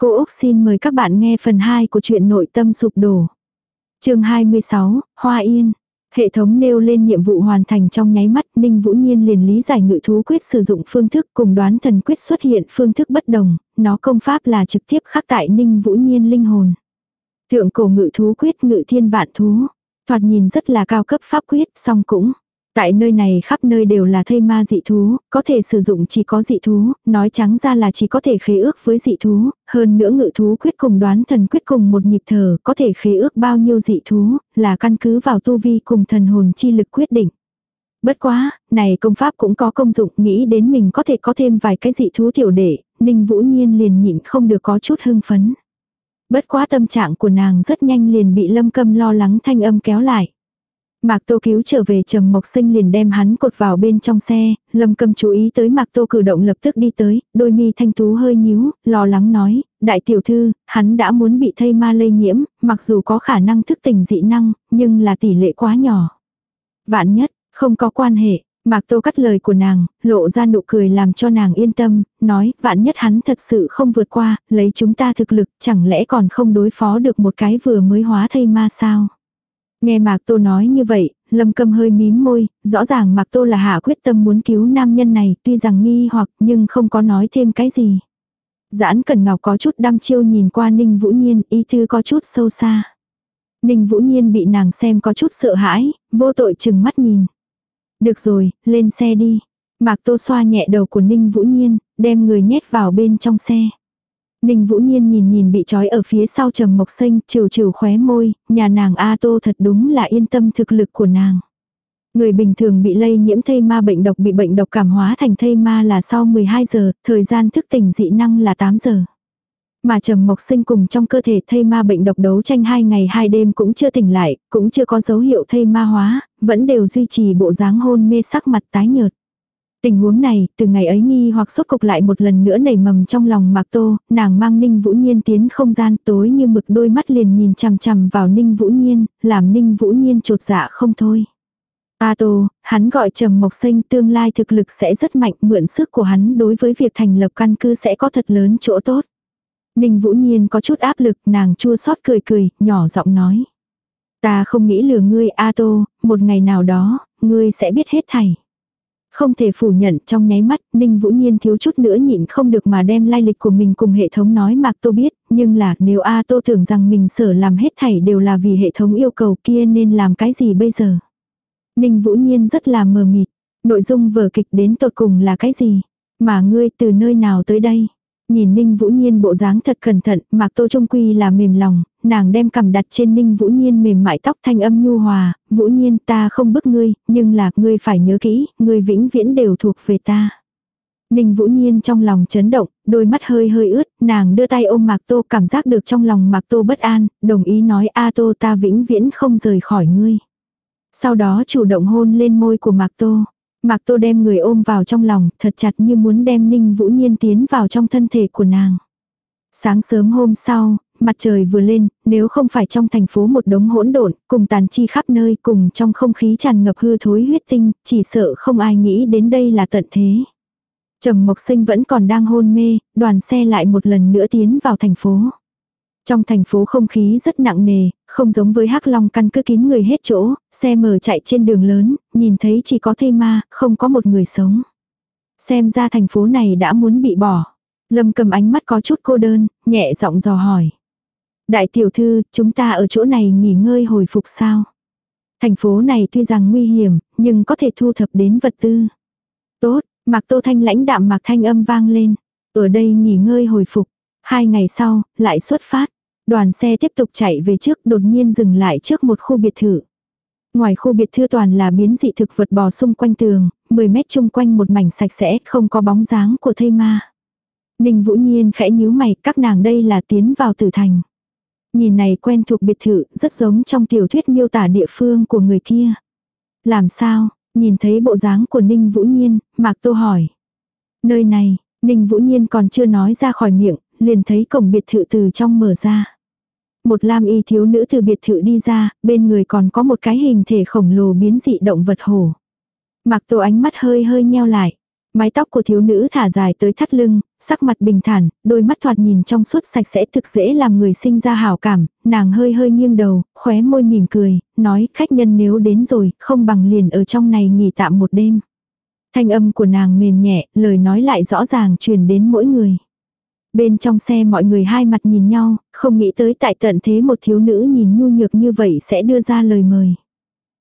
Cô Úc xin mời các bạn nghe phần 2 của truyện nội tâm sụp đổ. chương 26, Hoa Yên. Hệ thống nêu lên nhiệm vụ hoàn thành trong nháy mắt, Ninh Vũ Nhiên liền lý giải ngự thú quyết sử dụng phương thức cùng đoán thần quyết xuất hiện phương thức bất đồng, nó công pháp là trực tiếp khắc tại Ninh Vũ Nhiên linh hồn. Thượng cổ ngự thú quyết ngự thiên vạn thú, thoạt nhìn rất là cao cấp pháp quyết, song cũng Tại nơi này khắp nơi đều là thây ma dị thú, có thể sử dụng chỉ có dị thú, nói trắng ra là chỉ có thể khế ước với dị thú, hơn nữa ngự thú quyết cùng đoán thần quyết cùng một nhịp thở, có thể khế ước bao nhiêu dị thú, là căn cứ vào tu vi cùng thần hồn chi lực quyết định. Bất quá, này công pháp cũng có công dụng, nghĩ đến mình có thể có thêm vài cái dị thú tiểu đệ, Ninh Vũ Nhiên liền nhịn không được có chút hưng phấn. Bất quá tâm trạng của nàng rất nhanh liền bị lâm câm lo lắng thanh âm kéo lại. Mạc Tô cứu trở về Trầm Mộc Sinh liền đem hắn cột vào bên trong xe, Lâm Cầm chú ý tới Mạc Tô cử động lập tức đi tới, đôi mi thanh tú hơi nhíu, lo lắng nói, đại tiểu thư, hắn đã muốn bị thây ma lây nhiễm, mặc dù có khả năng thức tỉnh dị năng, nhưng là tỷ lệ quá nhỏ. Vạn nhất, không có quan hệ, Mạc Tô cắt lời của nàng, lộ ra nụ cười làm cho nàng yên tâm, nói, vạn nhất hắn thật sự không vượt qua, lấy chúng ta thực lực, chẳng lẽ còn không đối phó được một cái vừa mới hóa thây ma sao? Nghe Mạc Tô nói như vậy, Lâm Câm hơi mím môi, rõ ràng Mạc Tô là hạ quyết tâm muốn cứu nam nhân này, tuy rằng nghi hoặc nhưng không có nói thêm cái gì. Giãn Cẩn Ngọc có chút đăm chiêu nhìn qua Ninh Vũ Nhiên, ý thư có chút sâu xa. Ninh Vũ Nhiên bị nàng xem có chút sợ hãi, vô tội chừng mắt nhìn. Được rồi, lên xe đi. Mạc Tô xoa nhẹ đầu của Ninh Vũ Nhiên, đem người nhét vào bên trong xe. Ninh Vũ Nhiên nhìn nhìn bị trói ở phía sau trầm mộc xanh, trừ trừ khóe môi, nhà nàng A Tô thật đúng là yên tâm thực lực của nàng. Người bình thường bị lây nhiễm thây ma bệnh độc bị bệnh độc cảm hóa thành thây ma là sau 12 giờ, thời gian thức tỉnh dị năng là 8 giờ. Mà trầm mộc sinh cùng trong cơ thể thây ma bệnh độc đấu tranh hai ngày hai đêm cũng chưa tỉnh lại, cũng chưa có dấu hiệu thây ma hóa, vẫn đều duy trì bộ dáng hôn mê sắc mặt tái nhợt. Tình huống này, từ ngày ấy nghi hoặc sốt cục lại một lần nữa nảy mầm trong lòng Mạc Tô, nàng mang Ninh Vũ Nhiên tiến không gian tối như mực đôi mắt liền nhìn chằm chằm vào Ninh Vũ Nhiên, làm Ninh Vũ Nhiên trột dạ không thôi. A Tô, hắn gọi Trầm Mộc Sinh tương lai thực lực sẽ rất mạnh, mượn sức của hắn đối với việc thành lập căn cứ sẽ có thật lớn chỗ tốt. Ninh Vũ Nhiên có chút áp lực, nàng chua xót cười cười, nhỏ giọng nói. Ta không nghĩ lừa ngươi A Tô, một ngày nào đó, ngươi sẽ biết hết thảy. Không thể phủ nhận trong nháy mắt, Ninh Vũ Nhiên thiếu chút nữa nhịn không được mà đem lai lịch của mình cùng hệ thống nói Mạc Tô biết, nhưng là nếu A Tô tưởng rằng mình sở làm hết thảy đều là vì hệ thống yêu cầu kia nên làm cái gì bây giờ. Ninh Vũ Nhiên rất là mờ mịt, nội dung vở kịch đến tột cùng là cái gì, mà ngươi từ nơi nào tới đây. Nhìn Ninh Vũ Nhiên bộ dáng thật cẩn thận, Mạc Tô Trung Quy là mềm lòng, nàng đem cầm đặt trên Ninh Vũ Nhiên mềm mại tóc thanh âm nhu hòa, Vũ Nhiên ta không bức ngươi, nhưng là ngươi phải nhớ kỹ, ngươi vĩnh viễn đều thuộc về ta. Ninh Vũ Nhiên trong lòng chấn động, đôi mắt hơi hơi ướt, nàng đưa tay ôm Mạc Tô cảm giác được trong lòng Mạc Tô bất an, đồng ý nói A Tô ta vĩnh viễn không rời khỏi ngươi. Sau đó chủ động hôn lên môi của Mạc Tô. Mạc Tô đem người ôm vào trong lòng, thật chặt như muốn đem Ninh Vũ Nhiên tiến vào trong thân thể của nàng. Sáng sớm hôm sau, mặt trời vừa lên, nếu không phải trong thành phố một đống hỗn độn, cùng tàn chi khắp nơi, cùng trong không khí tràn ngập hư thối huyết tinh, chỉ sợ không ai nghĩ đến đây là tận thế. Trầm Mộc Sinh vẫn còn đang hôn mê, đoàn xe lại một lần nữa tiến vào thành phố. Trong thành phố không khí rất nặng nề, không giống với hắc long căn cứ kín người hết chỗ, xe mở chạy trên đường lớn, nhìn thấy chỉ có thây ma, không có một người sống. Xem ra thành phố này đã muốn bị bỏ. Lâm cầm ánh mắt có chút cô đơn, nhẹ giọng dò hỏi. Đại tiểu thư, chúng ta ở chỗ này nghỉ ngơi hồi phục sao? Thành phố này tuy rằng nguy hiểm, nhưng có thể thu thập đến vật tư. Tốt, Mạc Tô Thanh lãnh đạm Mạc Thanh âm vang lên. Ở đây nghỉ ngơi hồi phục. Hai ngày sau, lại xuất phát. Đoàn xe tiếp tục chạy về trước đột nhiên dừng lại trước một khu biệt thự. Ngoài khu biệt thự toàn là biến dị thực vật bò xung quanh tường, 10 mét chung quanh một mảnh sạch sẽ, không có bóng dáng của thây ma. Ninh Vũ Nhiên khẽ nhíu mày, các nàng đây là tiến vào tử thành. Nhìn này quen thuộc biệt thự, rất giống trong tiểu thuyết miêu tả địa phương của người kia. Làm sao, nhìn thấy bộ dáng của Ninh Vũ Nhiên, Mạc Tô hỏi. Nơi này, Ninh Vũ Nhiên còn chưa nói ra khỏi miệng, liền thấy cổng biệt thự từ trong mở ra. Một lam y thiếu nữ từ biệt thự đi ra, bên người còn có một cái hình thể khổng lồ biến dị động vật hổ. Mạc Tô ánh mắt hơi hơi nheo lại. Mái tóc của thiếu nữ thả dài tới thắt lưng, sắc mặt bình thản, đôi mắt thoạt nhìn trong suốt sạch sẽ thực dễ làm người sinh ra hảo cảm, nàng hơi hơi nghiêng đầu, khóe môi mỉm cười, nói khách nhân nếu đến rồi, không bằng liền ở trong này nghỉ tạm một đêm. Thanh âm của nàng mềm nhẹ, lời nói lại rõ ràng truyền đến mỗi người. Bên trong xe mọi người hai mặt nhìn nhau, không nghĩ tới tại tận thế một thiếu nữ nhìn nhu nhược như vậy sẽ đưa ra lời mời.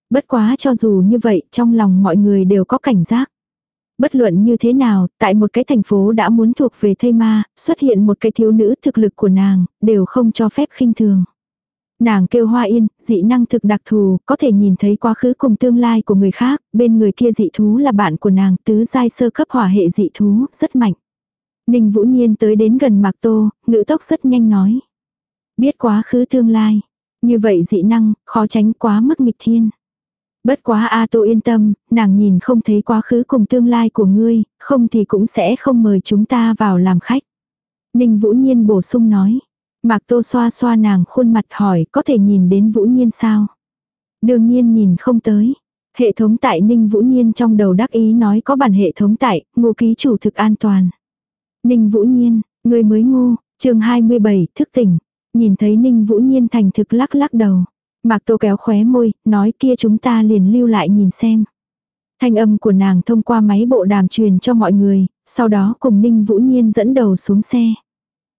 Bất quá cho dù như vậy, trong lòng mọi người đều có cảnh giác. Bất luận như thế nào, tại một cái thành phố đã muốn thuộc về thây ma, xuất hiện một cái thiếu nữ thực lực của nàng, đều không cho phép khinh thường. Nàng kêu hoa yên, dị năng thực đặc thù, có thể nhìn thấy quá khứ cùng tương lai của người khác, bên người kia dị thú là bạn của nàng, tứ giai sơ cấp hỏa hệ dị thú, rất mạnh. Ninh Vũ Nhiên tới đến gần Mạc Tô, ngữ tốc rất nhanh nói. Biết quá khứ tương lai. Như vậy dị năng, khó tránh quá mức nghịch thiên. Bất quá A Tô yên tâm, nàng nhìn không thấy quá khứ cùng tương lai của ngươi, không thì cũng sẽ không mời chúng ta vào làm khách. Ninh Vũ Nhiên bổ sung nói. Mạc Tô xoa xoa nàng khuôn mặt hỏi có thể nhìn đến Vũ Nhiên sao? Đương nhiên nhìn không tới. Hệ thống tại Ninh Vũ Nhiên trong đầu đắc ý nói có bản hệ thống tại, ngô ký chủ thực an toàn. Ninh Vũ Nhiên, người mới ngu, chương 27, thức tỉnh. Nhìn thấy Ninh Vũ Nhiên thành thực lắc lắc đầu. Mạc Tô kéo khóe môi, nói kia chúng ta liền lưu lại nhìn xem. Thanh âm của nàng thông qua máy bộ đàm truyền cho mọi người, sau đó cùng Ninh Vũ Nhiên dẫn đầu xuống xe.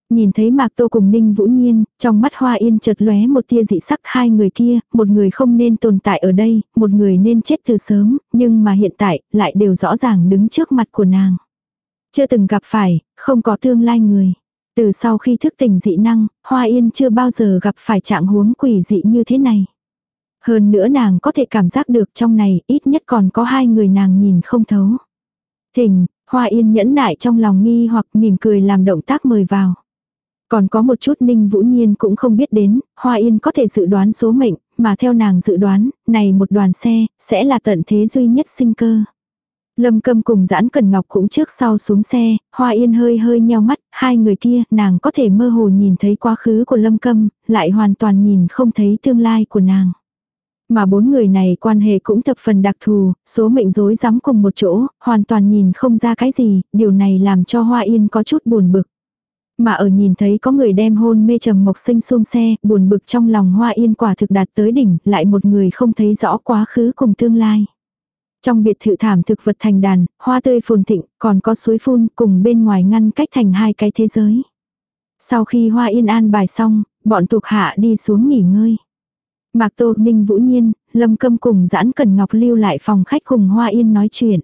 Nhìn thấy Mạc Tô cùng Ninh Vũ Nhiên, trong mắt Hoa Yên chợt lóe một tia dị sắc hai người kia, một người không nên tồn tại ở đây, một người nên chết từ sớm, nhưng mà hiện tại, lại đều rõ ràng đứng trước mặt của nàng. Chưa từng gặp phải, không có tương lai người. Từ sau khi thức tỉnh dị năng, Hoa Yên chưa bao giờ gặp phải trạng huống quỷ dị như thế này. Hơn nữa nàng có thể cảm giác được trong này ít nhất còn có hai người nàng nhìn không thấu. Thỉnh, Hoa Yên nhẫn nại trong lòng nghi hoặc mỉm cười làm động tác mời vào. Còn có một chút Ninh Vũ Nhiên cũng không biết đến, Hoa Yên có thể dự đoán số mệnh, mà theo nàng dự đoán, này một đoàn xe, sẽ là tận thế duy nhất sinh cơ. Lâm Câm cùng Giãn Cần Ngọc cũng trước sau xuống xe, Hoa Yên hơi hơi nheo mắt, hai người kia, nàng có thể mơ hồ nhìn thấy quá khứ của Lâm Câm, lại hoàn toàn nhìn không thấy tương lai của nàng. Mà bốn người này quan hệ cũng thập phần đặc thù, số mệnh rối rắm cùng một chỗ, hoàn toàn nhìn không ra cái gì, điều này làm cho Hoa Yên có chút buồn bực. Mà ở nhìn thấy có người đem hôn mê trầm mộc sinh xung xe, buồn bực trong lòng Hoa Yên quả thực đạt tới đỉnh, lại một người không thấy rõ quá khứ cùng tương lai. Trong biệt thự thảm thực vật thành đàn, hoa tươi phồn thịnh, còn có suối phun cùng bên ngoài ngăn cách thành hai cái thế giới. Sau khi hoa yên an bài xong, bọn thuộc hạ đi xuống nghỉ ngơi. Mạc Tô Ninh Vũ Nhiên, Lâm Câm cùng Giãn Cần Ngọc lưu lại phòng khách cùng Hoa Yên nói chuyện.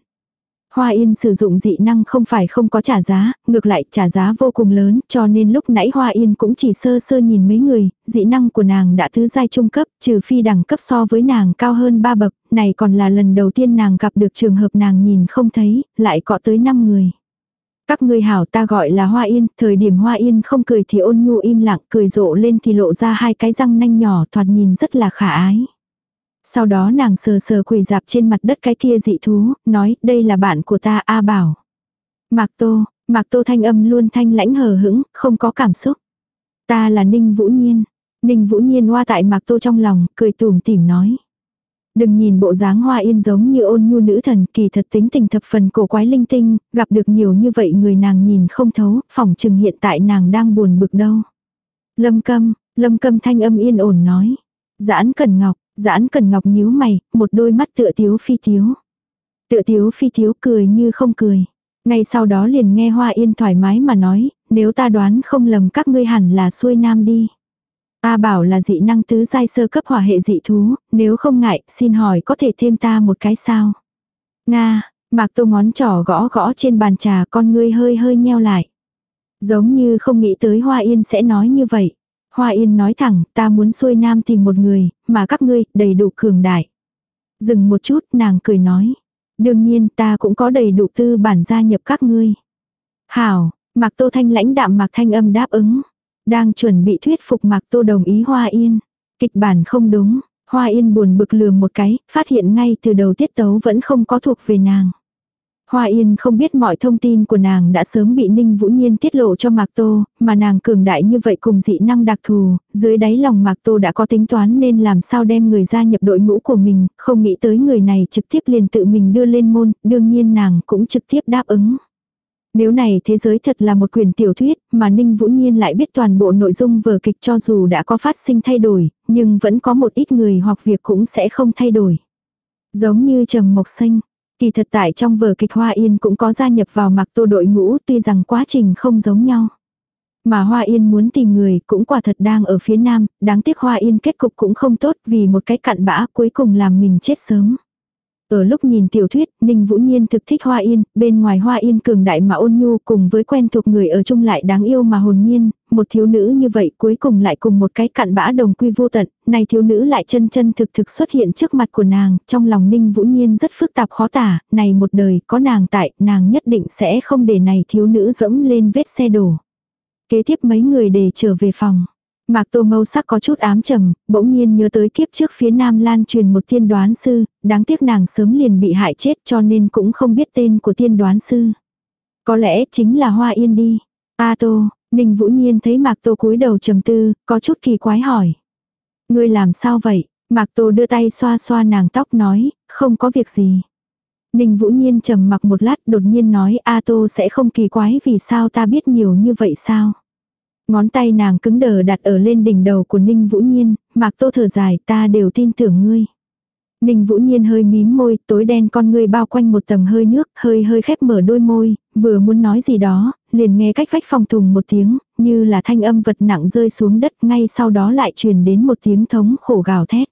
Hoa Yên sử dụng dị năng không phải không có trả giá, ngược lại trả giá vô cùng lớn, cho nên lúc nãy Hoa Yên cũng chỉ sơ sơ nhìn mấy người, dị năng của nàng đã thứ giai trung cấp, trừ phi đẳng cấp so với nàng cao hơn ba bậc, này còn là lần đầu tiên nàng gặp được trường hợp nàng nhìn không thấy, lại có tới 5 người. Các ngươi hảo ta gọi là Hoa Yên, thời điểm Hoa Yên không cười thì ôn nhu im lặng, cười rộ lên thì lộ ra hai cái răng nanh nhỏ thoạt nhìn rất là khả ái. Sau đó nàng sờ sờ quỳ dạp trên mặt đất cái kia dị thú, nói đây là bạn của ta A Bảo. Mạc Tô, Mạc Tô thanh âm luôn thanh lãnh hờ hững, không có cảm xúc. Ta là Ninh Vũ Nhiên. Ninh Vũ Nhiên hoa tại Mạc Tô trong lòng, cười tủm tỉm nói. Đừng nhìn bộ dáng hoa yên giống như ôn nhu nữ thần kỳ thật tính tình thập phần cổ quái linh tinh, gặp được nhiều như vậy người nàng nhìn không thấu, phỏng chừng hiện tại nàng đang buồn bực đâu. Lâm câm, lâm câm thanh âm yên ổn nói. Giãn cần ngọc, giãn cần ngọc nhíu mày, một đôi mắt tựa tiếu phi tiếu. Tựa tiếu phi tiếu cười như không cười. Ngay sau đó liền nghe hoa yên thoải mái mà nói, nếu ta đoán không lầm các ngươi hẳn là xuôi nam đi. Ta bảo là dị năng tứ giai sơ cấp hỏa hệ dị thú, nếu không ngại, xin hỏi có thể thêm ta một cái sao? Nga, Mạc Tô ngón trỏ gõ gõ trên bàn trà con ngươi hơi hơi nheo lại. Giống như không nghĩ tới Hoa Yên sẽ nói như vậy. Hoa Yên nói thẳng, ta muốn xuôi nam tìm một người, mà các ngươi, đầy đủ cường đại. Dừng một chút, nàng cười nói. Đương nhiên, ta cũng có đầy đủ tư bản gia nhập các ngươi. Hảo, Mạc Tô Thanh lãnh đạm Mạc Thanh âm đáp ứng. Đang chuẩn bị thuyết phục Mạc Tô đồng ý Hoa Yên. Kịch bản không đúng, Hoa Yên buồn bực lừa một cái, phát hiện ngay từ đầu tiết tấu vẫn không có thuộc về nàng. Hoa Yên không biết mọi thông tin của nàng đã sớm bị Ninh Vũ Nhiên tiết lộ cho Mạc Tô, mà nàng cường đại như vậy cùng dị năng đặc thù, dưới đáy lòng Mạc Tô đã có tính toán nên làm sao đem người gia nhập đội ngũ của mình, không nghĩ tới người này trực tiếp liền tự mình đưa lên môn, đương nhiên nàng cũng trực tiếp đáp ứng. Nếu này thế giới thật là một quyển tiểu thuyết, mà Ninh Vũ Nhiên lại biết toàn bộ nội dung vở kịch cho dù đã có phát sinh thay đổi, nhưng vẫn có một ít người hoặc việc cũng sẽ không thay đổi. Giống như Trầm Mộc Xanh, kỳ thật tại trong vở kịch Hoa Yên cũng có gia nhập vào mặc tô đội ngũ tuy rằng quá trình không giống nhau. Mà Hoa Yên muốn tìm người cũng quả thật đang ở phía nam, đáng tiếc Hoa Yên kết cục cũng không tốt vì một cái cặn bã cuối cùng làm mình chết sớm. Ở lúc nhìn tiểu thuyết, Ninh Vũ Nhiên thực thích Hoa Yên, bên ngoài Hoa Yên cường đại mà ôn nhu cùng với quen thuộc người ở chung lại đáng yêu mà hồn nhiên, một thiếu nữ như vậy cuối cùng lại cùng một cái cặn bã đồng quy vô tận, này thiếu nữ lại chân chân thực thực xuất hiện trước mặt của nàng, trong lòng Ninh Vũ Nhiên rất phức tạp khó tả, này một đời có nàng tại, nàng nhất định sẽ không để này thiếu nữ dẫm lên vết xe đổ. Kế tiếp mấy người để trở về phòng. Mạc Tô mâu sắc có chút ám trầm, bỗng nhiên nhớ tới kiếp trước phía Nam Lan truyền một tiên đoán sư, đáng tiếc nàng sớm liền bị hại chết cho nên cũng không biết tên của tiên đoán sư. Có lẽ chính là Hoa Yên đi. A Tô, Ninh Vũ Nhiên thấy Mạc Tô cúi đầu trầm tư, có chút kỳ quái hỏi. Ngươi làm sao vậy? Mạc Tô đưa tay xoa xoa nàng tóc nói, không có việc gì. Ninh Vũ Nhiên trầm mặc một lát đột nhiên nói A Tô sẽ không kỳ quái vì sao ta biết nhiều như vậy sao? Ngón tay nàng cứng đờ đặt ở lên đỉnh đầu của Ninh Vũ Nhiên, Mạc Tô thở dài ta đều tin tưởng ngươi. Ninh Vũ Nhiên hơi mím môi, tối đen con ngươi bao quanh một tầng hơi nước, hơi hơi khép mở đôi môi, vừa muốn nói gì đó, liền nghe cách vách phòng thùng một tiếng, như là thanh âm vật nặng rơi xuống đất, ngay sau đó lại truyền đến một tiếng thống khổ gào thét.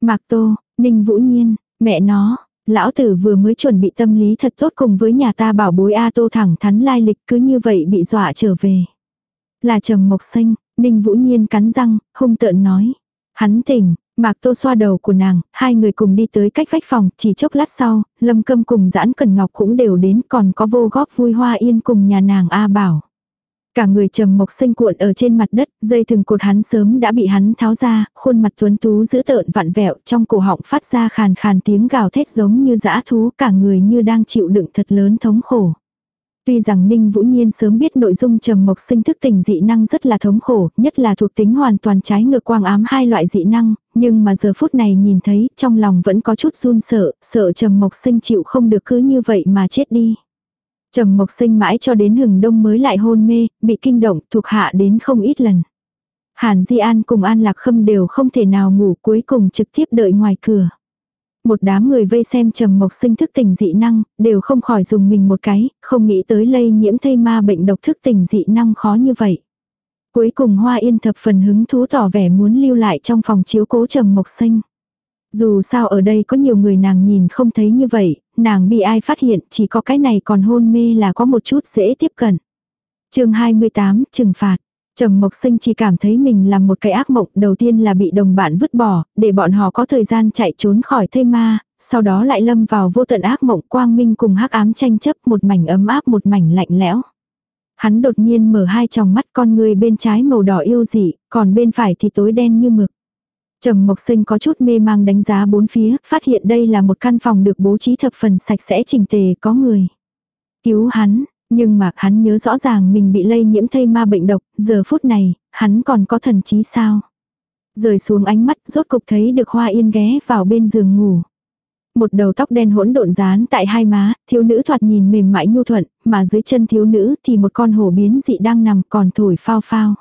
Mạc Tô, Ninh Vũ Nhiên, mẹ nó, lão tử vừa mới chuẩn bị tâm lý thật tốt cùng với nhà ta bảo bối A Tô thẳng thắn lai lịch cứ như vậy bị dọa trở về. Là trầm mộc xanh, Ninh Vũ Nhiên cắn răng, hung tợn nói. Hắn tỉnh, Mạc Tô xoa đầu của nàng, hai người cùng đi tới cách vách phòng, chỉ chốc lát sau, Lâm Câm cùng Giãn Cần Ngọc cũng đều đến, còn có vô góp vui hoa yên cùng nhà nàng A Bảo. Cả người trầm mộc xanh cuộn ở trên mặt đất, dây thừng cột hắn sớm đã bị hắn tháo ra, khuôn mặt tuấn tú giữ tợn vặn vẹo, trong cổ họng phát ra khàn khàn tiếng gào thét giống như dã thú, cả người như đang chịu đựng thật lớn thống khổ. Tuy rằng Ninh Vũ Nhiên sớm biết nội dung trầm mộc sinh thức tỉnh dị năng rất là thống khổ, nhất là thuộc tính hoàn toàn trái ngược quang ám hai loại dị năng, nhưng mà giờ phút này nhìn thấy, trong lòng vẫn có chút run sợ, sợ trầm mộc sinh chịu không được cứ như vậy mà chết đi. Trầm mộc sinh mãi cho đến hừng đông mới lại hôn mê, bị kinh động, thuộc hạ đến không ít lần. Hàn Di An cùng An Lạc Khâm đều không thể nào ngủ cuối cùng trực tiếp đợi ngoài cửa. Một đám người vây xem trầm mộc sinh thức tỉnh dị năng, đều không khỏi dùng mình một cái, không nghĩ tới lây nhiễm thây ma bệnh độc thức tỉnh dị năng khó như vậy. Cuối cùng Hoa Yên thập phần hứng thú tỏ vẻ muốn lưu lại trong phòng chiếu cố trầm mộc sinh. Dù sao ở đây có nhiều người nàng nhìn không thấy như vậy, nàng bị ai phát hiện chỉ có cái này còn hôn mê là có một chút dễ tiếp cận. chương 28, trừng phạt. Trầm Mộc Sinh chỉ cảm thấy mình làm một cái ác mộng, đầu tiên là bị đồng bạn vứt bỏ, để bọn họ có thời gian chạy trốn khỏi thây ma, sau đó lại lâm vào vô tận ác mộng quang minh cùng hắc ám tranh chấp một mảnh ấm áp một mảnh lạnh lẽo. Hắn đột nhiên mở hai tròng mắt con người bên trái màu đỏ yêu dị, còn bên phải thì tối đen như mực. Trầm Mộc Sinh có chút mê mang đánh giá bốn phía, phát hiện đây là một căn phòng được bố trí thập phần sạch sẽ chỉnh tề có người. Cứu hắn, nhưng mà hắn nhớ rõ ràng mình bị lây nhiễm thây ma bệnh độc, giờ phút này, hắn còn có thần trí sao. Rời xuống ánh mắt rốt cục thấy được hoa yên ghé vào bên giường ngủ. Một đầu tóc đen hỗn độn dán tại hai má, thiếu nữ thoạt nhìn mềm mại nhu thuận, mà dưới chân thiếu nữ thì một con hổ biến dị đang nằm còn thổi phao phao.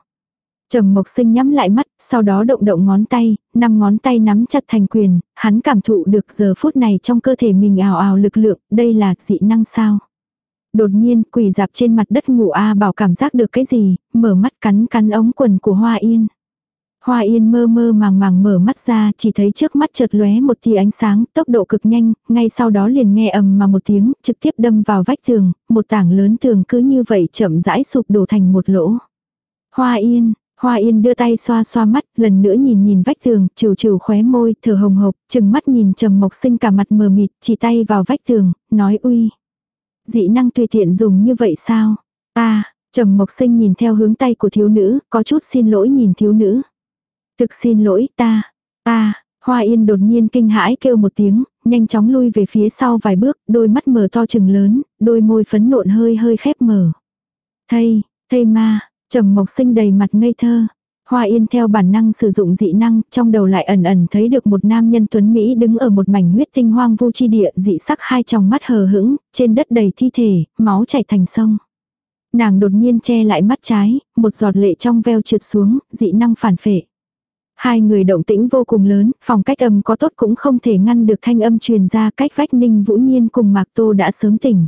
Trầm Mộc Sinh nhắm lại mắt, sau đó động động ngón tay, năm ngón tay nắm chặt thành quyền, hắn cảm thụ được giờ phút này trong cơ thể mình ảo ảo lực lượng, đây là dị năng sao. Đột nhiên, quỳ dạp trên mặt đất ngủ A bảo cảm giác được cái gì, mở mắt cắn cắn ống quần của Hoa Yên. Hoa Yên mơ mơ màng màng mở mắt ra, chỉ thấy trước mắt chợt lóe một tia ánh sáng, tốc độ cực nhanh, ngay sau đó liền nghe ầm mà một tiếng, trực tiếp đâm vào vách tường, một tảng lớn tường cứ như vậy chậm rãi sụp đổ thành một lỗ. Hoa Yên, Hoa Yên đưa tay xoa xoa mắt, lần nữa nhìn nhìn vách tường, trừ trừ khóe môi, thở hồng hộc, chừng mắt nhìn Trầm Mộc Sinh cả mặt mờ mịt, chỉ tay vào vách tường, nói uy. Dị năng tùy tiện dùng như vậy sao? Ta, Trầm Mộc Sinh nhìn theo hướng tay của thiếu nữ, có chút xin lỗi nhìn thiếu nữ. Thực xin lỗi ta, ta, Hoa Yên đột nhiên kinh hãi kêu một tiếng, nhanh chóng lui về phía sau vài bước, đôi mắt mở to chừng lớn, đôi môi phấn nộn hơi hơi khép mở. Thây, thây ma, trầm mộc sinh đầy mặt ngây thơ. Hoa Yên theo bản năng sử dụng dị năng, trong đầu lại ẩn ẩn thấy được một nam nhân tuấn Mỹ đứng ở một mảnh huyết tinh hoang vu chi địa dị sắc hai tròng mắt hờ hững, trên đất đầy thi thể, máu chảy thành sông. Nàng đột nhiên che lại mắt trái, một giọt lệ trong veo trượt xuống, dị năng phản phệ. Hai người động tĩnh vô cùng lớn, phòng cách âm có tốt cũng không thể ngăn được thanh âm truyền ra cách vách ninh vũ nhiên cùng Mạc Tô đã sớm tỉnh.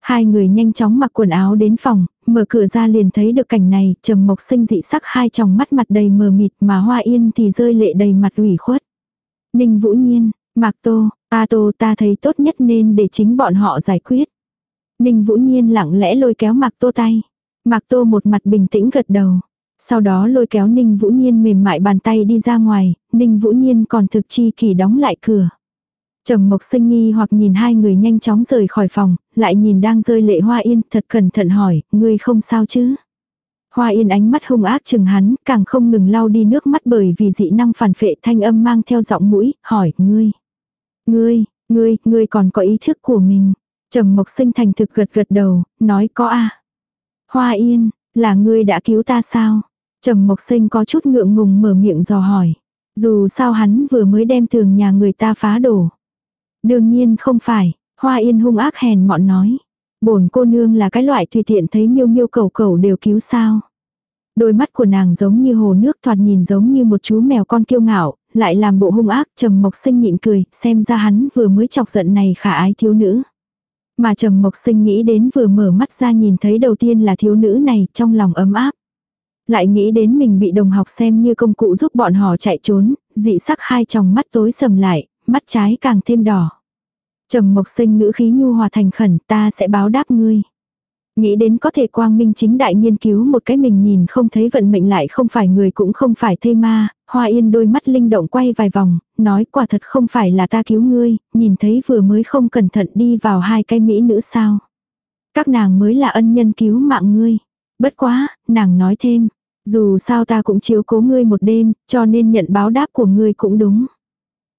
Hai người nhanh chóng mặc quần áo đến phòng, mở cửa ra liền thấy được cảnh này, trầm mộc sinh dị sắc hai tròng mắt mặt đầy mờ mịt mà hoa yên thì rơi lệ đầy mặt ủy khuất. Ninh vũ nhiên, Mạc Tô, ta Tô ta thấy tốt nhất nên để chính bọn họ giải quyết. Ninh vũ nhiên lặng lẽ lôi kéo Mạc Tô tay. Mạc Tô một mặt bình tĩnh gật đầu. Sau đó lôi kéo Ninh Vũ Nhiên mềm mại bàn tay đi ra ngoài, Ninh Vũ Nhiên còn thực chi kỳ đóng lại cửa. Trầm Mộc Sinh nghi hoặc nhìn hai người nhanh chóng rời khỏi phòng, lại nhìn đang rơi lệ Hoa Yên, thật cẩn thận hỏi, ngươi không sao chứ? Hoa Yên ánh mắt hung ác chừng hắn, càng không ngừng lau đi nước mắt bởi vì dị năng phản phệ thanh âm mang theo giọng mũi, hỏi, ngươi, ngươi, ngươi, ngươi còn có ý thức của mình. Trầm Mộc Sinh thành thực gật gật đầu, nói có a. À? Hoa Yên, là ngươi đã cứu ta sao? Trầm Mộc Sinh có chút ngượng ngùng mở miệng dò hỏi. Dù sao hắn vừa mới đem tường nhà người ta phá đổ. Đương nhiên không phải, Hoa Yên hung ác hèn mọn nói. Bổn cô nương là cái loại tùy tiện thấy miêu miêu cầu cầu đều cứu sao. Đôi mắt của nàng giống như hồ nước thoạt nhìn giống như một chú mèo con kiêu ngạo, lại làm bộ hung ác trầm mộc sinh nhịn cười, xem ra hắn vừa mới chọc giận này khả ái thiếu nữ. Mà trầm mộc sinh nghĩ đến vừa mở mắt ra nhìn thấy đầu tiên là thiếu nữ này trong lòng ấm áp. Lại nghĩ đến mình bị đồng học xem như công cụ giúp bọn họ chạy trốn, dị sắc hai tròng mắt tối sầm lại, mắt trái càng thêm đỏ. Trầm mộc sinh ngữ khí nhu hòa thành khẩn ta sẽ báo đáp ngươi. Nghĩ đến có thể quang minh chính đại nghiên cứu một cái mình nhìn không thấy vận mệnh lại không phải người cũng không phải thây ma, hoa yên đôi mắt linh động quay vài vòng, nói quả thật không phải là ta cứu ngươi, nhìn thấy vừa mới không cẩn thận đi vào hai cái mỹ nữ sao. Các nàng mới là ân nhân cứu mạng ngươi. Bất quá, nàng nói thêm, dù sao ta cũng chiếu cố ngươi một đêm, cho nên nhận báo đáp của ngươi cũng đúng.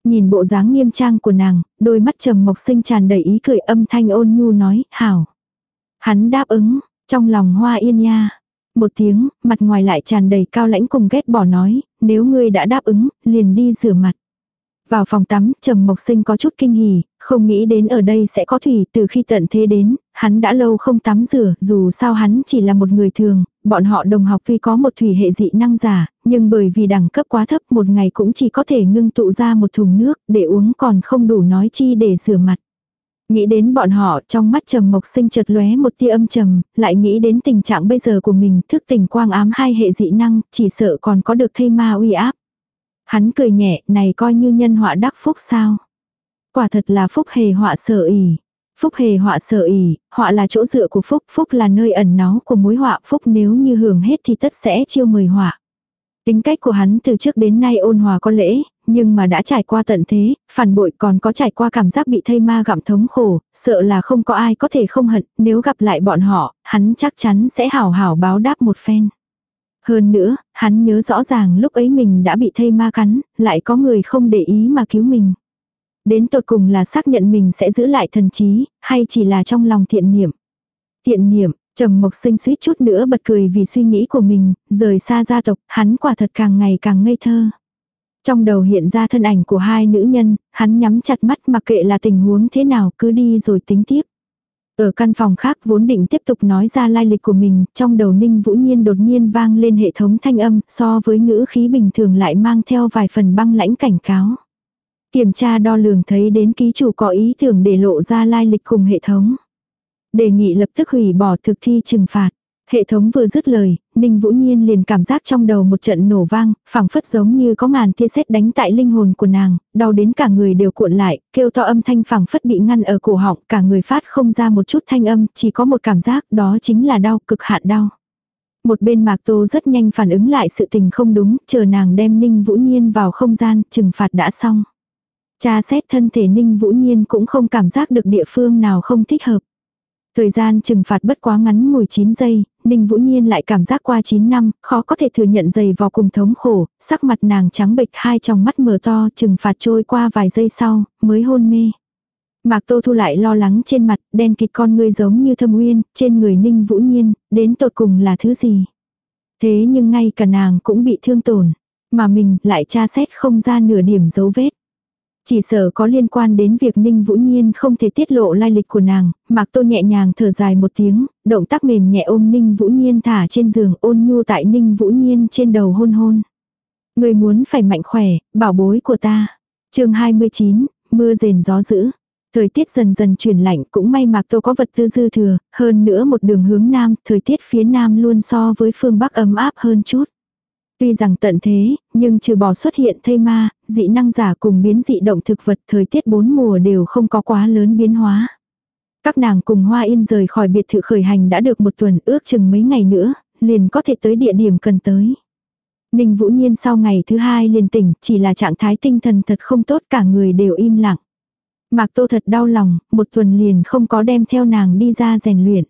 Nhìn bộ dáng nghiêm trang của nàng, đôi mắt trầm mộc sinh tràn đầy ý cười âm thanh ôn nhu nói, hảo. Hắn đáp ứng, trong lòng hoa yên nha. Một tiếng, mặt ngoài lại tràn đầy cao lãnh cùng ghét bỏ nói, nếu ngươi đã đáp ứng, liền đi rửa mặt. Vào phòng tắm, Trầm Mộc Sinh có chút kinh hỉ, không nghĩ đến ở đây sẽ có thủy từ khi tận thế đến, hắn đã lâu không tắm rửa, dù sao hắn chỉ là một người thường, bọn họ đồng học vì có một thủy hệ dị năng giả, nhưng bởi vì đẳng cấp quá thấp một ngày cũng chỉ có thể ngưng tụ ra một thùng nước để uống còn không đủ nói chi để rửa mặt. Nghĩ đến bọn họ trong mắt trầm mộc sinh chợt lóe một tia âm trầm, lại nghĩ đến tình trạng bây giờ của mình thức tình quang ám hai hệ dị năng, chỉ sợ còn có được thây ma uy áp. Hắn cười nhẹ, này coi như nhân họa đắc phúc sao. Quả thật là phúc hề họa sợ ỉ. Phúc hề họa sợ ỉ, họa là chỗ dựa của phúc, phúc là nơi ẩn náu của mối họa, phúc nếu như hưởng hết thì tất sẽ chiêu mời họa. Tính cách của hắn từ trước đến nay ôn hòa có lễ, nhưng mà đã trải qua tận thế, phản bội còn có trải qua cảm giác bị thây ma gặm thống khổ, sợ là không có ai có thể không hận, nếu gặp lại bọn họ, hắn chắc chắn sẽ hảo hảo báo đáp một phen. Hơn nữa, hắn nhớ rõ ràng lúc ấy mình đã bị thây ma cắn, lại có người không để ý mà cứu mình. Đến tột cùng là xác nhận mình sẽ giữ lại thần trí, hay chỉ là trong lòng thiện niệm. Thiện niệm, trầm mộc sinh suýt chút nữa bật cười vì suy nghĩ của mình, rời xa gia tộc, hắn quả thật càng ngày càng ngây thơ. Trong đầu hiện ra thân ảnh của hai nữ nhân, hắn nhắm chặt mắt mặc kệ là tình huống thế nào cứ đi rồi tính tiếp. Ở căn phòng khác vốn định tiếp tục nói ra lai lịch của mình, trong đầu Ninh Vũ Nhiên đột nhiên vang lên hệ thống thanh âm so với ngữ khí bình thường lại mang theo vài phần băng lãnh cảnh cáo. Kiểm tra đo lường thấy đến ký chủ có ý tưởng để lộ ra lai lịch cùng hệ thống. Đề nghị lập tức hủy bỏ thực thi trừng phạt. Hệ thống vừa dứt lời, Ninh Vũ Nhiên liền cảm giác trong đầu một trận nổ vang, phảng phất giống như có ngàn tia sét đánh tại linh hồn của nàng, đau đến cả người đều cuộn lại, kêu to âm thanh phảng phất bị ngăn ở cổ họng, cả người phát không ra một chút thanh âm, chỉ có một cảm giác đó chính là đau, cực hạn đau. Một bên Mạc Tô rất nhanh phản ứng lại sự tình không đúng, chờ nàng đem Ninh Vũ Nhiên vào không gian, trừng phạt đã xong. Cha xét thân thể Ninh Vũ Nhiên cũng không cảm giác được địa phương nào không thích hợp. Thời gian trừng phạt bất quá ngắn ngủi 9 giây, Ninh Vũ Nhiên lại cảm giác qua 9 năm, khó có thể thừa nhận dày vào cùng thống khổ, sắc mặt nàng trắng bệch hai trong mắt mở to trừng phạt trôi qua vài giây sau, mới hôn mê. Mạc Tô Thu lại lo lắng trên mặt, đen kịt con ngươi giống như thâm uyên, trên người Ninh Vũ Nhiên, đến tột cùng là thứ gì. Thế nhưng ngay cả nàng cũng bị thương tổn, mà mình lại tra xét không ra nửa điểm dấu vết. Chỉ sợ có liên quan đến việc Ninh Vũ Nhiên không thể tiết lộ lai lịch của nàng, Mạc Tô nhẹ nhàng thở dài một tiếng, động tác mềm nhẹ ôm Ninh Vũ Nhiên thả trên giường ôn nhu tại Ninh Vũ Nhiên trên đầu hôn hôn. Người muốn phải mạnh khỏe, bảo bối của ta. chương 29, mưa rền gió dữ. Thời tiết dần dần chuyển lạnh cũng may Mạc Tô có vật tư dư thừa, hơn nữa một đường hướng nam, thời tiết phía nam luôn so với phương bắc ấm áp hơn chút. Tuy rằng tận thế, nhưng trừ bỏ xuất hiện thây ma, dị năng giả cùng biến dị động thực vật thời tiết bốn mùa đều không có quá lớn biến hóa. Các nàng cùng Hoa Yên rời khỏi biệt thự khởi hành đã được một tuần ước chừng mấy ngày nữa, liền có thể tới địa điểm cần tới. Ninh Vũ Nhiên sau ngày thứ hai liền tỉnh, chỉ là trạng thái tinh thần thật không tốt cả người đều im lặng. Mạc Tô thật đau lòng, một tuần liền không có đem theo nàng đi ra rèn luyện.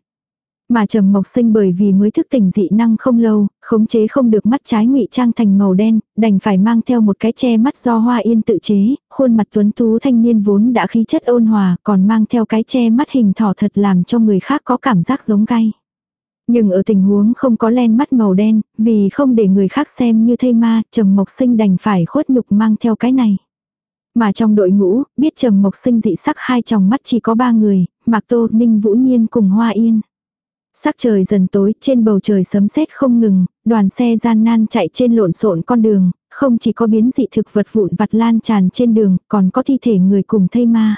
Mà Trầm Mộc Sinh bởi vì mới thức tỉnh dị năng không lâu, khống chế không được mắt trái ngụy trang thành màu đen, đành phải mang theo một cái che mắt do Hoa Yên tự chế, khuôn mặt tuấn tú thanh niên vốn đã khí chất ôn hòa, còn mang theo cái che mắt hình thỏ thật làm cho người khác có cảm giác giống gai. Nhưng ở tình huống không có len mắt màu đen, vì không để người khác xem như thây ma, Trầm Mộc Sinh đành phải khuất nhục mang theo cái này. Mà trong đội ngũ, biết Trầm Mộc Sinh dị sắc hai tròng mắt chỉ có ba người, Mạc Tô, Ninh Vũ Nhiên cùng Hoa Yên. Sắc trời dần tối, trên bầu trời sấm sét không ngừng, đoàn xe gian nan chạy trên lộn xộn con đường, không chỉ có biến dị thực vật vụn vặt lan tràn trên đường, còn có thi thể người cùng thây ma.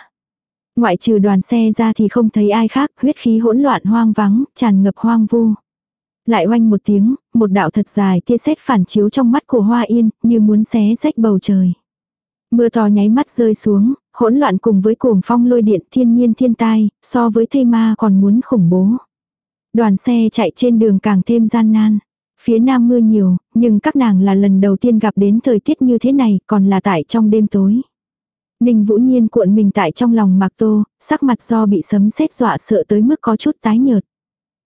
Ngoại trừ đoàn xe ra thì không thấy ai khác, huyết khí hỗn loạn hoang vắng, tràn ngập hoang vu. Lại oanh một tiếng, một đạo thật dài tia sét phản chiếu trong mắt của Hoa Yên, như muốn xé rách bầu trời. Mưa to nháy mắt rơi xuống, hỗn loạn cùng với cuồng phong lôi điện thiên nhiên thiên tai, so với thây ma còn muốn khủng bố. Đoàn xe chạy trên đường càng thêm gian nan. Phía nam mưa nhiều, nhưng các nàng là lần đầu tiên gặp đến thời tiết như thế này, còn là tại trong đêm tối. Ninh Vũ Nhiên cuộn mình tại trong lòng Mạc Tô, sắc mặt do bị sấm sét dọa sợ tới mức có chút tái nhợt.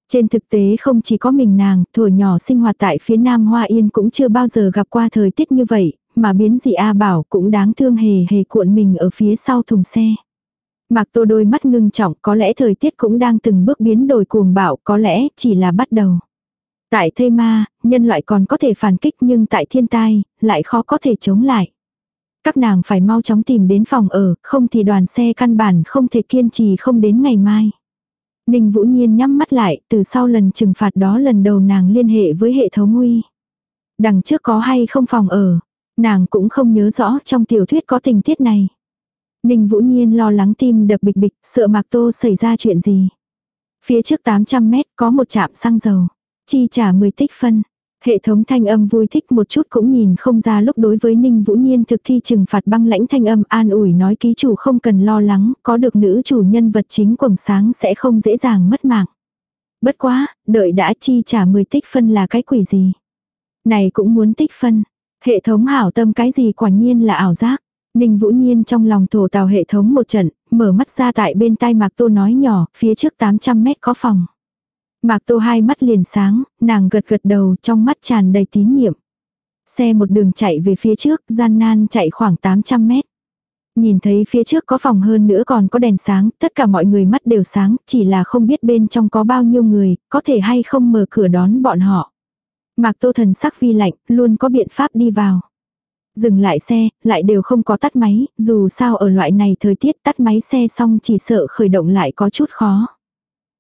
Trên thực tế không chỉ có mình nàng, thổi nhỏ sinh hoạt tại phía nam Hoa Yên cũng chưa bao giờ gặp qua thời tiết như vậy, mà biến dị A Bảo cũng đáng thương hề hề cuộn mình ở phía sau thùng xe. Mạc Tô đôi mắt ngưng trọng có lẽ thời tiết cũng đang từng bước biến đổi cuồng bạo có lẽ chỉ là bắt đầu. Tại thây ma, nhân loại còn có thể phản kích nhưng tại thiên tai, lại khó có thể chống lại. Các nàng phải mau chóng tìm đến phòng ở, không thì đoàn xe căn bản không thể kiên trì không đến ngày mai. Ninh Vũ Nhiên nhắm mắt lại, từ sau lần trừng phạt đó lần đầu nàng liên hệ với hệ thống nguy Đằng trước có hay không phòng ở, nàng cũng không nhớ rõ trong tiểu thuyết có tình tiết này. Ninh Vũ Nhiên lo lắng tim đập bịch bịch, sợ Mạc Tô xảy ra chuyện gì. Phía trước 800 mét có một trạm xăng dầu. Chi trả 10 tích phân. Hệ thống thanh âm vui thích một chút cũng nhìn không ra lúc đối với Ninh Vũ Nhiên thực thi trừng phạt băng lãnh thanh âm an ủi nói ký chủ không cần lo lắng, có được nữ chủ nhân vật chính quầng sáng sẽ không dễ dàng mất mạng. Bất quá, đợi đã chi trả 10 tích phân là cái quỷ gì. Này cũng muốn tích phân. Hệ thống hảo tâm cái gì quả nhiên là ảo giác. Ninh Vũ Nhiên trong lòng thổ tàu hệ thống một trận, mở mắt ra tại bên tai Mạc Tô nói nhỏ, phía trước 800 mét có phòng. Mạc Tô hai mắt liền sáng, nàng gật gật đầu trong mắt tràn đầy tín nhiệm. Xe một đường chạy về phía trước, gian nan chạy khoảng 800 mét. Nhìn thấy phía trước có phòng hơn nữa còn có đèn sáng, tất cả mọi người mắt đều sáng, chỉ là không biết bên trong có bao nhiêu người, có thể hay không mở cửa đón bọn họ. Mạc Tô thần sắc vi lạnh, luôn có biện pháp đi vào. Dừng lại xe, lại đều không có tắt máy, dù sao ở loại này thời tiết tắt máy xe xong chỉ sợ khởi động lại có chút khó.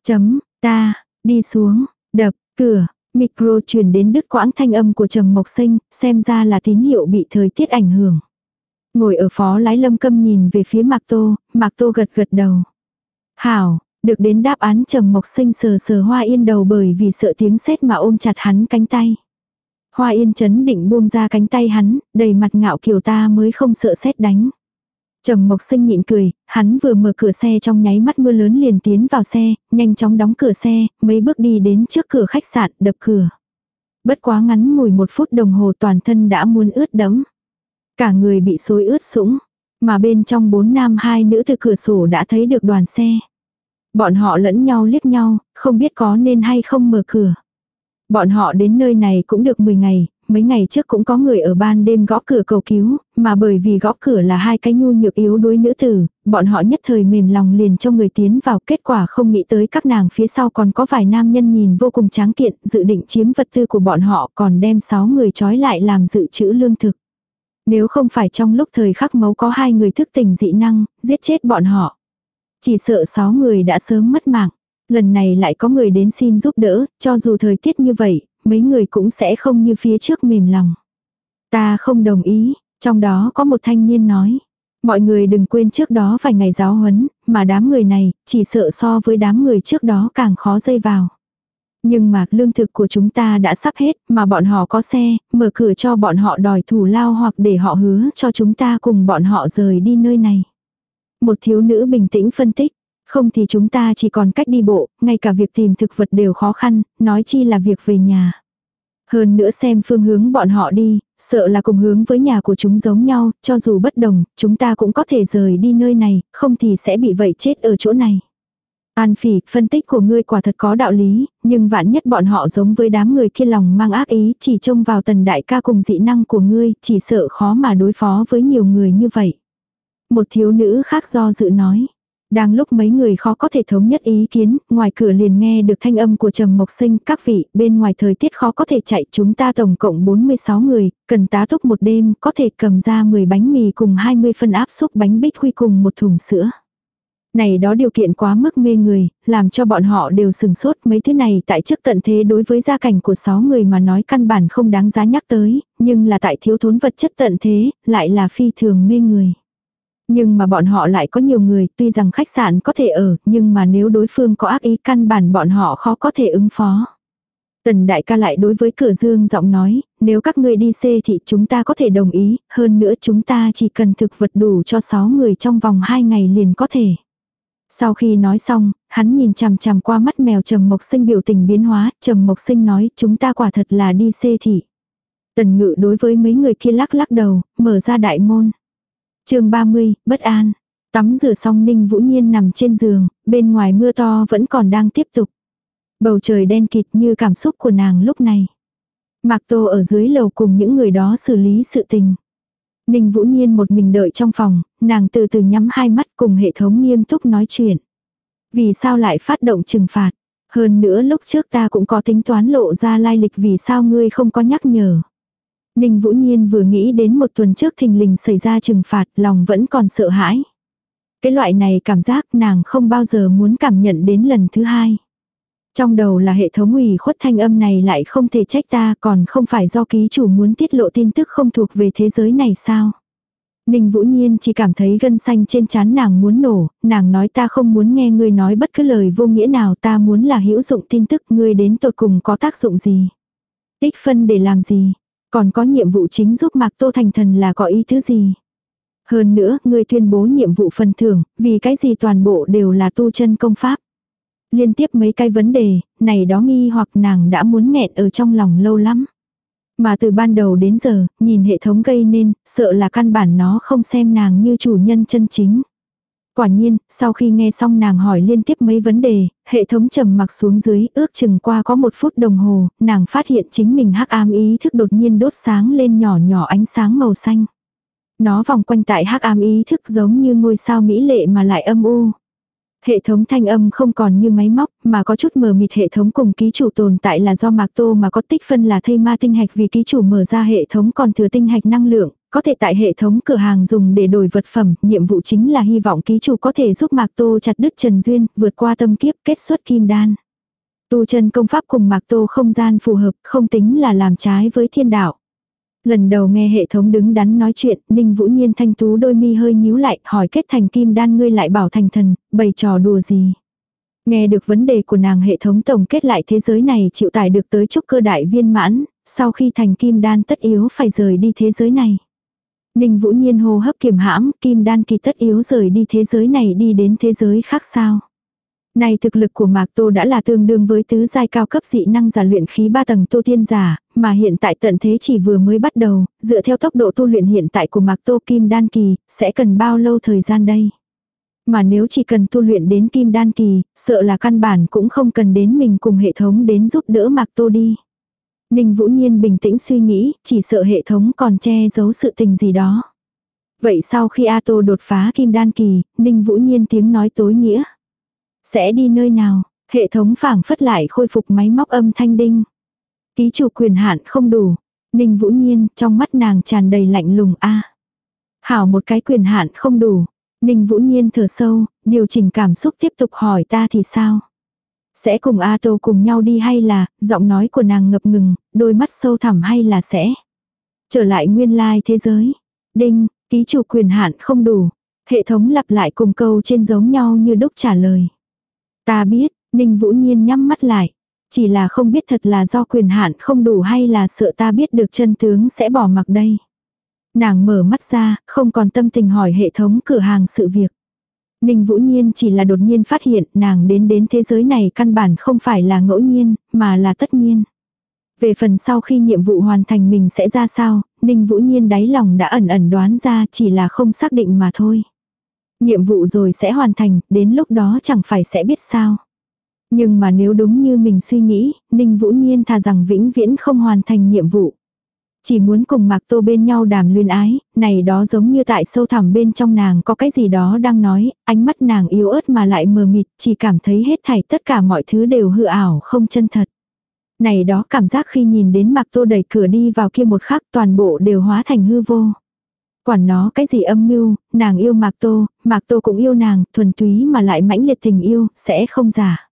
Chấm, ta, đi xuống, đập, cửa, micro truyền đến đứt quãng thanh âm của Trầm Mộc Sinh, xem ra là tín hiệu bị thời tiết ảnh hưởng. Ngồi ở phó lái lâm câm nhìn về phía Mạc Tô, Mạc Tô gật gật đầu. Hảo, được đến đáp án Trầm Mộc Sinh sờ sờ hoa yên đầu bởi vì sợ tiếng sét mà ôm chặt hắn cánh tay. Hoa yên chấn định buông ra cánh tay hắn, đầy mặt ngạo kiều ta mới không sợ xét đánh. Trầm mộc sinh nhịn cười, hắn vừa mở cửa xe trong nháy mắt mưa lớn liền tiến vào xe, nhanh chóng đóng cửa xe, mấy bước đi đến trước cửa khách sạn, đập cửa. Bất quá ngắn ngủi một phút đồng hồ toàn thân đã muốn ướt đẫm. Cả người bị xối ướt sũng, mà bên trong bốn nam hai nữ từ cửa sổ đã thấy được đoàn xe. Bọn họ lẫn nhau liếc nhau, không biết có nên hay không mở cửa. Bọn họ đến nơi này cũng được 10 ngày, mấy ngày trước cũng có người ở ban đêm gõ cửa cầu cứu, mà bởi vì gõ cửa là hai cái nhu nhược yếu đuối nữ tử, bọn họ nhất thời mềm lòng liền cho người tiến vào kết quả không nghĩ tới các nàng phía sau còn có vài nam nhân nhìn vô cùng tráng kiện, dự định chiếm vật tư của bọn họ còn đem sáu người trói lại làm dự trữ lương thực. Nếu không phải trong lúc thời khắc mấu có hai người thức tỉnh dị năng, giết chết bọn họ. Chỉ sợ sáu người đã sớm mất mạng. Lần này lại có người đến xin giúp đỡ, cho dù thời tiết như vậy, mấy người cũng sẽ không như phía trước mềm lòng. Ta không đồng ý, trong đó có một thanh niên nói. Mọi người đừng quên trước đó vài ngày giáo huấn, mà đám người này, chỉ sợ so với đám người trước đó càng khó dây vào. Nhưng mà lương thực của chúng ta đã sắp hết, mà bọn họ có xe, mở cửa cho bọn họ đòi thủ lao hoặc để họ hứa cho chúng ta cùng bọn họ rời đi nơi này. Một thiếu nữ bình tĩnh phân tích, không thì chúng ta chỉ còn cách đi bộ, ngay cả việc tìm thực vật đều khó khăn, nói chi là việc về nhà. Hơn nữa xem phương hướng bọn họ đi, sợ là cùng hướng với nhà của chúng giống nhau, cho dù bất đồng, chúng ta cũng có thể rời đi nơi này, không thì sẽ bị vậy chết ở chỗ này. An phỉ, phân tích của ngươi quả thật có đạo lý, nhưng vạn nhất bọn họ giống với đám người kia lòng mang ác ý, chỉ trông vào tần đại ca cùng dị năng của ngươi, chỉ sợ khó mà đối phó với nhiều người như vậy. Một thiếu nữ khác do dự nói. Đang lúc mấy người khó có thể thống nhất ý kiến, ngoài cửa liền nghe được thanh âm của Trầm Mộc Sinh, các vị, bên ngoài thời tiết khó có thể chạy, chúng ta tổng cộng 46 người, cần tá túc một đêm, có thể cầm ra 10 bánh mì cùng 20 phân áp xúc bánh bích quy cùng một thùng sữa. Này đó điều kiện quá mức mê người, làm cho bọn họ đều sừng sốt mấy thứ này tại trước tận thế đối với gia cảnh của 6 người mà nói căn bản không đáng giá nhắc tới, nhưng là tại thiếu thốn vật chất tận thế, lại là phi thường mê người. Nhưng mà bọn họ lại có nhiều người, tuy rằng khách sạn có thể ở, nhưng mà nếu đối phương có ác ý căn bản bọn họ khó có thể ứng phó. Tần đại ca lại đối với cửa dương giọng nói, nếu các ngươi đi xê thì chúng ta có thể đồng ý, hơn nữa chúng ta chỉ cần thực vật đủ cho 6 người trong vòng 2 ngày liền có thể. Sau khi nói xong, hắn nhìn chằm chằm qua mắt mèo Trầm Mộc Sinh biểu tình biến hóa, Trầm Mộc Sinh nói, chúng ta quả thật là đi xê thị. Tần ngự đối với mấy người kia lắc lắc đầu, mở ra đại môn chương 30, bất an. Tắm rửa xong Ninh Vũ Nhiên nằm trên giường, bên ngoài mưa to vẫn còn đang tiếp tục. Bầu trời đen kịt như cảm xúc của nàng lúc này. Mạc Tô ở dưới lầu cùng những người đó xử lý sự tình. Ninh Vũ Nhiên một mình đợi trong phòng, nàng từ từ nhắm hai mắt cùng hệ thống nghiêm túc nói chuyện. Vì sao lại phát động trừng phạt? Hơn nữa lúc trước ta cũng có tính toán lộ ra lai lịch vì sao ngươi không có nhắc nhở. Ninh Vũ Nhiên vừa nghĩ đến một tuần trước thình lình xảy ra trừng phạt, lòng vẫn còn sợ hãi. Cái loại này cảm giác nàng không bao giờ muốn cảm nhận đến lần thứ hai. Trong đầu là hệ thống ủy khuất thanh âm này lại không thể trách ta còn không phải do ký chủ muốn tiết lộ tin tức không thuộc về thế giới này sao. Ninh Vũ Nhiên chỉ cảm thấy gân xanh trên trán nàng muốn nổ, nàng nói ta không muốn nghe ngươi nói bất cứ lời vô nghĩa nào ta muốn là hữu dụng tin tức ngươi đến tột cùng có tác dụng gì. Tích phân để làm gì, còn có nhiệm vụ chính giúp Mạc Tô thành thần là có ý thứ gì? Hơn nữa, người tuyên bố nhiệm vụ phần thưởng, vì cái gì toàn bộ đều là tu chân công pháp. Liên tiếp mấy cái vấn đề, này đó nghi hoặc nàng đã muốn nghẹn ở trong lòng lâu lắm. Mà từ ban đầu đến giờ, nhìn hệ thống gây nên, sợ là căn bản nó không xem nàng như chủ nhân chân chính. Quả nhiên, sau khi nghe xong nàng hỏi liên tiếp mấy vấn đề, hệ thống trầm mặc xuống dưới, ước chừng qua có một phút đồng hồ, nàng phát hiện chính mình hắc ám ý thức đột nhiên đốt sáng lên nhỏ nhỏ ánh sáng màu xanh. Nó vòng quanh tại hắc ám ý thức giống như ngôi sao mỹ lệ mà lại âm u. Hệ thống thanh âm không còn như máy móc, mà có chút mờ mịt hệ thống cùng ký chủ tồn tại là do mạc tô mà có tích phân là thây ma tinh hạch vì ký chủ mở ra hệ thống còn thừa tinh hạch năng lượng, có thể tại hệ thống cửa hàng dùng để đổi vật phẩm, nhiệm vụ chính là hy vọng ký chủ có thể giúp Mạc Tô chặt đứt Trần Duyên, vượt qua tâm kiếp, kết xuất kim đan. Tu chân công pháp cùng Mạc Tô không gian phù hợp, không tính là làm trái với thiên đạo. Lần đầu nghe hệ thống đứng đắn nói chuyện, Ninh Vũ Nhiên thanh tú đôi mi hơi nhíu lại, hỏi kết thành kim đan ngươi lại bảo thành thần, bày trò đùa gì. Nghe được vấn đề của nàng hệ thống tổng kết lại thế giới này chịu tải được tới trúc cơ đại viên mãn, sau khi thành kim đan tất yếu phải rời đi thế giới này. Ninh Vũ Nhiên hô hấp kiềm hãm, kim đan kỳ tất yếu rời đi thế giới này đi đến thế giới khác sao. Này thực lực của Mạc Tô đã là tương đương với tứ giai cao cấp dị năng giả luyện khí ba tầng Tô tiên giả, mà hiện tại tận thế chỉ vừa mới bắt đầu, dựa theo tốc độ tu luyện hiện tại của Mạc Tô Kim Đan Kỳ, sẽ cần bao lâu thời gian đây? Mà nếu chỉ cần tu luyện đến kim đan kỳ, sợ là căn bản cũng không cần đến mình cùng hệ thống đến giúp đỡ Mạc Tô đi. Ninh Vũ Nhiên bình tĩnh suy nghĩ, chỉ sợ hệ thống còn che giấu sự tình gì đó. Vậy sau khi A Tô đột phá kim đan kỳ, Ninh Vũ Nhiên tiếng nói tối nghĩa. Sẽ đi nơi nào? Hệ thống phảng phất lại khôi phục máy móc âm thanh đinh. Ký chủ quyền hạn không đủ. Ninh Vũ Nhiên, trong mắt nàng tràn đầy lạnh lùng a. Hảo một cái quyền hạn không đủ. Ninh Vũ Nhiên thở sâu, điều chỉnh cảm xúc tiếp tục hỏi ta thì sao? Sẽ cùng A Tô cùng nhau đi hay là, giọng nói của nàng ngập ngừng, đôi mắt sâu thẳm hay là sẽ trở lại nguyên lai thế giới. Đinh, ký chủ quyền hạn không đủ. Hệ thống lặp lại cùng câu trên giống nhau như đúc trả lời. Ta biết, Ninh Vũ Nhiên nhắm mắt lại. Chỉ là không biết thật là do quyền hạn không đủ hay là sợ ta biết được chân tướng sẽ bỏ mặc đây. Nàng mở mắt ra, không còn tâm tình hỏi hệ thống cửa hàng sự việc. Ninh Vũ Nhiên chỉ là đột nhiên phát hiện nàng đến đến thế giới này căn bản không phải là ngẫu nhiên, mà là tất nhiên. Về phần sau khi nhiệm vụ hoàn thành mình sẽ ra sao, Ninh Vũ Nhiên đáy lòng đã ẩn ẩn đoán ra chỉ là không xác định mà thôi. Nhiệm vụ rồi sẽ hoàn thành, đến lúc đó chẳng phải sẽ biết sao. Nhưng mà nếu đúng như mình suy nghĩ, Ninh Vũ Nhiên thà rằng vĩnh viễn không hoàn thành nhiệm vụ. Chỉ muốn cùng Mạc Tô bên nhau đàm luyên ái, này đó giống như tại sâu thẳm bên trong nàng có cái gì đó đang nói, ánh mắt nàng yếu ớt mà lại mờ mịt, chỉ cảm thấy hết thảy tất cả mọi thứ đều hư ảo không chân thật. Này đó cảm giác khi nhìn đến Mạc Tô đẩy cửa đi vào kia một khắc toàn bộ đều hóa thành hư vô. Quản nó cái gì âm mưu, nàng yêu Mạc Tô, Mạc Tô cũng yêu nàng, thuần túy mà lại mãnh liệt tình yêu, sẽ không giả.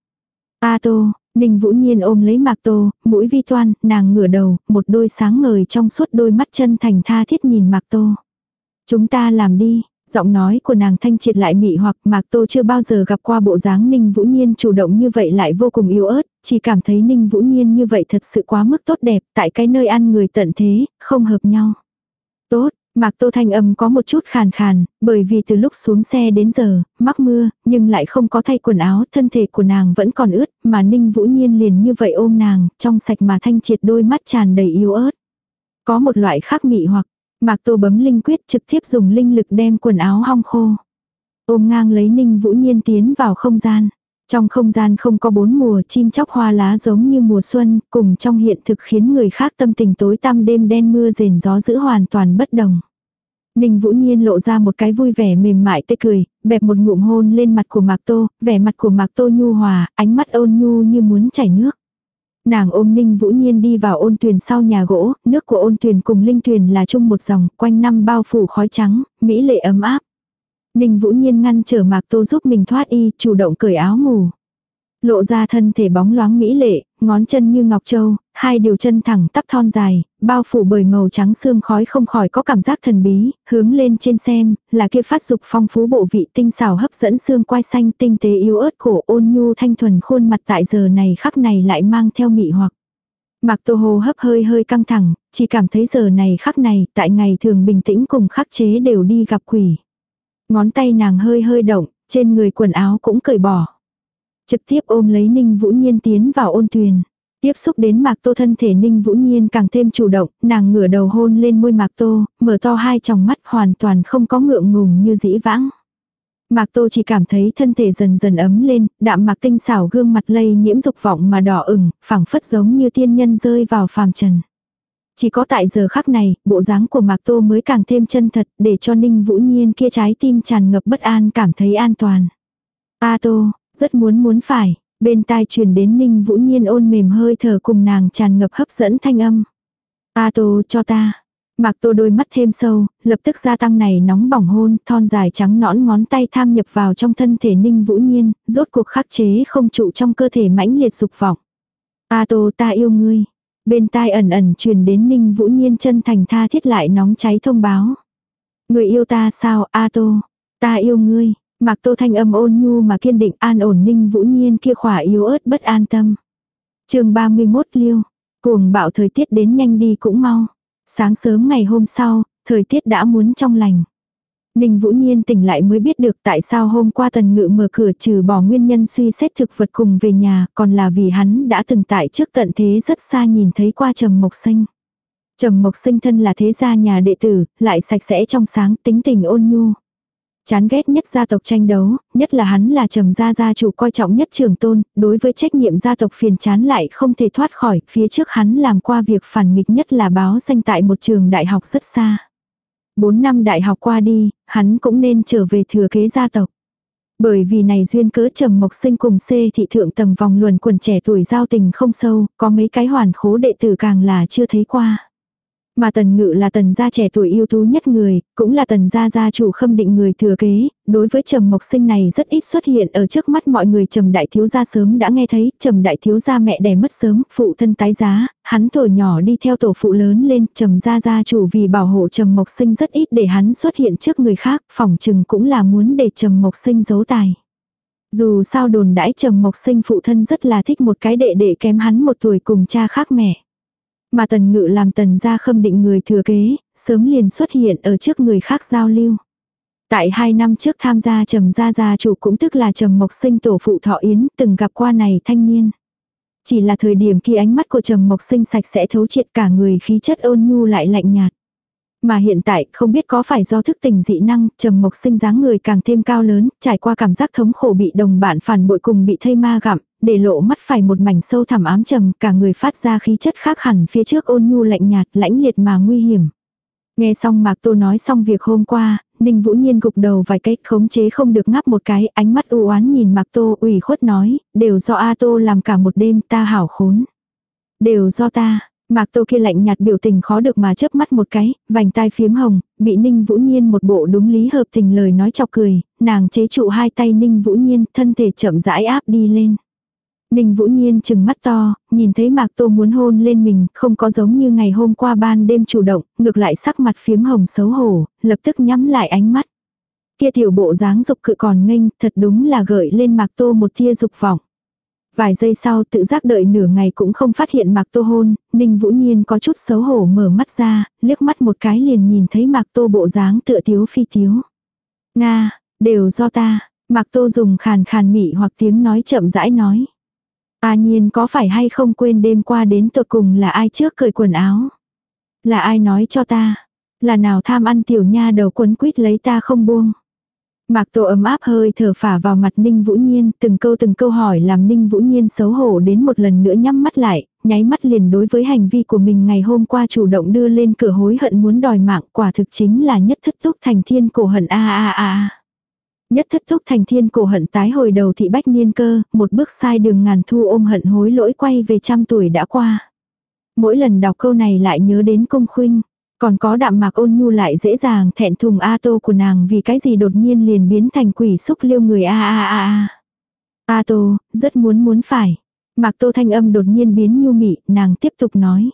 A Tô, Ninh Vũ Nhiên ôm lấy Mạc Tô, mũi vi toan, nàng ngửa đầu, một đôi sáng ngời trong suốt đôi mắt chân thành tha thiết nhìn Mạc Tô. Chúng ta làm đi, giọng nói của nàng thanh triệt lại mị hoặc Mạc Tô chưa bao giờ gặp qua bộ dáng Ninh Vũ Nhiên chủ động như vậy lại vô cùng yếu ớt, chỉ cảm thấy Ninh Vũ Nhiên như vậy thật sự quá mức tốt đẹp, tại cái nơi ăn người tận thế, không hợp nhau. Tốt, Mạc Tô Thanh âm có một chút khàn khàn, bởi vì từ lúc xuống xe đến giờ, mắc mưa, nhưng lại không có thay quần áo, thân thể của nàng vẫn còn ướt, mà Ninh Vũ Nhiên liền như vậy ôm nàng, trong sạch mà thanh triệt đôi mắt tràn đầy yếu ớt. Có một loại khác mị hoặc, Mạc Tô bấm linh quyết trực tiếp dùng linh lực đem quần áo hong khô. Ôm ngang lấy Ninh Vũ Nhiên tiến vào không gian. Trong không gian không có bốn mùa chim chóc hoa lá giống như mùa xuân, cùng trong hiện thực khiến người khác tâm tình tối tăm đêm đen mưa rền gió giữ hoàn toàn bất đồng. Ninh Vũ Nhiên lộ ra một cái vui vẻ mềm mại tê cười, bẹp một ngụm hôn lên mặt của Mạc Tô, vẻ mặt của Mạc Tô nhu hòa, ánh mắt ôn nhu như muốn chảy nước. Nàng ôm Ninh Vũ Nhiên đi vào ôn tuyền sau nhà gỗ, nước của ôn tuyền cùng linh tuyền là chung một dòng, quanh năm bao phủ khói trắng, mỹ lệ ấm áp. Ninh Vũ Nhiên ngăn trở Mạc Tô giúp mình thoát y, chủ động cởi áo ngủ. Lộ ra thân thể bóng loáng mỹ lệ, ngón chân như ngọc châu, hai điều chân thẳng tắp thon dài, bao phủ bởi màu trắng xương khói không khỏi có cảm giác thần bí, hướng lên trên xem, là kia phát dục phong phú bộ vị tinh xảo hấp dẫn xương quai xanh tinh tế yếu ớt cổ ôn nhu thanh thuần khuôn mặt tại giờ này khắc này lại mang theo mị hoặc. Mạc Tô Hồ hấp hơi hơi căng thẳng, chỉ cảm thấy giờ này khắc này, tại ngày thường bình tĩnh cùng khắc chế đều đi gặp quỷ. Ngón tay nàng hơi hơi động, trên người quần áo cũng cởi bỏ. Trực tiếp ôm lấy Ninh Vũ Nhiên tiến vào ôn tuyền. Tiếp xúc đến Mạc Tô thân thể Ninh Vũ Nhiên càng thêm chủ động, nàng ngửa đầu hôn lên môi Mạc Tô, mở to hai tròng mắt hoàn toàn không có ngượng ngùng như dĩ vãng. Mạc Tô chỉ cảm thấy thân thể dần dần ấm lên, đạm mạc tinh xảo gương mặt lây nhiễm dục vọng mà đỏ ửng, phảng phất giống như tiên nhân rơi vào phàm trần. Chỉ có tại giờ khắc này, bộ dáng của Mạc Tô mới càng thêm chân thật, để cho Ninh Vũ Nhiên kia trái tim tràn ngập bất an cảm thấy an toàn. A Tô, rất muốn muốn phải, bên tai truyền đến Ninh Vũ Nhiên ôn mềm hơi thở cùng nàng tràn ngập hấp dẫn thanh âm. A Tô cho ta. Mạc Tô đôi mắt thêm sâu, lập tức gia tăng này nóng bỏng hôn, thon dài trắng nõn ngón tay tham nhập vào trong thân thể Ninh Vũ Nhiên, rốt cuộc khắc chế không trụ trong cơ thể mãnh liệt dục vọng. A Tô ta yêu ngươi. Bên tai ẩn ẩn truyền đến Ninh Vũ Nhiên chân thành tha thiết lại nóng cháy thông báo. Người yêu ta sao, A Tô? Ta yêu ngươi. Mạc Tô thanh âm ôn nhu mà kiên định an ổn Ninh Vũ Nhiên kia khỏa yếu ớt bất an tâm. chương 31 liêu. Cuồng bạo thời tiết đến nhanh đi cũng mau. Sáng sớm ngày hôm sau, thời tiết đã muốn trong lành. Ninh Vũ Nhiên tỉnh lại mới biết được tại sao hôm qua tần ngự mở cửa trừ bỏ nguyên nhân suy xét thực vật cùng về nhà, còn là vì hắn đã từng tại trước tận thế rất xa nhìn thấy qua trầm mộc sinh. Trầm mộc sinh thân là thế gia nhà đệ tử, lại sạch sẽ trong sáng tính tình ôn nhu. Chán ghét nhất gia tộc tranh đấu, nhất là hắn là trầm gia gia chủ coi trọng nhất trường tôn, đối với trách nhiệm gia tộc phiền chán lại không thể thoát khỏi, phía trước hắn làm qua việc phản nghịch nhất là báo danh tại một trường đại học rất xa. Bốn năm đại học qua đi, hắn cũng nên trở về thừa kế gia tộc. Bởi vì này duyên cớ trầm mộc sinh cùng C thị thượng tầng vòng luồn quần trẻ tuổi giao tình không sâu, có mấy cái hoàn khố đệ tử càng là chưa thấy qua. Mà tần ngự là tần gia trẻ tuổi ưu tú nhất người, cũng là tần gia gia chủ khâm định người thừa kế, đối với trầm mộc sinh này rất ít xuất hiện ở trước mắt mọi người trầm đại thiếu gia sớm đã nghe thấy, trầm đại thiếu gia mẹ đẻ mất sớm, phụ thân tái giá, hắn tuổi nhỏ đi theo tổ phụ lớn lên, trầm gia gia chủ vì bảo hộ trầm mộc sinh rất ít để hắn xuất hiện trước người khác, phỏng chừng cũng là muốn để trầm mộc sinh giấu tài. Dù sao đồn đãi trầm mộc sinh phụ thân rất là thích một cái đệ đệ kém hắn một tuổi cùng cha khác mẹ. Mà tần ngự làm tần gia khâm định người thừa kế, sớm liền xuất hiện ở trước người khác giao lưu. Tại hai năm trước tham gia trầm gia gia chủ cũng tức là trầm mộc sinh tổ phụ thọ yến từng gặp qua này thanh niên. Chỉ là thời điểm khi ánh mắt của trầm mộc sinh sạch sẽ thấu triệt cả người khí chất ôn nhu lại lạnh nhạt. Mà hiện tại không biết có phải do thức tình dị năng, trầm mộc sinh dáng người càng thêm cao lớn, trải qua cảm giác thống khổ bị đồng bạn phản bội cùng bị thây ma gặm, để lộ mắt phải một mảnh sâu thẳm ám trầm, cả người phát ra khí chất khác hẳn phía trước ôn nhu lạnh nhạt, lãnh liệt mà nguy hiểm. Nghe xong Mạc Tô nói xong việc hôm qua, Ninh Vũ Nhiên gục đầu vài cách khống chế không được ngáp một cái, ánh mắt u oán nhìn Mạc Tô ủy khuất nói, đều do A Tô làm cả một đêm ta hảo khốn. Đều do ta, Mạc Tô kia lạnh nhạt biểu tình khó được mà chớp mắt một cái, vành tai phiếm hồng, bị Ninh Vũ Nhiên một bộ đúng lý hợp tình lời nói chọc cười, nàng chế trụ hai tay Ninh Vũ Nhiên, thân thể chậm rãi áp đi lên. Ninh Vũ Nhiên chừng mắt to, nhìn thấy Mạc Tô muốn hôn lên mình, không có giống như ngày hôm qua ban đêm chủ động, ngược lại sắc mặt phiếm hồng xấu hổ, lập tức nhắm lại ánh mắt. Kia tiểu bộ dáng dục cự còn nghênh, thật đúng là gợi lên Mạc Tô một tia dục vọng. Vài giây sau tự giác đợi nửa ngày cũng không phát hiện Mạc Tô hôn, Ninh Vũ Nhiên có chút xấu hổ mở mắt ra, liếc mắt một cái liền nhìn thấy Mạc Tô bộ dáng tựa tiếu phi tiếu. Nga, đều do ta, Mạc Tô dùng khàn khàn mị hoặc tiếng nói chậm rãi nói. ta nhiên có phải hay không quên đêm qua đến tột cùng là ai trước cởi quần áo? Là ai nói cho ta? Là nào tham ăn tiểu nha đầu quấn quýt lấy ta không buông? Mạc Tô ấm áp hơi thở phả vào mặt Ninh Vũ Nhiên, từng câu từng câu hỏi làm Ninh Vũ Nhiên xấu hổ đến một lần nữa nhắm mắt lại, nháy mắt liền đối với hành vi của mình ngày hôm qua chủ động đưa lên cửa hối hận muốn đòi mạng quả thực chính là nhất thất túc thành thiên cổ hận a a a. Nhất thất thúc thành thiên cổ hận tái hồi đầu thị bách niên cơ, một bước sai đường ngàn thu ôm hận hối lỗi quay về trăm tuổi đã qua. Mỗi lần đọc câu này lại nhớ đến công khuynh, còn có đạm mạc ôn nhu lại dễ dàng thẹn thùng A tô của nàng vì cái gì đột nhiên liền biến thành quỷ xúc liêu người A A A A. A tô, rất muốn muốn phải. Mạc tô thanh âm đột nhiên biến nhu mị, nàng tiếp tục nói.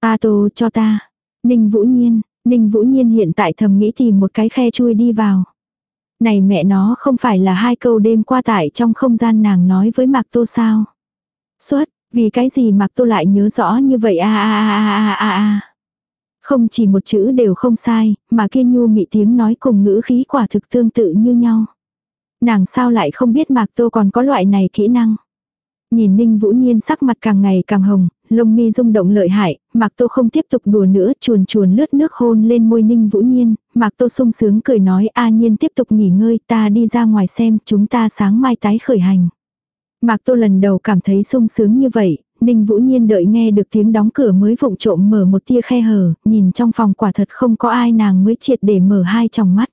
A tô cho ta. Ninh Vũ Nhiên, Ninh Vũ Nhiên hiện tại thầm nghĩ tìm một cái khe chui đi vào. Này mẹ nó không phải là hai câu đêm qua tại trong không gian nàng nói với Mạc Tô sao? Suốt, vì cái gì Mạc Tô lại nhớ rõ như vậy a a a a a a. Không chỉ một chữ đều không sai, mà kiên nhu mị tiếng nói cùng ngữ khí quả thực tương tự như nhau. Nàng sao lại không biết Mạc Tô còn có loại này kỹ năng. Nhìn Ninh Vũ Nhiên sắc mặt càng ngày càng hồng, lông mi rung động lợi hại, Mạc Tô không tiếp tục đùa nữa, chuồn chuồn lướt nước hôn lên môi Ninh Vũ Nhiên, Mạc Tô sung sướng cười nói A Nhiên tiếp tục nghỉ ngơi, ta đi ra ngoài xem, chúng ta sáng mai tái khởi hành. Mạc Tô lần đầu cảm thấy sung sướng như vậy, Ninh Vũ Nhiên đợi nghe được tiếng đóng cửa mới vụng trộm mở một tia khe hở, nhìn trong phòng quả thật không có ai nàng mới triệt để mở hai tròng mắt.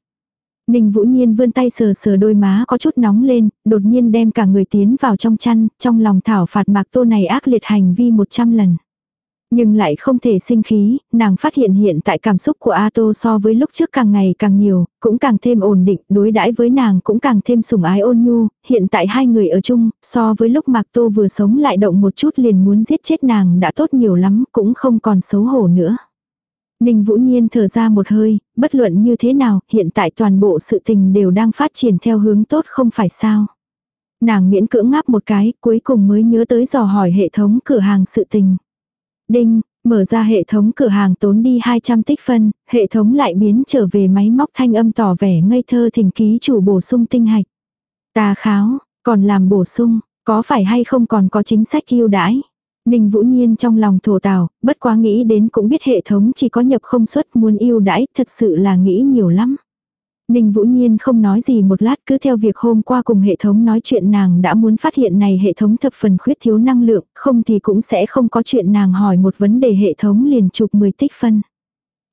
Ninh Vũ Nhiên vươn tay sờ sờ đôi má có chút nóng lên, đột nhiên đem cả người tiến vào trong chăn, trong lòng thảo phạt Mạc Tô này ác liệt hành vi một trăm lần. Nhưng lại không thể sinh khí, nàng phát hiện hiện tại cảm xúc của A Tô so với lúc trước càng ngày càng nhiều, cũng càng thêm ổn định, đối đãi với nàng cũng càng thêm sủng ái ôn nhu, hiện tại hai người ở chung, so với lúc Mạc Tô vừa sống lại động một chút liền muốn giết chết nàng đã tốt nhiều lắm, cũng không còn xấu hổ nữa. Ninh Vũ Nhiên thở ra một hơi, bất luận như thế nào, hiện tại toàn bộ sự tình đều đang phát triển theo hướng tốt không phải sao. Nàng miễn cưỡng ngáp một cái, cuối cùng mới nhớ tới dò hỏi hệ thống cửa hàng sự tình. Đinh, mở ra hệ thống cửa hàng tốn đi 200 tích phân, hệ thống lại biến trở về máy móc thanh âm tỏ vẻ ngây thơ thỉnh ký chủ bổ sung tinh hạch. Ta kháo, còn làm bổ sung, có phải hay không còn có chính sách ưu đãi. Ninh Vũ Nhiên trong lòng thổ tào, bất quá nghĩ đến cũng biết hệ thống chỉ có nhập không xuất muốn ưu đãi, thật sự là nghĩ nhiều lắm. Ninh Vũ Nhiên không nói gì một lát cứ theo việc hôm qua cùng hệ thống nói chuyện nàng đã muốn phát hiện này hệ thống thập phần khuyết thiếu năng lượng, không thì cũng sẽ không có chuyện nàng hỏi một vấn đề hệ thống liền chụp 10 tích phân.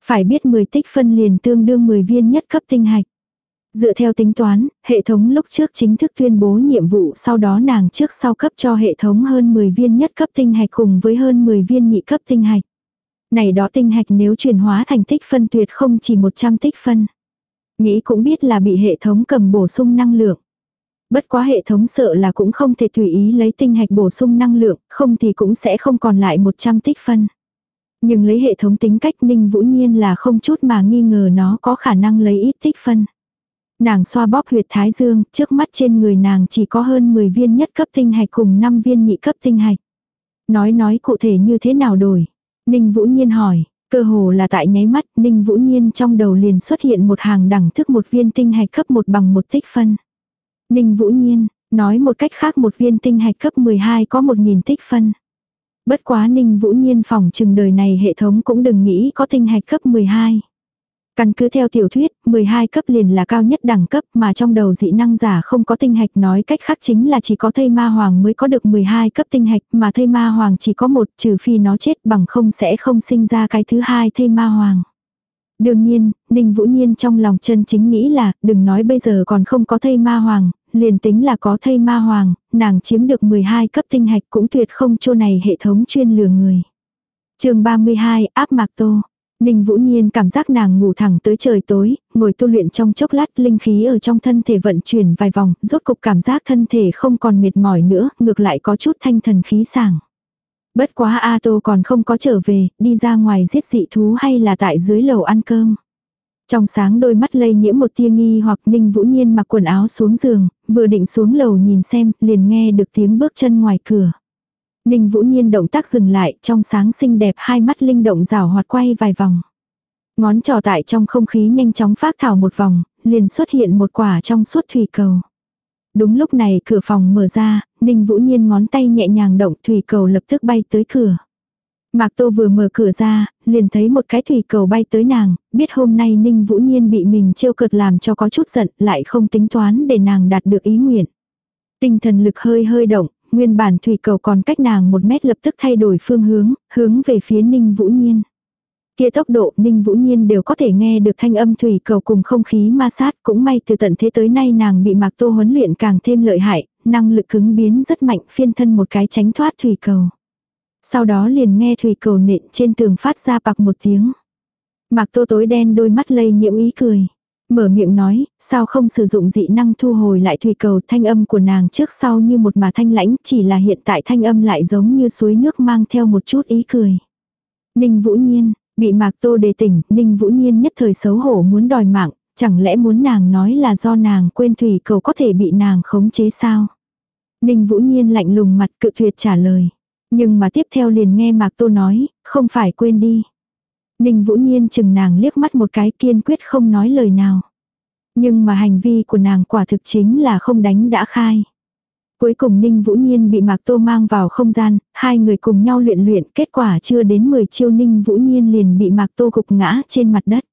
Phải biết 10 tích phân liền tương đương 10 viên nhất cấp tinh hạch. Dựa theo tính toán, hệ thống lúc trước chính thức tuyên bố nhiệm vụ sau đó nàng trước sau cấp cho hệ thống hơn 10 viên nhất cấp tinh hạch cùng với hơn 10 viên nhị cấp tinh hạch. Này đó tinh hạch nếu chuyển hóa thành tích phân tuyệt không chỉ 100 tích phân. Nghĩ cũng biết là bị hệ thống cầm bổ sung năng lượng. Bất quá hệ thống sợ là cũng không thể tùy ý lấy tinh hạch bổ sung năng lượng, không thì cũng sẽ không còn lại 100 tích phân. Nhưng lấy hệ thống tính cách Ninh Vũ Nhiên là không chút mà nghi ngờ nó có khả năng lấy ít tích phân. Nàng xoa bóp huyệt thái dương, trước mắt trên người nàng chỉ có hơn 10 viên nhất cấp tinh hạch cùng 5 viên nhị cấp tinh hạch. Nói nói cụ thể như thế nào đổi? Ninh Vũ Nhiên hỏi, cơ hồ là tại nháy mắt, Ninh Vũ Nhiên trong đầu liền xuất hiện một hàng đẳng thức một viên tinh hạch cấp một bằng một tích phân. Ninh Vũ Nhiên, nói một cách khác một viên tinh hạch cấp 12 có 1.000 tích phân. Bất quá Ninh Vũ Nhiên phòng trừng đời này hệ thống cũng đừng nghĩ có tinh hạch cấp 12. Căn cứ theo tiểu thuyết, 12 cấp liền là cao nhất đẳng cấp mà trong đầu dị năng giả không có tinh hạch nói cách khác chính là chỉ có thây ma hoàng mới có được 12 cấp tinh hạch mà thây ma hoàng chỉ có một trừ phi nó chết bằng không sẽ không sinh ra cái thứ hai thây ma hoàng. Đương nhiên, Ninh Vũ Nhiên trong lòng chân chính nghĩ là đừng nói bây giờ còn không có thây ma hoàng, liền tính là có thây ma hoàng, nàng chiếm được 12 cấp tinh hạch cũng tuyệt không chỗ này hệ thống chuyên lừa người. chương 32 áp mạc tô. Ninh Vũ Nhiên cảm giác nàng ngủ thẳng tới trời tối, ngồi tu luyện trong chốc lát linh khí ở trong thân thể vận chuyển vài vòng, rốt cục cảm giác thân thể không còn mệt mỏi nữa, ngược lại có chút thanh thần khí sảng. Bất quá A Tô còn không có trở về, đi ra ngoài giết dị thú hay là tại dưới lầu ăn cơm. Trong sáng đôi mắt lây nhiễm một tia nghi hoặc Ninh Vũ Nhiên mặc quần áo xuống giường, vừa định xuống lầu nhìn xem, liền nghe được tiếng bước chân ngoài cửa. Ninh Vũ Nhiên động tác dừng lại, trong sáng xinh đẹp hai mắt linh động rảo hoạt quay vài vòng. Ngón trò tại trong không khí nhanh chóng phát thảo một vòng, liền xuất hiện một quả trong suốt thủy cầu. Đúng lúc này cửa phòng mở ra, Ninh Vũ Nhiên ngón tay nhẹ nhàng động thủy cầu lập tức bay tới cửa. Mạc Tô vừa mở cửa ra, liền thấy một cái thủy cầu bay tới nàng, biết hôm nay Ninh Vũ Nhiên bị mình trêu cợt làm cho có chút giận, lại không tính toán để nàng đạt được ý nguyện. Tinh thần lực hơi hơi động, nguyên bản thủy cầu còn cách nàng một mét lập tức thay đổi phương hướng, hướng về phía Ninh Vũ Nhiên. Kia tốc độ Ninh Vũ Nhiên đều có thể nghe được thanh âm thủy cầu cùng không khí ma sát, cũng may từ tận thế tới nay nàng bị Mạc Tô huấn luyện càng thêm lợi hại, năng lực cứng biến rất mạnh phiên thân một cái tránh thoát thủy cầu. Sau đó liền nghe thủy cầu nện trên tường phát ra bạc một tiếng. Mạc Tô tối đen đôi mắt lây nhiễm ý cười. Mở miệng nói, sao không sử dụng dị năng thu hồi lại thủy cầu thanh âm của nàng trước sau như một mà thanh lãnh chỉ là hiện tại thanh âm lại giống như suối nước mang theo một chút ý cười. Ninh Vũ Nhiên, bị Mạc Tô đề tỉnh, Ninh Vũ Nhiên nhất thời xấu hổ muốn đòi mạng, chẳng lẽ muốn nàng nói là do nàng quên thủy cầu có thể bị nàng khống chế sao? Ninh Vũ Nhiên lạnh lùng mặt cự tuyệt trả lời. Nhưng mà tiếp theo liền nghe Mạc Tô nói, không phải quên đi. Ninh Vũ Nhiên chừng nàng liếc mắt một cái kiên quyết không nói lời nào. Nhưng mà hành vi của nàng quả thực chính là không đánh đã khai. Cuối cùng Ninh Vũ Nhiên bị Mạc Tô mang vào không gian, hai người cùng nhau luyện luyện, kết quả chưa đến 10 chiêu Ninh Vũ Nhiên liền bị Mạc Tô gục ngã trên mặt đất.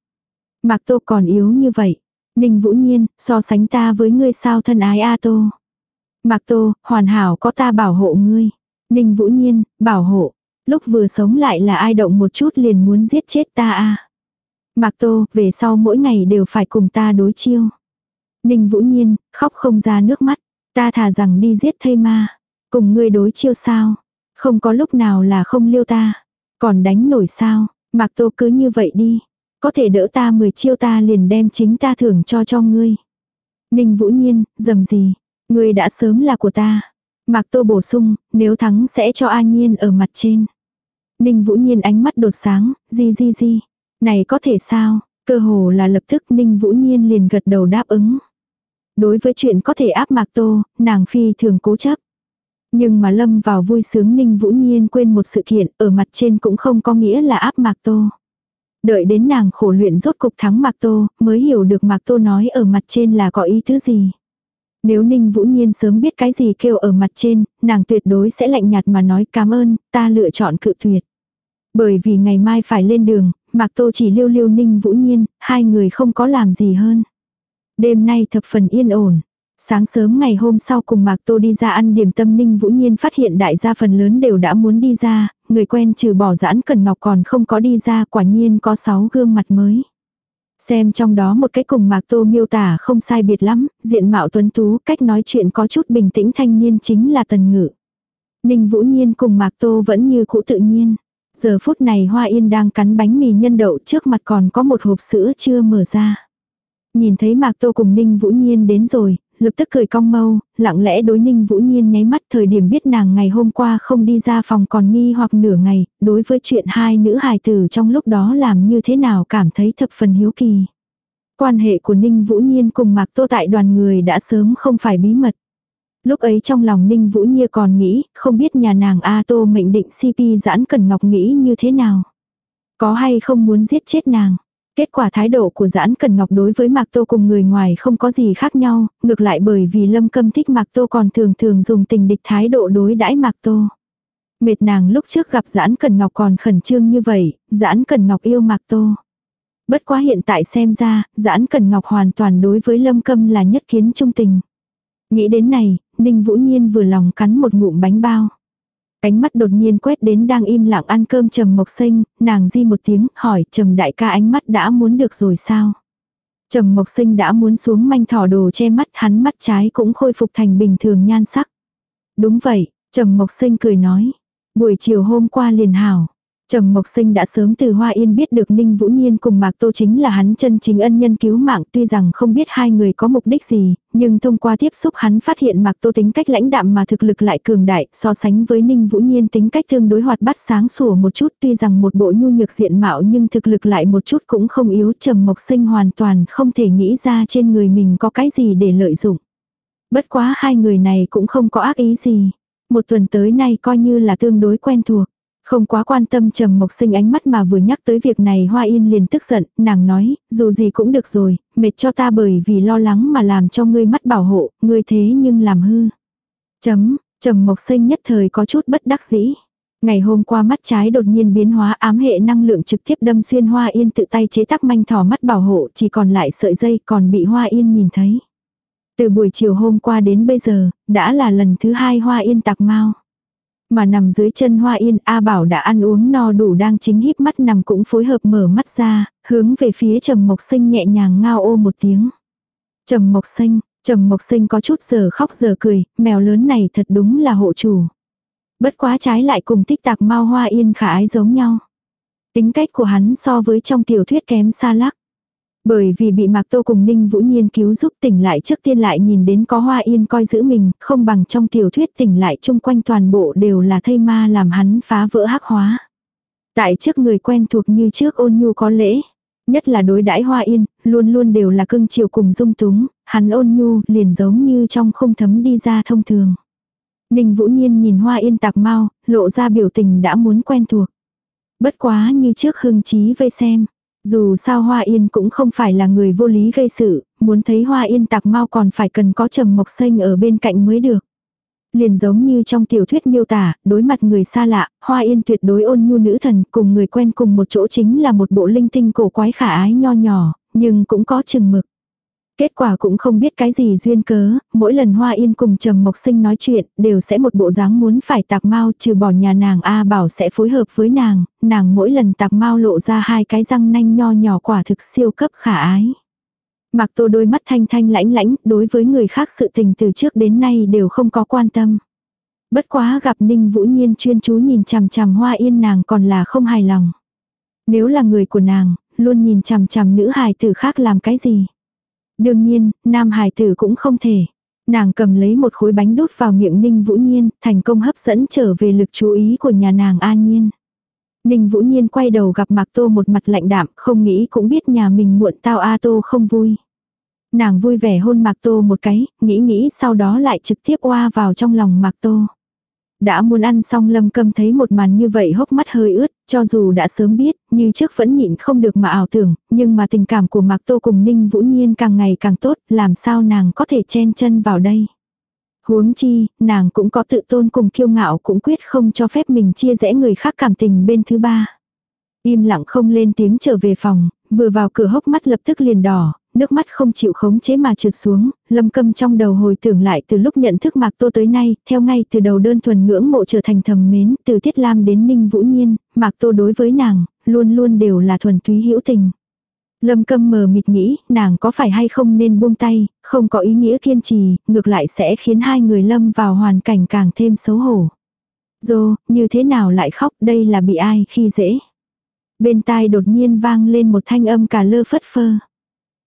Mạc Tô còn yếu như vậy. Ninh Vũ Nhiên, so sánh ta với ngươi sao thân ái A Tô. Mạc Tô, hoàn hảo có ta bảo hộ ngươi. Ninh Vũ Nhiên, bảo hộ. Lúc vừa sống lại là ai động một chút liền muốn giết chết ta a Mạc Tô, về sau mỗi ngày đều phải cùng ta đối chiêu. Ninh Vũ Nhiên, khóc không ra nước mắt. Ta thà rằng đi giết thây ma. Cùng ngươi đối chiêu sao? Không có lúc nào là không liêu ta. Còn đánh nổi sao? Mạc Tô cứ như vậy đi. Có thể đỡ ta 10 chiêu ta liền đem chính ta thưởng cho cho ngươi. Ninh Vũ Nhiên, dầm gì? Ngươi đã sớm là của ta. Mạc Tô bổ sung, nếu thắng sẽ cho A Nhiên ở mặt trên. Ninh Vũ Nhiên ánh mắt đột sáng, di di di. Này có thể sao? Cơ hồ là lập tức Ninh Vũ Nhiên liền gật đầu đáp ứng. Đối với chuyện có thể áp Mạc Tô, nàng phi thường cố chấp. Nhưng mà lâm vào vui sướng Ninh Vũ Nhiên quên một sự kiện ở mặt trên cũng không có nghĩa là áp Mạc Tô. Đợi đến nàng khổ luyện rốt cục thắng Mạc Tô mới hiểu được Mạc Tô nói ở mặt trên là có ý thứ gì. Nếu Ninh Vũ Nhiên sớm biết cái gì kêu ở mặt trên, nàng tuyệt đối sẽ lạnh nhạt mà nói cảm ơn, ta lựa chọn cự tuyệt. Bởi vì ngày mai phải lên đường, Mạc Tô chỉ liêu liêu Ninh Vũ Nhiên, hai người không có làm gì hơn. Đêm nay thập phần yên ổn. Sáng sớm ngày hôm sau cùng Mạc Tô đi ra ăn điểm tâm ninh vũ nhiên phát hiện đại gia phần lớn đều đã muốn đi ra, người quen trừ bỏ giãn cần ngọc còn không có đi ra quả nhiên có sáu gương mặt mới. Xem trong đó một cái cùng Mạc Tô miêu tả không sai biệt lắm, diện mạo tuấn tú, cách nói chuyện có chút bình tĩnh thanh niên chính là Tần Ngự. Ninh Vũ Nhiên cùng Mạc Tô vẫn như cũ tự nhiên. Giờ phút này Hoa Yên đang cắn bánh mì nhân đậu trước mặt còn có một hộp sữa chưa mở ra. Nhìn thấy Mạc Tô cùng Ninh Vũ Nhiên đến rồi, lập tức cười cong mâu, lặng lẽ đối Ninh Vũ Nhiên nháy mắt thời điểm biết nàng ngày hôm qua không đi ra phòng còn nghi hoặc nửa ngày, đối với chuyện hai nữ hài tử trong lúc đó làm như thế nào cảm thấy thập phần hiếu kỳ. Quan hệ của Ninh Vũ Nhiên cùng Mạc Tô tại đoàn người đã sớm không phải bí mật. Lúc ấy trong lòng Ninh Vũ Nhiên còn nghĩ, không biết nhà nàng A Tô mệnh định CP giãn cần ngọc nghĩ như thế nào. Có hay không muốn giết chết nàng. Kết quả thái độ của giãn cần ngọc đối với Mạc Tô cùng người ngoài không có gì khác nhau, ngược lại bởi vì lâm câm thích Mạc Tô còn thường thường dùng tình địch thái độ đối đãi Mạc Tô. Mệt nàng lúc trước gặp giãn cần ngọc còn khẩn trương như vậy, giãn cần ngọc yêu Mạc Tô. Bất quá hiện tại xem ra, giãn cần ngọc hoàn toàn đối với lâm câm là nhất kiến trung tình. Nghĩ đến này, Ninh Vũ Nhiên vừa lòng cắn một ngụm bánh bao. Ánh mắt đột nhiên quét đến đang im lặng ăn cơm Trầm Mộc Sinh, nàng di một tiếng, hỏi Trầm đại ca ánh mắt đã muốn được rồi sao? Trầm Mộc Sinh đã muốn xuống manh thỏ đồ che mắt, hắn mắt trái cũng khôi phục thành bình thường nhan sắc. Đúng vậy, Trầm Mộc Sinh cười nói. Buổi chiều hôm qua liền hảo, Trầm Mộc Sinh đã sớm từ Hoa Yên biết được Ninh Vũ Nhiên cùng Mạc Tô chính là hắn chân chính ân nhân cứu mạng tuy rằng không biết hai người có mục đích gì, nhưng thông qua tiếp xúc hắn phát hiện Mạc Tô tính cách lãnh đạm mà thực lực lại cường đại so sánh với Ninh Vũ Nhiên tính cách tương đối hoạt bát sáng sủa một chút tuy rằng một bộ nhu nhược diện mạo nhưng thực lực lại một chút cũng không yếu Trầm Mộc Sinh hoàn toàn không thể nghĩ ra trên người mình có cái gì để lợi dụng. Bất quá hai người này cũng không có ác ý gì. Một tuần tới nay coi như là tương đối quen thuộc. Không quá quan tâm trầm mộc sinh ánh mắt mà vừa nhắc tới việc này Hoa Yên liền tức giận, nàng nói, dù gì cũng được rồi, mệt cho ta bởi vì lo lắng mà làm cho ngươi mắt bảo hộ, ngươi thế nhưng làm hư. Chấm, trầm mộc sinh nhất thời có chút bất đắc dĩ. Ngày hôm qua mắt trái đột nhiên biến hóa ám hệ năng lượng trực tiếp đâm xuyên Hoa Yên tự tay chế tác manh thỏ mắt bảo hộ chỉ còn lại sợi dây còn bị Hoa Yên nhìn thấy. Từ buổi chiều hôm qua đến bây giờ, đã là lần thứ hai Hoa Yên tạc mau. Mà nằm dưới chân hoa yên A Bảo đã ăn uống no đủ đang chính híp mắt nằm cũng phối hợp mở mắt ra, hướng về phía Trầm Mộc Sinh nhẹ nhàng ngao ô một tiếng. Trầm Mộc Sinh, Trầm Mộc Sinh có chút giờ khóc giờ cười, mèo lớn này thật đúng là hộ chủ. Bất quá trái lại cùng tích tạc mau hoa yên khả ái giống nhau. Tính cách của hắn so với trong tiểu thuyết kém xa lắc. Bởi vì bị Mạc Tô cùng Ninh Vũ Nhiên cứu giúp tỉnh lại trước tiên lại nhìn đến có hoa yên coi giữ mình, không bằng trong tiểu thuyết tỉnh lại chung quanh toàn bộ đều là thây ma làm hắn phá vỡ hắc hóa. Tại trước người quen thuộc như trước ôn nhu có lễ. Nhất là đối đãi hoa yên, luôn luôn đều là cưng chiều cùng dung túng, hắn ôn nhu liền giống như trong không thấm đi ra thông thường. Ninh Vũ Nhiên nhìn hoa yên tạc mau, lộ ra biểu tình đã muốn quen thuộc. Bất quá như trước hưng trí vây xem. Dù sao Hoa Yên cũng không phải là người vô lý gây sự, muốn thấy Hoa Yên tạc mau còn phải cần có trầm mộc xanh ở bên cạnh mới được. Liền giống như trong tiểu thuyết miêu tả, đối mặt người xa lạ, Hoa Yên tuyệt đối ôn nhu nữ thần cùng người quen cùng một chỗ chính là một bộ linh tinh cổ quái khả ái nho nhỏ, nhưng cũng có chừng mực. Kết quả cũng không biết cái gì duyên cớ, mỗi lần Hoa Yên cùng Trầm Mộc Sinh nói chuyện, đều sẽ một bộ dáng muốn phải tạc mau trừ bỏ nhà nàng A bảo sẽ phối hợp với nàng, nàng mỗi lần tạc mau lộ ra hai cái răng nanh nho nhỏ quả thực siêu cấp khả ái. Mặc tô đôi mắt thanh thanh lãnh lãnh, đối với người khác sự tình từ trước đến nay đều không có quan tâm. Bất quá gặp Ninh Vũ Nhiên chuyên chú nhìn chằm chằm Hoa Yên nàng còn là không hài lòng. Nếu là người của nàng, luôn nhìn chằm chằm nữ hài tử khác làm cái gì. Đương nhiên, nam hài tử cũng không thể. Nàng cầm lấy một khối bánh đút vào miệng Ninh Vũ Nhiên, thành công hấp dẫn trở về lực chú ý của nhà nàng An Nhiên. Ninh Vũ Nhiên quay đầu gặp Mạc Tô một mặt lạnh đạm, không nghĩ cũng biết nhà mình muộn tao A Tô không vui. Nàng vui vẻ hôn Mạc Tô một cái, nghĩ nghĩ sau đó lại trực tiếp oa vào trong lòng Mạc Tô. Đã muốn ăn xong lâm câm thấy một màn như vậy hốc mắt hơi ướt, cho dù đã sớm biết, như trước vẫn nhịn không được mà ảo tưởng, nhưng mà tình cảm của Mạc Tô cùng Ninh Vũ Nhiên càng ngày càng tốt, làm sao nàng có thể chen chân vào đây. Huống chi, nàng cũng có tự tôn cùng kiêu ngạo cũng quyết không cho phép mình chia rẽ người khác cảm tình bên thứ ba. Im lặng không lên tiếng trở về phòng, vừa vào cửa hốc mắt lập tức liền đỏ, nước mắt không chịu khống chế mà trượt xuống, lâm câm trong đầu hồi tưởng lại từ lúc nhận thức Mạc Tô tới nay, theo ngay từ đầu đơn thuần ngưỡng mộ trở thành thầm mến, từ Tiết Lam đến Ninh Vũ Nhiên, Mạc Tô đối với nàng, luôn luôn đều là thuần túy hữu tình. Lâm câm mờ mịt nghĩ, nàng có phải hay không nên buông tay, không có ý nghĩa kiên trì, ngược lại sẽ khiến hai người lâm vào hoàn cảnh càng thêm xấu hổ. Dô, như thế nào lại khóc, đây là bị ai khi dễ. Bên tai đột nhiên vang lên một thanh âm cả lơ phất phơ.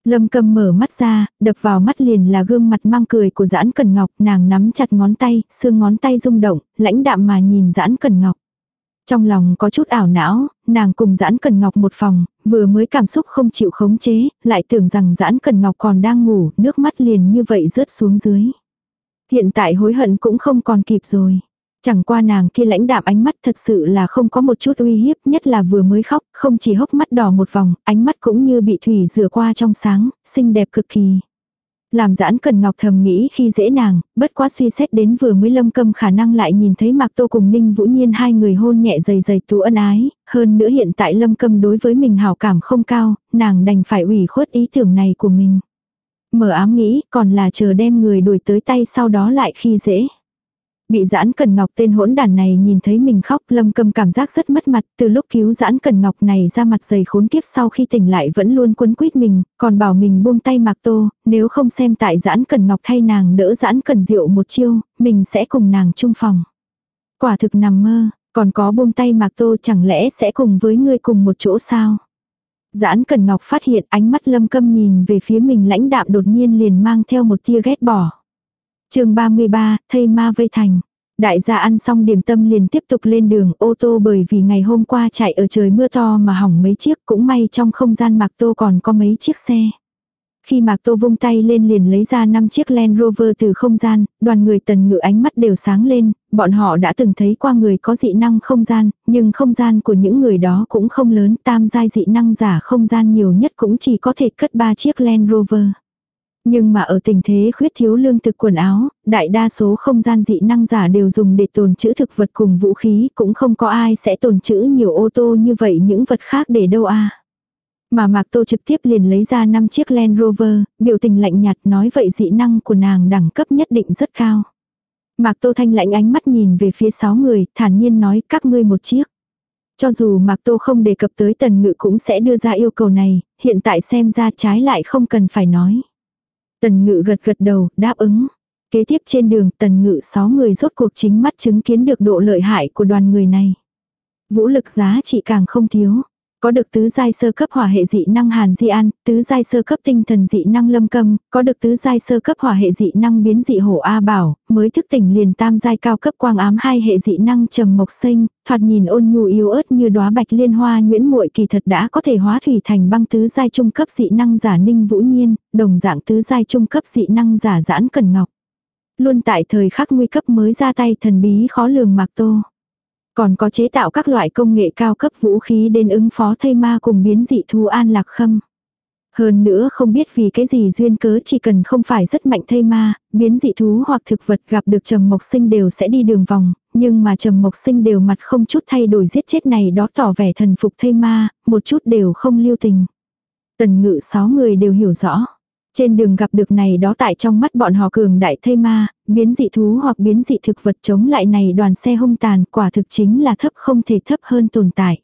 Lâm cầm mở mắt ra, đập vào mắt liền là gương mặt mang cười của giãn cần ngọc, nàng nắm chặt ngón tay, xương ngón tay rung động, lãnh đạm mà nhìn giãn cần ngọc. Trong lòng có chút ảo não, nàng cùng giãn cần ngọc một phòng, vừa mới cảm xúc không chịu khống chế, lại tưởng rằng giãn cần ngọc còn đang ngủ, nước mắt liền như vậy rớt xuống dưới. Hiện tại hối hận cũng không còn kịp rồi. Chẳng qua nàng kia lãnh đạm ánh mắt thật sự là không có một chút uy hiếp, nhất là vừa mới khóc, không chỉ hốc mắt đỏ một vòng, ánh mắt cũng như bị thủy rửa qua trong sáng, xinh đẹp cực kỳ. Làm giãn cần ngọc thầm nghĩ khi dễ nàng, bất quá suy xét đến vừa mới lâm câm khả năng lại nhìn thấy Mạc Tô cùng Ninh Vũ Nhiên hai người hôn nhẹ dày dày tú ân ái, hơn nữa hiện tại lâm câm đối với mình hảo cảm không cao, nàng đành phải ủy khuất ý tưởng này của mình. Mở ám nghĩ còn là chờ đem người đuổi tới tay sau đó lại khi dễ. Bị giãn cần ngọc tên hỗn đàn này nhìn thấy mình khóc lâm cầm cảm giác rất mất mặt từ lúc cứu giãn cần ngọc này ra mặt dày khốn kiếp sau khi tỉnh lại vẫn luôn quấn quýt mình, còn bảo mình buông tay mạc tô, nếu không xem tại giãn cần ngọc thay nàng đỡ giãn cần rượu một chiêu, mình sẽ cùng nàng chung phòng. Quả thực nằm mơ, còn có buông tay mạc tô chẳng lẽ sẽ cùng với ngươi cùng một chỗ sao? Giãn Cần Ngọc phát hiện ánh mắt lâm câm nhìn về phía mình lãnh đạm đột nhiên liền mang theo một tia ghét bỏ chương 33, thây ma vây thành. Đại gia ăn xong điểm tâm liền tiếp tục lên đường ô tô bởi vì ngày hôm qua chạy ở trời mưa to mà hỏng mấy chiếc cũng may trong không gian Mạc Tô còn có mấy chiếc xe. Khi Mạc Tô vung tay lên liền lấy ra 5 chiếc Land Rover từ không gian, đoàn người tần ngự ánh mắt đều sáng lên, bọn họ đã từng thấy qua người có dị năng không gian, nhưng không gian của những người đó cũng không lớn, tam giai dị năng giả không gian nhiều nhất cũng chỉ có thể cất 3 chiếc Land Rover. Nhưng mà ở tình thế khuyết thiếu lương thực quần áo, đại đa số không gian dị năng giả đều dùng để tồn trữ thực vật cùng vũ khí, cũng không có ai sẽ tồn trữ nhiều ô tô như vậy những vật khác để đâu a. Mà Mạc Tô trực tiếp liền lấy ra 5 chiếc Land Rover, biểu tình lạnh nhạt nói vậy dị năng của nàng đẳng cấp nhất định rất cao. Mạc Tô thanh lạnh ánh mắt nhìn về phía 6 người, thản nhiên nói các ngươi một chiếc. Cho dù Mạc Tô không đề cập tới tần ngự cũng sẽ đưa ra yêu cầu này, hiện tại xem ra trái lại không cần phải nói. Tần ngự gật gật đầu, đáp ứng. Kế tiếp trên đường tần ngự 6 người rốt cuộc chính mắt chứng kiến được độ lợi hại của đoàn người này. Vũ lực giá trị càng không thiếu. Có được tứ giai sơ cấp hỏa hệ dị năng Hàn Di An, tứ giai sơ cấp tinh thần dị năng Lâm Câm, có được tứ giai sơ cấp hỏa hệ dị năng biến dị hổ A Bảo, mới thức tỉnh liền tam giai cao cấp quang ám hai hệ dị năng Trầm Mộc Sinh, thoạt nhìn ôn nhu yếu ớt như đóa bạch liên hoa nhuyễn muội kỳ thật đã có thể hóa thủy thành băng tứ giai trung cấp dị năng giả Ninh Vũ Nhiên, đồng dạng tứ giai trung cấp dị năng giả Giãn Cần Ngọc. Luôn tại thời khắc nguy cấp mới ra tay thần bí khó lường Mạc Tô. Còn có chế tạo các loại công nghệ cao cấp vũ khí đến ứng phó thây ma cùng biến dị thú an lạc khâm. Hơn nữa không biết vì cái gì duyên cớ chỉ cần không phải rất mạnh thây ma, biến dị thú hoặc thực vật gặp được trầm mộc sinh đều sẽ đi đường vòng, nhưng mà trầm mộc sinh đều mặt không chút thay đổi giết chết này đó tỏ vẻ thần phục thây ma, một chút đều không lưu tình. Tần ngự sáu người đều hiểu rõ. Trên đường gặp được này đó tại trong mắt bọn họ cường đại thây ma, biến dị thú hoặc biến dị thực vật chống lại này đoàn xe hung tàn quả thực chính là thấp không thể thấp hơn tồn tại.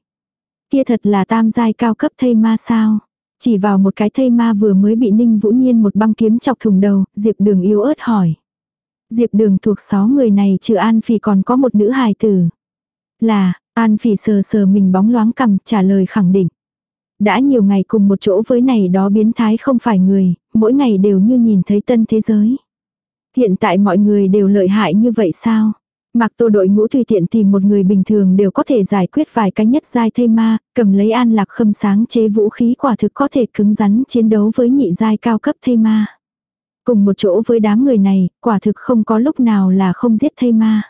Kia thật là tam giai cao cấp thây ma sao? Chỉ vào một cái thây ma vừa mới bị ninh vũ nhiên một băng kiếm chọc thùng đầu, Diệp đường yếu ớt hỏi. Diệp đường thuộc sáu người này trừ An Phỉ còn có một nữ hài tử. Là, An Phỉ sờ sờ mình bóng loáng cầm trả lời khẳng định. Đã nhiều ngày cùng một chỗ với này đó biến thái không phải người, mỗi ngày đều như nhìn thấy tân thế giới. Hiện tại mọi người đều lợi hại như vậy sao? Mặc tô đội ngũ tùy tiện tìm một người bình thường đều có thể giải quyết vài cái nhất giai thây ma, cầm lấy an lạc khâm sáng chế vũ khí quả thực có thể cứng rắn chiến đấu với nhị giai cao cấp thây ma. Cùng một chỗ với đám người này, quả thực không có lúc nào là không giết thây ma.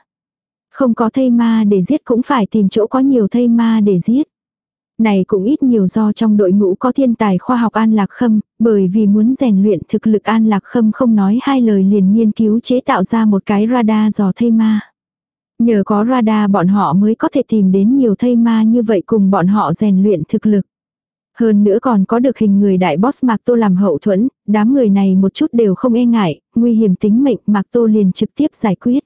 Không có thây ma để giết cũng phải tìm chỗ có nhiều thây ma để giết. Này cũng ít nhiều do trong đội ngũ có thiên tài khoa học An Lạc Khâm, bởi vì muốn rèn luyện thực lực An Lạc Khâm không nói hai lời liền nghiên cứu chế tạo ra một cái radar dò thây ma. Nhờ có radar bọn họ mới có thể tìm đến nhiều thây ma như vậy cùng bọn họ rèn luyện thực lực. Hơn nữa còn có được hình người đại boss Mạc Tô làm hậu thuẫn, đám người này một chút đều không e ngại, nguy hiểm tính mệnh Mạc Tô liền trực tiếp giải quyết.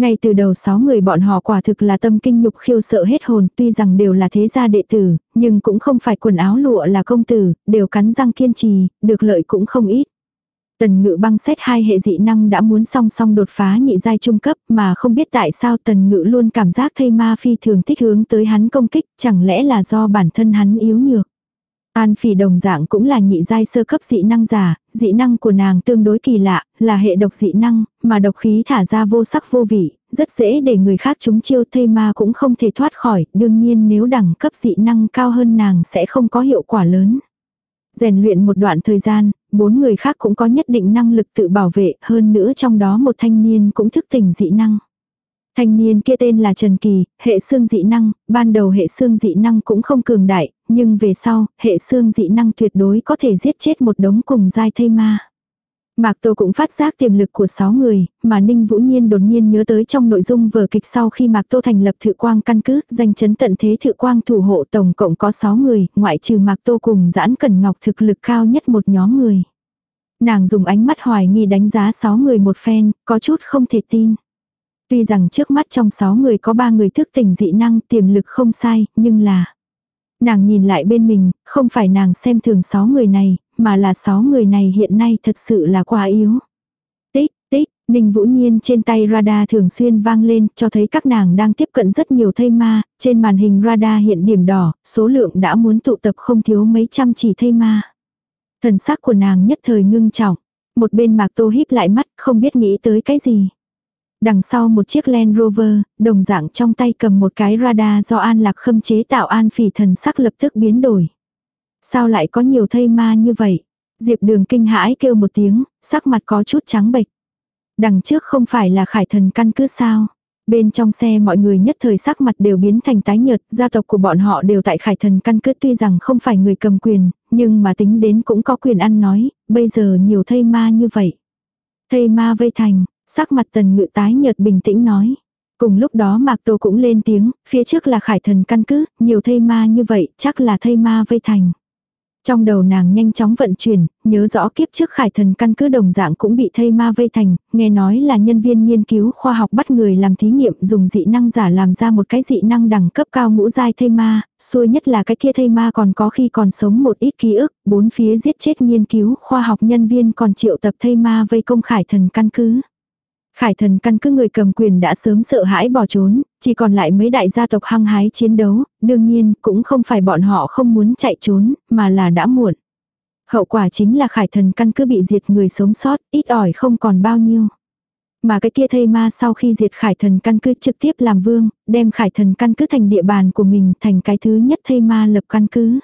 Ngay từ đầu sáu người bọn họ quả thực là tâm kinh nhục khiêu sợ hết hồn, tuy rằng đều là thế gia đệ tử, nhưng cũng không phải quần áo lụa là công tử, đều cắn răng kiên trì, được lợi cũng không ít. Tần ngự băng xét hai hệ dị năng đã muốn song song đột phá nhị giai trung cấp mà không biết tại sao tần ngự luôn cảm giác thây ma phi thường thích hướng tới hắn công kích, chẳng lẽ là do bản thân hắn yếu nhược. An phỉ đồng dạng cũng là nhị giai sơ cấp dị năng giả, dị năng của nàng tương đối kỳ lạ, là hệ độc dị năng, mà độc khí thả ra vô sắc vô vị, rất dễ để người khác chúng chiêu thây ma cũng không thể thoát khỏi, đương nhiên nếu đẳng cấp dị năng cao hơn nàng sẽ không có hiệu quả lớn. Rèn luyện một đoạn thời gian, bốn người khác cũng có nhất định năng lực tự bảo vệ, hơn nữa trong đó một thanh niên cũng thức tỉnh dị năng. Thanh niên kia tên là Trần Kỳ, hệ xương dị năng, ban đầu hệ xương dị năng cũng không cường đại, nhưng về sau, hệ xương dị năng tuyệt đối có thể giết chết một đống cùng giai thây ma. Mạc Tô cũng phát giác tiềm lực của 6 người, mà Ninh Vũ Nhiên đột nhiên nhớ tới trong nội dung vở kịch sau khi Mạc Tô thành lập thự quang căn cứ, danh chấn tận thế thự quang thủ hộ tổng cộng có 6 người, ngoại trừ Mạc Tô cùng giãn cần ngọc thực lực cao nhất một nhóm người. Nàng dùng ánh mắt hoài nghi đánh giá 6 người một phen, có chút không thể tin. Tuy rằng trước mắt trong 6 người có 3 người thức tỉnh dị năng tiềm lực không sai, nhưng là... Nàng nhìn lại bên mình, không phải nàng xem thường 6 người này, mà là 6 người này hiện nay thật sự là quá yếu. Tích, tích, Ninh Vũ Nhiên trên tay radar thường xuyên vang lên cho thấy các nàng đang tiếp cận rất nhiều thây ma, trên màn hình radar hiện điểm đỏ, số lượng đã muốn tụ tập không thiếu mấy trăm chỉ thây ma. Thần sắc của nàng nhất thời ngưng trọng, một bên mạc tô híp lại mắt không biết nghĩ tới cái gì. Đằng sau một chiếc Land Rover, đồng dạng trong tay cầm một cái radar do An Lạc Khâm chế tạo An Phỉ thần sắc lập tức biến đổi. Sao lại có nhiều thây ma như vậy? Diệp đường kinh hãi kêu một tiếng, sắc mặt có chút trắng bệch. Đằng trước không phải là khải thần căn cứ sao? Bên trong xe mọi người nhất thời sắc mặt đều biến thành tái nhợt, gia tộc của bọn họ đều tại khải thần căn cứ tuy rằng không phải người cầm quyền, nhưng mà tính đến cũng có quyền ăn nói, bây giờ nhiều thây ma như vậy. Thây ma vây thành, Sắc mặt tần ngự tái nhợt bình tĩnh nói. Cùng lúc đó Mạc Tô cũng lên tiếng, phía trước là khải thần căn cứ, nhiều thây ma như vậy, chắc là thây ma vây thành. Trong đầu nàng nhanh chóng vận chuyển, nhớ rõ kiếp trước khải thần căn cứ đồng dạng cũng bị thây ma vây thành, nghe nói là nhân viên nghiên cứu khoa học bắt người làm thí nghiệm dùng dị năng giả làm ra một cái dị năng đẳng cấp cao ngũ giai thây ma, xui nhất là cái kia thây ma còn có khi còn sống một ít ký ức, bốn phía giết chết nghiên cứu khoa học nhân viên còn triệu tập thây ma vây công khải thần căn cứ. Khải thần căn cứ người cầm quyền đã sớm sợ hãi bỏ trốn, chỉ còn lại mấy đại gia tộc hăng hái chiến đấu, đương nhiên cũng không phải bọn họ không muốn chạy trốn, mà là đã muộn. Hậu quả chính là khải thần căn cứ bị diệt người sống sót, ít ỏi không còn bao nhiêu. Mà cái kia thây ma sau khi diệt khải thần căn cứ trực tiếp làm vương, đem khải thần căn cứ thành địa bàn của mình thành cái thứ nhất thây ma lập căn cứ.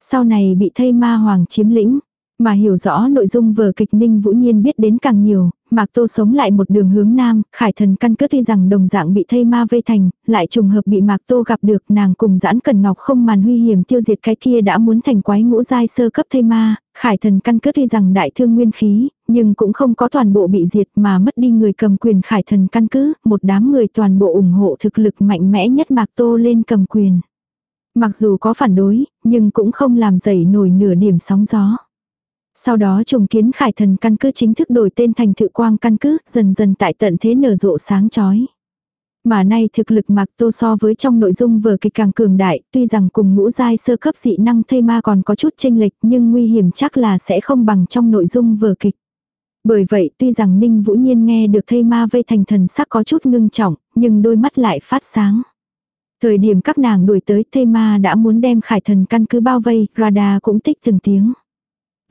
Sau này bị thây ma hoàng chiếm lĩnh, mà hiểu rõ nội dung vở kịch Ninh Vũ Nhiên biết đến càng nhiều, Mạc Tô sống lại một đường hướng nam, khải thần căn cứ tuy rằng đồng dạng bị thây ma vây thành, lại trùng hợp bị Mạc Tô gặp được nàng cùng giãn cần ngọc không màn huy hiểm tiêu diệt cái kia đã muốn thành quái ngũ giai sơ cấp thây ma, khải thần căn cứ tuy rằng đại thương nguyên khí, nhưng cũng không có toàn bộ bị diệt mà mất đi người cầm quyền khải thần căn cứ, một đám người toàn bộ ủng hộ thực lực mạnh mẽ nhất Mạc Tô lên cầm quyền. Mặc dù có phản đối, nhưng cũng không làm dậy nổi nửa điểm sóng gió. Sau đó trùng kiến khải thần căn cứ chính thức đổi tên thành thự quang căn cứ, dần dần tại tận thế nở rộ sáng chói. Mà nay thực lực Mạc Tô so với trong nội dung vừa kịch càng cường đại, tuy rằng cùng ngũ giai sơ cấp dị năng thây ma còn có chút chênh lệch nhưng nguy hiểm chắc là sẽ không bằng trong nội dung vừa kịch. Bởi vậy tuy rằng Ninh Vũ Nhiên nghe được thây ma vây thành thần sắc có chút ngưng trọng, nhưng đôi mắt lại phát sáng. Thời điểm các nàng đuổi tới thây ma đã muốn đem khải thần căn cứ bao vây, radar cũng tích từng tiếng.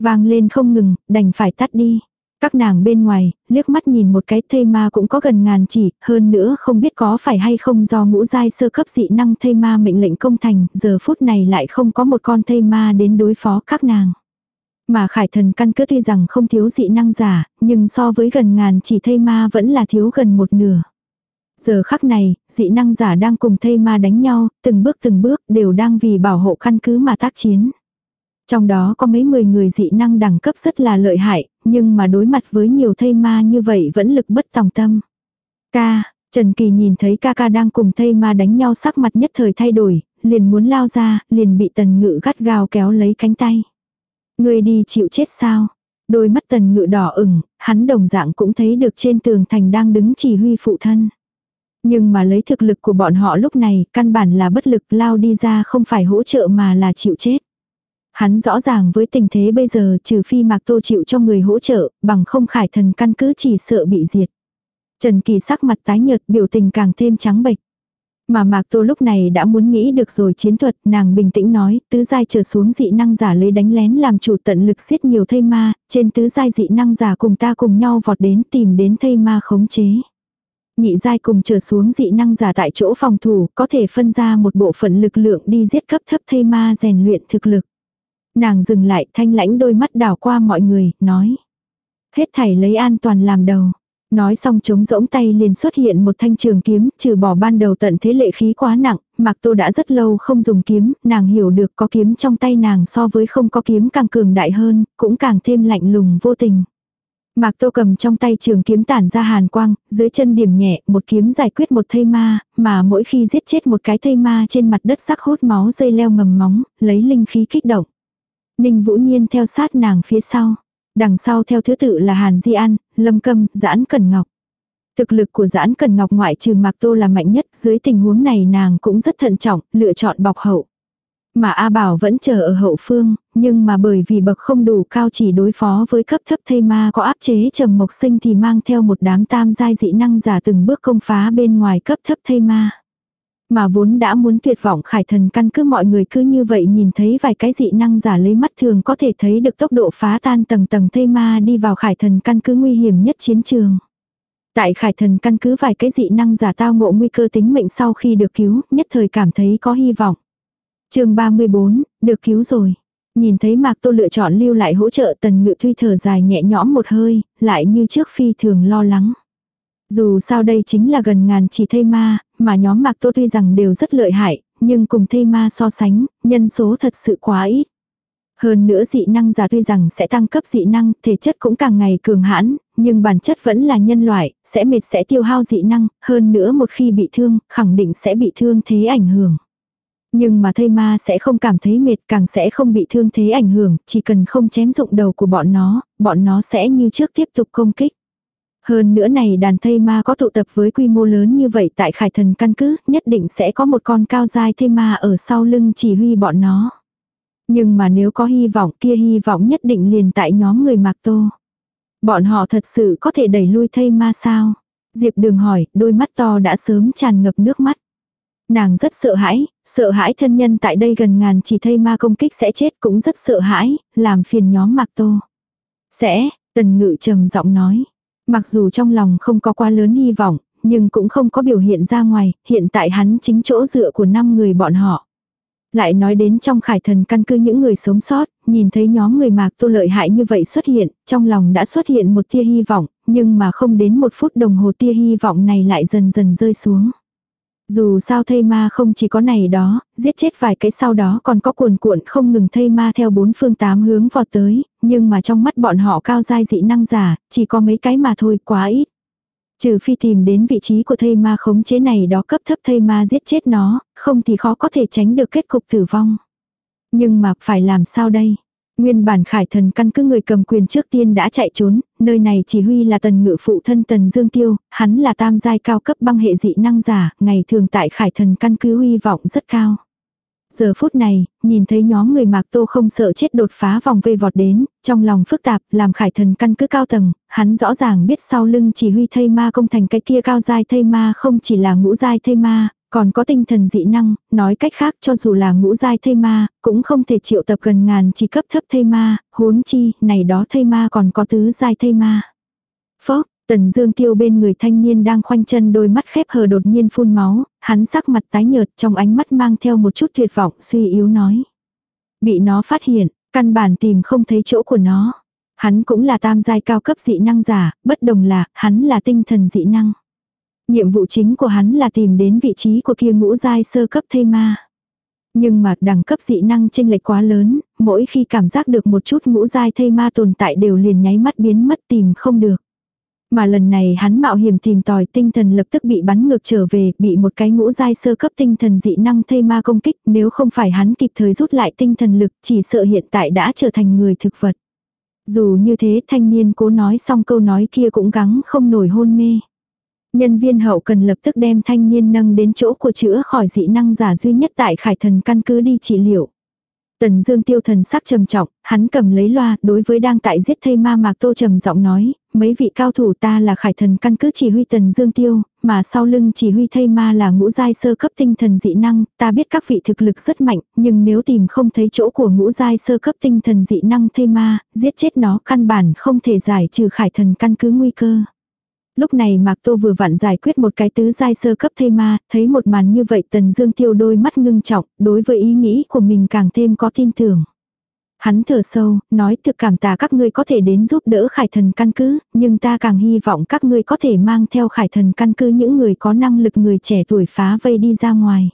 Vang lên không ngừng, đành phải tắt đi. Các nàng bên ngoài, liếc mắt nhìn một cái thây ma cũng có gần ngàn chỉ, hơn nữa không biết có phải hay không do ngũ giai sơ cấp dị năng thây ma mệnh lệnh công thành, giờ phút này lại không có một con thây ma đến đối phó các nàng. Mà khải thần căn cứ tuy rằng không thiếu dị năng giả, nhưng so với gần ngàn chỉ thây ma vẫn là thiếu gần một nửa. Giờ khắc này, dị năng giả đang cùng thây ma đánh nhau, từng bước từng bước đều đang vì bảo hộ căn cứ mà tác chiến. Trong đó có mấy mười người dị năng đẳng cấp rất là lợi hại, nhưng mà đối mặt với nhiều thây ma như vậy vẫn lực bất tòng tâm. Ca, Trần Kỳ nhìn thấy ca ca đang cùng thây ma đánh nhau sắc mặt nhất thời thay đổi, liền muốn lao ra, liền bị tần ngự gắt gao kéo lấy cánh tay. Người đi chịu chết sao? Đôi mắt tần ngự đỏ ửng, hắn đồng dạng cũng thấy được trên tường thành đang đứng chỉ huy phụ thân. Nhưng mà lấy thực lực của bọn họ lúc này, căn bản là bất lực lao đi ra không phải hỗ trợ mà là chịu chết. Hắn rõ ràng với tình thế bây giờ trừ phi Mạc Tô chịu cho người hỗ trợ, bằng không khải thần căn cứ chỉ sợ bị diệt. Trần Kỳ sắc mặt tái nhợt biểu tình càng thêm trắng bệch. Mà Mạc Tô lúc này đã muốn nghĩ được rồi chiến thuật, nàng bình tĩnh nói, tứ giai trở xuống dị năng giả lấy đánh lén làm chủ tận lực giết nhiều thây ma, trên tứ giai dị năng giả cùng ta cùng nhau vọt đến tìm đến thây ma khống chế. Nhị giai cùng trở xuống dị năng giả tại chỗ phòng thủ, có thể phân ra một bộ phận lực lượng đi giết cấp thấp thây ma rèn luyện thực lực. Nàng dừng lại thanh lãnh đôi mắt đảo qua mọi người, nói. Hết thảy lấy an toàn làm đầu. Nói xong chống rỗng tay liền xuất hiện một thanh trường kiếm, trừ bỏ ban đầu tận thế lệ khí quá nặng, Mạc Tô đã rất lâu không dùng kiếm, nàng hiểu được có kiếm trong tay nàng so với không có kiếm càng cường đại hơn, cũng càng thêm lạnh lùng vô tình. Mạc Tô cầm trong tay trường kiếm tản ra hàn quang, dưới chân điểm nhẹ, một kiếm giải quyết một thây ma, mà mỗi khi giết chết một cái thây ma trên mặt đất sắc hốt máu dây leo mầm móng, lấy linh khí kích động. Ninh Vũ Nhiên theo sát nàng phía sau. Đằng sau theo thứ tự là Hàn Di An, Lâm Câm, Giãn Cần Ngọc. Thực lực của Giãn Cần Ngọc ngoại trừ Mạc Tô là mạnh nhất, dưới tình huống này nàng cũng rất thận trọng, lựa chọn bọc hậu. Mà A Bảo vẫn chờ ở hậu phương, nhưng mà bởi vì bậc không đủ cao chỉ đối phó với cấp thấp thây ma có áp chế trầm mộc sinh thì mang theo một đám tam giai dị năng giả từng bước công phá bên ngoài cấp thấp thây ma. Mà vốn đã muốn tuyệt vọng khải thần căn cứ mọi người cứ như vậy nhìn thấy vài cái dị năng giả lấy mắt thường có thể thấy được tốc độ phá tan tầng tầng thây ma đi vào khải thần căn cứ nguy hiểm nhất chiến trường. Tại khải thần căn cứ vài cái dị năng giả tao ngộ nguy cơ tính mệnh sau khi được cứu, nhất thời cảm thấy có hy vọng. chương 34, được cứu rồi. Nhìn thấy Mạc Tô lựa chọn lưu lại hỗ trợ tần ngự thuy thở dài nhẹ nhõm một hơi, lại như trước phi thường lo lắng. Dù sao đây chính là gần ngàn chỉ thây ma, mà nhóm Mạc Tô tuy rằng đều rất lợi hại, nhưng cùng thây ma so sánh, nhân số thật sự quá ít. Hơn nữa dị năng giả tuy rằng sẽ tăng cấp dị năng, thể chất cũng càng ngày cường hãn, nhưng bản chất vẫn là nhân loại, sẽ mệt sẽ tiêu hao dị năng, hơn nữa một khi bị thương, khẳng định sẽ bị thương thế ảnh hưởng. Nhưng mà thây ma sẽ không cảm thấy mệt càng sẽ không bị thương thế ảnh hưởng, chỉ cần không chém dụng đầu của bọn nó, bọn nó sẽ như trước tiếp tục công kích. Hơn nữa này đàn thây ma có tụ tập với quy mô lớn như vậy tại khải thần căn cứ, nhất định sẽ có một con cao dai thây ma ở sau lưng chỉ huy bọn nó. Nhưng mà nếu có hy vọng kia hy vọng nhất định liền tại nhóm người mạc tô. Bọn họ thật sự có thể đẩy lui thây ma sao? Diệp đường hỏi, đôi mắt to đã sớm tràn ngập nước mắt. Nàng rất sợ hãi, sợ hãi thân nhân tại đây gần ngàn chỉ thây ma công kích sẽ chết cũng rất sợ hãi, làm phiền nhóm mạc tô. Sẽ, tần ngự trầm giọng nói. Mặc dù trong lòng không có quá lớn hy vọng, nhưng cũng không có biểu hiện ra ngoài, hiện tại hắn chính chỗ dựa của năm người bọn họ. Lại nói đến trong khải thần căn cứ những người sống sót, nhìn thấy nhóm người mạc tô lợi hại như vậy xuất hiện, trong lòng đã xuất hiện một tia hy vọng, nhưng mà không đến một phút đồng hồ tia hy vọng này lại dần dần rơi xuống. Dù sao thây ma không chỉ có này đó, giết chết vài cái sau đó còn có cuồn cuộn không ngừng thây ma theo bốn phương tám hướng vọt tới, nhưng mà trong mắt bọn họ cao dai dị năng giả, chỉ có mấy cái mà thôi quá ít. Trừ phi tìm đến vị trí của thây ma khống chế này đó cấp thấp thây ma giết chết nó, không thì khó có thể tránh được kết cục tử vong. Nhưng mà phải làm sao đây? Nguyên bản khải thần căn cứ người cầm quyền trước tiên đã chạy trốn, nơi này chỉ huy là tần ngự phụ thân tần Dương Tiêu, hắn là tam giai cao cấp băng hệ dị năng giả, ngày thường tại khải thần căn cứ huy vọng rất cao. Giờ phút này, nhìn thấy nhóm người mạc tô không sợ chết đột phá vòng vây vọt đến, trong lòng phức tạp, làm khải thần căn cứ cao tầng, hắn rõ ràng biết sau lưng chỉ huy thây ma công thành cái kia cao giai thây ma không chỉ là ngũ giai thây ma, còn có tinh thần dị năng, nói cách khác cho dù là ngũ giai thây ma, cũng không thể triệu tập gần ngàn chỉ cấp thấp thây ma, huống chi, này đó thây ma còn có tứ giai thây ma. Phốc, Tần Dương Tiêu bên người thanh niên đang khoanh chân đôi mắt khép hờ đột nhiên phun máu, hắn sắc mặt tái nhợt trong ánh mắt mang theo một chút tuyệt vọng suy yếu nói. Bị nó phát hiện, căn bản tìm không thấy chỗ của nó. Hắn cũng là tam giai cao cấp dị năng giả, bất đồng là, hắn là tinh thần dị năng. Nhiệm vụ chính của hắn là tìm đến vị trí của kia ngũ giai sơ cấp thây ma. Nhưng mà đẳng cấp dị năng chênh lệch quá lớn, mỗi khi cảm giác được một chút ngũ giai thây ma tồn tại đều liền nháy mắt biến mất tìm không được. Mà lần này hắn mạo hiểm tìm tòi tinh thần lập tức bị bắn ngược trở về, bị một cái ngũ giai sơ cấp tinh thần dị năng thây ma công kích, nếu không phải hắn kịp thời rút lại tinh thần lực, chỉ sợ hiện tại đã trở thành người thực vật. Dù như thế thanh niên cố nói xong câu nói kia cũng gắng không nổi hôn mê. Nhân viên hậu cần lập tức đem thanh niên nâng đến chỗ của chữa khỏi dị năng giả duy nhất tại khải thần căn cứ đi trị liệu. Tần Dương Tiêu thần sắc trầm trọng, hắn cầm lấy loa, đối với đang tại giết thây ma Mạc Tô trầm giọng nói, mấy vị cao thủ ta là Khải Thần căn cứ chỉ huy Tần Dương Tiêu, mà sau lưng chỉ huy thây ma là ngũ giai sơ cấp tinh thần dị năng, ta biết các vị thực lực rất mạnh, nhưng nếu tìm không thấy chỗ của ngũ giai sơ cấp tinh thần dị năng thây ma, giết chết nó căn bản không thể giải trừ Khải Thần căn cứ nguy cơ. Lúc này Mạc Tô vừa vặn giải quyết một cái tứ giai sơ cấp thê ma, thấy một màn như vậy Tần Dương Tiêu đôi mắt ngưng trọng, đối với ý nghĩ của mình càng thêm có tin tưởng. Hắn thở sâu, nói thực cảm tạ các ngươi có thể đến giúp đỡ khải thần căn cứ, nhưng ta càng hy vọng các ngươi có thể mang theo khải thần căn cứ những người có năng lực người trẻ tuổi phá vây đi ra ngoài.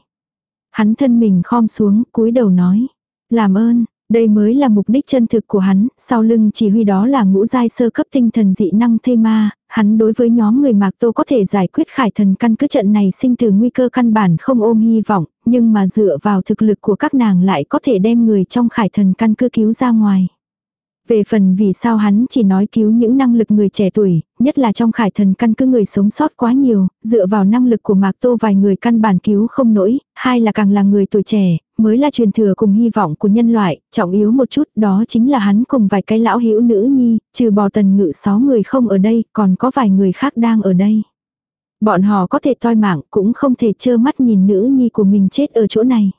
Hắn thân mình khom xuống, cúi đầu nói. Làm ơn, đây mới là mục đích chân thực của hắn, sau lưng chỉ huy đó là ngũ giai sơ cấp tinh thần dị năng thê ma, hắn đối với nhóm người Mạc Tô có thể giải quyết khải thần căn cứ trận này sinh từ nguy cơ căn bản không ôm hy vọng, nhưng mà dựa vào thực lực của các nàng lại có thể đem người trong khải thần căn cứ cứu ra ngoài. Về phần vì sao hắn chỉ nói cứu những năng lực người trẻ tuổi, nhất là trong khải thần căn cứ người sống sót quá nhiều, dựa vào năng lực của Mạc Tô vài người căn bản cứu không nổi, hai là càng là người tuổi trẻ, mới là truyền thừa cùng hy vọng của nhân loại, trọng yếu một chút đó chính là hắn cùng vài cái lão hữu nữ nhi, trừ bò tần ngự sáu người không ở đây, còn có vài người khác đang ở đây. Bọn họ có thể toi mạng cũng không thể trơ mắt nhìn nữ nhi của mình chết ở chỗ này.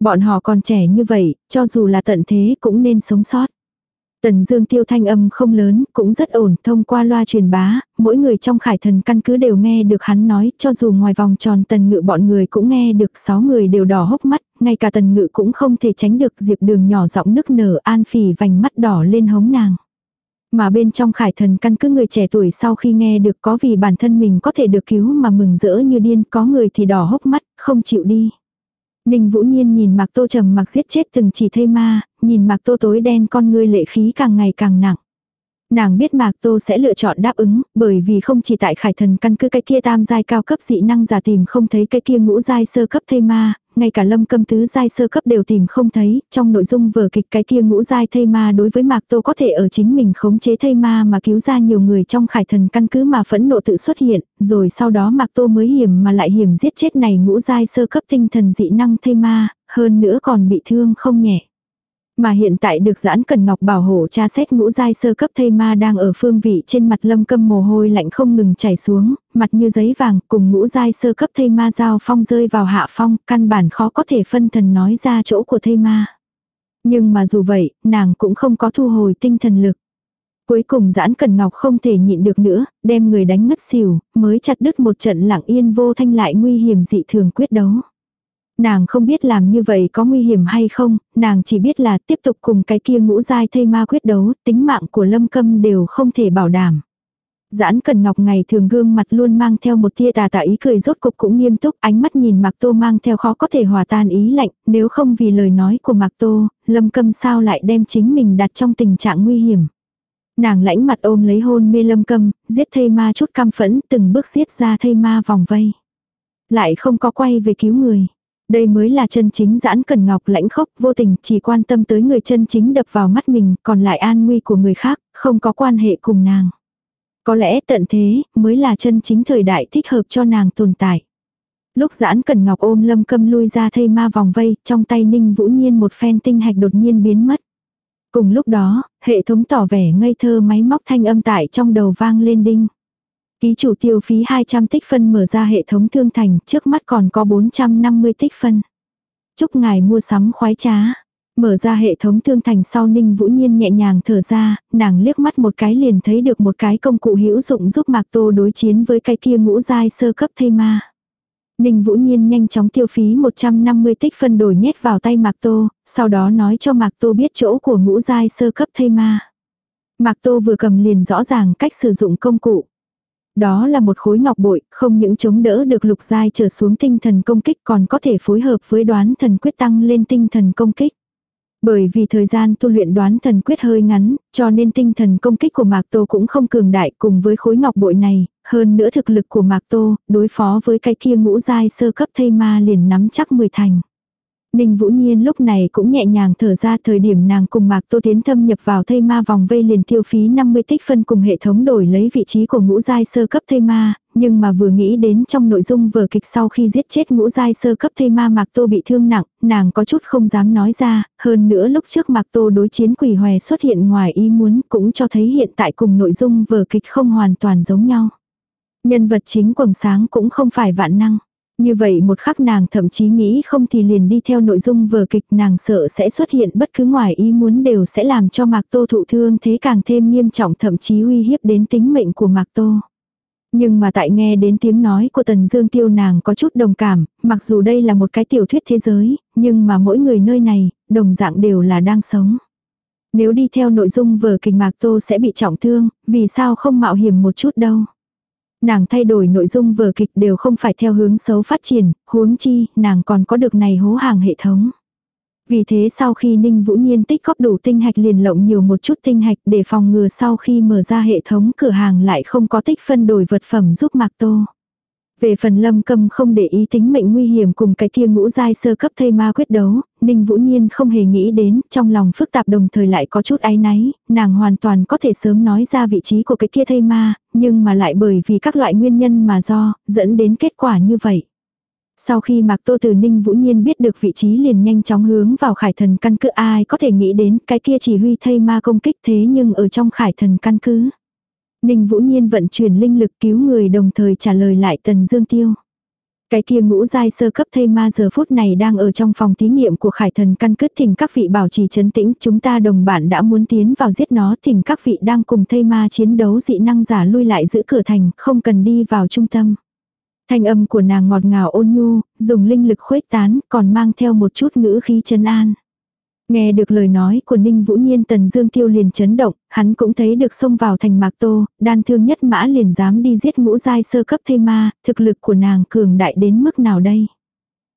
Bọn họ còn trẻ như vậy, cho dù là tận thế cũng nên sống sót. Tần Dương Tiêu thanh âm không lớn, cũng rất ổn, thông qua loa truyền bá, mỗi người trong khải thần căn cứ đều nghe được hắn nói, cho dù ngoài vòng tròn tần ngự bọn người cũng nghe được, sáu người đều đỏ hốc mắt, ngay cả tần ngự cũng không thể tránh được diệp đường nhỏ giọng nức nở an phỉ vành mắt đỏ lên hống nàng. Mà bên trong khải thần căn cứ người trẻ tuổi sau khi nghe được có vì bản thân mình có thể được cứu mà mừng rỡ như điên, có người thì đỏ hốc mắt, không chịu đi. Ninh Vũ Nhiên nhìn Mạc Tô trầm mặc giết chết từng chỉ thây ma, nhìn Mạc Tô tối đen con ngươi lệ khí càng ngày càng nặng. Nàng biết Mạc Tô sẽ lựa chọn đáp ứng, bởi vì không chỉ tại khải thần căn cứ cái kia tam giai cao cấp dị năng giả tìm không thấy cái kia ngũ giai sơ cấp thây ma, ngay cả lâm câm tứ giai sơ cấp đều tìm không thấy, trong nội dung vở kịch cái kia ngũ giai thây ma đối với Mạc Tô có thể ở chính mình khống chế thây ma mà cứu ra nhiều người trong khải thần căn cứ mà phẫn nộ tự xuất hiện, rồi sau đó Mạc Tô mới hiểm mà lại hiểm giết chết này ngũ giai sơ cấp tinh thần dị năng thây ma, hơn nữa còn bị thương không nhẹ. Mà hiện tại được giãn cần ngọc bảo hộ cha xét ngũ giai sơ cấp thây ma đang ở phương vị trên mặt lâm câm mồ hôi lạnh không ngừng chảy xuống, mặt như giấy vàng cùng ngũ giai sơ cấp thây ma giao phong rơi vào hạ phong, căn bản khó có thể phân thần nói ra chỗ của thây ma. Nhưng mà dù vậy, nàng cũng không có thu hồi tinh thần lực. Cuối cùng giãn cần ngọc không thể nhịn được nữa, đem người đánh ngất xỉu, mới chặt đứt một trận lặng yên vô thanh lại nguy hiểm dị thường quyết đấu. Nàng không biết làm như vậy có nguy hiểm hay không, nàng chỉ biết là tiếp tục cùng cái kia ngũ giai thây ma quyết đấu, tính mạng của lâm câm đều không thể bảo đảm. Giãn Cần Ngọc ngày thường gương mặt luôn mang theo một tia tà tà ý cười rốt cục cũng nghiêm túc, ánh mắt nhìn Mạc Tô mang theo khó có thể hòa tan ý lạnh, nếu không vì lời nói của Mạc Tô, Lâm Câm sao lại đem chính mình đặt trong tình trạng nguy hiểm. Nàng lãnh mặt ôm lấy hôn mê Lâm Câm, giết thây ma chút cam phẫn, từng bước giết ra thây ma vòng vây. Lại không có quay về cứu người. Đây mới là chân chính giãn cần ngọc lãnh khốc vô tình chỉ quan tâm tới người chân chính đập vào mắt mình còn lại an nguy của người khác không có quan hệ cùng nàng. Có lẽ tận thế mới là chân chính thời đại thích hợp cho nàng tồn tại. Lúc giãn cần ngọc ôm lâm câm lui ra thây ma vòng vây trong tay ninh vũ nhiên một phen tinh hạch đột nhiên biến mất. Cùng lúc đó, hệ thống tỏ vẻ ngây thơ máy móc thanh âm tại trong đầu vang lên đinh. Ký chủ tiêu phí 200 tích phân mở ra hệ thống thương thành, trước mắt còn có 450 tích phân. Chúc ngài mua sắm khoái trá. Mở ra hệ thống thương thành sau Ninh Vũ Nhiên nhẹ nhàng thở ra, nàng liếc mắt một cái liền thấy được một cái công cụ hữu dụng giúp Mạc Tô đối chiến với cái kia ngũ giai sơ cấp thây ma. Ninh Vũ Nhiên nhanh chóng tiêu phí 150 tích phân đổi nhét vào tay Mạc Tô, sau đó nói cho Mạc Tô biết chỗ của ngũ giai sơ cấp thây ma. Mạc Tô vừa cầm liền rõ ràng cách sử dụng công cụ. Đó là một khối ngọc bội, không những chống đỡ được lục giai trở xuống tinh thần công kích còn có thể phối hợp với đoán thần quyết tăng lên tinh thần công kích. Bởi vì thời gian tu luyện đoán thần quyết hơi ngắn, cho nên tinh thần công kích của Mạc Tô cũng không cường đại cùng với khối ngọc bội này, hơn nữa thực lực của Mạc Tô, đối phó với cái kia ngũ giai sơ cấp thây ma liền nắm chắc 10 thành. Ninh Vũ Nhiên lúc này cũng nhẹ nhàng thở ra thời điểm nàng cùng Mạc Tô Tiến thâm nhập vào thây ma vòng vây liền tiêu phí 50 tích phân cùng hệ thống đổi lấy vị trí của ngũ giai sơ cấp thây ma, nhưng mà vừa nghĩ đến trong nội dung vở kịch sau khi giết chết ngũ giai sơ cấp thây ma Mạc Tô bị thương nặng, nàng có chút không dám nói ra, hơn nữa lúc trước Mạc Tô đối chiến quỷ hòe xuất hiện ngoài ý muốn cũng cho thấy hiện tại cùng nội dung vở kịch không hoàn toàn giống nhau. Nhân vật chính quầng sáng cũng không phải vạn năng. Như vậy một khắc nàng thậm chí nghĩ không thì liền đi theo nội dung vở kịch nàng sợ sẽ xuất hiện bất cứ ngoài ý muốn đều sẽ làm cho Mạc Tô thụ thương thế càng thêm nghiêm trọng thậm chí uy hiếp đến tính mệnh của Mạc Tô. Nhưng mà tại nghe đến tiếng nói của Tần Dương Tiêu nàng có chút đồng cảm, mặc dù đây là một cái tiểu thuyết thế giới, nhưng mà mỗi người nơi này, đồng dạng đều là đang sống. Nếu đi theo nội dung vở kịch Mạc Tô sẽ bị trọng thương, vì sao không mạo hiểm một chút đâu. Nàng thay đổi nội dung vở kịch đều không phải theo hướng xấu phát triển, huống chi, nàng còn có được này hố hàng hệ thống. Vì thế sau khi Ninh Vũ Nhiên tích góp đủ tinh hạch liền lộng nhiều một chút tinh hạch để phòng ngừa sau khi mở ra hệ thống cửa hàng lại không có tích phân đổi vật phẩm giúp Mạc Tô. Về phần lâm cầm không để ý tính mệnh nguy hiểm cùng cái kia ngũ giai sơ cấp thây ma quyết đấu, Ninh Vũ Nhiên không hề nghĩ đến, trong lòng phức tạp đồng thời lại có chút áy náy, nàng hoàn toàn có thể sớm nói ra vị trí của cái kia thây ma, nhưng mà lại bởi vì các loại nguyên nhân mà do, dẫn đến kết quả như vậy. Sau khi Mạc Tô từ Ninh Vũ Nhiên biết được vị trí liền nhanh chóng hướng vào khải thần căn cứ ai có thể nghĩ đến cái kia chỉ huy thây ma công kích thế nhưng ở trong khải thần căn cứ. Ninh Vũ Nhiên vận chuyển linh lực cứu người đồng thời trả lời lại Tần Dương Tiêu. Cái kia ngũ giai sơ cấp thây ma giờ phút này đang ở trong phòng thí nghiệm của khải thần căn cứ thỉnh các vị bảo trì chấn tĩnh, chúng ta đồng bạn đã muốn tiến vào giết nó, thỉnh các vị đang cùng thây ma chiến đấu dị năng giả lui lại giữ cửa thành, không cần đi vào trung tâm. Thanh âm của nàng ngọt ngào ôn nhu, dùng linh lực khuếch tán, còn mang theo một chút ngữ khí chân an. Nghe được lời nói của Ninh Vũ Nhiên Tần Dương Tiêu liền chấn động, hắn cũng thấy được xông vào thành Mạc Tô, đan thương nhất mã liền dám đi giết ngũ giai sơ cấp thây ma, thực lực của nàng cường đại đến mức nào đây.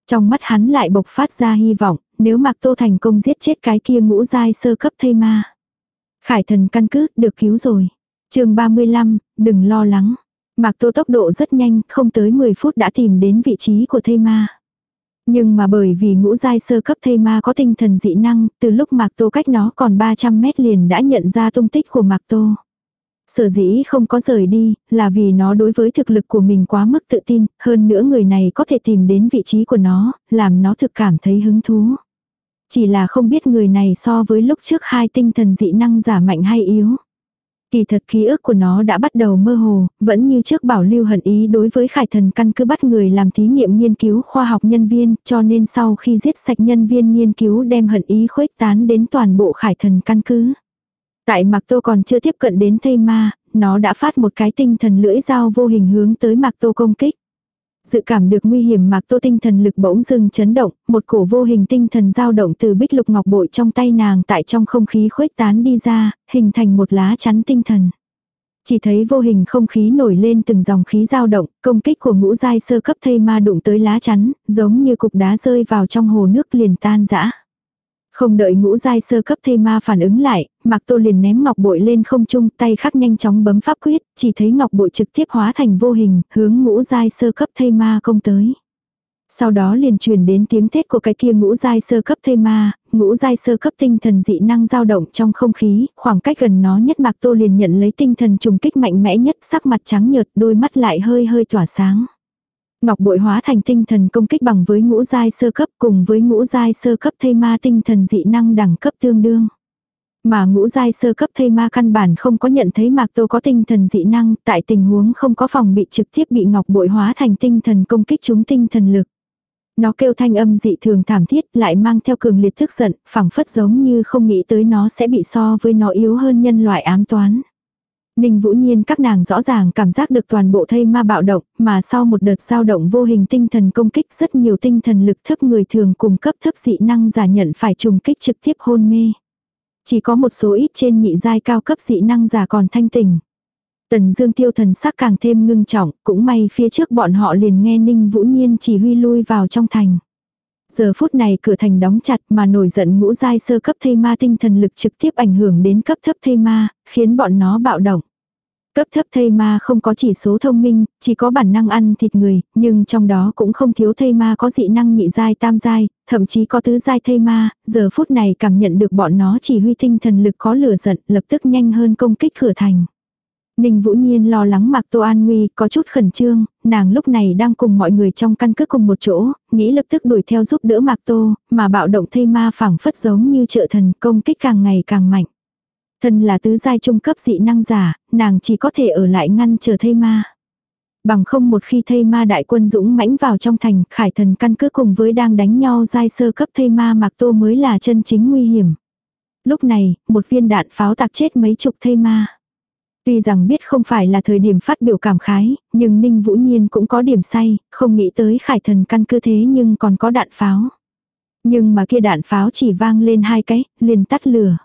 Trong mắt hắn lại bộc phát ra hy vọng, nếu Mạc Tô thành công giết chết cái kia ngũ giai sơ cấp thây ma. Khải thần căn cứ, được cứu rồi. chương 35, đừng lo lắng. Mạc Tô tốc độ rất nhanh, không tới 10 phút đã tìm đến vị trí của thây ma. Nhưng mà bởi vì ngũ giai sơ cấp thây ma có tinh thần dị năng, từ lúc Mạc Tô cách nó còn 300 mét liền đã nhận ra tung tích của Mạc Tô. Sở dĩ không có rời đi, là vì nó đối với thực lực của mình quá mức tự tin, hơn nữa người này có thể tìm đến vị trí của nó, làm nó thực cảm thấy hứng thú. Chỉ là không biết người này so với lúc trước hai tinh thần dị năng giả mạnh hay yếu. Kỳ thật ký ức của nó đã bắt đầu mơ hồ, vẫn như trước bảo lưu hận ý đối với khải thần căn cứ bắt người làm thí nghiệm nghiên cứu khoa học nhân viên, cho nên sau khi giết sạch nhân viên nghiên cứu đem hận ý khuếch tán đến toàn bộ khải thần căn cứ. Tại Mạc Tô còn chưa tiếp cận đến thây ma, nó đã phát một cái tinh thần lưỡi dao vô hình hướng tới Mạc Tô công kích. Dự cảm được nguy hiểm mạc tô tinh thần lực bỗng dưng chấn động, một cổ vô hình tinh thần dao động từ bích lục ngọc bội trong tay nàng tại trong không khí khuếch tán đi ra, hình thành một lá chắn tinh thần. Chỉ thấy vô hình không khí nổi lên từng dòng khí dao động, công kích của ngũ giai sơ cấp thây ma đụng tới lá chắn, giống như cục đá rơi vào trong hồ nước liền tan rã. Không đợi ngũ giai sơ cấp thê ma phản ứng lại, Mạc Tô liền ném ngọc bội lên không trung, tay khắc nhanh chóng bấm pháp quyết, chỉ thấy ngọc bội trực tiếp hóa thành vô hình, hướng ngũ giai sơ cấp thê ma công tới. Sau đó liền truyền đến tiếng thét của cái kia ngũ giai sơ cấp thê ma, ngũ giai sơ cấp tinh thần dị năng dao động trong không khí, khoảng cách gần nó nhất Mạc Tô liền nhận lấy tinh thần trùng kích mạnh mẽ nhất, sắc mặt trắng nhợt, đôi mắt lại hơi hơi tỏa sáng. Ngọc bội hóa thành tinh thần công kích bằng với ngũ giai sơ cấp cùng với ngũ giai sơ cấp thây ma tinh thần dị năng đẳng cấp tương đương. Mà ngũ giai sơ cấp thây ma căn bản không có nhận thấy Mạc Tô có tinh thần dị năng, tại tình huống không có phòng bị trực tiếp bị ngọc bội hóa thành tinh thần công kích chúng tinh thần lực. Nó kêu thanh âm dị thường thảm thiết lại mang theo cường liệt thức giận, phẳng phất giống như không nghĩ tới nó sẽ bị so với nó yếu hơn nhân loại ám toán. Ninh Vũ Nhiên các nàng rõ ràng cảm giác được toàn bộ thây ma bạo động, mà sau một đợt dao động vô hình tinh thần công kích rất nhiều tinh thần lực thấp người thường cùng cấp thấp dị năng giả nhận phải trùng kích trực tiếp hôn mê. Chỉ có một số ít trên nhị giai cao cấp dị năng giả còn thanh tỉnh. Tần Dương Tiêu thần sắc càng thêm ngưng trọng, cũng may phía trước bọn họ liền nghe Ninh Vũ Nhiên chỉ huy lui vào trong thành. Giờ phút này cửa thành đóng chặt mà nổi giận ngũ giai sơ cấp thây ma tinh thần lực trực tiếp ảnh hưởng đến cấp thấp thây ma, khiến bọn nó bạo động. Cấp thấp thây ma không có chỉ số thông minh, chỉ có bản năng ăn thịt người, nhưng trong đó cũng không thiếu thây ma có dị năng nhị giai tam giai, thậm chí có tứ giai thây ma, giờ phút này cảm nhận được bọn nó chỉ huy tinh thần lực có lửa giận, lập tức nhanh hơn công kích cửa thành. Ninh Vũ Nhiên lo lắng Mạc Tô An Nguy, có chút khẩn trương, nàng lúc này đang cùng mọi người trong căn cứ cùng một chỗ, nghĩ lập tức đuổi theo giúp đỡ Mạc Tô, mà bạo động thây ma phảng phất giống như trợ thần công kích càng ngày càng mạnh. Thân là tứ giai trung cấp dị năng giả, nàng chỉ có thể ở lại ngăn chờ thây ma. Bằng không một khi thây ma đại quân dũng mãnh vào trong thành, khải thần căn cứ cùng với đang đánh nhau giai sơ cấp thây ma Mạc Tô mới là chân chính nguy hiểm. Lúc này, một viên đạn pháo tạc chết mấy chục thây ma. Tuy rằng biết không phải là thời điểm phát biểu cảm khái, nhưng Ninh Vũ Nhiên cũng có điểm say, không nghĩ tới khải thần căn cứ thế nhưng còn có đạn pháo. Nhưng mà kia đạn pháo chỉ vang lên hai cái, liền tắt lửa.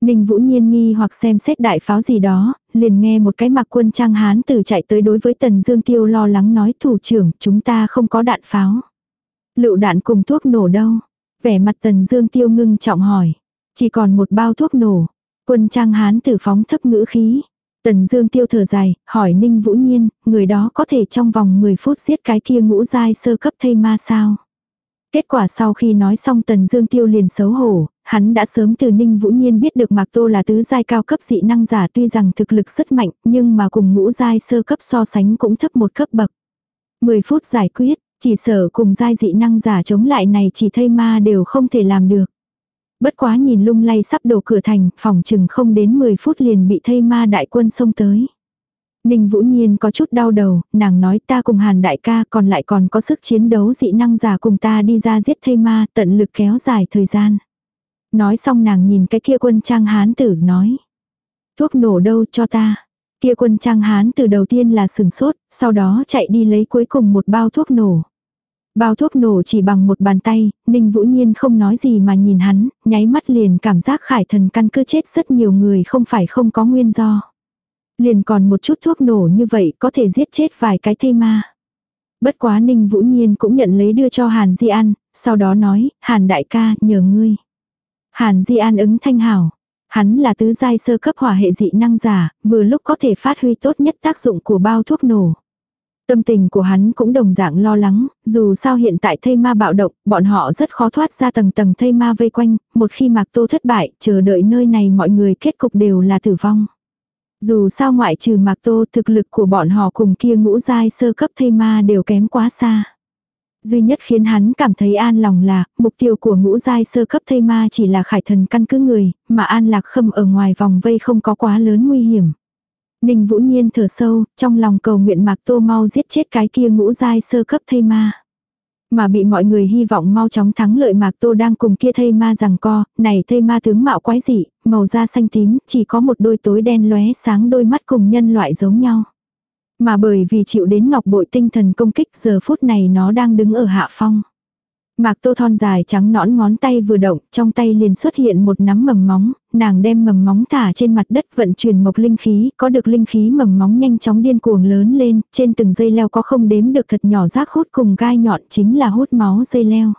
Ninh Vũ Nhiên nghi hoặc xem xét đại pháo gì đó, liền nghe một cái mặc quân trang hán từ chạy tới đối với Tần Dương Tiêu lo lắng nói thủ trưởng chúng ta không có đạn pháo. Lựu đạn cùng thuốc nổ đâu? Vẻ mặt Tần Dương Tiêu ngưng trọng hỏi. Chỉ còn một bao thuốc nổ. Quân trang hán tử phóng thấp ngữ khí. Tần Dương Tiêu thở dài, hỏi Ninh Vũ Nhiên, người đó có thể trong vòng 10 phút giết cái kia ngũ giai sơ cấp thây ma sao? Kết quả sau khi nói xong Tần Dương Tiêu liền xấu hổ, hắn đã sớm từ Ninh Vũ Nhiên biết được Mạc Tô là tứ giai cao cấp dị năng giả tuy rằng thực lực rất mạnh, nhưng mà cùng ngũ giai sơ cấp so sánh cũng thấp một cấp bậc. 10 phút giải quyết, chỉ sở cùng giai dị năng giả chống lại này chỉ thây ma đều không thể làm được. Bất quá nhìn lung lay sắp đổ cửa thành, phòng chừng không đến 10 phút liền bị thây ma đại quân xông tới. Ninh Vũ Nhiên có chút đau đầu, nàng nói ta cùng Hàn đại ca còn lại còn có sức chiến đấu dị năng giả cùng ta đi ra giết thây ma tận lực kéo dài thời gian. Nói xong nàng nhìn cái kia quân trang hán tử nói. Thuốc nổ đâu cho ta. Kia quân trang hán từ đầu tiên là sừng sốt, sau đó chạy đi lấy cuối cùng một bao thuốc nổ. Bao thuốc nổ chỉ bằng một bàn tay, Ninh Vũ Nhiên không nói gì mà nhìn hắn, nháy mắt liền cảm giác khải thần căn cứ chết rất nhiều người không phải không có nguyên do. Liền còn một chút thuốc nổ như vậy có thể giết chết vài cái thây ma. Bất quá Ninh Vũ Nhiên cũng nhận lấy đưa cho Hàn Di An, sau đó nói, Hàn đại ca, nhờ ngươi. Hàn Di An ứng thanh hảo. Hắn là tứ giai sơ cấp hỏa hệ dị năng giả, vừa lúc có thể phát huy tốt nhất tác dụng của bao thuốc nổ. Tâm tình của hắn cũng đồng dạng lo lắng, dù sao hiện tại thây ma bạo động, bọn họ rất khó thoát ra tầng tầng thây ma vây quanh, một khi mạc tô thất bại, chờ đợi nơi này mọi người kết cục đều là tử vong. Dù sao ngoại trừ mạc tô thực lực của bọn họ cùng kia ngũ giai sơ cấp thây ma đều kém quá xa. Duy nhất khiến hắn cảm thấy an lòng là, mục tiêu của ngũ giai sơ cấp thây ma chỉ là khải thần căn cứ người, mà an lạc khâm ở ngoài vòng vây không có quá lớn nguy hiểm. Ninh Vũ Nhiên thở sâu, trong lòng cầu nguyện Mạc Tô mau giết chết cái kia ngũ giai sơ cấp thây ma. Mà bị mọi người hy vọng mau chóng thắng lợi Mạc Tô đang cùng kia thây ma rằng co, này thây ma tướng mạo quái dị, màu da xanh tím, chỉ có một đôi tối đen lóe sáng đôi mắt cùng nhân loại giống nhau. Mà bởi vì chịu đến ngọc bội tinh thần công kích giờ phút này nó đang đứng ở hạ phong. Mạc Tô thon dài trắng nõn ngón tay vừa động, trong tay liền xuất hiện một nắm mầm móng, nàng đem mầm móng thả trên mặt đất vận chuyển mộc linh khí, có được linh khí mầm móng nhanh chóng điên cuồng lớn lên, trên từng dây leo có không đếm được thật nhỏ rác hút cùng gai nhọn chính là hút máu dây leo.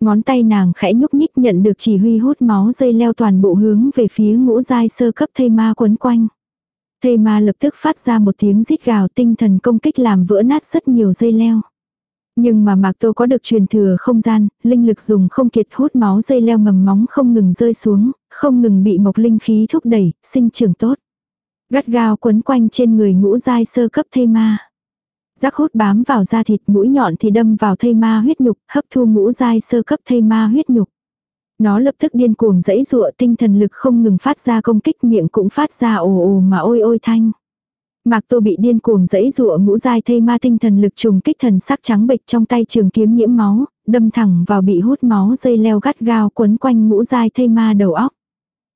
Ngón tay nàng khẽ nhúc nhích nhận được chỉ huy hút máu dây leo toàn bộ hướng về phía ngũ giai sơ cấp thây ma quấn quanh. Thây ma lập tức phát ra một tiếng rít gào tinh thần công kích làm vỡ nát rất nhiều dây leo. Nhưng mà Mạc Tô có được truyền thừa không gian, linh lực dùng không kiệt hút máu dây leo mầm móng không ngừng rơi xuống, không ngừng bị mộc linh khí thúc đẩy, sinh trưởng tốt. Gắt gao quấn quanh trên người ngũ giai sơ cấp thây ma. Giác hút bám vào da thịt mũi nhọn thì đâm vào thây ma huyết nhục, hấp thu ngũ giai sơ cấp thây ma huyết nhục. Nó lập tức điên cuồng dẫy dụa tinh thần lực không ngừng phát ra công kích miệng cũng phát ra ồ ồ mà ôi ôi thanh. Mạc Tô bị điên cuồng dẫy dụa ngũ giai thây ma tinh thần lực trùng kích thần sắc trắng bệch trong tay trường kiếm nhiễm máu, đâm thẳng vào bị hút máu dây leo gắt gao quấn quanh ngũ giai thây ma đầu óc.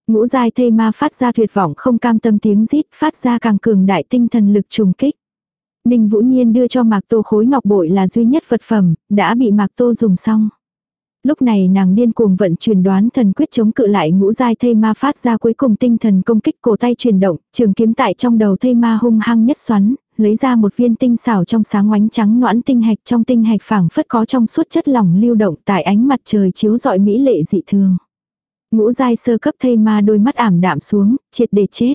Ngũ giai thây ma phát ra tuyệt vọng không cam tâm tiếng rít, phát ra càng cường đại tinh thần lực trùng kích. Ninh Vũ Nhiên đưa cho Mạc Tô khối ngọc bội là duy nhất vật phẩm, đã bị Mạc Tô dùng xong. Lúc này nàng điên cuồng vận chuyển đoán thần quyết chống cự lại ngũ giai thây ma phát ra cuối cùng tinh thần công kích cổ tay chuyển động, trường kiếm tại trong đầu thây ma hung hăng nhất xoắn, lấy ra một viên tinh xảo trong sáng oánh trắng noãn tinh hạch trong tinh hạch phảng phất có trong suốt chất lỏng lưu động tại ánh mặt trời chiếu rọi mỹ lệ dị thường. Ngũ giai sơ cấp thây ma đôi mắt ảm đạm xuống, triệt để chết.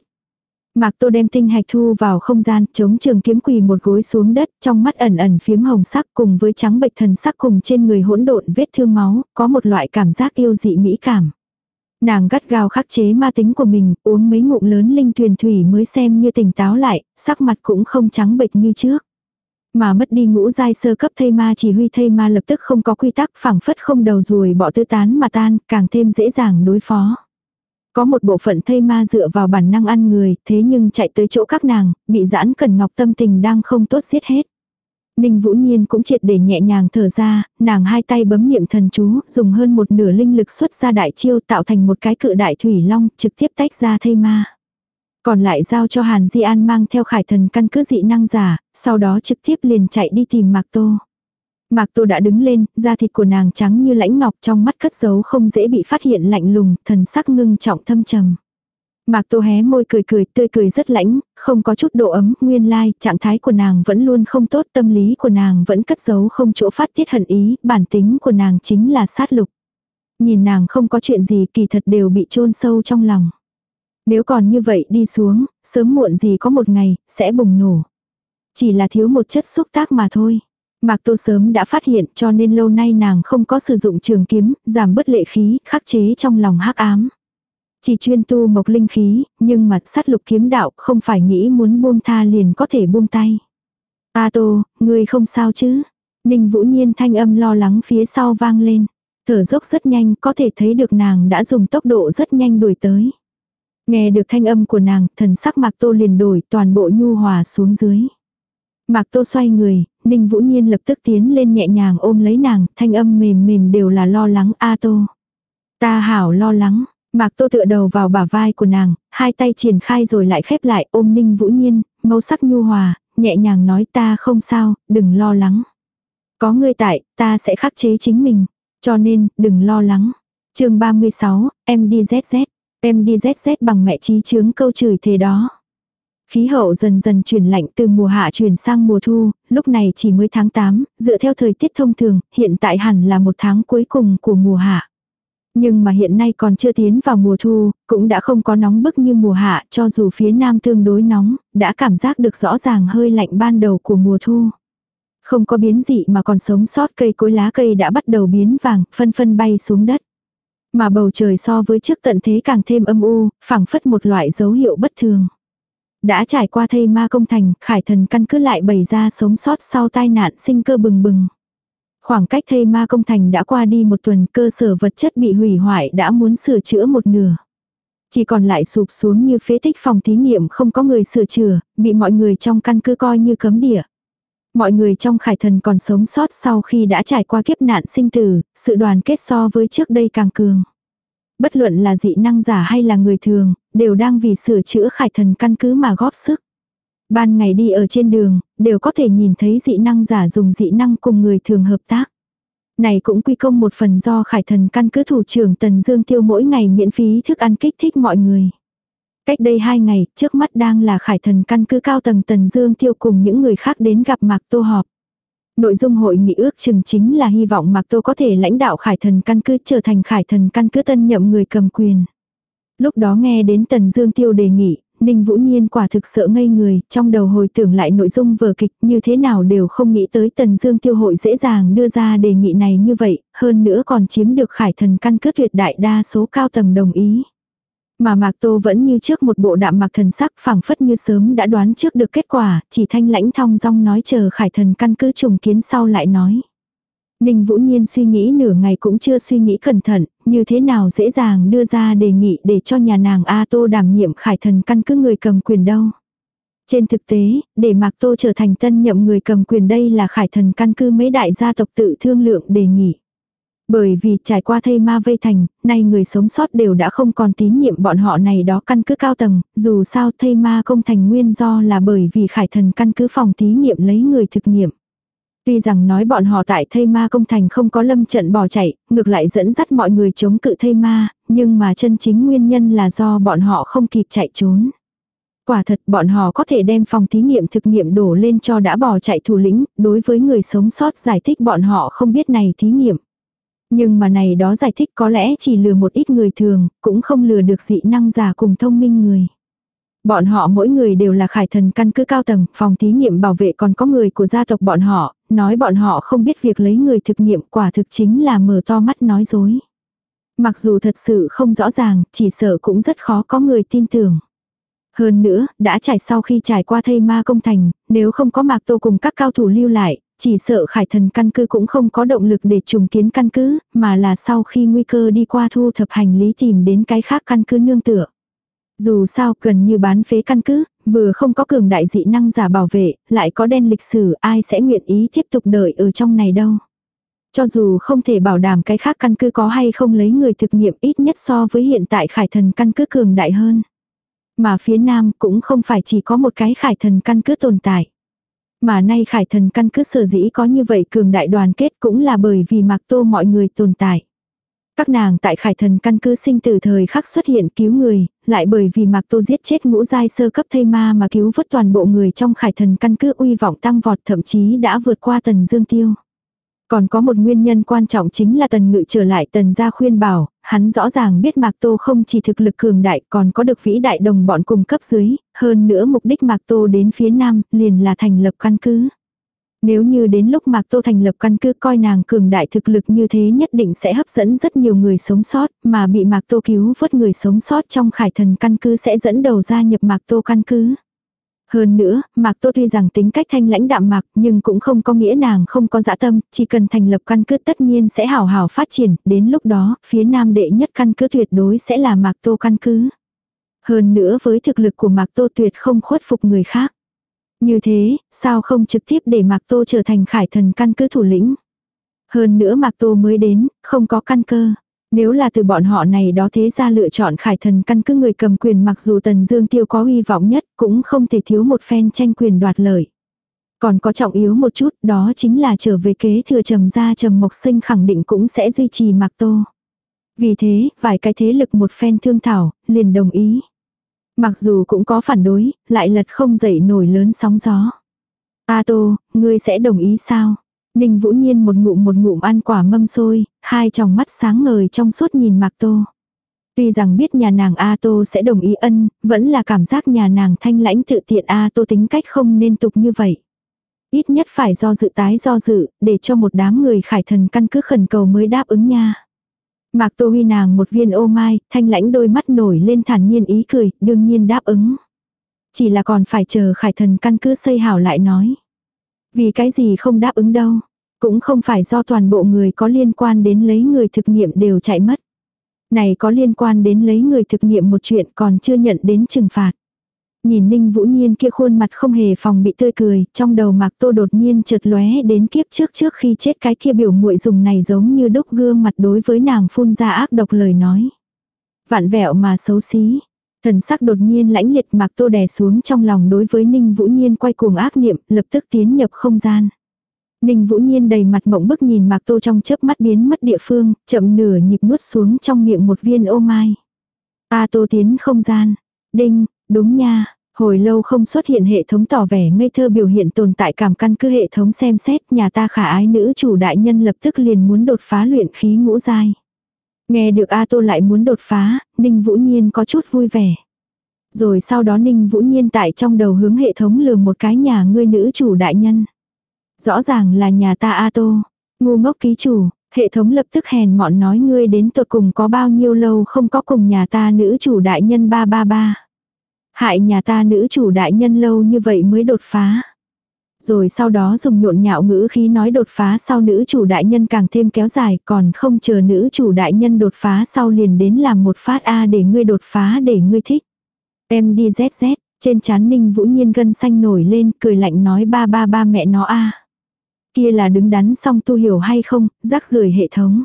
Mạc Tô đem tinh hạch thu vào không gian, chống trường kiếm quỳ một gối xuống đất, trong mắt ẩn ẩn phiếm hồng sắc cùng với trắng bệch thần sắc cùng trên người hỗn độn vết thương máu, có một loại cảm giác yêu dị mỹ cảm. Nàng gắt gao khắc chế ma tính của mình, uống mấy ngụm lớn linh thuyền thủy mới xem như tỉnh táo lại, sắc mặt cũng không trắng bệch như trước. Mà mất đi ngũ giai sơ cấp thây ma chỉ huy thây ma lập tức không có quy tắc phẳng phất không đầu ruồi bỏ tư tán mà tan, càng thêm dễ dàng đối phó. Có một bộ phận thây ma dựa vào bản năng ăn người, thế nhưng chạy tới chỗ các nàng, bị giãn cần ngọc tâm tình đang không tốt giết hết. Ninh Vũ Nhiên cũng triệt để nhẹ nhàng thở ra, nàng hai tay bấm niệm thần chú, dùng hơn một nửa linh lực xuất ra đại chiêu tạo thành một cái cự đại thủy long, trực tiếp tách ra thây ma. Còn lại giao cho Hàn Di An mang theo khải thần căn cứ dị năng giả, sau đó trực tiếp liền chạy đi tìm Mạc Tô. Mạc Tô đã đứng lên, da thịt của nàng trắng như lãnh ngọc trong mắt cất giấu không dễ bị phát hiện lạnh lùng, thần sắc ngưng trọng thâm trầm. Mạc Tô hé môi cười cười, tươi cười rất lãnh, không có chút độ ấm, nguyên lai, trạng thái của nàng vẫn luôn không tốt, tâm lý của nàng vẫn cất giấu không chỗ phát tiết hận ý, bản tính của nàng chính là sát lục. Nhìn nàng không có chuyện gì kỳ thật đều bị chôn sâu trong lòng. Nếu còn như vậy đi xuống, sớm muộn gì có một ngày, sẽ bùng nổ. Chỉ là thiếu một chất xúc tác mà thôi. Mạc Tô sớm đã phát hiện cho nên lâu nay nàng không có sử dụng trường kiếm, giảm bất lệ khí, khắc chế trong lòng hắc ám. Chỉ chuyên tu mộc linh khí, nhưng mà sát lục kiếm đạo không phải nghĩ muốn buông tha liền có thể buông tay. A Tô, ngươi không sao chứ? Ninh Vũ Nhiên thanh âm lo lắng phía sau vang lên. Thở dốc rất nhanh, có thể thấy được nàng đã dùng tốc độ rất nhanh đuổi tới. Nghe được thanh âm của nàng, thần sắc Mạc Tô liền đổi toàn bộ nhu hòa xuống dưới. Mạc Tô xoay người, Ninh Vũ Nhiên lập tức tiến lên nhẹ nhàng ôm lấy nàng, thanh âm mềm mềm đều là lo lắng A Tô. Ta hảo lo lắng, Mạc Tô tựa đầu vào bả vai của nàng, hai tay triển khai rồi lại khép lại ôm Ninh Vũ Nhiên, màu sắc nhu hòa, nhẹ nhàng nói ta không sao, đừng lo lắng. Có ngươi tại, ta sẽ khắc chế chính mình, cho nên, đừng lo lắng. chương 36, em đi ZZ, em đi ZZ bằng mẹ trí chướng câu chửi thế đó. Khí hậu dần dần chuyển lạnh từ mùa hạ chuyển sang mùa thu, lúc này chỉ mới tháng 8, dựa theo thời tiết thông thường, hiện tại hẳn là một tháng cuối cùng của mùa hạ. Nhưng mà hiện nay còn chưa tiến vào mùa thu, cũng đã không có nóng bức như mùa hạ, cho dù phía nam tương đối nóng, đã cảm giác được rõ ràng hơi lạnh ban đầu của mùa thu. Không có biến dị mà còn sống sót cây cối lá cây đã bắt đầu biến vàng, phân phân bay xuống đất. Mà bầu trời so với trước tận thế càng thêm âm u, phảng phất một loại dấu hiệu bất thường. Đã trải qua thây ma công thành, khải thần căn cứ lại bày ra sống sót sau tai nạn sinh cơ bừng bừng. Khoảng cách thây ma công thành đã qua đi một tuần cơ sở vật chất bị hủy hoại đã muốn sửa chữa một nửa. Chỉ còn lại sụp xuống như phế tích phòng thí nghiệm không có người sửa chữa, bị mọi người trong căn cứ coi như cấm địa. Mọi người trong khải thần còn sống sót sau khi đã trải qua kiếp nạn sinh tử, sự đoàn kết so với trước đây càng cường. Bất luận là dị năng giả hay là người thường, đều đang vì sửa chữa khải thần căn cứ mà góp sức. Ban ngày đi ở trên đường, đều có thể nhìn thấy dị năng giả dùng dị năng cùng người thường hợp tác. Này cũng quy công một phần do khải thần căn cứ thủ trưởng Tần Dương Tiêu mỗi ngày miễn phí thức ăn kích thích mọi người. Cách đây hai ngày, trước mắt đang là khải thần căn cứ cao tầng Tần Dương Tiêu cùng những người khác đến gặp Mạc Tô họp. Nội dung hội nghị ước chừng chính là hy vọng Mạc Tô có thể lãnh đạo khải thần căn cứ trở thành khải thần căn cứ tân nhậm người cầm quyền. Lúc đó nghe đến Tần Dương Tiêu đề nghị, Ninh Vũ Nhiên quả thực sợ ngây người, trong đầu hồi tưởng lại nội dung vở kịch như thế nào đều không nghĩ tới Tần Dương Tiêu hội dễ dàng đưa ra đề nghị này như vậy, hơn nữa còn chiếm được khải thần căn cứ tuyệt đại đa số cao tầng đồng ý. Mà Mạc Tô vẫn như trước một bộ đạm mạc thần sắc phảng phất như sớm đã đoán trước được kết quả, chỉ thanh lãnh thong dong nói chờ khải thần căn cứ trùng kiến sau lại nói. Ninh Vũ Nhiên suy nghĩ nửa ngày cũng chưa suy nghĩ cẩn thận, như thế nào dễ dàng đưa ra đề nghị để cho nhà nàng A Tô đảm nhiệm khải thần căn cứ người cầm quyền đâu. Trên thực tế, để Mạc Tô trở thành tân nhậm người cầm quyền đây là khải thần căn cứ mấy đại gia tộc tự thương lượng đề nghị. Bởi vì trải qua thây ma vây thành, nay người sống sót đều đã không còn tín nhiệm bọn họ này đó căn cứ cao tầng, dù sao thây ma công thành nguyên do là bởi vì khải thần căn cứ phòng thí nghiệm lấy người thực nghiệm. Tuy rằng nói bọn họ tại thây ma công thành không có lâm trận bỏ chạy, ngược lại dẫn dắt mọi người chống cự thây ma, nhưng mà chân chính nguyên nhân là do bọn họ không kịp chạy trốn. Quả thật bọn họ có thể đem phòng thí nghiệm thực nghiệm đổ lên cho đã bỏ chạy thủ lĩnh, đối với người sống sót giải thích bọn họ không biết này thí nghiệm. Nhưng mà này đó giải thích có lẽ chỉ lừa một ít người thường, cũng không lừa được dị năng giả cùng thông minh người. Bọn họ mỗi người đều là khải thần căn cứ cao tầng, phòng thí nghiệm bảo vệ còn có người của gia tộc bọn họ, nói bọn họ không biết việc lấy người thực nghiệm quả thực chính là mở to mắt nói dối. Mặc dù thật sự không rõ ràng, chỉ sợ cũng rất khó có người tin tưởng. Hơn nữa, đã trải sau khi trải qua thây ma công thành, nếu không có mạc tô cùng các cao thủ lưu lại, chỉ sợ khải thần căn cứ cũng không có động lực để trùng kiến căn cứ, mà là sau khi nguy cơ đi qua thu thập hành lý tìm đến cái khác căn cứ nương tựa. Dù sao gần như bán phế căn cứ, vừa không có cường đại dị năng giả bảo vệ, lại có đen lịch sử ai sẽ nguyện ý tiếp tục đợi ở trong này đâu. Cho dù không thể bảo đảm cái khác căn cứ có hay không lấy người thực nghiệm ít nhất so với hiện tại khải thần căn cứ cường đại hơn. Mà phía nam cũng không phải chỉ có một cái khải thần căn cứ tồn tại. Mà nay khải thần căn cứ sở dĩ có như vậy cường đại đoàn kết cũng là bởi vì mạc tô mọi người tồn tại. Các nàng tại khải thần căn cứ sinh từ thời khắc xuất hiện cứu người, lại bởi vì mạc tô giết chết ngũ giai sơ cấp thây ma mà cứu vớt toàn bộ người trong khải thần căn cứ uy vọng tăng vọt thậm chí đã vượt qua tần dương tiêu. Còn có một nguyên nhân quan trọng chính là tần ngự trở lại tần gia khuyên bảo, hắn rõ ràng biết Mạc Tô không chỉ thực lực cường đại còn có được vĩ đại đồng bọn cùng cấp dưới, hơn nữa mục đích Mạc Tô đến phía nam liền là thành lập căn cứ. Nếu như đến lúc Mạc Tô thành lập căn cứ coi nàng cường đại thực lực như thế nhất định sẽ hấp dẫn rất nhiều người sống sót, mà bị Mạc Tô cứu vớt người sống sót trong khải thần căn cứ sẽ dẫn đầu gia nhập Mạc Tô căn cứ. Hơn nữa, Mạc Tô tuy rằng tính cách thanh lãnh đạm mạc nhưng cũng không có nghĩa nàng không có dã tâm, chỉ cần thành lập căn cứ tất nhiên sẽ hảo hảo phát triển, đến lúc đó, phía nam đệ nhất căn cứ tuyệt đối sẽ là Mạc Tô căn cứ. Hơn nữa với thực lực của Mạc Tô tuyệt không khuất phục người khác. Như thế, sao không trực tiếp để Mạc Tô trở thành khải thần căn cứ thủ lĩnh. Hơn nữa Mạc Tô mới đến, không có căn cơ. Nếu là từ bọn họ này đó thế ra lựa chọn khải thần căn cứ người cầm quyền mặc dù Tần Dương Tiêu có hy vọng nhất cũng không thể thiếu một phen tranh quyền đoạt lợi. Còn có trọng yếu một chút đó chính là trở về kế thừa trầm gia trầm mộc sinh khẳng định cũng sẽ duy trì Mạc Tô. Vì thế, vài cái thế lực một phen thương thảo, liền đồng ý. Mặc dù cũng có phản đối, lại lật không dậy nổi lớn sóng gió. A Tô, ngươi sẽ đồng ý sao? Ninh Vũ Nhiên một ngụm một ngụm ăn quả mâm xôi, hai tròng mắt sáng ngời trong suốt nhìn Mạc Tô. Tuy rằng biết nhà nàng A Tô sẽ đồng ý ân, vẫn là cảm giác nhà nàng thanh lãnh tự tiện A Tô tính cách không nên tục như vậy. Ít nhất phải do dự tái do dự, để cho một đám người khải thần căn cứ khẩn cầu mới đáp ứng nha. Mạc Tô huy nàng một viên ô mai, thanh lãnh đôi mắt nổi lên thản nhiên ý cười, đương nhiên đáp ứng. Chỉ là còn phải chờ khải thần căn cứ xây hảo lại nói. Vì cái gì không đáp ứng đâu. Cũng không phải do toàn bộ người có liên quan đến lấy người thực nghiệm đều chạy mất. Này có liên quan đến lấy người thực nghiệm một chuyện còn chưa nhận đến trừng phạt. Nhìn Ninh Vũ Nhiên kia khuôn mặt không hề phòng bị tươi cười, trong đầu Mạc Tô đột nhiên chợt lóe đến kiếp trước trước khi chết cái kia biểu muội dùng này giống như đúc gương mặt đối với nàng phun ra ác độc lời nói. Vạn vẹo mà xấu xí, Thần sắc đột nhiên lãnh liệt mạc tô đè xuống trong lòng đối với Ninh Vũ Nhiên quay cuồng ác niệm, lập tức tiến nhập không gian. Ninh Vũ Nhiên đầy mặt mộng bức nhìn mạc tô trong chớp mắt biến mất địa phương, chậm nửa nhịp nuốt xuống trong miệng một viên ô mai. Ta tô tiến không gian. Đinh, đúng nha, hồi lâu không xuất hiện hệ thống tỏ vẻ ngây thơ biểu hiện tồn tại cảm căn cứ hệ thống xem xét nhà ta khả ái nữ chủ đại nhân lập tức liền muốn đột phá luyện khí ngũ giai. Nghe được A Tô lại muốn đột phá, Ninh Vũ Nhiên có chút vui vẻ. Rồi sau đó Ninh Vũ Nhiên tại trong đầu hướng hệ thống lừa một cái nhà ngươi nữ chủ đại nhân. Rõ ràng là nhà ta A Tô. Ngu ngốc ký chủ, hệ thống lập tức hèn mọn nói ngươi đến tột cùng có bao nhiêu lâu không có cùng nhà ta nữ chủ đại nhân ba ba ba. Hại nhà ta nữ chủ đại nhân lâu như vậy mới đột phá. Rồi sau đó dùng nhộn nhạo ngữ khí nói đột phá sau nữ chủ đại nhân càng thêm kéo dài còn không chờ nữ chủ đại nhân đột phá sau liền đến làm một phát A để ngươi đột phá để ngươi thích. Em đi ZZ, trên chán ninh vũ nhiên gân xanh nổi lên cười lạnh nói ba ba ba mẹ nó A. Kia là đứng đắn xong tu hiểu hay không, rác rưởi hệ thống.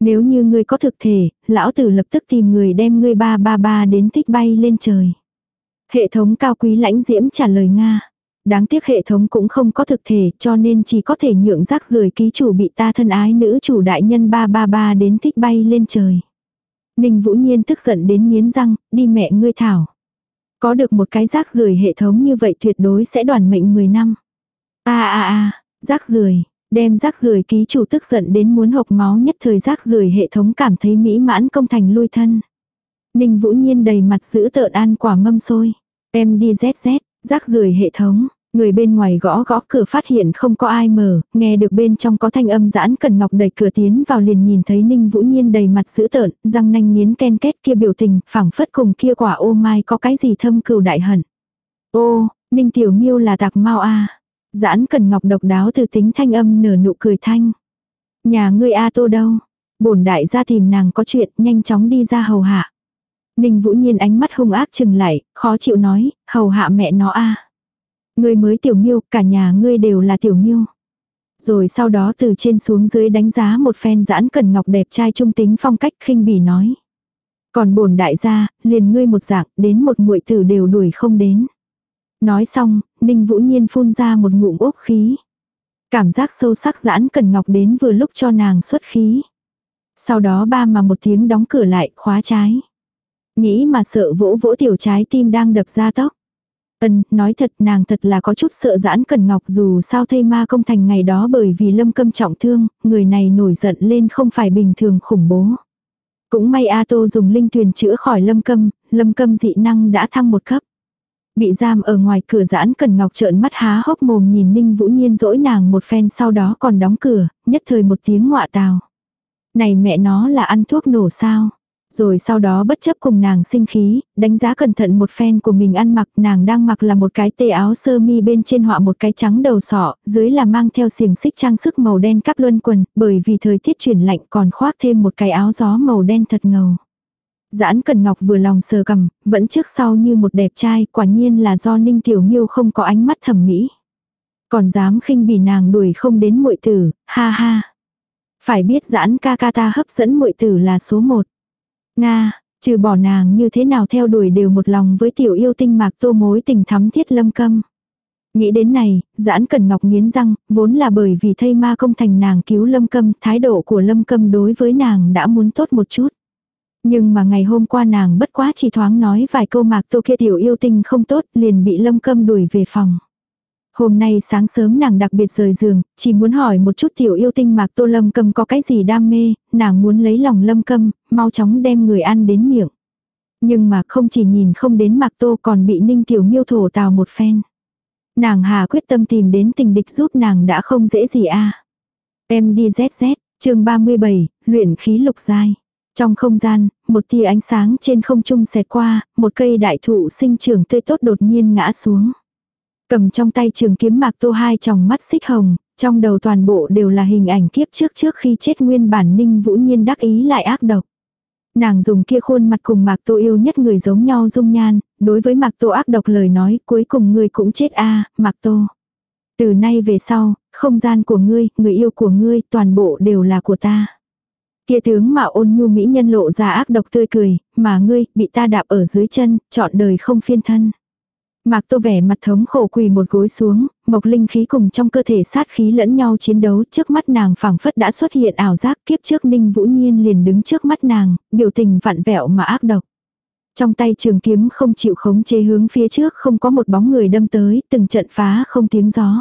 Nếu như ngươi có thực thể, lão tử lập tức tìm người đem ngươi ba ba ba đến thích bay lên trời. Hệ thống cao quý lãnh diễm trả lời Nga. Đáng tiếc hệ thống cũng không có thực thể cho nên chỉ có thể nhượng rác rưởi ký chủ bị ta thân ái nữ chủ đại nhân 333 đến thích bay lên trời. Ninh Vũ Nhiên tức giận đến miến răng, đi mẹ ngươi thảo. Có được một cái rác rưởi hệ thống như vậy tuyệt đối sẽ đoàn mệnh 10 năm. a a a rác rưởi đem rác rưởi ký chủ tức giận đến muốn hộc máu nhất thời rác rưởi hệ thống cảm thấy mỹ mãn công thành lui thân. Ninh Vũ Nhiên đầy mặt giữ tợn ăn quả mâm xôi. Em đi ZZ, rác rưởi hệ thống. Người bên ngoài gõ gõ cửa phát hiện không có ai mở, nghe được bên trong có thanh âm giãn cần ngọc đẩy cửa tiến vào liền nhìn thấy Ninh Vũ Nhiên đầy mặt dữ tợn, răng nanh nghiến ken kết kia biểu tình, phảng phất cùng kia quả ô mai có cái gì thâm cừu đại hận. Ô, Ninh Tiểu Miêu là tạc mau a. Giãn cần ngọc độc đáo từ tính thanh âm nở nụ cười thanh. Nhà ngươi A Tô đâu? Bổn đại gia tìm nàng có chuyện, nhanh chóng đi ra hầu hạ. Ninh Vũ Nhiên ánh mắt hung ác chừng lại, khó chịu nói, hầu hạ mẹ nó a. Ngươi mới tiểu miêu, cả nhà ngươi đều là tiểu miêu. Rồi sau đó từ trên xuống dưới đánh giá một phen giãn cần ngọc đẹp trai trung tính phong cách khinh bỉ nói. Còn bổn đại gia, liền ngươi một dạng, đến một muội tử đều đuổi không đến. Nói xong, Ninh Vũ Nhiên phun ra một ngụm ốc khí. Cảm giác sâu sắc giãn cần ngọc đến vừa lúc cho nàng xuất khí. Sau đó ba mà một tiếng đóng cửa lại, khóa trái. Nghĩ mà sợ vỗ vỗ tiểu trái tim đang đập ra tóc. Ân, nói thật nàng thật là có chút sợ giãn cần ngọc dù sao thây ma công thành ngày đó bởi vì lâm câm trọng thương, người này nổi giận lên không phải bình thường khủng bố. Cũng may A Tô dùng linh tuyền chữa khỏi lâm câm, lâm câm dị năng đã thăng một cấp. Bị giam ở ngoài cửa giãn cần ngọc trợn mắt há hốc mồm nhìn ninh vũ nhiên dỗi nàng một phen sau đó còn đóng cửa, nhất thời một tiếng ngọa tào. Này mẹ nó là ăn thuốc nổ sao? Rồi sau đó bất chấp cùng nàng sinh khí, đánh giá cẩn thận một phen của mình ăn mặc, nàng đang mặc là một cái tê áo sơ mi bên trên họa một cái trắng đầu sọ, dưới là mang theo xiềng xích trang sức màu đen cắp luân quần, bởi vì thời tiết chuyển lạnh còn khoác thêm một cái áo gió màu đen thật ngầu. Giãn Cần Ngọc vừa lòng sờ cầm, vẫn trước sau như một đẹp trai, quả nhiên là do Ninh Tiểu Miêu không có ánh mắt thẩm mỹ. Còn dám khinh bỉ nàng đuổi không đến muội tử, ha ha. Phải biết giãn ca ca ta hấp dẫn muội tử là số một. Nga, trừ bỏ nàng như thế nào theo đuổi đều một lòng với tiểu yêu tinh mạc tô mối tình thắm thiết lâm câm. Nghĩ đến này, giãn cần ngọc nghiến răng, vốn là bởi vì thây ma công thành nàng cứu lâm câm, thái độ của lâm câm đối với nàng đã muốn tốt một chút. Nhưng mà ngày hôm qua nàng bất quá chỉ thoáng nói vài câu mạc tô kia tiểu yêu tinh không tốt liền bị lâm câm đuổi về phòng. Hôm nay sáng sớm nàng đặc biệt rời giường, chỉ muốn hỏi một chút tiểu yêu tinh mạc tô lâm cầm có cái gì đam mê, nàng muốn lấy lòng lâm cầm mau chóng đem người ăn đến miệng. Nhưng mà không chỉ nhìn không đến mạc tô còn bị ninh tiểu miêu thổ tào một phen. Nàng hà quyết tâm tìm đến tình địch giúp nàng đã không dễ gì a Em đi ZZ, chương 37, luyện khí lục giai. Trong không gian, một tia ánh sáng trên không trung xẹt qua, một cây đại thụ sinh trưởng tươi tốt đột nhiên ngã xuống. Cầm trong tay trường kiếm mạc tô hai tròng mắt xích hồng, trong đầu toàn bộ đều là hình ảnh kiếp trước trước khi chết nguyên bản ninh vũ nhiên đắc ý lại ác độc. Nàng dùng kia khuôn mặt cùng mạc tô yêu nhất người giống nhau dung nhan, đối với mạc tô ác độc lời nói cuối cùng ngươi cũng chết a mạc tô. Từ nay về sau, không gian của ngươi, người yêu của ngươi, toàn bộ đều là của ta. Kia tướng mà ôn nhu mỹ nhân lộ ra ác độc tươi cười, mà ngươi, bị ta đạp ở dưới chân, chọn đời không phiên thân. Mạc Tô vẻ mặt thống khổ quỳ một gối xuống, mộc linh khí cùng trong cơ thể sát khí lẫn nhau chiến đấu trước mắt nàng phảng phất đã xuất hiện ảo giác kiếp trước Ninh Vũ Nhiên liền đứng trước mắt nàng, biểu tình vặn vẹo mà ác độc. Trong tay trường kiếm không chịu khống chế hướng phía trước không có một bóng người đâm tới, từng trận phá không tiếng gió.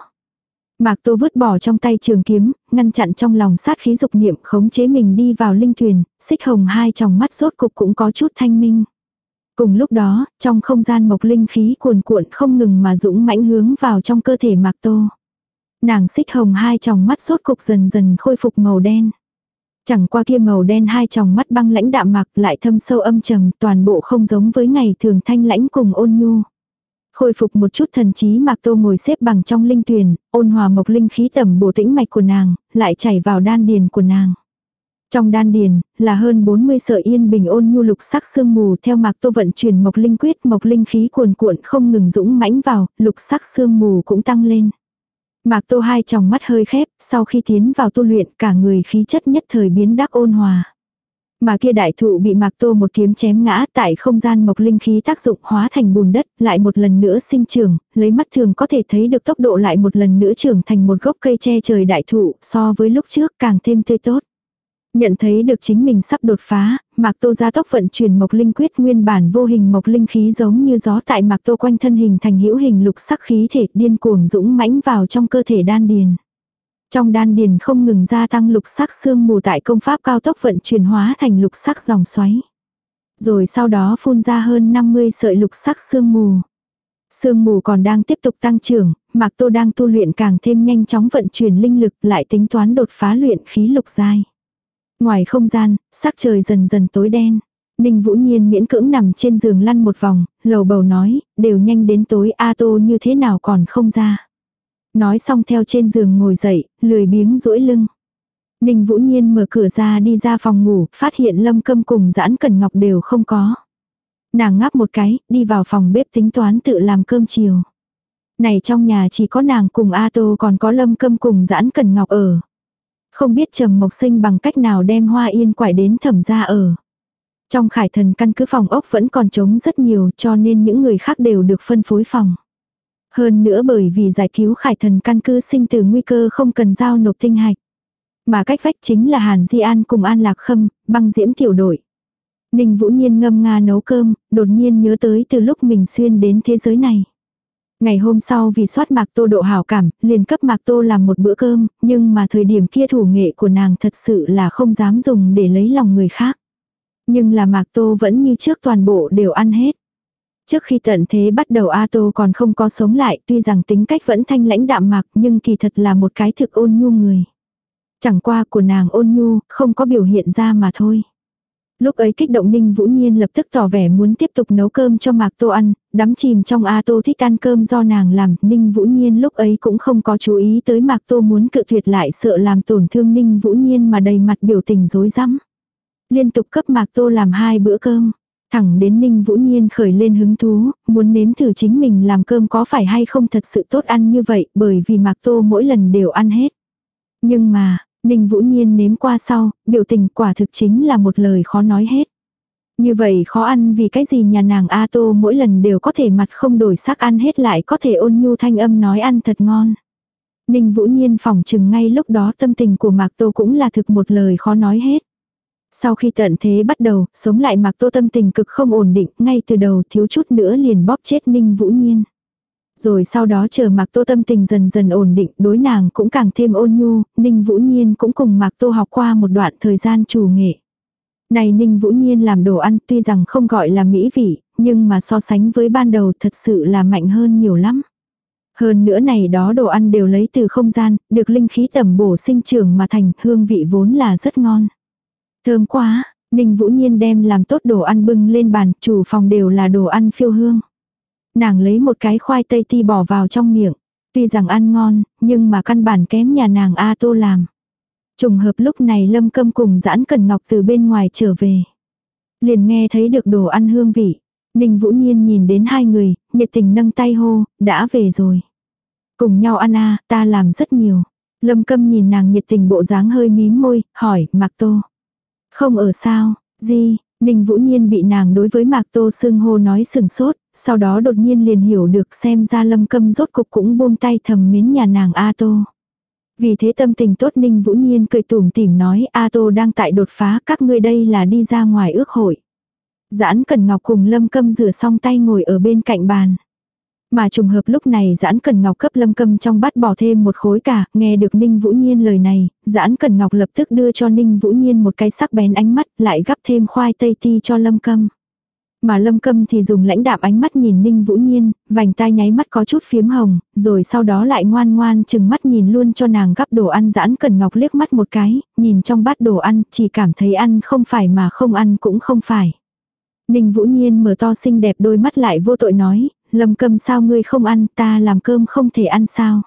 Mạc Tô vứt bỏ trong tay trường kiếm, ngăn chặn trong lòng sát khí dục niệm khống chế mình đi vào linh thuyền, xích hồng hai tròng mắt rốt cục cũng có chút thanh minh. Cùng lúc đó, trong không gian mộc linh khí cuồn cuộn không ngừng mà dũng mãnh hướng vào trong cơ thể Mạc Tô. Nàng xích hồng hai tròng mắt sốt cục dần dần khôi phục màu đen. Chẳng qua kia màu đen hai tròng mắt băng lãnh đạm mạc lại thâm sâu âm trầm toàn bộ không giống với ngày thường thanh lãnh cùng ôn nhu. Khôi phục một chút thần trí Mạc Tô ngồi xếp bằng trong linh tuyền, ôn hòa mộc linh khí tầm bổ tĩnh mạch của nàng, lại chảy vào đan điền của nàng. Trong đan điền, là hơn 40 sợi yên bình ôn nhu lục sắc sương mù theo mạc tô vận chuyển mộc linh quyết mộc linh khí cuồn cuộn không ngừng dũng mãnh vào, lục sắc sương mù cũng tăng lên. Mạc tô hai tròng mắt hơi khép, sau khi tiến vào tu luyện cả người khí chất nhất thời biến đắc ôn hòa. Mà kia đại thụ bị mạc tô một kiếm chém ngã tại không gian mộc linh khí tác dụng hóa thành bùn đất, lại một lần nữa sinh trưởng, lấy mắt thường có thể thấy được tốc độ lại một lần nữa trưởng thành một gốc cây che trời đại thụ, so với lúc trước càng thêm tươi tốt. Nhận thấy được chính mình sắp đột phá, Mạc Tô ra tốc vận chuyển Mộc Linh Quyết nguyên bản vô hình Mộc Linh khí giống như gió tại Mạc Tô quanh thân hình thành hữu hình lục sắc khí thể điên cuồng dũng mãnh vào trong cơ thể đan điền. Trong đan điền không ngừng gia tăng lục sắc xương mù tại công pháp cao tốc vận chuyển hóa thành lục sắc dòng xoáy. Rồi sau đó phun ra hơn 50 sợi lục sắc xương mù. Sương mù còn đang tiếp tục tăng trưởng, Mạc Tô đang tu luyện càng thêm nhanh chóng vận chuyển linh lực lại tính toán đột phá luyện khí lục giai. Ngoài không gian, sắc trời dần dần tối đen. Ninh Vũ Nhiên miễn cưỡng nằm trên giường lăn một vòng, lầu bầu nói, đều nhanh đến tối A Tô như thế nào còn không ra. Nói xong theo trên giường ngồi dậy, lười biếng duỗi lưng. Ninh Vũ Nhiên mở cửa ra đi ra phòng ngủ, phát hiện Lâm Câm cùng Giãn Cần Ngọc đều không có. Nàng ngáp một cái, đi vào phòng bếp tính toán tự làm cơm chiều. Này trong nhà chỉ có nàng cùng A Tô còn có Lâm Câm cùng Giãn Cần Ngọc ở. Không biết Trầm Mộc Sinh bằng cách nào đem hoa yên quải đến thẩm gia ở. Trong khải thần căn cứ phòng ốc vẫn còn trống rất nhiều cho nên những người khác đều được phân phối phòng. Hơn nữa bởi vì giải cứu khải thần căn cứ sinh từ nguy cơ không cần giao nộp tinh hạch. Mà cách vách chính là Hàn Di An cùng An Lạc Khâm, băng diễm tiểu đội. Ninh Vũ Nhiên ngâm nga nấu cơm, đột nhiên nhớ tới từ lúc mình xuyên đến thế giới này. Ngày hôm sau vì soát Mạc Tô độ hảo cảm, liền cấp Mạc Tô làm một bữa cơm, nhưng mà thời điểm kia thủ nghệ của nàng thật sự là không dám dùng để lấy lòng người khác. Nhưng là Mạc Tô vẫn như trước toàn bộ đều ăn hết. Trước khi tận thế bắt đầu A Tô còn không có sống lại, tuy rằng tính cách vẫn thanh lãnh đạm mạc nhưng kỳ thật là một cái thực ôn nhu người. Chẳng qua của nàng ôn nhu, không có biểu hiện ra mà thôi. Lúc ấy kích động Ninh Vũ Nhiên lập tức tỏ vẻ muốn tiếp tục nấu cơm cho Mạc Tô ăn, đắm chìm trong A Tô thích ăn cơm do nàng làm, Ninh Vũ Nhiên lúc ấy cũng không có chú ý tới Mạc Tô muốn cự tuyệt lại sợ làm tổn thương Ninh Vũ Nhiên mà đầy mặt biểu tình rối rắm. Liên tục cấp Mạc Tô làm hai bữa cơm. Thẳng đến Ninh Vũ Nhiên khởi lên hứng thú, muốn nếm thử chính mình làm cơm có phải hay không thật sự tốt ăn như vậy bởi vì Mạc Tô mỗi lần đều ăn hết. Nhưng mà, Ninh Vũ Nhiên nếm qua sau, biểu tình quả thực chính là một lời khó nói hết. Như vậy khó ăn vì cái gì nhà nàng A Tô mỗi lần đều có thể mặt không đổi sắc ăn hết lại có thể ôn nhu thanh âm nói ăn thật ngon. Ninh Vũ Nhiên phỏng chừng ngay lúc đó tâm tình của Mạc Tô cũng là thực một lời khó nói hết. Sau khi tận thế bắt đầu, sống lại Mạc Tô tâm tình cực không ổn định, ngay từ đầu thiếu chút nữa liền bóp chết Ninh Vũ Nhiên. Rồi sau đó chờ Mạc Tô tâm tình dần dần ổn định, đối nàng cũng càng thêm ôn nhu, Ninh Vũ Nhiên cũng cùng Mạc Tô học qua một đoạn thời gian chủ nghệ. Này Ninh Vũ Nhiên làm đồ ăn tuy rằng không gọi là mỹ vị, nhưng mà so sánh với ban đầu thật sự là mạnh hơn nhiều lắm. Hơn nữa này đó đồ ăn đều lấy từ không gian, được linh khí tẩm bổ sinh trưởng mà thành hương vị vốn là rất ngon. Thơm quá, Ninh Vũ Nhiên đem làm tốt đồ ăn bưng lên bàn, chủ phòng đều là đồ ăn phiêu hương. Nàng lấy một cái khoai tây ti bỏ vào trong miệng. Tuy rằng ăn ngon, nhưng mà căn bản kém nhà nàng A Tô làm. Trùng hợp lúc này Lâm Câm cùng Giãn Cần Ngọc từ bên ngoài trở về. Liền nghe thấy được đồ ăn hương vị. Ninh Vũ Nhiên nhìn đến hai người, nhiệt tình nâng tay hô, đã về rồi. Cùng nhau ăn a, ta làm rất nhiều. Lâm Câm nhìn nàng nhiệt tình bộ dáng hơi mím môi, hỏi, Mạc Tô. Không ở sao, gì, Ninh Vũ Nhiên bị nàng đối với Mạc Tô sưng hô nói sừng sốt, sau đó đột nhiên liền hiểu được xem ra lâm câm rốt cục cũng buông tay thầm mến nhà nàng A Tô. Vì thế tâm tình tốt Ninh Vũ Nhiên cười tủm tỉm nói A Tô đang tại đột phá các ngươi đây là đi ra ngoài ước hội. Giãn Cần Ngọc cùng Lâm Câm rửa xong tay ngồi ở bên cạnh bàn. Mà trùng hợp lúc này giãn cần ngọc cấp lâm câm trong bát bỏ thêm một khối cả, nghe được Ninh Vũ Nhiên lời này, giãn cần ngọc lập tức đưa cho Ninh Vũ Nhiên một cái sắc bén ánh mắt, lại gắp thêm khoai tây ti cho lâm câm. Mà lâm câm thì dùng lãnh đạm ánh mắt nhìn Ninh Vũ Nhiên, vành tai nháy mắt có chút phiếm hồng, rồi sau đó lại ngoan ngoan chừng mắt nhìn luôn cho nàng gắp đồ ăn giãn cần ngọc liếc mắt một cái, nhìn trong bát đồ ăn, chỉ cảm thấy ăn không phải mà không ăn cũng không phải. Ninh Vũ Nhiên mở to xinh đẹp đôi mắt lại vô tội nói, Lâm Câm sao ngươi không ăn, ta làm cơm không thể ăn sao.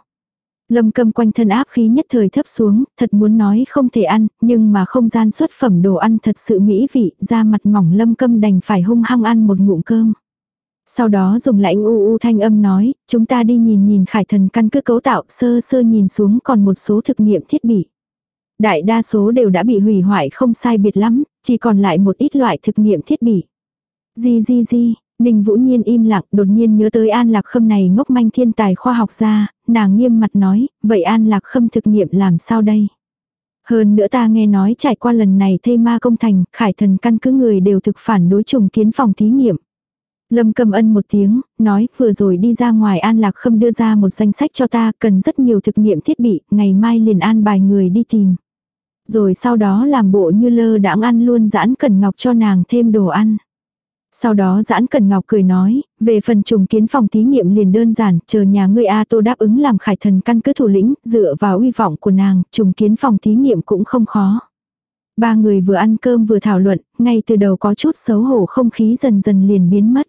Lâm cầm quanh thân áp khí nhất thời thấp xuống, thật muốn nói không thể ăn, nhưng mà không gian xuất phẩm đồ ăn thật sự mỹ vị, da mặt mỏng Lâm cầm đành phải hung hăng ăn một ngụm cơm. Sau đó dùng lãnh u u thanh âm nói, chúng ta đi nhìn nhìn khải thần căn cứ cấu tạo sơ sơ nhìn xuống còn một số thực nghiệm thiết bị. Đại đa số đều đã bị hủy hoại không sai biệt lắm, chỉ còn lại một ít loại thực nghiệm thiết bị. Di di di, Ninh Vũ Nhiên im lặng đột nhiên nhớ tới An Lạc Khâm này ngốc manh thiên tài khoa học gia, nàng nghiêm mặt nói, vậy An Lạc Khâm thực nghiệm làm sao đây? Hơn nữa ta nghe nói trải qua lần này thây ma công thành, khải thần căn cứ người đều thực phản đối trùng kiến phòng thí nghiệm. Lâm cầm ân một tiếng, nói vừa rồi đi ra ngoài an lạc khâm đưa ra một danh sách cho ta cần rất nhiều thực nghiệm thiết bị, ngày mai liền an bài người đi tìm. Rồi sau đó làm bộ như lơ đãng ăn luôn giãn cần ngọc cho nàng thêm đồ ăn. Sau đó giãn cần ngọc cười nói, về phần trùng kiến phòng thí nghiệm liền đơn giản, chờ nhà ngươi A Tô đáp ứng làm khải thần căn cứ thủ lĩnh, dựa vào uy vọng của nàng, trùng kiến phòng thí nghiệm cũng không khó. Ba người vừa ăn cơm vừa thảo luận, ngay từ đầu có chút xấu hổ không khí dần dần liền biến mất.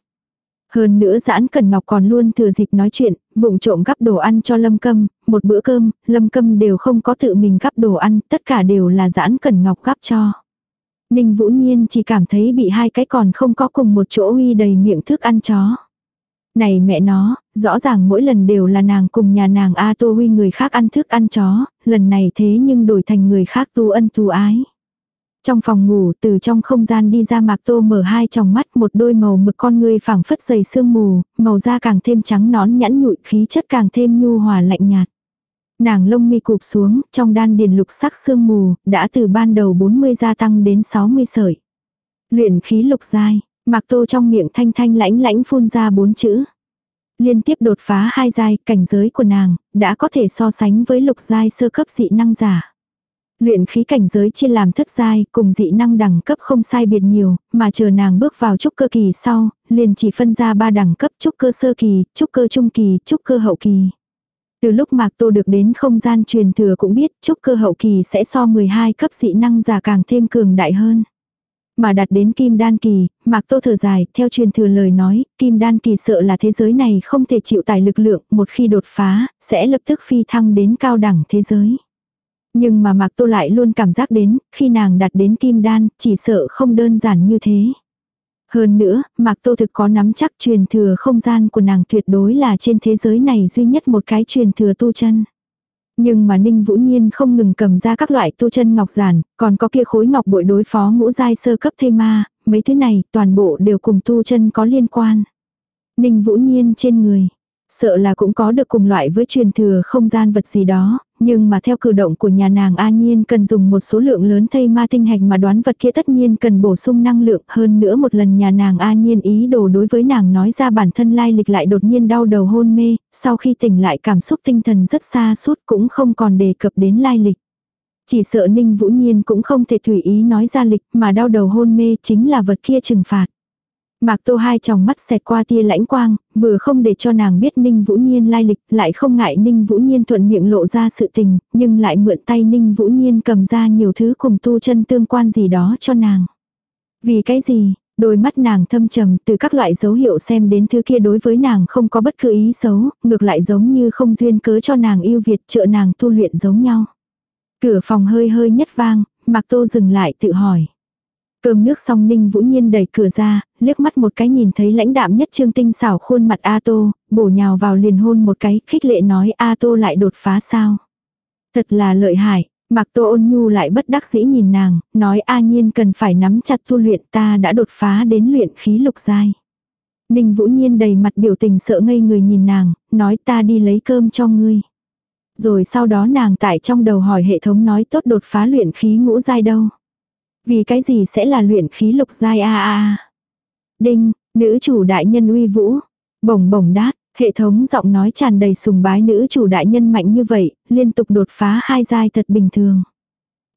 Hơn nữa giãn cần ngọc còn luôn thừa dịp nói chuyện, vụng trộm gắp đồ ăn cho lâm câm, một bữa cơm, lâm câm đều không có tự mình gắp đồ ăn, tất cả đều là giãn cần ngọc gắp cho. Ninh Vũ Nhiên chỉ cảm thấy bị hai cái còn không có cùng một chỗ uy đầy miệng thức ăn chó. Này mẹ nó, rõ ràng mỗi lần đều là nàng cùng nhà nàng A Tô Huy người khác ăn thức ăn chó, lần này thế nhưng đổi thành người khác tu ân tu ái. Trong phòng ngủ từ trong không gian đi ra mạc tô mở hai tròng mắt một đôi màu mực con người phẳng phất dày sương mù, màu da càng thêm trắng nón nhẵn nhụi khí chất càng thêm nhu hòa lạnh nhạt. Nàng lông mi cụp xuống, trong đan điền lục sắc sương mù, đã từ ban đầu 40 gia tăng đến 60 sợi. Luyện khí lục giai, mạc tô trong miệng thanh thanh lãnh lãnh phun ra bốn chữ. Liên tiếp đột phá hai giai, cảnh giới của nàng, đã có thể so sánh với lục giai sơ cấp dị năng giả. Luyện khí cảnh giới chia làm thất giai, cùng dị năng đẳng cấp không sai biệt nhiều, mà chờ nàng bước vào trúc cơ kỳ sau, liền chỉ phân ra ba đẳng cấp trúc cơ sơ kỳ, trúc cơ trung kỳ, trúc cơ hậu kỳ. Từ lúc Mạc Tô được đến không gian truyền thừa cũng biết trúc cơ hậu kỳ sẽ so 12 cấp dị năng giả càng thêm cường đại hơn. Mà đặt đến kim đan kỳ, Mạc Tô thở dài, theo truyền thừa lời nói, kim đan kỳ sợ là thế giới này không thể chịu tải lực lượng, một khi đột phá, sẽ lập tức phi thăng đến cao đẳng thế giới. Nhưng mà Mạc Tô lại luôn cảm giác đến, khi nàng đặt đến kim đan, chỉ sợ không đơn giản như thế. Hơn nữa, Mạc Tô thực có nắm chắc truyền thừa không gian của nàng tuyệt đối là trên thế giới này duy nhất một cái truyền thừa tu chân. Nhưng mà Ninh Vũ Nhiên không ngừng cầm ra các loại tu chân ngọc giản, còn có kia khối ngọc bội đối phó ngũ giai sơ cấp thây ma, mấy thứ này toàn bộ đều cùng tu chân có liên quan. Ninh Vũ Nhiên trên người, sợ là cũng có được cùng loại với truyền thừa không gian vật gì đó, nhưng mà theo cử động của nhà nàng A Nhiên cần dùng một số lượng lớn thây ma tinh hạch mà đoán vật kia tất nhiên cần bổ sung năng lượng hơn nữa một lần nhà nàng A Nhiên ý đồ đối với nàng nói ra bản thân lai lịch lại đột nhiên đau đầu hôn mê, sau khi tỉnh lại cảm xúc tinh thần rất xa suốt cũng không còn đề cập đến lai lịch. Chỉ sợ Ninh Vũ Nhiên cũng không thể tùy ý nói ra lịch mà đau đầu hôn mê chính là vật kia trừng phạt. Mạc Tô hai tròng mắt xẹt qua tia lãnh quang, vừa không để cho nàng biết Ninh Vũ Nhiên lai lịch, lại không ngại Ninh Vũ Nhiên thuận miệng lộ ra sự tình, nhưng lại mượn tay Ninh Vũ Nhiên cầm ra nhiều thứ cùng tu chân tương quan gì đó cho nàng. Vì cái gì? Đôi mắt nàng thâm trầm từ các loại dấu hiệu xem đến thứ kia đối với nàng không có bất cứ ý xấu, ngược lại giống như không duyên cớ cho nàng yêu Việt trợ nàng tu luyện giống nhau. Cửa phòng hơi hơi nhất vang, Mạc Tô dừng lại tự hỏi. Cơm nước xong Ninh Vũ Nhiên đẩy cửa ra, liếc mắt một cái nhìn thấy lãnh đạm nhất trương tinh xảo khuôn mặt A Tô, bổ nhào vào liền hôn một cái, khích lệ nói A Tô lại đột phá sao. Thật là lợi hại, Mạc Tô ôn nhu lại bất đắc dĩ nhìn nàng, nói A Nhiên cần phải nắm chặt tu luyện ta đã đột phá đến luyện khí lục giai. Ninh Vũ Nhiên đầy mặt biểu tình sợ ngây người nhìn nàng, nói ta đi lấy cơm cho ngươi. Rồi sau đó nàng tại trong đầu hỏi hệ thống nói tốt đột phá luyện khí ngũ giai đâu. Vì cái gì sẽ là luyện khí lục giai a a. Đinh, nữ chủ đại nhân uy vũ. Bổng bổng đát, hệ thống giọng nói tràn đầy sùng bái nữ chủ đại nhân mạnh như vậy, liên tục đột phá hai giai thật bình thường.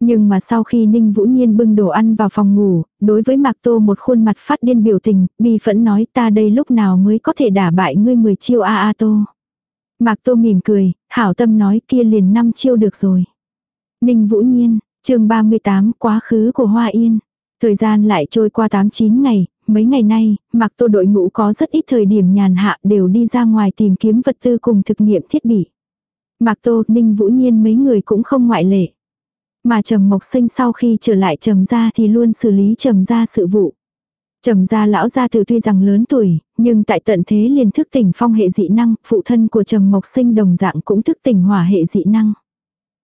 Nhưng mà sau khi Ninh Vũ Nhiên bưng đồ ăn vào phòng ngủ, đối với Mạc Tô một khuôn mặt phát điên biểu tình, bi phẫn nói ta đây lúc nào mới có thể đả bại ngươi 10 chiêu a a Tô. Mạc Tô mỉm cười, hảo tâm nói kia liền năm chiêu được rồi. Ninh Vũ Nhiên, chương 38 quá khứ của Hoa Yên. Thời gian lại trôi qua 8-9 ngày, mấy ngày nay, mặc tô đội ngũ có rất ít thời điểm nhàn hạ đều đi ra ngoài tìm kiếm vật tư cùng thực nghiệm thiết bị. Mạc Tô, Ninh Vũ Nhiên mấy người cũng không ngoại lệ. Mà Trầm Mộc Sinh sau khi trở lại Trầm gia thì luôn xử lý Trầm gia sự vụ. Trầm gia lão gia tử tuy rằng lớn tuổi, nhưng tại tận thế liền thức tỉnh phong hệ dị năng, phụ thân của Trầm Mộc Sinh đồng dạng cũng thức tỉnh hỏa hệ dị năng.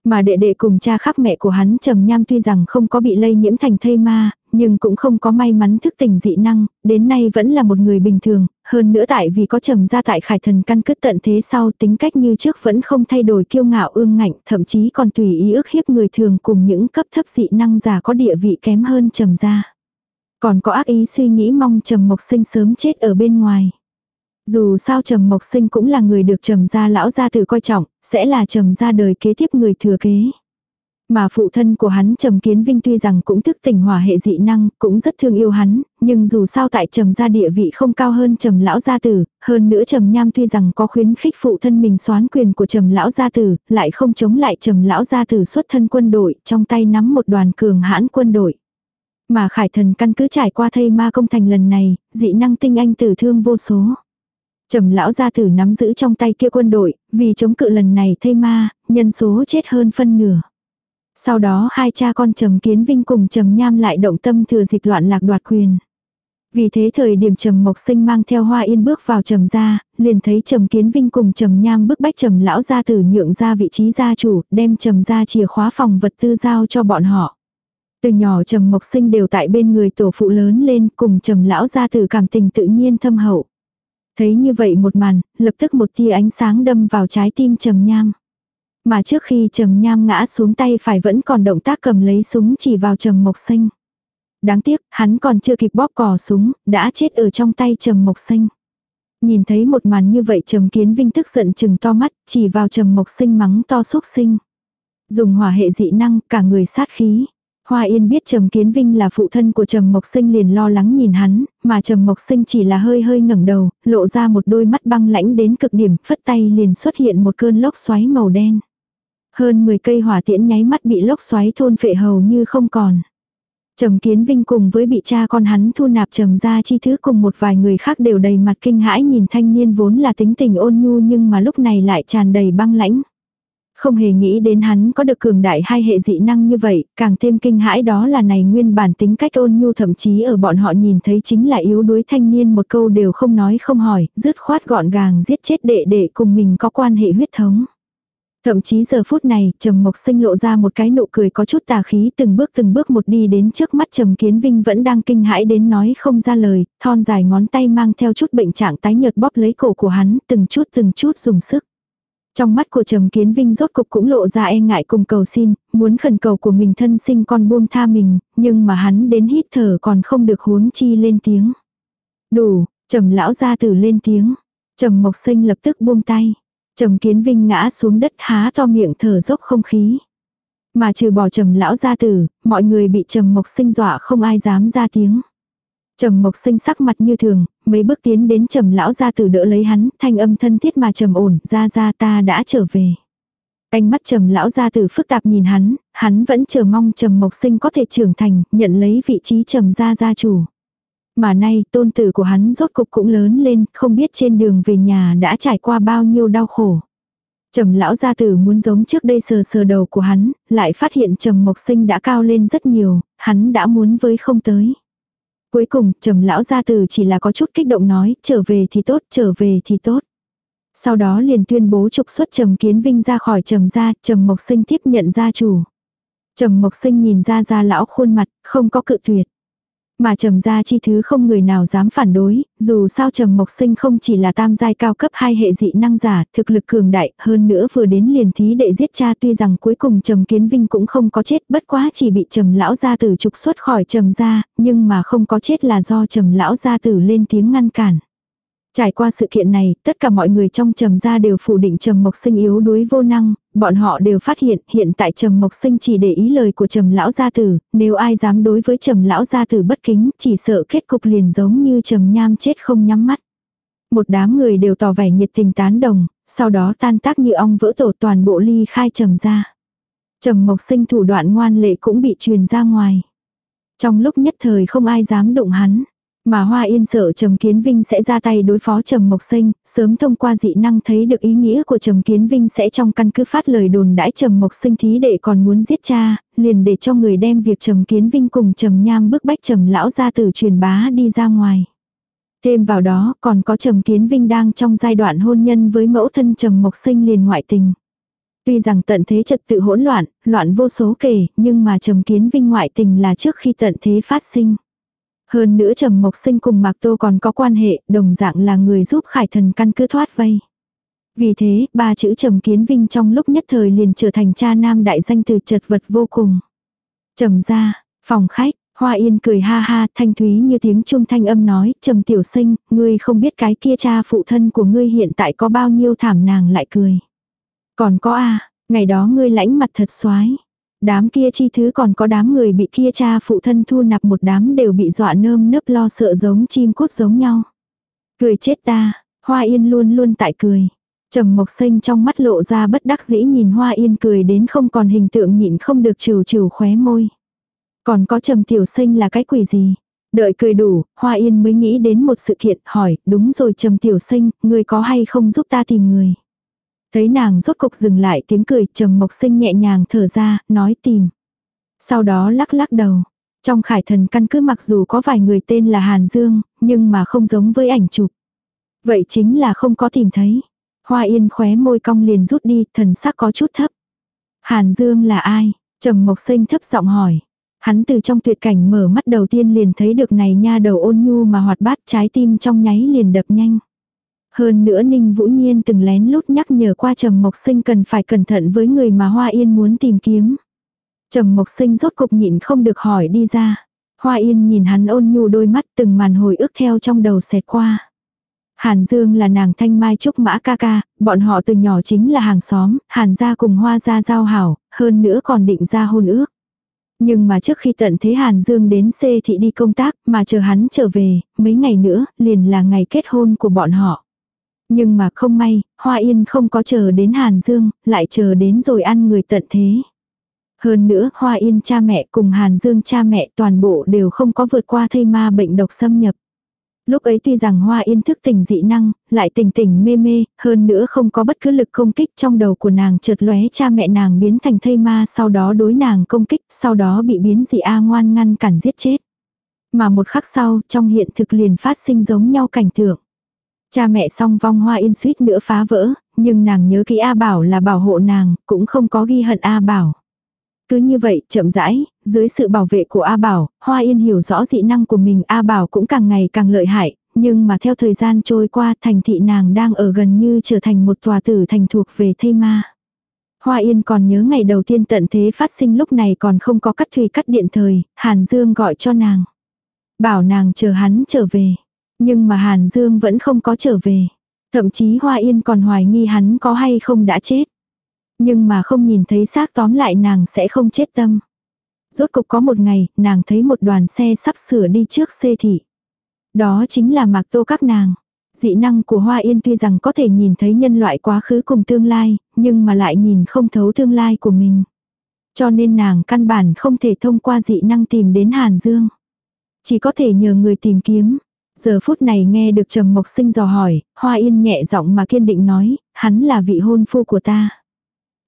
Mà đệ đệ cùng cha khác mẹ của hắn trầm nham tuy rằng không có bị lây nhiễm thành thây ma, nhưng cũng không có may mắn thức tỉnh dị năng, đến nay vẫn là một người bình thường, hơn nữa tại vì có trầm ra tại khải thần căn cứ tận thế sau tính cách như trước vẫn không thay đổi kiêu ngạo ương ngạnh, thậm chí còn tùy ý ước hiếp người thường cùng những cấp thấp dị năng giả có địa vị kém hơn trầm ra. Còn có ác ý suy nghĩ mong trầm mộc sinh sớm chết ở bên ngoài. Dù sao Trầm Mộc Sinh cũng là người được Trầm gia lão gia tử coi trọng, sẽ là Trầm gia đời kế tiếp người thừa kế. Mà phụ thân của hắn Trầm Kiến Vinh tuy rằng cũng thức tỉnh hỏa hệ dị năng, cũng rất thương yêu hắn, nhưng dù sao tại Trầm gia địa vị không cao hơn Trầm lão gia tử, hơn nữa Trầm Nham tuy rằng có khuyến khích phụ thân mình xoán quyền của Trầm lão gia tử, lại không chống lại Trầm lão gia tử xuất thân quân đội, trong tay nắm một đoàn cường hãn quân đội. Mà Khải Thần căn cứ trải qua thây ma công thành lần này, dị năng tinh anh tử thương vô số. Trầm lão gia tử nắm giữ trong tay kia quân đội, vì chống cự lần này thây ma, nhân số chết hơn phân nửa. Sau đó hai cha con Trầm Kiến Vinh cùng Trầm Nham lại động tâm thừa dịp loạn lạc đoạt quyền. Vì thế thời điểm Trầm Mộc Sinh mang theo Hoa Yên bước vào Trầm gia, liền thấy Trầm Kiến Vinh cùng Trầm Nham bức bách Trầm lão gia tử nhượng ra vị trí gia chủ, đem Trầm gia chìa khóa phòng vật tư giao cho bọn họ. Từ nhỏ Trầm Mộc Sinh đều tại bên người tổ phụ lớn lên, cùng Trầm lão gia tử cảm tình tự nhiên thâm hậu. Thấy như vậy một màn, lập tức một tia ánh sáng đâm vào trái tim Trầm Nham. Mà trước khi Trầm Nham ngã xuống tay phải vẫn còn động tác cầm lấy súng chỉ vào Trầm Mộc Sinh. Đáng tiếc, hắn còn chưa kịp bóp cò súng, đã chết ở trong tay Trầm Mộc Sinh. Nhìn thấy một màn như vậy Trầm Kiến Vinh tức giận chừng to mắt, chỉ vào Trầm Mộc Sinh mắng to xúc sinh. Dùng hỏa hệ dị năng, cả người sát khí. Hoa Yên biết Trầm Kiến Vinh là phụ thân của Trầm Mộc Sinh liền lo lắng nhìn hắn, mà Trầm Mộc Sinh chỉ là hơi hơi ngẩng đầu, lộ ra một đôi mắt băng lãnh đến cực điểm, phất tay liền xuất hiện một cơn lốc xoáy màu đen. Hơn 10 cây hỏa tiễn nháy mắt bị lốc xoáy thôn phệ hầu như không còn. Trầm Kiến Vinh cùng với bị cha con hắn thu nạp trầm ra chi thứ cùng một vài người khác đều đầy mặt kinh hãi nhìn thanh niên vốn là tính tình ôn nhu nhưng mà lúc này lại tràn đầy băng lãnh. Không hề nghĩ đến hắn có được cường đại hai hệ dị năng như vậy, càng thêm kinh hãi đó là này nguyên bản tính cách ôn nhu thậm chí ở bọn họ nhìn thấy chính là yếu đuối thanh niên một câu đều không nói không hỏi, dứt khoát gọn gàng giết chết đệ đệ cùng mình có quan hệ huyết thống. Thậm chí giờ phút này, Trầm Mộc Sinh lộ ra một cái nụ cười có chút tà khí, từng bước từng bước một đi đến trước mắt Trầm Kiến Vinh vẫn đang kinh hãi đến nói không ra lời, thon dài ngón tay mang theo chút bệnh trạng tái nhợt bóp lấy cổ của hắn, từng chút từng chút dùng sức. Trong mắt của Trầm Kiến Vinh rốt cục cũng lộ ra e ngại cùng cầu xin, muốn khẩn cầu của mình thân sinh con buông tha mình, nhưng mà hắn đến hít thở còn không được huống chi lên tiếng. Đủ, Trầm lão gia tử lên tiếng. Trầm Mộc Sinh lập tức buông tay. Trầm Kiến Vinh ngã xuống đất há to miệng thở dốc không khí. Mà trừ bỏ Trầm lão gia tử, mọi người bị Trầm Mộc Sinh dọa không ai dám ra tiếng. Trầm Mộc Sinh sắc mặt như thường, mấy bước tiến đến Trầm lão gia tử đỡ lấy hắn, thanh âm thân thiết mà trầm ổn, "Gia gia ta đã trở về." Ánh mắt Trầm lão gia tử phức tạp nhìn hắn, hắn vẫn chờ mong Trầm Mộc Sinh có thể trưởng thành, nhận lấy vị trí Trầm gia gia chủ. Mà nay, tôn tử của hắn rốt cục cũng lớn lên, không biết trên đường về nhà đã trải qua bao nhiêu đau khổ. Trầm lão gia tử muốn giống trước đây sờ sờ đầu của hắn, lại phát hiện Trầm Mộc Sinh đã cao lên rất nhiều, hắn đã muốn với không tới. Cuối cùng, trầm lão gia từ chỉ là có chút kích động nói, trở về thì tốt, trở về thì tốt. Sau đó liền tuyên bố trục xuất Trầm Kiến Vinh ra khỏi Trầm gia, Trầm Mộc Sinh tiếp nhận gia chủ. Trầm Mộc Sinh nhìn ra ra lão khuôn mặt, không có cự tuyệt. Mà trầm gia chi thứ không người nào dám phản đối, dù sao trầm mộc sinh không chỉ là tam giai cao cấp hai hệ dị năng giả, thực lực cường đại, hơn nữa vừa đến liền thí đệ giết cha tuy rằng cuối cùng trầm kiến vinh cũng không có chết, bất quá chỉ bị trầm lão gia tử trục xuất khỏi trầm gia, nhưng mà không có chết là do trầm lão gia tử lên tiếng ngăn cản. Trải qua sự kiện này, tất cả mọi người trong trầm gia đều phủ định trầm mộc sinh yếu đuối vô năng, bọn họ đều phát hiện hiện tại trầm mộc sinh chỉ để ý lời của trầm lão gia tử, nếu ai dám đối với trầm lão gia tử bất kính, chỉ sợ kết cục liền giống như trầm nham chết không nhắm mắt. Một đám người đều tỏ vẻ nhiệt tình tán đồng, sau đó tan tác như ong vỡ tổ toàn bộ ly khai trầm ra Trầm mộc sinh thủ đoạn ngoan lệ cũng bị truyền ra ngoài. Trong lúc nhất thời không ai dám đụng hắn. Mà Hoa Yên sợ Trầm Kiến Vinh sẽ ra tay đối phó Trầm Mộc Sinh, sớm thông qua dị năng thấy được ý nghĩa của Trầm Kiến Vinh sẽ trong căn cứ phát lời đồn đãi Trầm Mộc Sinh thí đệ còn muốn giết cha, liền để cho người đem việc Trầm Kiến Vinh cùng Trầm Nham bức bách Trầm lão gia tử truyền bá đi ra ngoài. Thêm vào đó, còn có Trầm Kiến Vinh đang trong giai đoạn hôn nhân với mẫu thân Trầm Mộc Sinh liền ngoại tình. Tuy rằng tận thế trật tự hỗn loạn, loạn vô số kể, nhưng mà Trầm Kiến Vinh ngoại tình là trước khi tận thế phát sinh. Hơn nữa Trầm Mộc Sinh cùng Mạc Tô còn có quan hệ, đồng dạng là người giúp Khải Thần căn cứ thoát vây. Vì thế, ba chữ Trầm Kiến Vinh trong lúc nhất thời liền trở thành cha nam đại danh từ chật vật vô cùng. Trầm ra, phòng khách, Hoa Yên cười ha ha, thanh thúy như tiếng trung thanh âm nói, Trầm tiểu sinh, ngươi không biết cái kia cha phụ thân của ngươi hiện tại có bao nhiêu thảm nàng lại cười. Còn có a ngày đó ngươi lãnh mặt thật xoái. Đám kia chi thứ còn có đám người bị kia cha phụ thân thu nạp một đám đều bị dọa nơm nớp lo sợ giống chim cút giống nhau. Cười chết ta, Hoa Yên luôn luôn tại cười. Trầm Mộc Sinh trong mắt lộ ra bất đắc dĩ nhìn Hoa Yên cười đến không còn hình tượng nhịn không được trừ trừ khóe môi. Còn có Trầm Tiểu Sinh là cái quỷ gì? Đợi cười đủ, Hoa Yên mới nghĩ đến một sự kiện, hỏi, đúng rồi Trầm Tiểu Sinh, người có hay không giúp ta tìm người? Thấy nàng rốt cục dừng lại tiếng cười, Trầm Mộc Sinh nhẹ nhàng thở ra, nói tìm. Sau đó lắc lắc đầu. Trong khải thần căn cứ mặc dù có vài người tên là Hàn Dương, nhưng mà không giống với ảnh chụp. Vậy chính là không có tìm thấy. Hoa yên khóe môi cong liền rút đi, thần sắc có chút thấp. Hàn Dương là ai? Trầm Mộc Sinh thấp giọng hỏi. Hắn từ trong tuyệt cảnh mở mắt đầu tiên liền thấy được này nha đầu ôn nhu mà hoạt bát trái tim trong nháy liền đập nhanh. Hơn nữa Ninh Vũ Nhiên từng lén lút nhắc nhở qua Trầm Mộc Sinh cần phải cẩn thận với người mà Hoa Yên muốn tìm kiếm. Trầm Mộc Sinh rốt cục nhịn không được hỏi đi ra. Hoa Yên nhìn hắn ôn nhu đôi mắt từng màn hồi ức theo trong đầu xẹt qua. Hàn Dương là nàng thanh mai trúc mã ca ca, bọn họ từ nhỏ chính là hàng xóm, Hàn gia cùng Hoa gia giao hảo, hơn nữa còn định ra hôn ước. Nhưng mà trước khi tận thế Hàn Dương đến C thị đi công tác mà chờ hắn trở về, mấy ngày nữa, liền là ngày kết hôn của bọn họ. Nhưng mà không may, Hoa Yên không có chờ đến Hàn Dương, lại chờ đến rồi ăn người tận thế. Hơn nữa, Hoa Yên cha mẹ cùng Hàn Dương cha mẹ toàn bộ đều không có vượt qua thây ma bệnh độc xâm nhập. Lúc ấy tuy rằng Hoa Yên thức tỉnh dị năng, lại tỉnh tỉnh mê mê, hơn nữa không có bất cứ lực công kích trong đầu của nàng chợt lóe cha mẹ nàng biến thành thây ma sau đó đối nàng công kích, sau đó bị biến dị A ngoan ngăn cản giết chết. Mà một khắc sau, trong hiện thực liền phát sinh giống nhau cảnh tượng. Cha mẹ song vong Hoa Yên suýt nữa phá vỡ, nhưng nàng nhớ kỹ A Bảo là bảo hộ nàng, cũng không có ghi hận A Bảo. Cứ như vậy, chậm rãi, dưới sự bảo vệ của A Bảo, Hoa Yên hiểu rõ dị năng của mình A Bảo cũng càng ngày càng lợi hại, nhưng mà theo thời gian trôi qua thành thị nàng đang ở gần như trở thành một tòa tử thành thuộc về thây ma. Hoa Yên còn nhớ ngày đầu tiên tận thế phát sinh lúc này còn không có cắt thủy cắt điện thời, Hàn Dương gọi cho nàng. Bảo nàng chờ hắn trở về. Nhưng mà Hàn Dương vẫn không có trở về. Thậm chí Hoa Yên còn hoài nghi hắn có hay không đã chết. Nhưng mà không nhìn thấy xác tóm lại nàng sẽ không chết tâm. Rốt cục có một ngày, nàng thấy một đoàn xe sắp sửa đi trước xê thị. Đó chính là mạc tô các nàng. Dị năng của Hoa Yên tuy rằng có thể nhìn thấy nhân loại quá khứ cùng tương lai, nhưng mà lại nhìn không thấu tương lai của mình. Cho nên nàng căn bản không thể thông qua dị năng tìm đến Hàn Dương. Chỉ có thể nhờ người tìm kiếm. Giờ phút này nghe được Trầm Mộc Sinh dò hỏi, Hoa Yên nhẹ giọng mà kiên định nói, hắn là vị hôn phu của ta.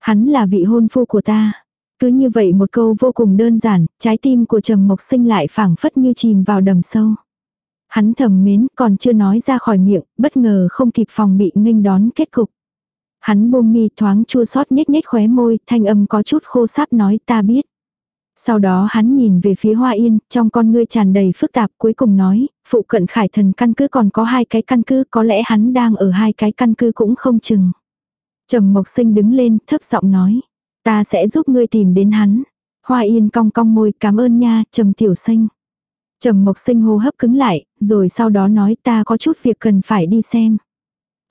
Hắn là vị hôn phu của ta. Cứ như vậy một câu vô cùng đơn giản, trái tim của Trầm Mộc Sinh lại phảng phất như chìm vào đầm sâu. Hắn thầm mến còn chưa nói ra khỏi miệng, bất ngờ không kịp phòng bị nghênh đón kết cục. Hắn buông mi thoáng chua xót nhếch nhếch khóe môi, thanh âm có chút khô sáp nói ta biết. Sau đó hắn nhìn về phía Hoa Yên, trong con ngươi tràn đầy phức tạp cuối cùng nói, phụ cận khải thần căn cứ còn có hai cái căn cứ, có lẽ hắn đang ở hai cái căn cứ cũng không chừng. Trầm Mộc Sinh đứng lên, thấp giọng nói, ta sẽ giúp ngươi tìm đến hắn. Hoa Yên cong cong môi, cảm ơn nha, Trầm Tiểu Sinh. Trầm Mộc Sinh hô hấp cứng lại, rồi sau đó nói ta có chút việc cần phải đi xem.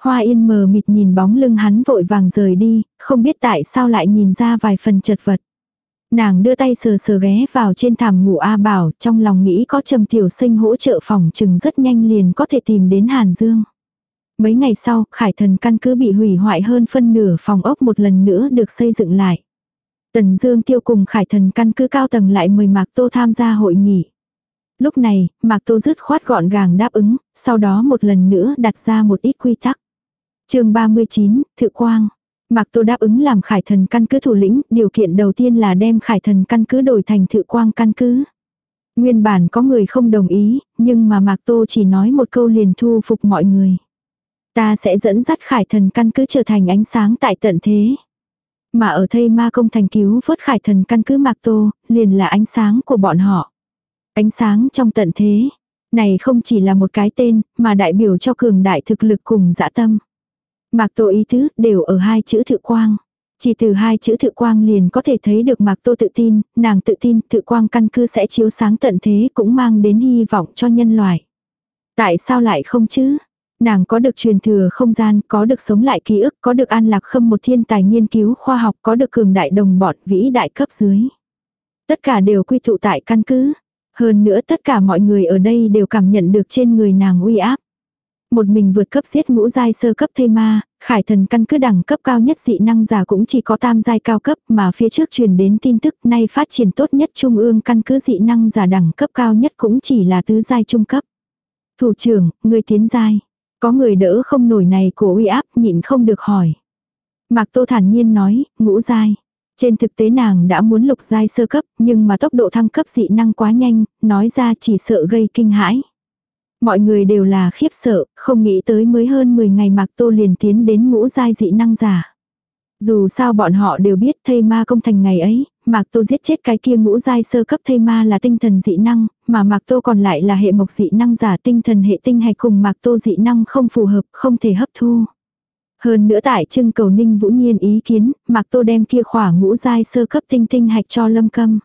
Hoa Yên mờ mịt nhìn bóng lưng hắn vội vàng rời đi, không biết tại sao lại nhìn ra vài phần chật vật. Nàng đưa tay sờ sờ ghé vào trên thảm ngủ A Bảo, trong lòng nghĩ có Trầm Tiểu Sinh hỗ trợ phòng chừng rất nhanh liền có thể tìm đến Hàn Dương. Mấy ngày sau, Khải Thần căn cứ bị hủy hoại hơn phân nửa phòng ốc một lần nữa được xây dựng lại. Tần Dương Tiêu cùng Khải Thần căn cứ cao tầng lại mời Mạc Tô tham gia hội nghị. Lúc này, Mạc Tô dứt khoát gọn gàng đáp ứng, sau đó một lần nữa đặt ra một ít quy tắc. Chương 39, Thự Quang. Mạc Tô đáp ứng làm khải thần căn cứ thủ lĩnh, điều kiện đầu tiên là đem khải thần căn cứ đổi thành thự quang căn cứ. Nguyên bản có người không đồng ý, nhưng mà Mạc Tô chỉ nói một câu liền thu phục mọi người. Ta sẽ dẫn dắt khải thần căn cứ trở thành ánh sáng tại tận thế. Mà ở thây ma công thành cứu vớt khải thần căn cứ Mạc Tô, liền là ánh sáng của bọn họ. Ánh sáng trong tận thế. Này không chỉ là một cái tên, mà đại biểu cho cường đại thực lực cùng dã tâm. Mạc Tô ý tứ đều ở hai chữ thự quang. Chỉ từ hai chữ thự quang liền có thể thấy được Mạc Tô tự tin, nàng tự tin thự quang căn cứ sẽ chiếu sáng tận thế cũng mang đến hy vọng cho nhân loại. Tại sao lại không chứ? Nàng có được truyền thừa không gian, có được sống lại ký ức, có được an lạc khâm một thiên tài nghiên cứu khoa học, có được cường đại đồng bọn vĩ đại cấp dưới. Tất cả đều quy tụ tại căn cứ. Hơn nữa tất cả mọi người ở đây đều cảm nhận được trên người nàng uy áp. Một mình vượt cấp giết ngũ giai sơ cấp thây ma, khải thần căn cứ đẳng cấp cao nhất dị năng giả cũng chỉ có tam giai cao cấp mà phía trước truyền đến tin tức nay phát triển tốt nhất trung ương căn cứ dị năng giả đẳng cấp cao nhất cũng chỉ là tứ giai trung cấp. Thủ trưởng, người tiến giai. Có người đỡ không nổi này của uy áp nhịn không được hỏi. Mạc Tô thản nhiên nói, ngũ giai. Trên thực tế nàng đã muốn lục giai sơ cấp, nhưng mà tốc độ thăng cấp dị năng quá nhanh, nói ra chỉ sợ gây kinh hãi. Mọi người đều là khiếp sợ, không nghĩ tới mới hơn 10 ngày Mạc Tô liền tiến đến ngũ giai dị năng giả. Dù sao bọn họ đều biết thây ma công thành ngày ấy, Mạc Tô giết chết cái kia ngũ giai sơ cấp thây ma là tinh thần dị năng, mà Mạc Tô còn lại là hệ mộc dị năng giả tinh thần hệ tinh hạch cùng Mạc Tô dị năng không phù hợp, không thể hấp thu. Hơn nữa tại trưng cầu ninh vũ nhiên ý kiến, Mạc Tô đem kia khỏa ngũ giai sơ cấp tinh tinh hạch cho lâm câm.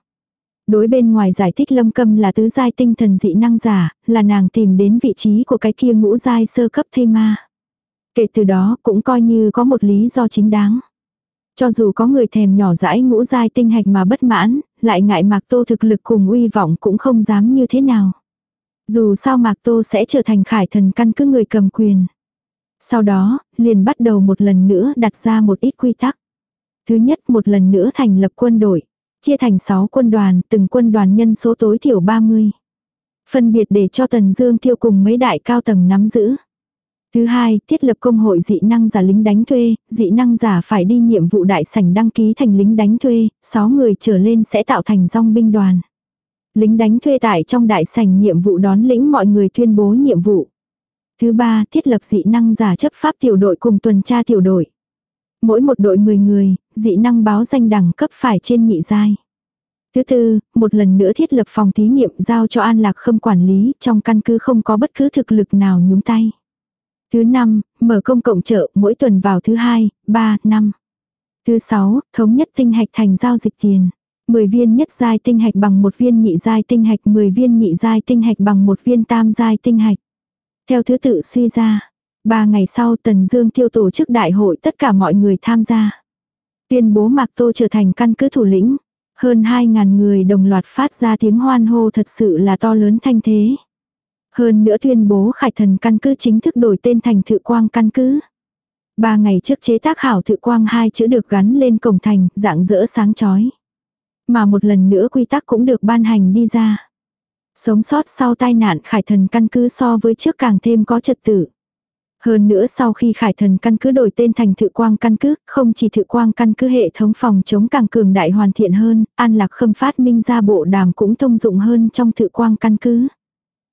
Đối bên ngoài giải thích lâm câm là tứ giai tinh thần dị năng giả, là nàng tìm đến vị trí của cái kia ngũ giai sơ cấp thây ma. Kể từ đó cũng coi như có một lý do chính đáng. Cho dù có người thèm nhỏ dãi ngũ giai tinh hạch mà bất mãn, lại ngại Mạc Tô thực lực cùng uy vọng cũng không dám như thế nào. Dù sao Mạc Tô sẽ trở thành khải thần căn cứ người cầm quyền. Sau đó, liền bắt đầu một lần nữa đặt ra một ít quy tắc. Thứ nhất một lần nữa thành lập quân đội. Chia thành 6 quân đoàn, từng quân đoàn nhân số tối thiểu 30. Phân biệt để cho Tần Dương Tiêu cùng mấy đại cao tầng nắm giữ. Thứ hai, thiết lập công hội dị năng giả lính đánh thuê, dị năng giả phải đi nhiệm vụ đại sảnh đăng ký thành lính đánh thuê, 6 người trở lên sẽ tạo thành dòng binh đoàn. Lính đánh thuê tại trong đại sảnh nhiệm vụ đón lĩnh mọi người tuyên bố nhiệm vụ. Thứ ba, thiết lập dị năng giả chấp pháp tiểu đội cùng tuần tra tiểu đội. Mỗi một đội 10 người, dị năng báo danh đẳng cấp phải trên nhị giai. Thứ tư, một lần nữa thiết lập phòng thí nghiệm giao cho An Lạc Khâm quản lý, trong căn cứ không có bất cứ thực lực nào nhúng tay. Thứ năm, mở công cộng chợ mỗi tuần vào thứ hai, ba, năm. Thứ sáu, thống nhất tinh hạch thành giao dịch tiền. 10 viên nhất giai tinh hạch bằng một viên nhị giai tinh hạch, 10 viên nhị giai tinh hạch bằng một viên tam giai tinh hạch. Theo thứ tự suy ra, ba ngày sau Tần Dương tiêu tổ chức đại hội tất cả mọi người tham gia. Tuyên bố Mạc Tô trở thành căn cứ thủ lĩnh. Hơn 2.000 người đồng loạt phát ra tiếng hoan hô thật sự là to lớn thanh thế. Hơn nữa tuyên bố khải thần căn cứ chính thức đổi tên thành thự quang căn cứ. Ba ngày trước chế tác hảo thự quang hai chữ được gắn lên cổng thành, dạng dỡ sáng chói. Mà một lần nữa quy tắc cũng được ban hành đi ra. Sống sót sau tai nạn khải thần căn cứ so với trước càng thêm có trật tự. Hơn nữa sau khi khải thần căn cứ đổi tên thành thự quang căn cứ, không chỉ thự quang căn cứ hệ thống phòng chống càng cường đại hoàn thiện hơn, an lạc khâm phát minh ra bộ đàm cũng thông dụng hơn trong thự quang căn cứ.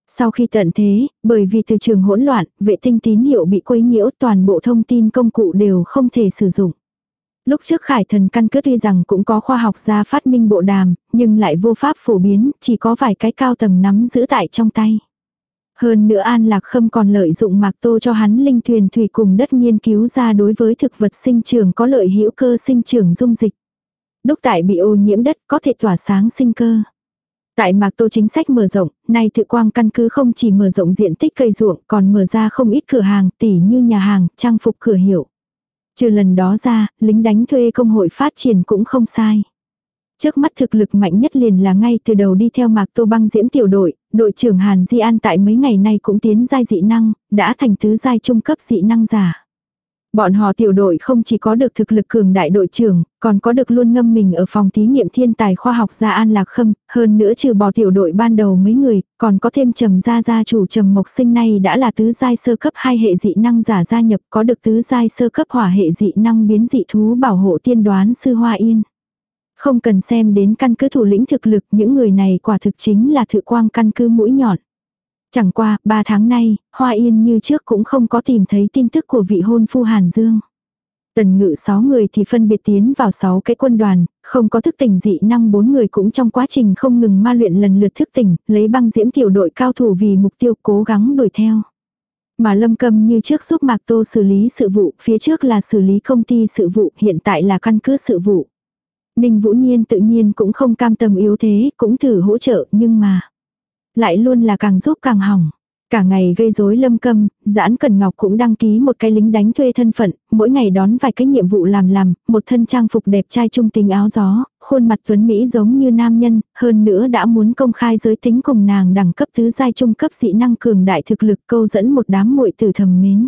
Sau khi tận thế, bởi vì từ trường hỗn loạn, vệ tinh tín hiệu bị quấy nhiễu toàn bộ thông tin công cụ đều không thể sử dụng. Lúc trước khải thần căn cứ tuy rằng cũng có khoa học gia phát minh bộ đàm, nhưng lại vô pháp phổ biến, chỉ có vài cái cao tầng nắm giữ tại trong tay. Hơn nữa An Lạc Khâm còn lợi dụng mạc tô cho hắn linh thuyền thủy cùng đất nghiên cứu ra đối với thực vật sinh trưởng có lợi hữu cơ sinh trưởng dung dịch. Đúc tại bị ô nhiễm đất có thể tỏa sáng sinh cơ. Tại Mạc Tô chính sách mở rộng, nay tự quang căn cứ không chỉ mở rộng diện tích cây ruộng còn mở ra không ít cửa hàng tỉ như nhà hàng, trang phục cửa hiệu. Trừ lần đó ra, lính đánh thuê công hội phát triển cũng không sai. Trước mắt thực lực mạnh nhất liền là ngay từ đầu đi theo Mạc Tô băng diễm tiểu đội, đội trưởng Hàn Di An tại mấy ngày nay cũng tiến giai dị năng, đã thành tứ giai trung cấp dị năng giả. Bọn họ tiểu đội không chỉ có được thực lực cường đại đội trưởng, còn có được luôn ngâm mình ở phòng thí nghiệm thiên tài khoa học gia An Lạc Khâm, hơn nữa trừ bỏ tiểu đội ban đầu mấy người, còn có thêm trầm gia gia chủ trầm mộc sinh này đã là tứ giai sơ cấp hai hệ dị năng giả gia nhập có được tứ giai sơ cấp hỏa hệ dị năng biến dị thú bảo hộ tiên đoán sư Hoa Yên. Không cần xem đến căn cứ thủ lĩnh thực lực những người này quả thực chính là thự quang căn cứ mũi nhọn. Chẳng qua, ba tháng nay, Hoa Yên như trước cũng không có tìm thấy tin tức của vị hôn phu Hàn Dương. Tần ngự 6 người thì phân biệt tiến vào 6 cái quân đoàn, không có thức tỉnh dị năng 4 người cũng trong quá trình không ngừng ma luyện lần lượt thức tỉnh, lấy băng diễm tiểu đội cao thủ vì mục tiêu cố gắng đuổi theo. Mà lâm cầm như trước giúp Mạc Tô xử lý sự vụ, phía trước là xử lý công ty sự vụ, hiện tại là căn cứ sự vụ. Ninh Vũ Nhiên tự nhiên cũng không cam tâm yếu thế, cũng thử hỗ trợ, nhưng mà lại luôn là càng giúp càng hỏng. Cả ngày gây rối lâm câm, giãn cần ngọc cũng đăng ký một cái lính đánh thuê thân phận, mỗi ngày đón vài cái nhiệm vụ làm làm, một thân trang phục đẹp trai trung tính áo gió, khuôn mặt tuấn Mỹ giống như nam nhân, hơn nữa đã muốn công khai giới tính cùng nàng đẳng cấp tứ giai trung cấp dị năng cường đại thực lực câu dẫn một đám muội tử thầm mến.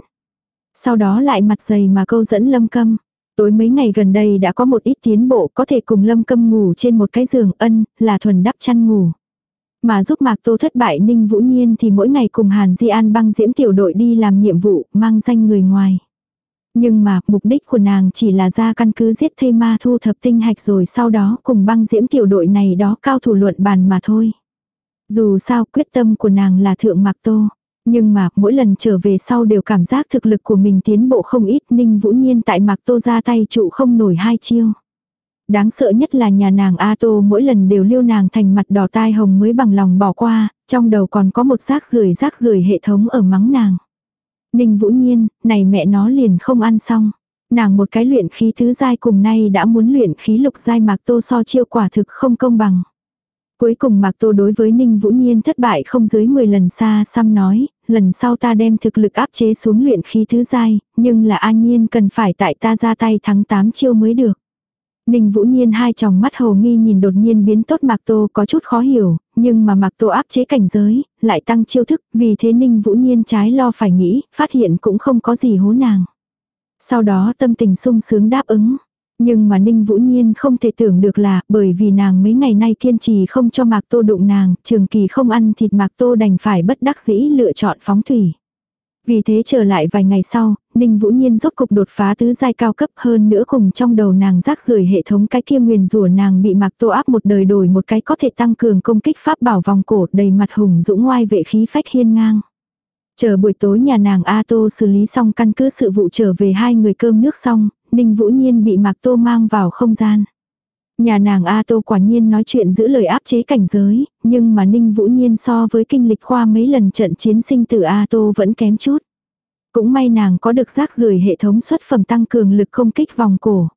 Sau đó lại mặt dày mà câu dẫn lâm câm. Tối mấy ngày gần đây đã có một ít tiến bộ có thể cùng lâm câm ngủ trên một cái giường ân, là thuần đắp chăn ngủ. Mà giúp Mạc Tô thất bại Ninh Vũ Nhiên thì mỗi ngày cùng Hàn Di An băng diễm tiểu đội đi làm nhiệm vụ, mang danh người ngoài. Nhưng mà, mục đích của nàng chỉ là ra căn cứ giết thây ma thu thập tinh hạch rồi sau đó cùng băng diễm tiểu đội này đó cao thủ luận bàn mà thôi. Dù sao quyết tâm của nàng là thượng Mạc Tô. Nhưng mà, mỗi lần trở về sau đều cảm giác thực lực của mình tiến bộ không ít Ninh Vũ Nhiên tại Mạc Tô ra tay trụ không nổi hai chiêu. Đáng sợ nhất là nhà nàng A Tô mỗi lần đều liêu nàng thành mặt đỏ tai hồng mới bằng lòng bỏ qua, trong đầu còn có một rác rưởi rác rưởi hệ thống ở mắng nàng. Ninh Vũ Nhiên, này mẹ nó liền không ăn xong. Nàng một cái luyện khí thứ giai cùng nay đã muốn luyện khí lục giai Mạc Tô so chiêu quả thực không công bằng. Cuối cùng Mạc Tô đối với Ninh Vũ Nhiên thất bại không dưới 10 lần xa xăm nói, lần sau ta đem thực lực áp chế xuống luyện khí thứ giai, nhưng là an nhiên cần phải tại ta ra tay thắng 8 chiêu mới được. Ninh Vũ Nhiên hai tròng mắt hồ nghi nhìn đột nhiên biến tốt Mạc Tô có chút khó hiểu, nhưng mà Mạc Tô áp chế cảnh giới, lại tăng chiêu thức, vì thế Ninh Vũ Nhiên trái lo phải nghĩ, phát hiện cũng không có gì hố nàng. Sau đó tâm tình sung sướng đáp ứng. Nhưng mà Ninh Vũ Nhiên không thể tưởng được là bởi vì nàng mấy ngày nay kiên trì không cho Mạc Tô đụng nàng, trường kỳ không ăn thịt Mạc Tô đành phải bất đắc dĩ lựa chọn phóng thủy. Vì thế trở lại vài ngày sau, Ninh Vũ Nhiên rốt cục đột phá tứ giai cao cấp hơn nữa cùng trong đầu nàng rác rưởi hệ thống cái kia nguyền rủa nàng bị Mạc Tô áp một đời đổi một cái có thể tăng cường công kích pháp bảo vòng cổ đầy mặt hùng dũng ngoai vệ khí phách hiên ngang. Chờ buổi tối nhà nàng A Tô xử lý xong căn cứ sự vụ trở về hai người cơm nước xong, Ninh Vũ Nhiên bị Mạc Tô mang vào không gian. Nhà nàng A Tô quả nhiên nói chuyện giữ lời áp chế cảnh giới, nhưng mà Ninh Vũ Nhiên so với kinh lịch khoa mấy lần trận chiến sinh tử A Tô vẫn kém chút. Cũng may nàng có được rác rưởi hệ thống xuất phẩm tăng cường lực không kích vòng cổ.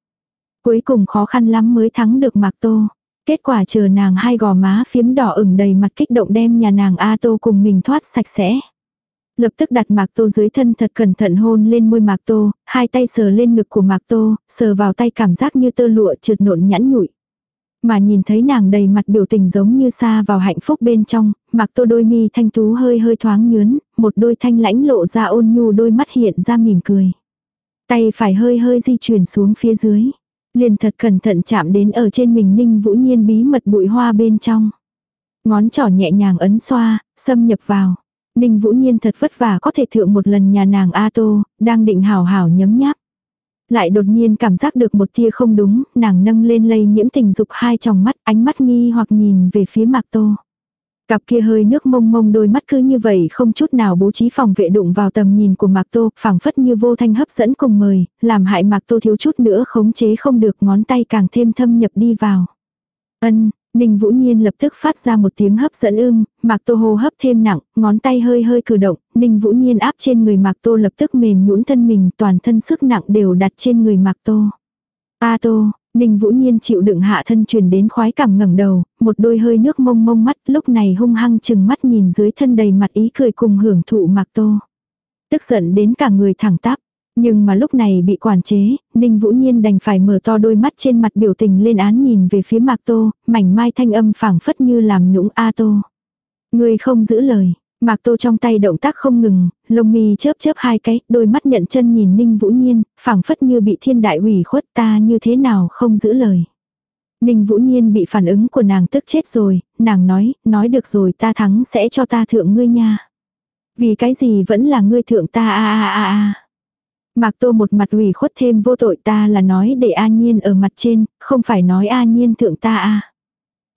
Cuối cùng khó khăn lắm mới thắng được Mạc Tô. Kết quả chờ nàng hai gò má phiếm đỏ ửng đầy mặt kích động đem nhà nàng A Tô cùng mình thoát sạch sẽ. Lập tức đặt Mạc Tô dưới thân thật cẩn thận hôn lên môi Mạc Tô, hai tay sờ lên ngực của Mạc Tô, sờ vào tay cảm giác như tơ lụa trượt nộn nhẵn nhụi. Mà nhìn thấy nàng đầy mặt biểu tình giống như xa vào hạnh phúc bên trong, Mạc Tô đôi mi thanh tú hơi hơi thoáng nhướn, một đôi thanh lãnh lộ ra ôn nhu đôi mắt hiện ra mỉm cười. Tay phải hơi hơi di chuyển xuống phía dưới. Liền thật cẩn thận chạm đến ở trên mình ninh vũ nhiên bí mật bụi hoa bên trong. Ngón trỏ nhẹ nhàng ấn xoa, xâm nhập vào. Ninh Vũ Nhiên thật vất vả có thể thượng một lần nhà nàng A Tô, đang định hào hào nhấm nháp. Lại đột nhiên cảm giác được một tia không đúng, nàng nâng lên lây nhiễm tình dục hai tròng mắt, ánh mắt nghi hoặc nhìn về phía Mạc Tô. Cặp kia hơi nước mông mông đôi mắt cứ như vậy không chút nào bố trí phòng vệ đụng vào tầm nhìn của Mạc Tô, phảng phất như vô thanh hấp dẫn cùng mời, làm hại Mạc Tô thiếu chút nữa khống chế không được ngón tay càng thêm thâm nhập đi vào. Ân, Ninh Vũ Nhiên lập tức phát ra một tiếng hấp dẫn ưm, Mạc Tô hô hấp thêm nặng, ngón tay hơi hơi cử động, Ninh Vũ Nhiên áp trên người Mạc Tô lập tức mềm nhũn thân mình, toàn thân sức nặng đều đặt trên người Mạc Tô. A Tô, Ninh Vũ Nhiên chịu đựng hạ thân truyền đến khoái cảm ngẩng đầu, một đôi hơi nước mông mông mắt, lúc này hung hăng chừng mắt nhìn dưới thân đầy mặt ý cười cùng hưởng thụ Mạc Tô. Tức giận đến cả người thẳng tắp. Nhưng mà lúc này bị quản chế, Ninh Vũ Nhiên đành phải mở to đôi mắt trên mặt biểu tình lên án nhìn về phía Mạc Tô, mảnh mai thanh âm phảng phất như làm nũng A Tô. Người không giữ lời, Mạc Tô trong tay động tác không ngừng, lông mi chớp chớp hai cái, đôi mắt nhận chân nhìn Ninh Vũ Nhiên, phảng phất như bị thiên đại ủy khuất ta như thế nào không giữ lời. Ninh Vũ Nhiên bị phản ứng của nàng tức chết rồi, nàng nói, nói được rồi ta thắng sẽ cho ta thượng ngươi nha. Vì cái gì vẫn là ngươi thượng ta a a a a. Mạc Tô một mặt ủy khuất thêm vô tội ta là nói để A Nhiên ở mặt trên, không phải nói A Nhiên thượng ta a.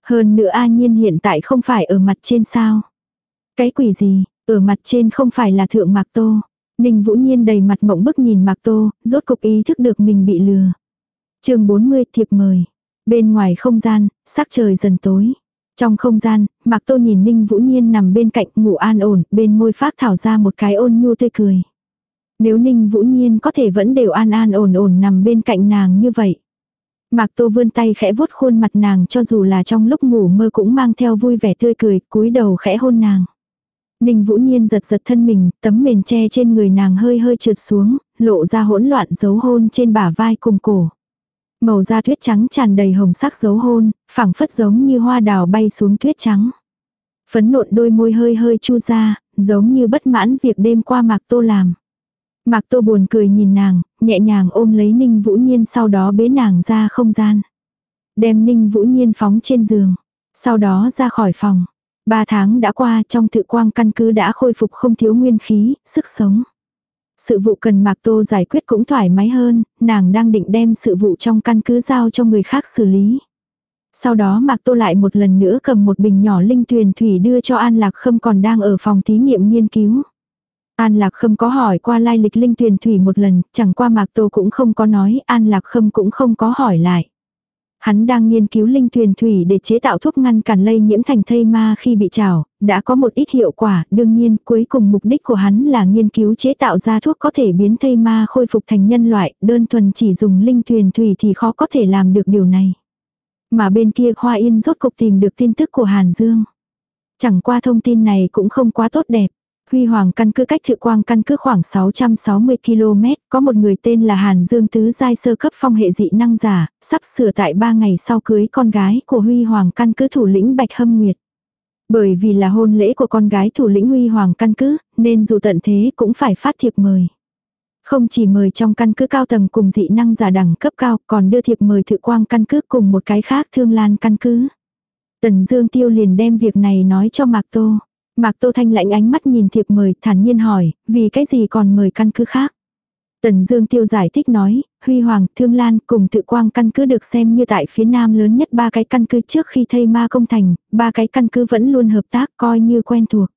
Hơn nữa A Nhiên hiện tại không phải ở mặt trên sao. Cái quỷ gì, ở mặt trên không phải là thượng Mạc Tô. Ninh Vũ Nhiên đầy mặt mộng bức nhìn Mạc Tô, rốt cục ý thức được mình bị lừa. chương 40 thiệp mời. Bên ngoài không gian, sắc trời dần tối. Trong không gian, Mạc Tô nhìn Ninh Vũ Nhiên nằm bên cạnh ngủ an ổn, bên môi phát thảo ra một cái ôn nhu tươi cười. Nếu Ninh Vũ Nhiên có thể vẫn đều an an ổn ổn nằm bên cạnh nàng như vậy. Mạc Tô vươn tay khẽ vuốt khuôn mặt nàng cho dù là trong lúc ngủ mơ cũng mang theo vui vẻ tươi cười, cúi đầu khẽ hôn nàng. Ninh Vũ Nhiên giật giật thân mình, tấm mền che trên người nàng hơi hơi trượt xuống, lộ ra hỗn loạn dấu hôn trên bả vai cùng cổ. Màu da tuyết trắng tràn đầy hồng sắc dấu hôn, phẳng phất giống như hoa đào bay xuống tuyết trắng. Phấn nộn đôi môi hơi hơi chu ra, giống như bất mãn việc đêm qua Mạc Tô làm. Mạc Tô buồn cười nhìn nàng, nhẹ nhàng ôm lấy Ninh Vũ Nhiên sau đó bế nàng ra không gian. Đem Ninh Vũ Nhiên phóng trên giường. Sau đó ra khỏi phòng. Ba tháng đã qua trong tự quang căn cứ đã khôi phục không thiếu nguyên khí, sức sống. Sự vụ cần Mạc Tô giải quyết cũng thoải mái hơn, nàng đang định đem sự vụ trong căn cứ giao cho người khác xử lý. Sau đó Mạc Tô lại một lần nữa cầm một bình nhỏ linh tuyền thủy đưa cho An Lạc Khâm còn đang ở phòng thí nghiệm nghiên cứu. An Lạc Khâm có hỏi qua lai lịch linh tuyền thủy một lần, chẳng qua Mạc Tô cũng không có nói, An Lạc Khâm cũng không có hỏi lại. Hắn đang nghiên cứu linh tuyền thủy để chế tạo thuốc ngăn cản lây nhiễm thành thây ma khi bị trào, đã có một ít hiệu quả, đương nhiên cuối cùng mục đích của hắn là nghiên cứu chế tạo ra thuốc có thể biến thây ma khôi phục thành nhân loại, đơn thuần chỉ dùng linh tuyền thủy thì khó có thể làm được điều này. Mà bên kia Hoa Yên rốt cục tìm được tin tức của Hàn Dương. Chẳng qua thông tin này cũng không quá tốt đẹp. Huy Hoàng căn cứ cách Thự Quang căn cứ khoảng 660 km, có một người tên là Hàn Dương Tứ Giai sơ cấp phong hệ dị năng giả, sắp sửa tại 3 ngày sau cưới con gái của Huy Hoàng căn cứ thủ lĩnh Bạch Hâm Nguyệt. Bởi vì là hôn lễ của con gái thủ lĩnh Huy Hoàng căn cứ, nên dù tận thế cũng phải phát thiệp mời. Không chỉ mời trong căn cứ cao tầng cùng dị năng giả đẳng cấp cao, còn đưa thiệp mời Thự Quang căn cứ cùng một cái khác Thương Lan căn cứ. Tần Dương Tiêu liền đem việc này nói cho Mạc Tô. Mạc Tô Thanh lạnh ánh mắt nhìn thiệp mời, thản nhiên hỏi, vì cái gì còn mời căn cứ khác? Tần Dương Tiêu giải thích nói, Huy Hoàng, Thương Lan cùng tự quang căn cứ được xem như tại phía nam lớn nhất ba cái căn cứ trước khi thây ma công thành, ba cái căn cứ vẫn luôn hợp tác coi như quen thuộc.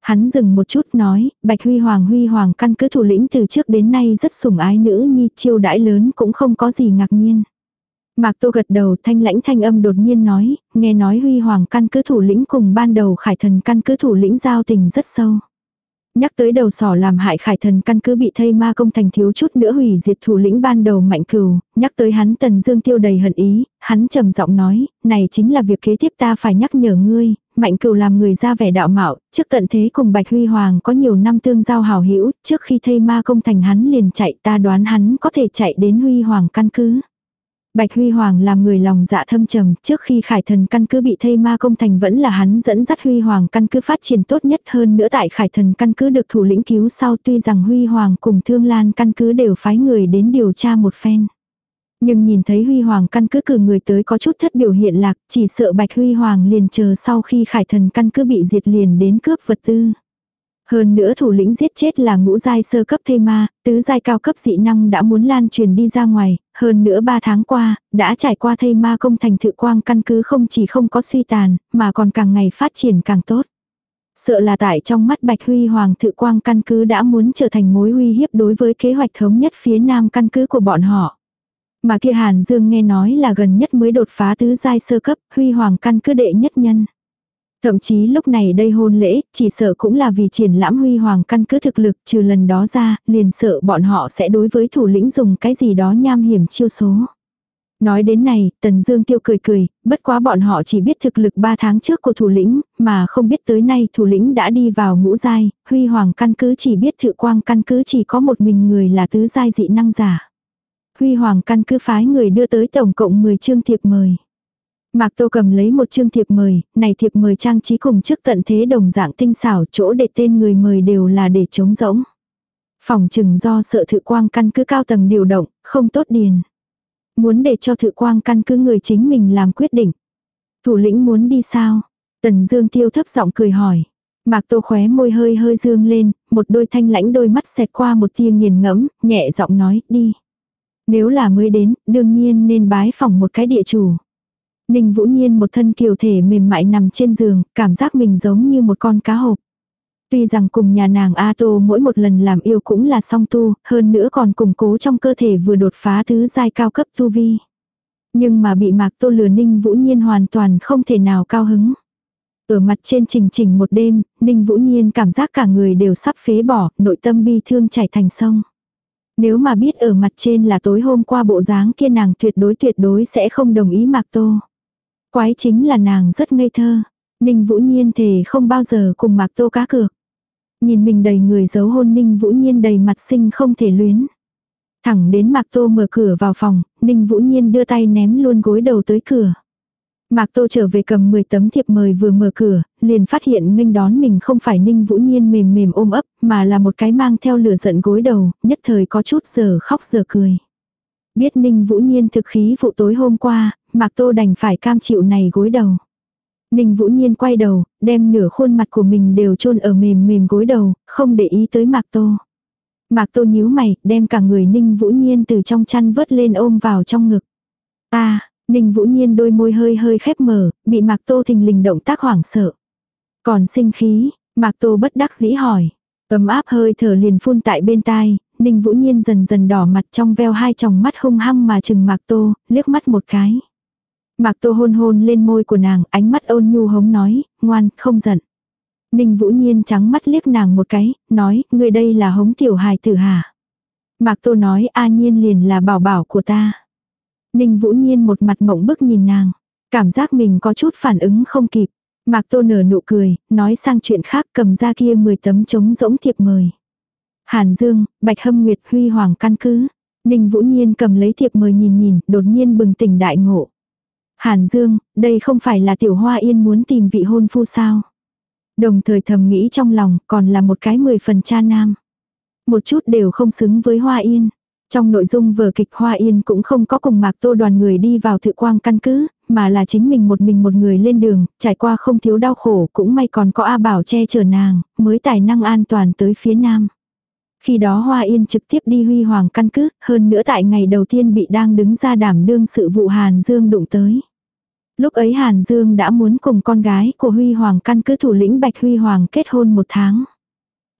Hắn dừng một chút nói, Bạch Huy Hoàng Huy Hoàng căn cứ thủ lĩnh từ trước đến nay rất sủng ái nữ nhi chiêu đãi lớn cũng không có gì ngạc nhiên. Mạc Tô gật đầu thanh lãnh thanh âm đột nhiên nói, nghe nói Huy Hoàng căn cứ thủ lĩnh cùng ban đầu khải thần căn cứ thủ lĩnh giao tình rất sâu. Nhắc tới đầu sỏ làm hại khải thần căn cứ bị thây ma công thành thiếu chút nữa hủy diệt thủ lĩnh ban đầu mạnh cừu, nhắc tới hắn tần dương tiêu đầy hận ý, hắn trầm giọng nói, này chính là việc kế tiếp ta phải nhắc nhở ngươi, mạnh cừu làm người ra vẻ đạo mạo, trước tận thế cùng bạch huy hoàng có nhiều năm tương giao hào hữu trước khi thây ma công thành hắn liền chạy ta đoán hắn có thể chạy đến huy hoàng căn cứ. Bạch Huy Hoàng làm người lòng dạ thâm trầm, trước khi Khải Thần căn cứ bị thây ma công thành vẫn là hắn dẫn dắt Huy Hoàng căn cứ phát triển tốt nhất hơn nữa tại Khải Thần căn cứ được thủ lĩnh cứu sau tuy rằng Huy Hoàng cùng Thương Lan căn cứ đều phái người đến điều tra một phen. Nhưng nhìn thấy Huy Hoàng căn cứ cử người tới có chút thất biểu hiện lạc, chỉ sợ Bạch Huy Hoàng liền chờ sau khi Khải Thần căn cứ bị diệt liền đến cướp vật tư. Hơn nữa thủ lĩnh giết chết là ngũ giai sơ cấp thê ma, tứ giai cao cấp dị năng đã muốn lan truyền đi ra ngoài, hơn nữa ba tháng qua, đã trải qua thê ma công thành thự quang căn cứ không chỉ không có suy tàn, mà còn càng ngày phát triển càng tốt. Sợ là tại trong mắt Bạch Huy Hoàng thự quang căn cứ đã muốn trở thành mối uy hiếp đối với kế hoạch thống nhất phía nam căn cứ của bọn họ. Mà kia Hàn Dương nghe nói là gần nhất mới đột phá tứ giai sơ cấp, Huy Hoàng căn cứ đệ nhất nhân. Thậm chí lúc này đây hôn lễ, chỉ sợ cũng là vì triển lãm huy hoàng căn cứ thực lực trừ lần đó ra, liền sợ bọn họ sẽ đối với thủ lĩnh dùng cái gì đó nham hiểm chiêu số. Nói đến này, Tần Dương Tiêu cười cười, bất quá bọn họ chỉ biết thực lực 3 tháng trước của thủ lĩnh, mà không biết tới nay thủ lĩnh đã đi vào ngũ giai, huy hoàng căn cứ chỉ biết thự quang căn cứ chỉ có một mình người là tứ giai dị năng giả. Huy hoàng căn cứ phái người đưa tới tổng cộng 10 chương thiệp mời. Mạc Tô cầm lấy một chương thiệp mời, này thiệp mời trang trí cùng trước tận thế đồng dạng tinh xảo chỗ để tên người mời đều là để trống rỗng. Phòng trừng do sợ thự quang căn cứ cao tầng điều động, không tốt điền. Muốn để cho thự quang căn cứ người chính mình làm quyết định. Thủ lĩnh muốn đi sao? Tần Dương Tiêu thấp giọng cười hỏi. Mạc Tô khóe môi hơi hơi dương lên, một đôi thanh lãnh đôi mắt xẹt qua một tia nghiền ngẫm, nhẹ giọng nói, đi. Nếu là mới đến, đương nhiên nên bái phòng một cái địa chủ. Ninh Vũ Nhiên một thân kiều thể mềm mại nằm trên giường, cảm giác mình giống như một con cá hộp. Tuy rằng cùng nhà nàng A Tô mỗi một lần làm yêu cũng là song tu, hơn nữa còn củng cố trong cơ thể vừa đột phá thứ giai cao cấp tu vi. Nhưng mà bị Mạc Tô lừa Ninh Vũ Nhiên hoàn toàn không thể nào cao hứng. Ở mặt trên trình trình một đêm, Ninh Vũ Nhiên cảm giác cả người đều sắp phế bỏ, nội tâm bi thương chảy thành sông. Nếu mà biết ở mặt trên là tối hôm qua bộ dáng kia nàng tuyệt đối tuyệt đối sẽ không đồng ý Mạc Tô. Quái chính là nàng rất ngây thơ. Ninh Vũ Nhiên thề không bao giờ cùng Mạc Tô cá cược. Nhìn mình đầy người giấu hôn Ninh Vũ Nhiên đầy mặt sinh không thể luyến. Thẳng đến Mạc Tô mở cửa vào phòng, Ninh Vũ Nhiên đưa tay ném luôn gối đầu tới cửa. Mạc Tô trở về cầm 10 tấm thiệp mời vừa mở cửa, liền phát hiện nghênh đón mình không phải Ninh Vũ Nhiên mềm mềm ôm ấp, mà là một cái mang theo lửa giận gối đầu, nhất thời có chút giờ khóc giờ cười. Biết Ninh Vũ Nhiên thực khí vụ tối hôm qua, Mạc Tô đành phải cam chịu này gối đầu. Ninh Vũ Nhiên quay đầu, đem nửa khuôn mặt của mình đều chôn ở mềm mềm gối đầu, không để ý tới Mạc Tô. Mạc Tô nhíu mày, đem cả người Ninh Vũ Nhiên từ trong chăn vớt lên ôm vào trong ngực. Ta, Ninh Vũ Nhiên đôi môi hơi hơi khép mở, bị Mạc Tô thình lình động tác hoảng sợ. Còn sinh khí, Mạc Tô bất đắc dĩ hỏi. Ấm áp hơi thở liền phun tại bên tai, Ninh Vũ Nhiên dần dần đỏ mặt trong veo hai tròng mắt hung hăng mà chừng Mạc Tô, liếc mắt một cái. Mạc Tô hôn hôn lên môi của nàng, ánh mắt ôn nhu hống nói, ngoan, không giận. Ninh Vũ Nhiên trắng mắt liếc nàng một cái, nói, người đây là hống tiểu hài tử hả? Mạc Tô nói, A Nhiên liền là bảo bảo của ta. Ninh Vũ Nhiên một mặt mộng bức nhìn nàng, cảm giác mình có chút phản ứng không kịp. Mạc Tô nở nụ cười, nói sang chuyện khác cầm ra kia 10 tấm trống rỗng thiệp mời. Hàn Dương, Bạch Hâm Nguyệt Huy Hoàng căn cứ. Ninh Vũ Nhiên cầm lấy thiệp mời nhìn nhìn, đột nhiên bừng tỉnh đại ngộ. Hàn Dương, đây không phải là tiểu hoa yên muốn tìm vị hôn phu sao. Đồng thời thầm nghĩ trong lòng còn là một cái mười phần cha nam. Một chút đều không xứng với hoa yên. Trong nội dung vở kịch Hoa Yên cũng không có cùng Mạc Tô đoàn người đi vào thự quang căn cứ, mà là chính mình một mình một người lên đường, trải qua không thiếu đau khổ, cũng may còn có A Bảo che chở nàng, mới tài năng an toàn tới phía nam. Khi đó Hoa Yên trực tiếp đi huy hoàng căn cứ, hơn nữa tại ngày đầu tiên bị đang đứng ra đảm đương sự vụ Hàn Dương đụng tới. Lúc ấy Hàn Dương đã muốn cùng con gái của Huy Hoàng căn cứ thủ lĩnh Bạch Huy Hoàng kết hôn một tháng.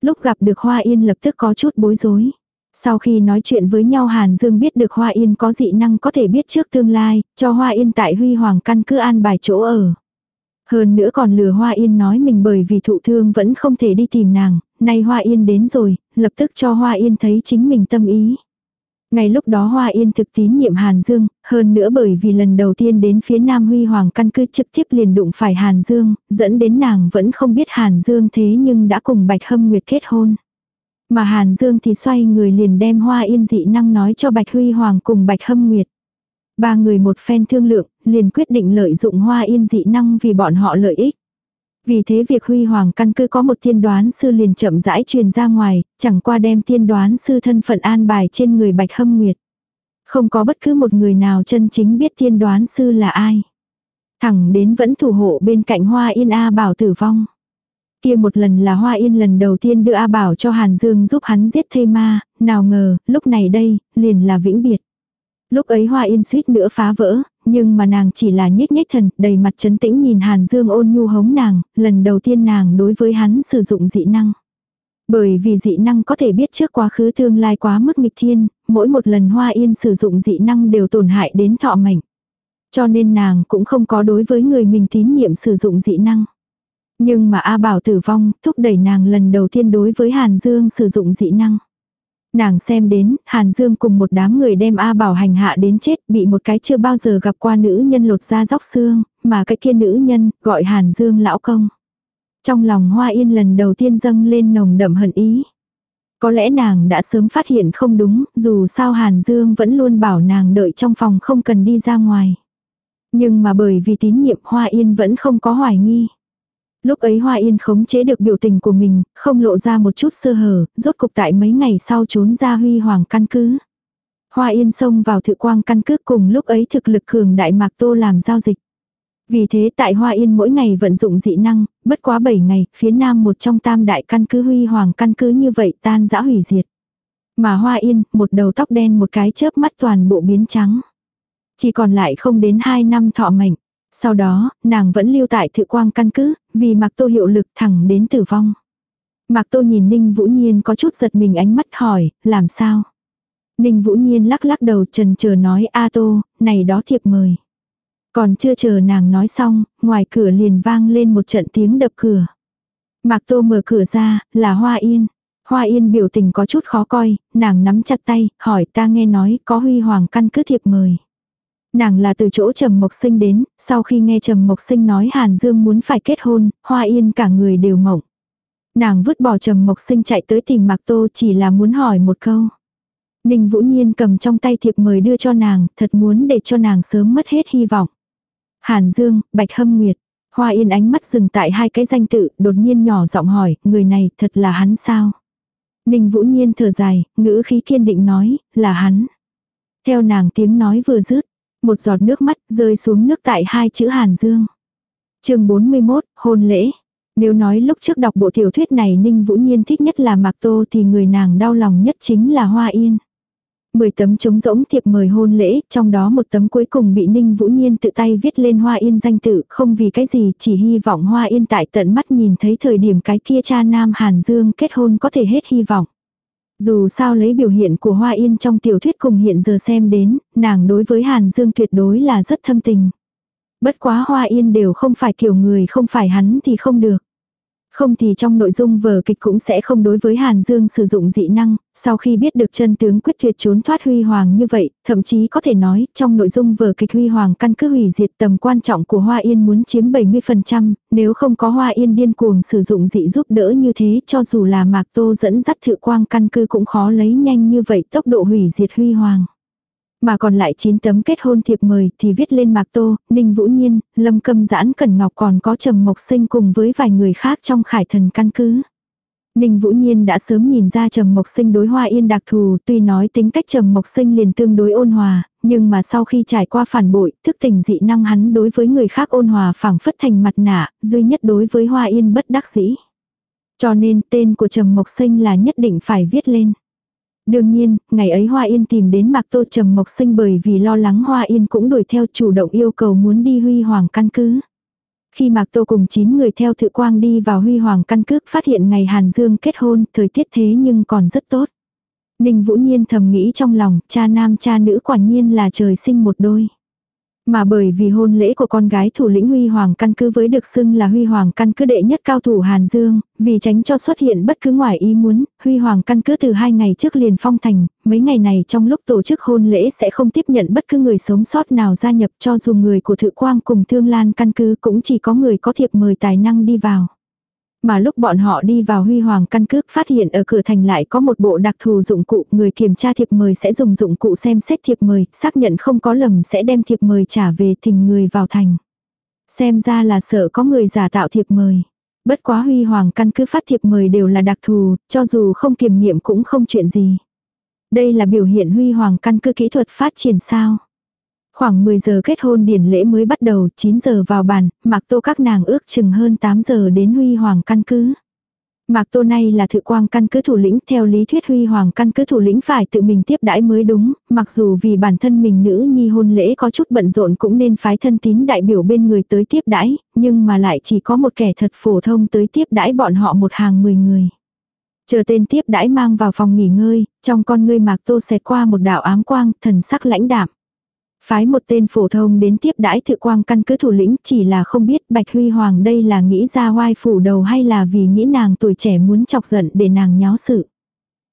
Lúc gặp được Hoa Yên lập tức có chút bối rối. Sau khi nói chuyện với nhau Hàn Dương biết được Hoa Yên có dị năng có thể biết trước tương lai, cho Hoa Yên tại Huy Hoàng căn cứ an bài chỗ ở. Hơn nữa còn lừa Hoa Yên nói mình bởi vì thụ thương vẫn không thể đi tìm nàng, nay Hoa Yên đến rồi, lập tức cho Hoa Yên thấy chính mình tâm ý. Ngay lúc đó Hoa Yên thực tín nhiệm Hàn Dương, hơn nữa bởi vì lần đầu tiên đến phía Nam Huy Hoàng căn cứ trực tiếp liền đụng phải Hàn Dương, dẫn đến nàng vẫn không biết Hàn Dương thế nhưng đã cùng Bạch Hâm Nguyệt kết hôn. Mà Hàn Dương thì xoay người liền đem Hoa Yên dị năng nói cho Bạch Huy Hoàng cùng Bạch Hâm Nguyệt. Ba người một phen thương lượng, liền quyết định lợi dụng Hoa Yên dị năng vì bọn họ lợi ích. Vì thế việc Huy Hoàng căn cứ có một tiên đoán sư liền chậm rãi truyền ra ngoài, chẳng qua đem tiên đoán sư thân phận an bài trên người Bạch Hâm Nguyệt. Không có bất cứ một người nào chân chính biết tiên đoán sư là ai. Thẳng đến vẫn thủ hộ bên cạnh Hoa Yên A Bảo tử vong. Kia một lần là Hoa Yên lần đầu tiên đưa A Bảo cho Hàn Dương giúp hắn giết thây ma, nào ngờ, lúc này đây, liền là vĩnh biệt. Lúc ấy Hoa Yên suýt nữa phá vỡ, nhưng mà nàng chỉ là nhếch nhếch thần, đầy mặt chấn tĩnh nhìn Hàn Dương ôn nhu hống nàng, lần đầu tiên nàng đối với hắn sử dụng dị năng. Bởi vì dị năng có thể biết trước quá khứ tương lai quá mức nghịch thiên, mỗi một lần Hoa Yên sử dụng dị năng đều tổn hại đến thọ mệnh. Cho nên nàng cũng không có đối với người mình tín nhiệm sử dụng dị năng. Nhưng mà A Bảo tử vong, thúc đẩy nàng lần đầu tiên đối với Hàn Dương sử dụng dị năng. Nàng xem đến, Hàn Dương cùng một đám người đem A Bảo hành hạ đến chết, bị một cái chưa bao giờ gặp qua nữ nhân lột ra róc xương, mà cái kia nữ nhân, gọi Hàn Dương lão công. Trong lòng Hoa Yên lần đầu tiên dâng lên nồng đậm hận ý. Có lẽ nàng đã sớm phát hiện không đúng, dù sao Hàn Dương vẫn luôn bảo nàng đợi trong phòng không cần đi ra ngoài. Nhưng mà bởi vì tín nhiệm Hoa Yên vẫn không có hoài nghi. Lúc ấy Hoa Yên khống chế được biểu tình của mình, không lộ ra một chút sơ hở, rốt cục tại mấy ngày sau trốn ra huy hoàng căn cứ. Hoa Yên xông vào thự quang căn cứ cùng lúc ấy thực lực cường đại mạc tô làm giao dịch. Vì thế tại Hoa Yên mỗi ngày vận dụng dị năng, bất quá 7 ngày, phía nam một trong tam đại căn cứ huy hoàng căn cứ như vậy tan dã hủy diệt. Mà Hoa Yên, một đầu tóc đen một cái chớp mắt toàn bộ biến trắng. Chỉ còn lại không đến 2 năm thọ mệnh. Sau đó, nàng vẫn lưu tại thự quang căn cứ, vì mặc tô hiệu lực thẳng đến tử vong. Mạc Tô nhìn Ninh Vũ Nhiên có chút giật mình ánh mắt hỏi, làm sao? Ninh Vũ Nhiên lắc lắc đầu trần chờ nói A Tô, này đó thiệp mời. Còn chưa chờ nàng nói xong, ngoài cửa liền vang lên một trận tiếng đập cửa. Mạc Tô mở cửa ra, là Hoa Yên. Hoa Yên biểu tình có chút khó coi, nàng nắm chặt tay, hỏi ta nghe nói có huy hoàng căn cứ thiệp mời. Nàng là từ chỗ Trầm Mộc Sinh đến, sau khi nghe Trầm Mộc Sinh nói Hàn Dương muốn phải kết hôn, Hoa Yên cả người đều mộng. Nàng vứt bỏ Trầm Mộc Sinh chạy tới tìm Mạc Tô chỉ là muốn hỏi một câu. Ninh Vũ Nhiên cầm trong tay thiệp mời đưa cho nàng, thật muốn để cho nàng sớm mất hết hy vọng. Hàn Dương, Bạch Hâm Nguyệt. Hoa Yên ánh mắt dừng tại hai cái danh tự, đột nhiên nhỏ giọng hỏi, người này thật là hắn sao? Ninh Vũ Nhiên thở dài, ngữ khí kiên định nói, là hắn. Theo nàng tiếng nói vừa dứt, một giọt nước mắt rơi xuống nước tại hai chữ Hàn Dương. chương 41, hôn lễ. Nếu nói lúc trước đọc bộ tiểu thuyết này Ninh Vũ Nhiên thích nhất là Mạc Tô thì người nàng đau lòng nhất chính là Hoa Yên. Mười tấm trống rỗng thiệp mời hôn lễ, trong đó một tấm cuối cùng bị Ninh Vũ Nhiên tự tay viết lên Hoa Yên danh tự, không vì cái gì, chỉ hy vọng Hoa Yên tại tận mắt nhìn thấy thời điểm cái kia cha nam Hàn Dương kết hôn có thể hết hy vọng. Dù sao lấy biểu hiện của Hoa Yên trong tiểu thuyết cùng hiện giờ xem đến, nàng đối với Hàn Dương tuyệt đối là rất thâm tình. Bất quá Hoa Yên đều không phải kiểu người không phải hắn thì không được. Không thì trong nội dung vở kịch cũng sẽ không đối với Hàn Dương sử dụng dị năng, sau khi biết được chân tướng quyết tuyệt trốn thoát huy hoàng như vậy, thậm chí có thể nói trong nội dung vở kịch huy hoàng căn cứ hủy diệt tầm quan trọng của Hoa Yên muốn chiếm 70%, nếu không có Hoa Yên điên cuồng sử dụng dị giúp đỡ như thế cho dù là Mạc Tô dẫn dắt thự quang căn cứ cũng khó lấy nhanh như vậy tốc độ hủy diệt huy hoàng. Mà còn lại 9 tấm kết hôn thiệp mời thì viết lên Mạc Tô, Ninh Vũ Nhiên, Lâm Câm Giãn Cẩn Ngọc còn có Trầm Mộc Sinh cùng với vài người khác trong khải thần căn cứ. Ninh Vũ Nhiên đã sớm nhìn ra Trầm Mộc Sinh đối Hoa Yên đặc thù, tuy nói tính cách Trầm Mộc Sinh liền tương đối ôn hòa, nhưng mà sau khi trải qua phản bội, thức tình dị năng hắn đối với người khác ôn hòa phảng phất thành mặt nạ, duy nhất đối với Hoa Yên bất đắc dĩ. Cho nên tên của Trầm Mộc Sinh là nhất định phải viết lên. Đương nhiên, ngày ấy Hoa Yên tìm đến Mạc Tô Trầm Mộc Sinh bởi vì lo lắng Hoa Yên cũng đuổi theo chủ động yêu cầu muốn đi Huy Hoàng căn cứ. Khi Mạc Tô cùng 9 người theo Thự Quang đi vào Huy Hoàng căn cứ phát hiện ngày Hàn Dương kết hôn, thời tiết thế nhưng còn rất tốt. Ninh Vũ Nhiên thầm nghĩ trong lòng, cha nam cha nữ quả nhiên là trời sinh một đôi. Mà bởi vì hôn lễ của con gái thủ lĩnh Huy Hoàng căn cứ với được xưng là Huy Hoàng căn cứ đệ nhất cao thủ Hàn Dương, vì tránh cho xuất hiện bất cứ ngoài ý muốn, Huy Hoàng căn cứ từ hai ngày trước liền phong thành, mấy ngày này trong lúc tổ chức hôn lễ sẽ không tiếp nhận bất cứ người sống sót nào gia nhập cho dù người của Thự Quang cùng Thương Lan căn cứ cũng chỉ có người có thiệp mời tài năng đi vào. Mà lúc bọn họ đi vào huy hoàng căn cước phát hiện ở cửa thành lại có một bộ đặc thù dụng cụ, người kiểm tra thiệp mời sẽ dùng dụng cụ xem xét thiệp mời, xác nhận không có lầm sẽ đem thiệp mời trả về thình người vào thành. Xem ra là sợ có người giả tạo thiệp mời. Bất quá huy hoàng căn cứ phát thiệp mời đều là đặc thù, cho dù không kiểm nghiệm cũng không chuyện gì. Đây là biểu hiện huy hoàng căn cứ kỹ thuật phát triển sao. Khoảng 10 giờ kết hôn điển lễ mới bắt đầu, 9 giờ vào bàn, Mạc Tô các nàng ước chừng hơn 8 giờ đến Huy Hoàng căn cứ. Mạc Tô này là thự quang căn cứ thủ lĩnh, theo lý thuyết Huy Hoàng căn cứ thủ lĩnh phải tự mình tiếp đãi mới đúng, mặc dù vì bản thân mình nữ nhi hôn lễ có chút bận rộn cũng nên phái thân tín đại biểu bên người tới tiếp đãi, nhưng mà lại chỉ có một kẻ thật phổ thông tới tiếp đãi bọn họ một hàng 10 người. Chờ tên tiếp đãi mang vào phòng nghỉ ngơi, trong con ngươi Mạc Tô xẹt qua một đạo ám quang, thần sắc lãnh đạm. Phái một tên phổ thông đến tiếp đãi thự quang căn cứ thủ lĩnh chỉ là không biết Bạch Huy Hoàng đây là nghĩ ra hoai phủ đầu hay là vì nghĩ nàng tuổi trẻ muốn chọc giận để nàng nháo sự.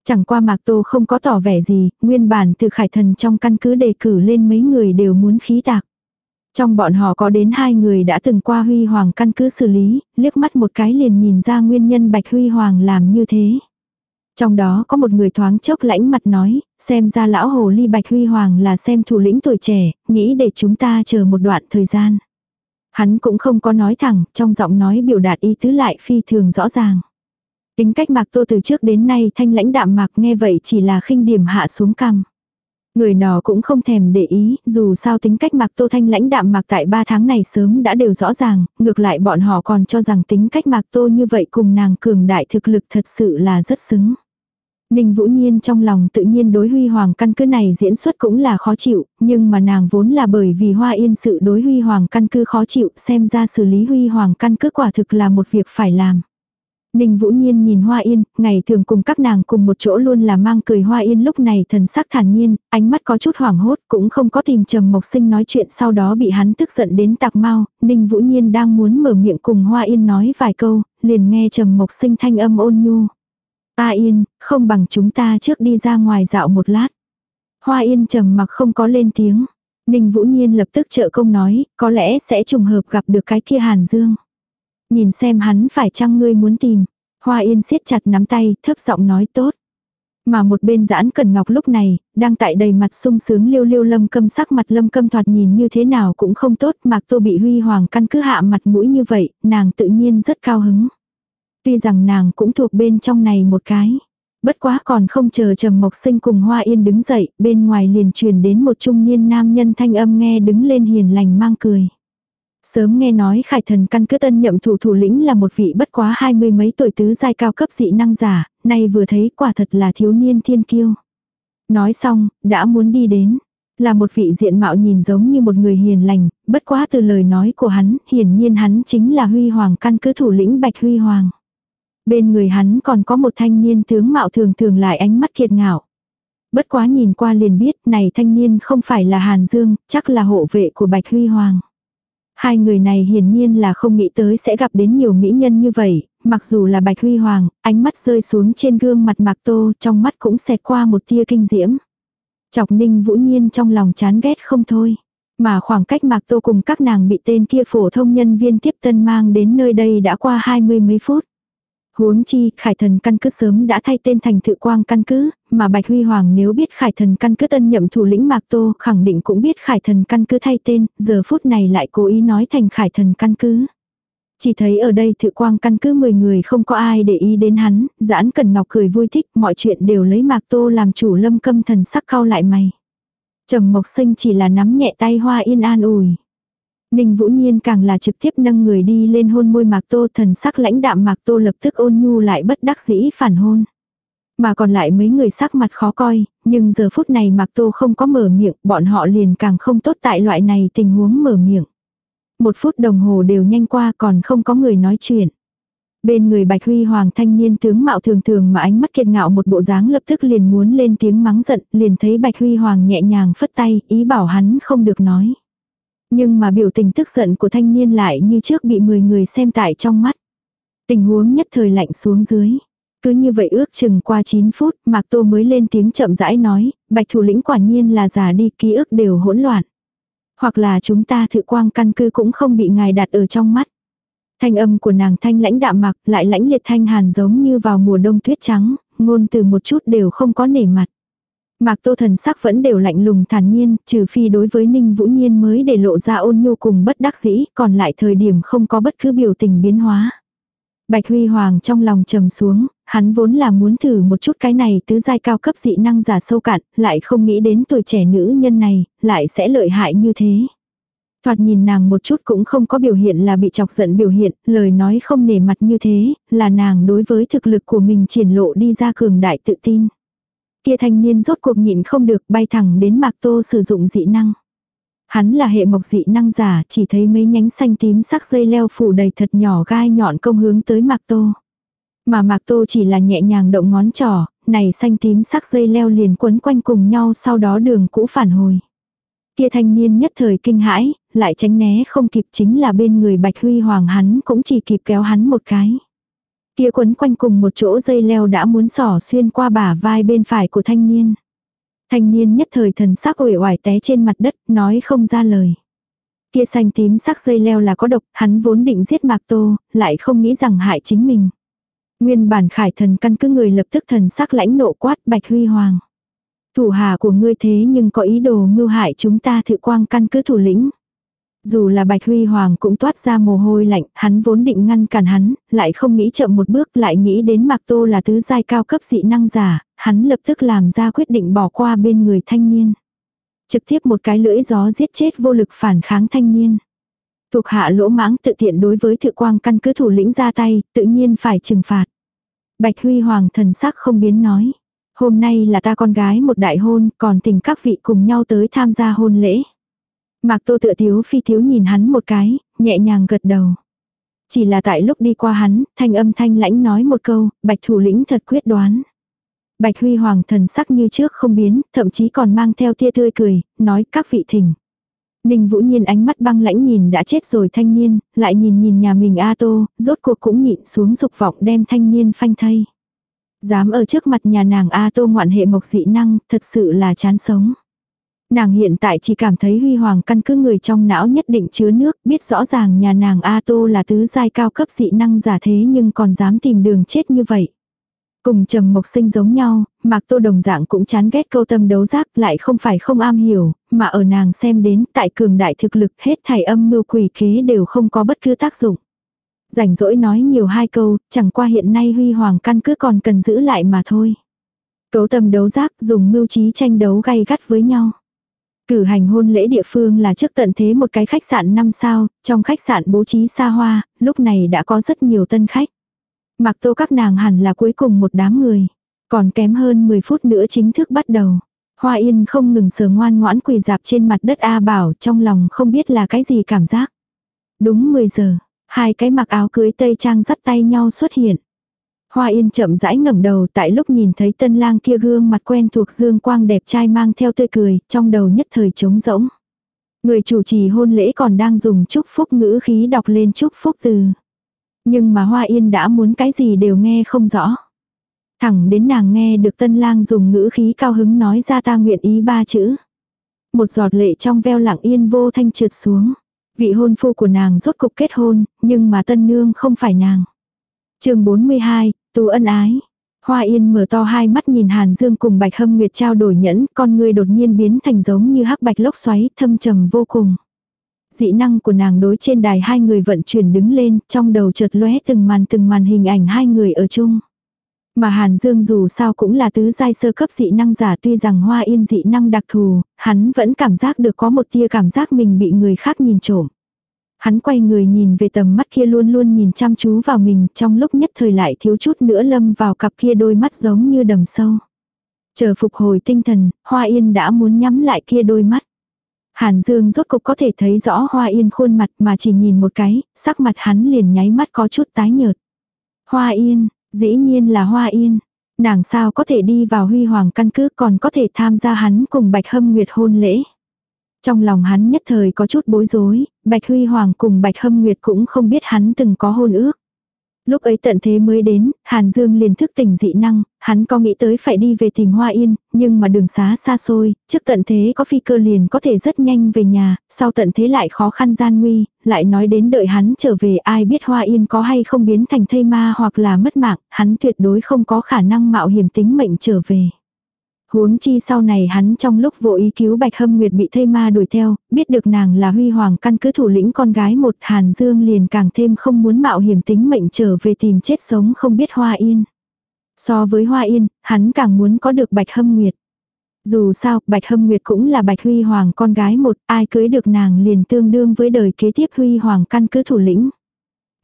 Chẳng qua Mạc Tô không có tỏ vẻ gì, nguyên bản từ khải thần trong căn cứ đề cử lên mấy người đều muốn khí tạc. Trong bọn họ có đến hai người đã từng qua Huy Hoàng căn cứ xử lý, liếc mắt một cái liền nhìn ra nguyên nhân Bạch Huy Hoàng làm như thế. Trong đó có một người thoáng chốc lãnh mặt nói, xem ra lão hồ ly bạch huy hoàng là xem thủ lĩnh tuổi trẻ, nghĩ để chúng ta chờ một đoạn thời gian. Hắn cũng không có nói thẳng, trong giọng nói biểu đạt ý tứ lại phi thường rõ ràng. Tính cách mạc tô từ trước đến nay thanh lãnh đạm mạc nghe vậy chỉ là khinh điểm hạ xuống cằm. Người nọ cũng không thèm để ý, dù sao tính cách Mạc Tô Thanh lãnh đạm Mạc tại ba tháng này sớm đã đều rõ ràng, ngược lại bọn họ còn cho rằng tính cách Mạc Tô như vậy cùng nàng cường đại thực lực thật sự là rất xứng. Ninh Vũ Nhiên trong lòng tự nhiên đối Huy Hoàng căn cứ này diễn xuất cũng là khó chịu, nhưng mà nàng vốn là bởi vì Hoa Yên sự đối Huy Hoàng căn cứ khó chịu, xem ra xử lý Huy Hoàng căn cứ quả thực là một việc phải làm. Ninh Vũ Nhiên nhìn Hoa Yên, ngày thường cùng các nàng cùng một chỗ luôn là mang cười Hoa Yên lúc này thần sắc thản nhiên, ánh mắt có chút hoảng hốt, cũng không có tìm Trầm Mộc Sinh nói chuyện sau đó bị hắn tức giận đến tạc mau, Ninh Vũ Nhiên đang muốn mở miệng cùng Hoa Yên nói vài câu, liền nghe Trầm Mộc Sinh thanh âm ôn nhu. Ta Yên, không bằng chúng ta trước đi ra ngoài dạo một lát. Hoa Yên trầm mặc không có lên tiếng. Ninh Vũ Nhiên lập tức trợ công nói, có lẽ sẽ trùng hợp gặp được cái kia Hàn Dương. Nhìn xem hắn phải chăng ngươi muốn tìm. Hoa Yên siết chặt nắm tay, thấp giọng nói tốt. Mà một bên giãn cần ngọc lúc này, đang tại đầy mặt sung sướng liêu liêu lâm câm sắc mặt lâm câm thoạt nhìn như thế nào cũng không tốt. Mạc Tô bị huy hoàng căn cứ hạ mặt mũi như vậy, nàng tự nhiên rất cao hứng. Tuy rằng nàng cũng thuộc bên trong này một cái. Bất quá còn không chờ Trầm Mộc Sinh cùng Hoa Yên đứng dậy, bên ngoài liền truyền đến một trung niên nam nhân thanh âm nghe đứng lên hiền lành mang cười. Sớm nghe nói khải thần căn cứ tân nhậm thủ thủ lĩnh là một vị bất quá hai mươi mấy tuổi tứ giai cao cấp dị năng giả, nay vừa thấy quả thật là thiếu niên thiên kiêu. Nói xong, đã muốn đi đến. Là một vị diện mạo nhìn giống như một người hiền lành, bất quá từ lời nói của hắn, hiển nhiên hắn chính là Huy Hoàng căn cứ thủ lĩnh Bạch Huy Hoàng. Bên người hắn còn có một thanh niên tướng mạo thường thường lại ánh mắt kiệt ngạo. Bất quá nhìn qua liền biết này thanh niên không phải là Hàn Dương, chắc là hộ vệ của Bạch Huy Hoàng. Hai người này hiển nhiên là không nghĩ tới sẽ gặp đến nhiều mỹ nhân như vậy, mặc dù là Bạch Huy Hoàng, ánh mắt rơi xuống trên gương mặt Mạc Tô, trong mắt cũng xẹt qua một tia kinh diễm. Chọc Ninh Vũ Nhiên trong lòng chán ghét không thôi. Mà khoảng cách Mạc Tô cùng các nàng bị tên kia phổ thông nhân viên tiếp tân mang đến nơi đây đã qua hai mươi mấy phút. Huống chi, khải thần căn cứ sớm đã thay tên thành thự quang căn cứ, mà Bạch Huy Hoàng nếu biết khải thần căn cứ tân nhậm thủ lĩnh Mạc Tô khẳng định cũng biết khải thần căn cứ thay tên, giờ phút này lại cố ý nói thành khải thần căn cứ. Chỉ thấy ở đây thự quang căn cứ 10 người không có ai để ý đến hắn, giãn cần ngọc cười vui thích, mọi chuyện đều lấy Mạc Tô làm chủ lâm câm thần sắc cau lại mày. Trầm Mộc Sinh chỉ là nắm nhẹ tay Hoa Yên an ủi. Ninh Vũ Nhiên càng là trực tiếp nâng người đi lên hôn môi Mạc Tô thần sắc lãnh đạm Mạc Tô lập tức ôn nhu lại bất đắc dĩ phản hôn. Mà còn lại mấy người sắc mặt khó coi, nhưng giờ phút này Mạc Tô không có mở miệng, bọn họ liền càng không tốt tại loại này tình huống mở miệng. Một phút đồng hồ đều nhanh qua còn không có người nói chuyện. Bên người Bạch Huy Hoàng thanh niên tướng mạo thường thường mà ánh mắt kiệt ngạo một bộ dáng lập tức liền muốn lên tiếng mắng giận, liền thấy Bạch Huy Hoàng nhẹ nhàng phất tay, ý bảo hắn không được nói. Nhưng mà biểu tình tức giận của thanh niên lại như trước bị 10 người xem tại trong mắt. Tình huống nhất thời lạnh xuống dưới. Cứ như vậy ước chừng qua 9 phút, Mạc Tô mới lên tiếng chậm rãi nói, bạch thủ lĩnh quả nhiên là già đi, ký ức đều hỗn loạn. Hoặc là chúng ta thự quang căn cứ cũng không bị ngài đặt ở trong mắt. Thanh âm của nàng thanh lãnh đạm mạc lại lãnh liệt thanh hàn giống như vào mùa đông tuyết trắng, ngôn từ một chút đều không có nể mặt. Mạc Tô thần sắc vẫn đều lạnh lùng thản nhiên, trừ phi đối với Ninh Vũ Nhiên mới để lộ ra ôn nhu cùng bất đắc dĩ, còn lại thời điểm không có bất cứ biểu tình biến hóa. Bạch Huy Hoàng trong lòng trầm xuống, hắn vốn là muốn thử một chút cái này tứ giai cao cấp dị năng giả sâu cạn, lại không nghĩ đến tuổi trẻ nữ nhân này, lại sẽ lợi hại như thế. Thoạt nhìn nàng một chút cũng không có biểu hiện là bị chọc giận biểu hiện, lời nói không nể mặt như thế, là nàng đối với thực lực của mình triển lộ đi ra cường đại tự tin. Kia thanh niên rốt cuộc nhịn không được bay thẳng đến Mạc Tô sử dụng dị năng. Hắn là hệ mộc dị năng giả, chỉ thấy mấy nhánh xanh tím sắc dây leo phủ đầy thật nhỏ gai nhọn công hướng tới Mạc Tô. Mà Mạc Tô chỉ là nhẹ nhàng động ngón trỏ, này xanh tím sắc dây leo liền quấn quanh cùng nhau sau đó đường cũ phản hồi. Kia thanh niên nhất thời kinh hãi, lại tránh né không kịp chính là bên người Bạch Huy Hoàng hắn cũng chỉ kịp kéo hắn một cái. Kia quấn quanh cùng một chỗ dây leo đã muốn sỏ xuyên qua bả vai bên phải của thanh niên. Thanh niên nhất thời thần sắc uể oải té trên mặt đất, nói không ra lời. Kia xanh tím sắc dây leo là có độc, hắn vốn định giết Mạc Tô, lại không nghĩ rằng hại chính mình. Nguyên bản khải thần căn cứ người lập tức thần sắc lãnh nộ quát bạch huy hoàng. Thủ hà của ngươi thế nhưng có ý đồ mưu hại chúng ta thự quang căn cứ thủ lĩnh. Dù là Bạch Huy Hoàng cũng toát ra mồ hôi lạnh, hắn vốn định ngăn cản hắn, lại không nghĩ chậm một bước, lại nghĩ đến Mạc Tô là tứ giai cao cấp dị năng giả, hắn lập tức làm ra quyết định bỏ qua bên người thanh niên. Trực tiếp một cái lưỡi gió giết chết vô lực phản kháng thanh niên. Thuộc hạ lỗ mãng tự tiện đối với thự quang căn cứ thủ lĩnh ra tay, tự nhiên phải trừng phạt. Bạch Huy Hoàng thần sắc không biến nói. Hôm nay là ta con gái một đại hôn, còn tình các vị cùng nhau tới tham gia hôn lễ. Mạc Tô tựa thiếu phi thiếu nhìn hắn một cái, nhẹ nhàng gật đầu. Chỉ là tại lúc đi qua hắn, thanh âm thanh lãnh nói một câu, bạch thủ lĩnh thật quyết đoán. Bạch huy hoàng thần sắc như trước không biến, thậm chí còn mang theo tia tươi cười, nói các vị thỉnh. Ninh Vũ Nhiên ánh mắt băng lãnh nhìn đã chết rồi thanh niên, lại nhìn nhìn nhà mình A Tô, rốt cuộc cũng nhịn xuống dục vọng đem thanh niên phanh thây. Dám ở trước mặt nhà nàng A Tô ngoạn hệ mộc dị năng, thật sự là chán sống. Nàng hiện tại chỉ cảm thấy huy hoàng căn cứ người trong não nhất định chứa nước, biết rõ ràng nhà nàng A Tô là tứ giai cao cấp dị năng giả thế nhưng còn dám tìm đường chết như vậy. Cùng trầm mộc sinh giống nhau, Mạc Tô đồng dạng cũng chán ghét câu tâm đấu giác lại không phải không am hiểu, mà ở nàng xem đến tại cường đại thực lực hết thảy âm mưu quỷ kế đều không có bất cứ tác dụng. Rảnh rỗi nói nhiều hai câu, chẳng qua hiện nay huy hoàng căn cứ còn cần giữ lại mà thôi. Cấu tâm đấu giác dùng mưu trí tranh đấu gay gắt với nhau. Cử hành hôn lễ địa phương là trước tận thế một cái khách sạn 5 sao, trong khách sạn bố trí xa hoa, lúc này đã có rất nhiều tân khách. Mặc tô các nàng hẳn là cuối cùng một đám người. Còn kém hơn 10 phút nữa chính thức bắt đầu. Hoa yên không ngừng sờ ngoan ngoãn quỳ dạp trên mặt đất A bảo trong lòng không biết là cái gì cảm giác. Đúng 10 giờ, hai cái mặc áo cưới tây trang dắt tay nhau xuất hiện. Hoa yên chậm rãi ngẩng đầu tại lúc nhìn thấy tân lang kia gương mặt quen thuộc dương quang đẹp trai mang theo tươi cười, trong đầu nhất thời trống rỗng. Người chủ trì hôn lễ còn đang dùng chúc phúc ngữ khí đọc lên chúc phúc từ. Nhưng mà Hoa Yên đã muốn cái gì đều nghe không rõ. Thẳng đến nàng nghe được tân lang dùng ngữ khí cao hứng nói ra ta nguyện ý ba chữ. Một giọt lệ trong veo lặng yên vô thanh trượt xuống. Vị hôn phu của nàng rốt cục kết hôn, nhưng mà tân nương không phải nàng. chương 42, tu ân ái. Hoa Yên mở to hai mắt nhìn Hàn Dương cùng Bạch Hâm Nguyệt trao đổi nhẫn, con người đột nhiên biến thành giống như hắc bạch lốc xoáy, thâm trầm vô cùng dị năng của nàng đối trên đài hai người vận chuyển đứng lên, trong đầu chợt lóe từng màn từng màn hình ảnh hai người ở chung. Mà Hàn Dương dù sao cũng là tứ giai sơ cấp dị năng giả tuy rằng hoa yên dị năng đặc thù, hắn vẫn cảm giác được có một tia cảm giác mình bị người khác nhìn trộm. Hắn quay người nhìn về tầm mắt kia luôn luôn nhìn chăm chú vào mình trong lúc nhất thời lại thiếu chút nữa lâm vào cặp kia đôi mắt giống như đầm sâu. Chờ phục hồi tinh thần, Hoa Yên đã muốn nhắm lại kia đôi mắt. Hàn Dương rốt cục có thể thấy rõ Hoa Yên khuôn mặt mà chỉ nhìn một cái, sắc mặt hắn liền nháy mắt có chút tái nhợt. Hoa Yên, dĩ nhiên là Hoa Yên. Nàng sao có thể đi vào huy hoàng căn cứ còn có thể tham gia hắn cùng Bạch Hâm Nguyệt hôn lễ. Trong lòng hắn nhất thời có chút bối rối, Bạch Huy Hoàng cùng Bạch Hâm Nguyệt cũng không biết hắn từng có hôn ước. Lúc ấy tận thế mới đến, Hàn Dương liền thức tỉnh dị năng, hắn có nghĩ tới phải đi về tìm Hoa Yên, nhưng mà đường xá xa xôi, trước tận thế có phi cơ liền có thể rất nhanh về nhà, sau tận thế lại khó khăn gian nguy, lại nói đến đợi hắn trở về ai biết Hoa Yên có hay không biến thành thây ma hoặc là mất mạng, hắn tuyệt đối không có khả năng mạo hiểm tính mệnh trở về. Huống chi sau này hắn trong lúc vô ý cứu Bạch Hâm Nguyệt bị thây ma đuổi theo, biết được nàng là huy hoàng căn cứ thủ lĩnh con gái một Hàn Dương liền càng thêm không muốn mạo hiểm tính mệnh trở về tìm chết sống không biết Hoa Yên. So với Hoa Yên, hắn càng muốn có được Bạch Hâm Nguyệt. Dù sao, Bạch Hâm Nguyệt cũng là Bạch Huy Hoàng con gái một, ai cưới được nàng liền tương đương với đời kế tiếp Huy Hoàng căn cứ thủ lĩnh.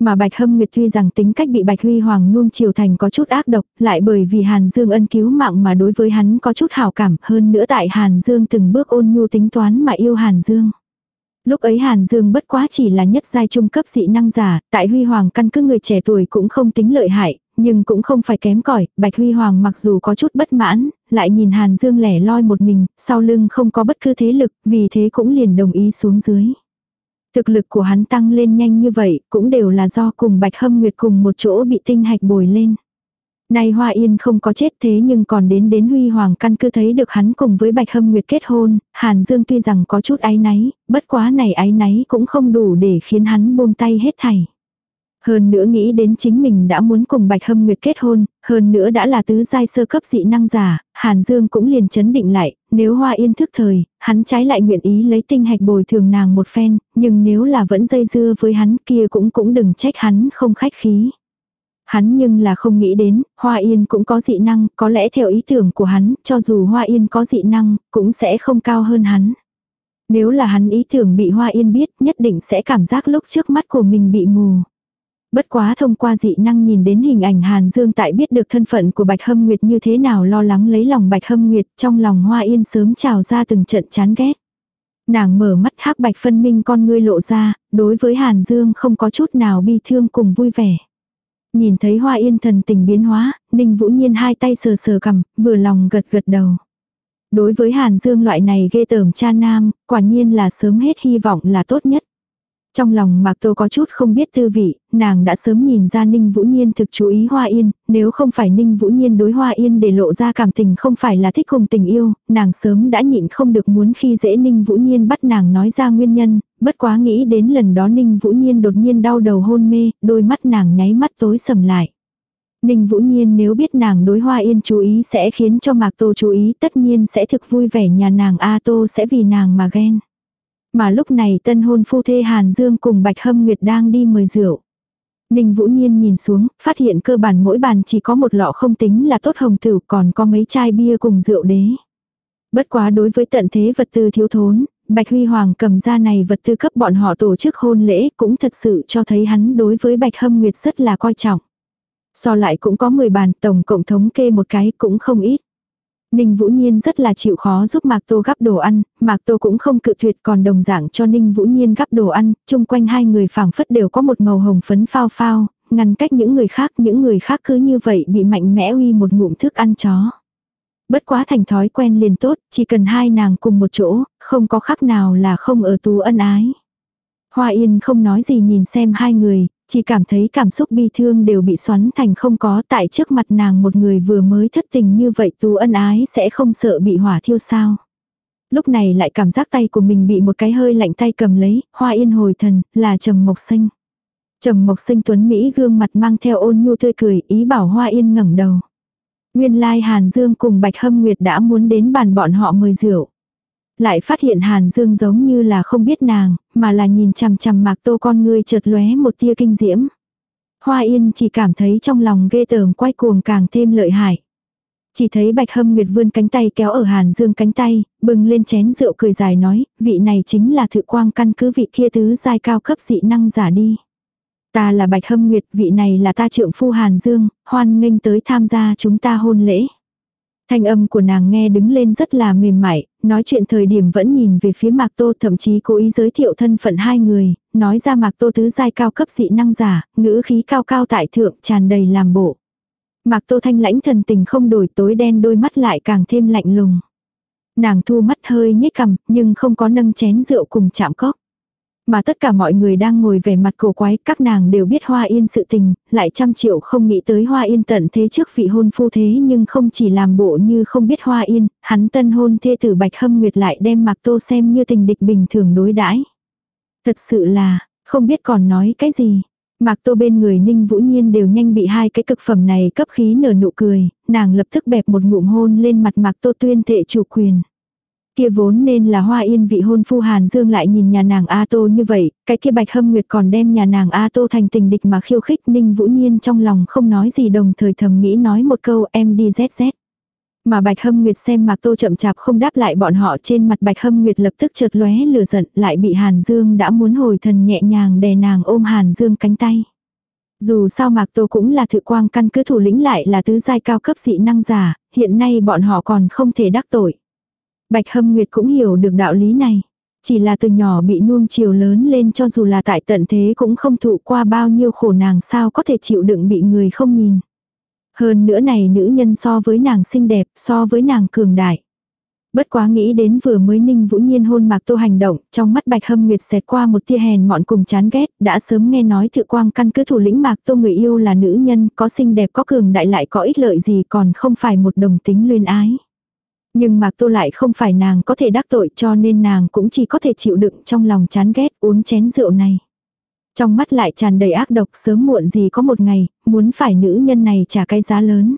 Mà Bạch Hâm Nguyệt tuy rằng tính cách bị Bạch Huy Hoàng nuông chiều thành có chút ác độc, lại bởi vì Hàn Dương ân cứu mạng mà đối với hắn có chút hảo cảm hơn nữa tại Hàn Dương từng bước ôn nhu tính toán mà yêu Hàn Dương. Lúc ấy Hàn Dương bất quá chỉ là nhất giai trung cấp dị năng giả, tại Huy Hoàng căn cứ người trẻ tuổi cũng không tính lợi hại, nhưng cũng không phải kém cỏi Bạch Huy Hoàng mặc dù có chút bất mãn, lại nhìn Hàn Dương lẻ loi một mình, sau lưng không có bất cứ thế lực, vì thế cũng liền đồng ý xuống dưới. Thực lực của hắn tăng lên nhanh như vậy cũng đều là do cùng Bạch Hâm Nguyệt cùng một chỗ bị tinh hạch bồi lên. Nay Hoa Yên không có chết thế nhưng còn đến đến Huy Hoàng căn cứ thấy được hắn cùng với Bạch Hâm Nguyệt kết hôn, Hàn Dương tuy rằng có chút áy náy, bất quá này áy náy cũng không đủ để khiến hắn buông tay hết thảy. Hơn nữa nghĩ đến chính mình đã muốn cùng Bạch Hâm Nguyệt kết hôn, hơn nữa đã là tứ giai sơ cấp dị năng giả, Hàn Dương cũng liền chấn định lại, nếu Hoa Yên thức thời, hắn trái lại nguyện ý lấy tinh hạch bồi thường nàng một phen, nhưng nếu là vẫn dây dưa với hắn kia cũng cũng đừng trách hắn không khách khí. Hắn nhưng là không nghĩ đến, Hoa Yên cũng có dị năng, có lẽ theo ý tưởng của hắn, cho dù Hoa Yên có dị năng, cũng sẽ không cao hơn hắn. Nếu là hắn ý tưởng bị Hoa Yên biết, nhất định sẽ cảm giác lúc trước mắt của mình bị mù. Bất quá thông qua dị năng nhìn đến hình ảnh Hàn Dương tại biết được thân phận của Bạch Hâm Nguyệt như thế nào lo lắng lấy lòng Bạch Hâm Nguyệt trong lòng Hoa Yên sớm trào ra từng trận chán ghét. Nàng mở mắt hắc bạch phân minh con ngươi lộ ra, đối với Hàn Dương không có chút nào bi thương cùng vui vẻ. Nhìn thấy hoa yên thần tình biến hóa, Ninh Vũ Nhiên hai tay sờ sờ cầm, vừa lòng gật gật đầu. Đối với Hàn Dương loại này ghê tởm cha nam, quả nhiên là sớm hết hy vọng là tốt nhất. Trong lòng Mạc Tô có chút không biết tư vị, nàng đã sớm nhìn ra Ninh Vũ Nhiên thực chú ý Hoa Yên, nếu không phải Ninh Vũ Nhiên đối Hoa Yên để lộ ra cảm tình không phải là thích cùng tình yêu, nàng sớm đã nhịn không được muốn khi dễ Ninh Vũ Nhiên bắt nàng nói ra nguyên nhân, bất quá nghĩ đến lần đó Ninh Vũ Nhiên đột nhiên đau đầu hôn mê, đôi mắt nàng nháy mắt tối sầm lại. Ninh Vũ Nhiên nếu biết nàng đối Hoa Yên chú ý sẽ khiến cho Mạc Tô chú ý tất nhiên sẽ thực vui vẻ nhà nàng A Tô sẽ vì nàng mà ghen. Mà lúc này tân hôn phu thê Hàn Dương cùng Bạch Hâm Nguyệt đang đi mời rượu. Ninh Vũ Nhiên nhìn xuống, phát hiện cơ bản mỗi bàn chỉ có một lọ không tính là tốt hồng tử còn có mấy chai bia cùng rượu đế. Bất quá đối với tận thế vật tư thiếu thốn, Bạch Huy Hoàng cầm ra này vật tư cấp bọn họ tổ chức hôn lễ cũng thật sự cho thấy hắn đối với Bạch Hâm Nguyệt rất là coi trọng. So lại cũng có 10 bàn, tổng cộng thống kê một cái cũng không ít. Ninh Vũ Nhiên rất là chịu khó giúp Mạc Tô gắp đồ ăn, Mạc Tô cũng không cự tuyệt còn đồng dạng cho Ninh Vũ Nhiên gắp đồ ăn, chung quanh hai người phảng phất đều có một màu hồng phấn phao phao, ngăn cách những người khác, những người khác cứ như vậy bị mạnh mẽ uy một ngụm thức ăn chó. Bất quá thành thói quen liền tốt, chỉ cần hai nàng cùng một chỗ, không có khác nào là không ở tú ân ái. Hoa Yên không nói gì nhìn xem hai người, chỉ cảm thấy cảm xúc bi thương đều bị xoắn thành không có tại trước mặt nàng một người vừa mới thất tình như vậy tú ân ái sẽ không sợ bị hỏa thiêu sao. Lúc này lại cảm giác tay của mình bị một cái hơi lạnh tay cầm lấy, hoa yên hồi thần, là trầm mộc sinh. Trầm mộc sinh tuấn Mỹ gương mặt mang theo ôn nhu tươi cười, ý bảo hoa yên ngẩng đầu. Nguyên lai Hàn Dương cùng Bạch Hâm Nguyệt đã muốn đến bàn bọn họ mời rượu. Lại phát hiện Hàn Dương giống như là không biết nàng, mà là nhìn chằm chằm mạc tô con ngươi chợt lóe một tia kinh diễm. Hoa Yên chỉ cảm thấy trong lòng ghê tởm quay cuồng càng thêm lợi hại. Chỉ thấy Bạch Hâm Nguyệt vươn cánh tay kéo ở Hàn Dương cánh tay, bừng lên chén rượu cười dài nói, vị này chính là thự quang căn cứ vị kia tứ giai cao cấp dị năng giả đi. Ta là Bạch Hâm Nguyệt, vị này là ta trượng phu Hàn Dương, hoan nghênh tới tham gia chúng ta hôn lễ. Thanh âm của nàng nghe đứng lên rất là mềm mại, nói chuyện thời điểm vẫn nhìn về phía Mạc Tô thậm chí cố ý giới thiệu thân phận hai người, nói ra Mạc Tô tứ giai cao cấp dị năng giả, ngữ khí cao cao tại thượng tràn đầy làm bộ. Mạc Tô thanh lãnh thần tình không đổi tối đen đôi mắt lại càng thêm lạnh lùng. Nàng thu mắt hơi nhếch cằm, nhưng không có nâng chén rượu cùng chạm cốc. Mà tất cả mọi người đang ngồi về mặt cổ quái, các nàng đều biết Hoa Yên sự tình, lại trăm triệu không nghĩ tới Hoa Yên tận thế trước vị hôn phu thế nhưng không chỉ làm bộ như không biết Hoa Yên, hắn tân hôn thê tử Bạch Hâm Nguyệt lại đem Mạc Tô xem như tình địch bình thường đối đãi. Thật sự là, không biết còn nói cái gì. Mạc Tô bên người Ninh Vũ Nhiên đều nhanh bị hai cái cực phẩm này cấp khí nở nụ cười, nàng lập tức bẹp một ngụm hôn lên mặt Mạc Tô tuyên thệ chủ quyền. Kia vốn nên là hoa yên vị hôn phu Hàn Dương lại nhìn nhà nàng A Tô như vậy, cái kia bạch hâm nguyệt còn đem nhà nàng A Tô thành tình địch mà khiêu khích Ninh Vũ Nhiên trong lòng không nói gì đồng thời thầm nghĩ nói một câu em đi zz. Mà Bạch Hâm Nguyệt xem Mạc Tô chậm chạp không đáp lại bọn họ trên mặt Bạch Hâm Nguyệt lập tức chợt lóe lửa giận lại bị Hàn Dương đã muốn hồi thần nhẹ nhàng đè nàng ôm Hàn Dương cánh tay. Dù sao Mạc Tô cũng là thự quang căn cứ thủ lĩnh lại là tứ giai cao cấp dị năng giả, hiện nay bọn họ còn không thể đắc tội. Bạch Hâm Nguyệt cũng hiểu được đạo lý này. Chỉ là từ nhỏ bị nuông chiều lớn lên cho dù là tại tận thế cũng không thụ qua bao nhiêu khổ nàng sao có thể chịu đựng bị người không nhìn. Hơn nữa này nữ nhân so với nàng xinh đẹp, so với nàng cường đại. Bất quá nghĩ đến vừa mới ninh vũ nhiên hôn mạc tô hành động, trong mắt bạch hâm nguyệt xẹt qua một tia hèn mọn cùng chán ghét, đã sớm nghe nói thự quang căn cứ thủ lĩnh mạc tô người yêu là nữ nhân, có xinh đẹp có cường đại lại có ích lợi gì còn không phải một đồng tính luyên ái. Nhưng Mạc Tô lại không phải nàng có thể đắc tội cho nên nàng cũng chỉ có thể chịu đựng trong lòng chán ghét uống chén rượu này. Trong mắt lại tràn đầy ác độc sớm muộn gì có một ngày, muốn phải nữ nhân này trả cái giá lớn.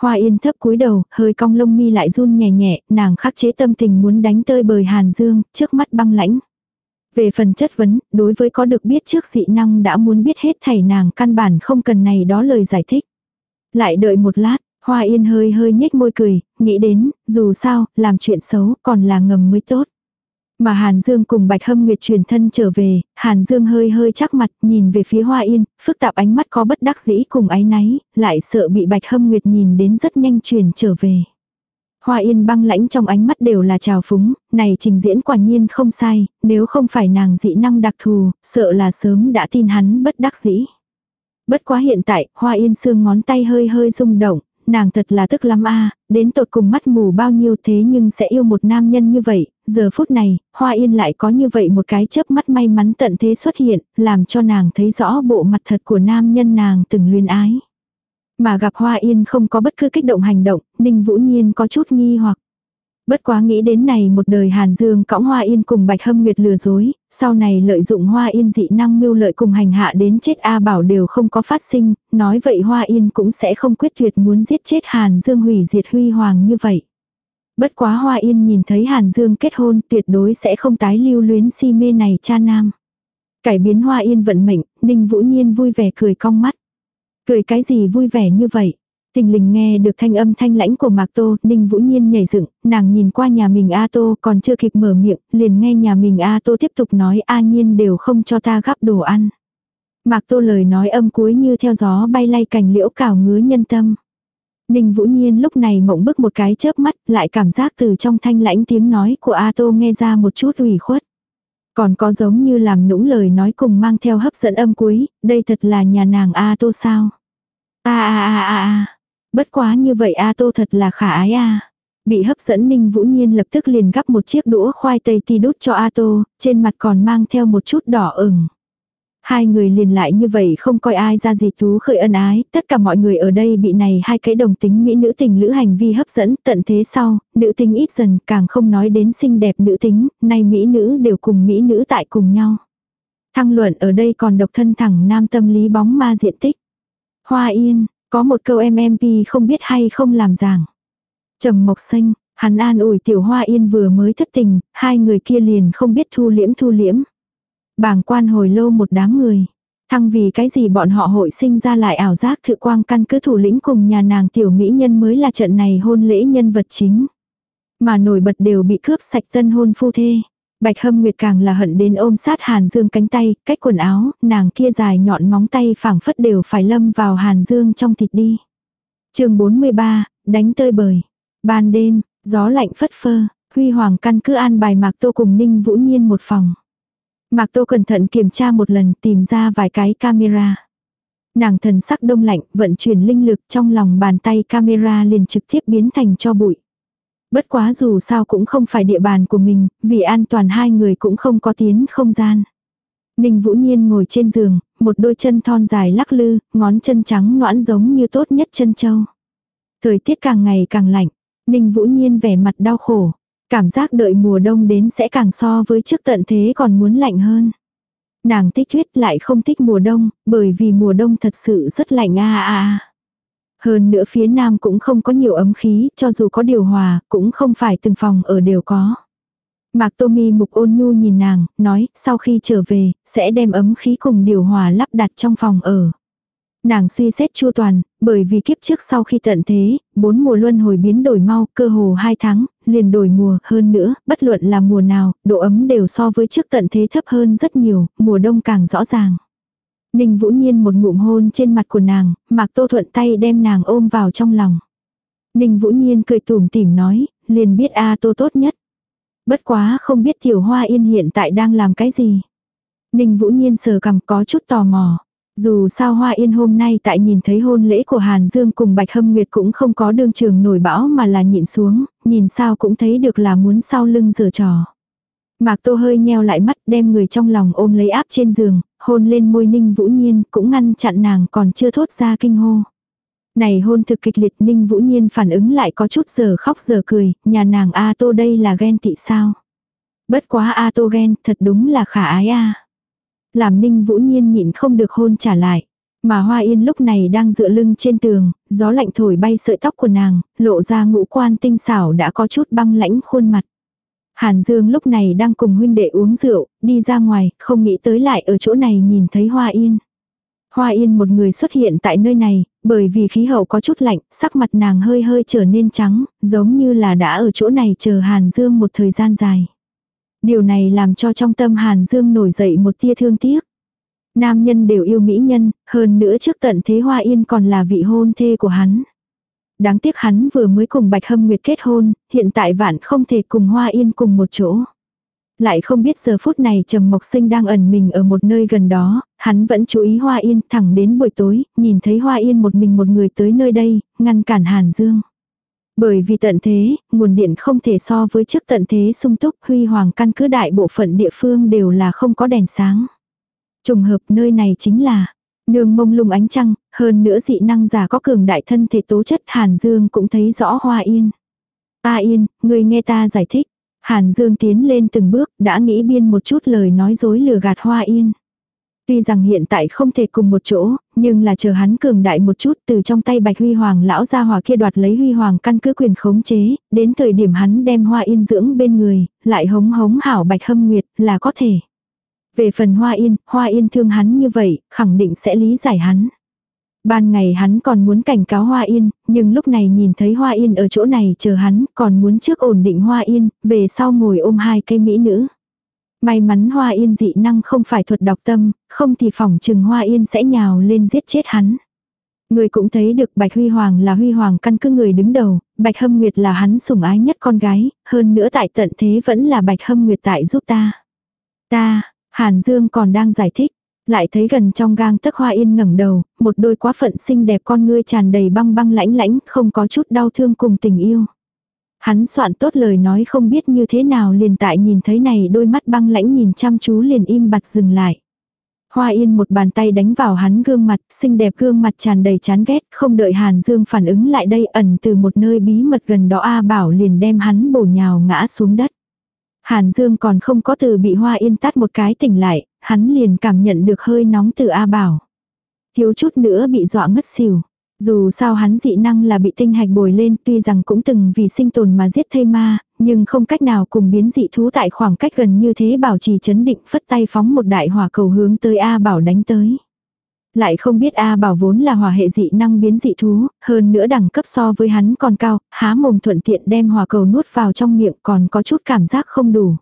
Hoa yên thấp cúi đầu, hơi cong lông mi lại run nhẹ nhẹ, nàng khắc chế tâm tình muốn đánh tơi bời Hàn Dương, trước mắt băng lãnh. Về phần chất vấn, đối với có được biết trước dị năng đã muốn biết hết thảy nàng căn bản không cần này đó lời giải thích. Lại đợi một lát, Hoa Yên hơi hơi nhếch môi cười, nghĩ đến, dù sao, làm chuyện xấu còn là ngầm mới tốt. Mà Hàn Dương cùng Bạch Hâm Nguyệt truyền thân trở về, Hàn Dương hơi hơi chắc mặt, nhìn về phía Hoa Yên, phức tạp ánh mắt có bất đắc dĩ cùng áy náy, lại sợ bị Bạch Hâm Nguyệt nhìn đến rất nhanh truyền trở về. Hoa Yên băng lãnh trong ánh mắt đều là trào phúng, này trình diễn quả nhiên không sai, nếu không phải nàng dị năng đặc thù, sợ là sớm đã tin hắn bất đắc dĩ. Bất quá hiện tại, Hoa Yên xương ngón tay hơi hơi rung động, nàng thật là tức lắm a đến tột cùng mắt mù bao nhiêu thế nhưng sẽ yêu một nam nhân như vậy, giờ phút này, Hoa Yên lại có như vậy một cái chớp mắt may mắn tận thế xuất hiện, làm cho nàng thấy rõ bộ mặt thật của nam nhân nàng từng luyên ái. Mà gặp Hoa Yên không có bất cứ kích động hành động, Ninh Vũ Nhiên có chút nghi hoặc. Bất quá nghĩ đến này một đời Hàn Dương cõng Hoa Yên cùng Bạch Hâm Nguyệt lừa dối, sau này lợi dụng Hoa Yên dị năng mưu lợi cùng hành hạ đến chết A Bảo đều không có phát sinh, nói vậy Hoa Yên cũng sẽ không quyết tuyệt muốn giết chết Hàn Dương hủy diệt huy hoàng như vậy. Bất quá Hoa Yên nhìn thấy Hàn Dương kết hôn tuyệt đối sẽ không tái lưu luyến si mê này cha nam. Cải biến Hoa Yên vận mệnh, Ninh Vũ Nhiên vui vẻ cười cong mắt. Cười cái gì vui vẻ như vậy? Tình lình nghe được thanh âm thanh lãnh của Mạc Tô, Ninh Vũ Nhiên nhảy dựng, nàng nhìn qua nhà mình A Tô còn chưa kịp mở miệng, liền nghe nhà mình A Tô tiếp tục nói A Nhiên đều không cho ta gắp đồ ăn. Mạc Tô lời nói âm cuối như theo gió bay lay cành liễu cào ngứa nhân tâm. Ninh Vũ Nhiên lúc này mộng bức một cái chớp mắt, lại cảm giác từ trong thanh lãnh tiếng nói của A Tô nghe ra một chút ủy khuất. Còn có giống như làm nũng lời nói cùng mang theo hấp dẫn âm cuối, đây thật là nhà nàng A Tô sao. A a a a a. Bất quá như vậy A Tô thật là khả ái a. Bị hấp dẫn Ninh Vũ Nhiên lập tức liền gắp một chiếc đũa khoai tây ti đút cho A Tô, trên mặt còn mang theo một chút đỏ ửng. Hai người liền lại như vậy không coi ai ra gì tú khởi ân ái, tất cả mọi người ở đây bị này hai cái đồng tính mỹ nữ tình lữ hành vi hấp dẫn, tận thế sau, nữ tính ít dần, càng không nói đến xinh đẹp nữ tính, nay mỹ nữ đều cùng mỹ nữ tại cùng nhau. Thăng luận ở đây còn độc thân thẳng nam tâm lý bóng ma diện tích. Hoa yên, có một câu MMP không biết hay không làm giảng. Trầm mộc xanh, hắn an ủi tiểu hoa yên vừa mới thất tình, hai người kia liền không biết thu liễm thu liễm. Bàng quan hồi lâu một đám người. Thăng vì cái gì bọn họ hội sinh ra lại ảo giác thự quang căn cứ thủ lĩnh cùng nhà nàng tiểu mỹ nhân mới là trận này hôn lễ nhân vật chính. Mà nổi bật đều bị cướp sạch tân hôn phu thê. Bạch Hâm Nguyệt càng là hận đến ôm sát Hàn Dương cánh tay, cách quần áo, nàng kia dài nhọn móng tay phảng phất đều phải lâm vào Hàn Dương trong thịt đi. chương 43, đánh tơi bời. Ban đêm, gió lạnh phất phơ, Huy Hoàng căn cứ an bài Mạc Tô cùng Ninh Vũ Nhiên một phòng. Mạc Tô cẩn thận kiểm tra một lần tìm ra vài cái camera. Nàng thần sắc đông lạnh, vận chuyển linh lực trong lòng bàn tay camera liền trực tiếp biến thành cho bụi. Bất quá dù sao cũng không phải địa bàn của mình, vì an toàn hai người cũng không có tiến không gian. Ninh Vũ Nhiên ngồi trên giường, một đôi chân thon dài lắc lư, ngón chân trắng noãn giống như tốt nhất chân châu. Thời tiết càng ngày càng lạnh, Ninh Vũ Nhiên vẻ mặt đau khổ. Cảm giác đợi mùa đông đến sẽ càng so với trước tận thế còn muốn lạnh hơn. Nàng thích tuyết lại không thích mùa đông, bởi vì mùa đông thật sự rất lạnh a a a. Hơn nữa phía nam cũng không có nhiều ấm khí, cho dù có điều hòa, cũng không phải từng phòng ở đều có. Mạc Tô Mi mục ôn nhu nhìn nàng, nói, sau khi trở về, sẽ đem ấm khí cùng điều hòa lắp đặt trong phòng ở. Nàng suy xét chu toàn, bởi vì kiếp trước sau khi tận thế, bốn mùa luân hồi biến đổi mau, cơ hồ hai tháng, liền đổi mùa, hơn nữa, bất luận là mùa nào, độ ấm đều so với trước tận thế thấp hơn rất nhiều, mùa đông càng rõ ràng. Ninh Vũ Nhiên một ngụm hôn trên mặt của nàng, Mạc Tô thuận tay đem nàng ôm vào trong lòng. Ninh Vũ Nhiên cười tủm tỉm nói, liền biết A Tô tốt nhất. Bất quá không biết Tiểu Hoa Yên hiện tại đang làm cái gì. Ninh Vũ Nhiên sờ cầm có chút tò mò. Dù sao Hoa Yên hôm nay tại nhìn thấy hôn lễ của Hàn Dương cùng Bạch Hâm Nguyệt cũng không có đương trường nổi bão mà là nhịn xuống, nhìn sao cũng thấy được là muốn sau lưng giở trò. Mạc Tô hơi nheo lại mắt đem người trong lòng ôm lấy áp trên giường, hôn lên môi ninh vũ nhiên cũng ngăn chặn nàng còn chưa thốt ra kinh hô. Này hôn thực kịch liệt ninh vũ nhiên phản ứng lại có chút giờ khóc giờ cười, nhà nàng A Tô đây là ghen tị sao. Bất quá A Tô ghen thật đúng là khả ái A. Làm ninh vũ nhiên nhịn không được hôn trả lại. Mà Hoa Yên lúc này đang dựa lưng trên tường, gió lạnh thổi bay sợi tóc của nàng, lộ ra ngũ quan tinh xảo đã có chút băng lãnh khuôn mặt. Hàn Dương lúc này đang cùng huynh đệ uống rượu, đi ra ngoài, không nghĩ tới lại ở chỗ này nhìn thấy Hoa Yên. Hoa Yên một người xuất hiện tại nơi này, bởi vì khí hậu có chút lạnh, sắc mặt nàng hơi hơi trở nên trắng, giống như là đã ở chỗ này chờ Hàn Dương một thời gian dài. Điều này làm cho trong tâm Hàn Dương nổi dậy một tia thương tiếc. Nam nhân đều yêu mỹ nhân, hơn nữa trước tận thế Hoa Yên còn là vị hôn thê của hắn. Đáng tiếc hắn vừa mới cùng Bạch Hâm Nguyệt kết hôn, hiện tại vạn không thể cùng Hoa Yên cùng một chỗ. Lại không biết giờ phút này Trầm Mộc Sinh đang ẩn mình ở một nơi gần đó, hắn vẫn chú ý Hoa Yên thẳng đến buổi tối, nhìn thấy Hoa Yên một mình một người tới nơi đây, ngăn cản Hàn Dương. Bởi vì tận thế, nguồn điện không thể so với trước tận thế sung túc, huy hoàng căn cứ đại bộ phận địa phương đều là không có đèn sáng. Trùng hợp nơi này chính là nương mông lung ánh trăng, hơn nữa dị năng giả có cường đại thân thể tố chất Hàn Dương cũng thấy rõ Hoa Yên. Ta Yên, người nghe ta giải thích. Hàn Dương tiến lên từng bước, đã nghĩ biên một chút lời nói dối lừa gạt Hoa Yên. Tuy rằng hiện tại không thể cùng một chỗ, nhưng là chờ hắn cường đại một chút từ trong tay Bạch Huy Hoàng lão gia hòa kia đoạt lấy Huy Hoàng căn cứ quyền khống chế, đến thời điểm hắn đem Hoa Yên dưỡng bên người, lại hống hống hảo Bạch Hâm Nguyệt là có thể. Về phần Hoa Yên, Hoa Yên thương hắn như vậy, khẳng định sẽ lý giải hắn. Ban ngày hắn còn muốn cảnh cáo Hoa Yên, nhưng lúc này nhìn thấy Hoa Yên ở chỗ này chờ hắn, còn muốn trước ổn định Hoa Yên, về sau ngồi ôm hai cây mỹ nữ. May mắn Hoa Yên dị năng không phải thuật đọc tâm, không thì phỏng chừng Hoa Yên sẽ nhào lên giết chết hắn. Người cũng thấy được Bạch Huy Hoàng là Huy Hoàng căn cứ người đứng đầu, Bạch Hâm Nguyệt là hắn sủng ái nhất con gái, hơn nữa tại tận thế vẫn là Bạch Hâm Nguyệt tại giúp ta. Ta, Hàn Dương còn đang giải thích, lại thấy gần trong gang tấc hoa yên ngẩng đầu, một đôi quá phận xinh đẹp con ngươi tràn đầy băng băng lãnh lãnh, không có chút đau thương cùng tình yêu. Hắn soạn tốt lời nói không biết như thế nào liền tại nhìn thấy này đôi mắt băng lãnh nhìn chăm chú liền im bặt dừng lại. Hoa yên một bàn tay đánh vào hắn gương mặt, xinh đẹp gương mặt tràn đầy chán ghét, không đợi Hàn Dương phản ứng lại đây ẩn từ một nơi bí mật gần đó A Bảo liền đem hắn bổ nhào ngã xuống đất. Hàn Dương còn không có từ bị Hoa Yên tát một cái tỉnh lại, hắn liền cảm nhận được hơi nóng từ A Bảo. Thiếu chút nữa bị dọa ngất xỉu. Dù sao hắn dị năng là bị tinh hạch bồi lên tuy rằng cũng từng vì sinh tồn mà giết thây ma, nhưng không cách nào cùng biến dị thú tại khoảng cách gần như thế bảo trì chấn định phất tay phóng một đại hỏa cầu hướng tới A Bảo đánh tới. Lại không biết A Bảo vốn là hỏa hệ dị năng biến dị thú, hơn nữa đẳng cấp so với hắn còn cao, há mồm thuận tiện đem hỏa cầu nuốt vào trong miệng còn có chút cảm giác không đủ.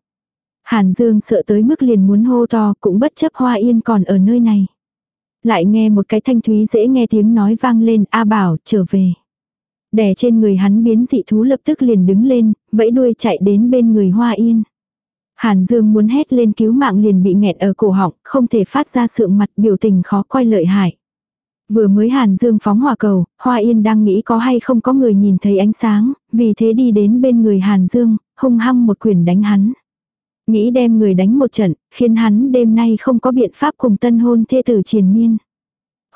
Hàn Dương sợ tới mức liền muốn hô to cũng bất chấp hoa yên còn ở nơi này. Lại nghe một cái thanh thúy dễ nghe tiếng nói vang lên A Bảo trở về. Đè trên người hắn biến dị thú lập tức liền đứng lên, vẫy đuôi chạy đến bên người hoa yên. Hàn Dương muốn hét lên cứu mạng liền bị nghẹn ở cổ họng, không thể phát ra sượng mặt biểu tình khó coi lợi hại. Vừa mới Hàn Dương phóng hỏa cầu, Hoa Yên đang nghĩ có hay không có người nhìn thấy ánh sáng, vì thế đi đến bên người Hàn Dương, hung hăng một quyền đánh hắn. Nghĩ đem người đánh một trận, khiến hắn đêm nay không có biện pháp cùng tân hôn thê tử triền miên.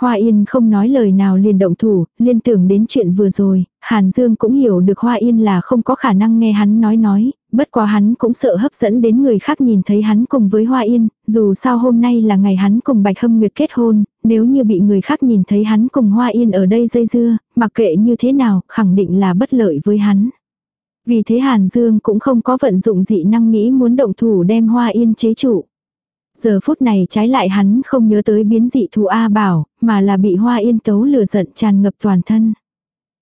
Hoa Yên không nói lời nào liền động thủ, liên tưởng đến chuyện vừa rồi, Hàn Dương cũng hiểu được Hoa Yên là không có khả năng nghe hắn nói nói, bất quá hắn cũng sợ hấp dẫn đến người khác nhìn thấy hắn cùng với Hoa Yên, dù sao hôm nay là ngày hắn cùng Bạch Hâm Nguyệt kết hôn, nếu như bị người khác nhìn thấy hắn cùng Hoa Yên ở đây dây dưa, mặc kệ như thế nào, khẳng định là bất lợi với hắn. Vì thế Hàn Dương cũng không có vận dụng dị năng nghĩ muốn động thủ đem Hoa Yên chế trụ. Giờ phút này trái lại hắn không nhớ tới biến dị thú A Bảo, mà là bị Hoa Yên tấu lửa giận tràn ngập toàn thân.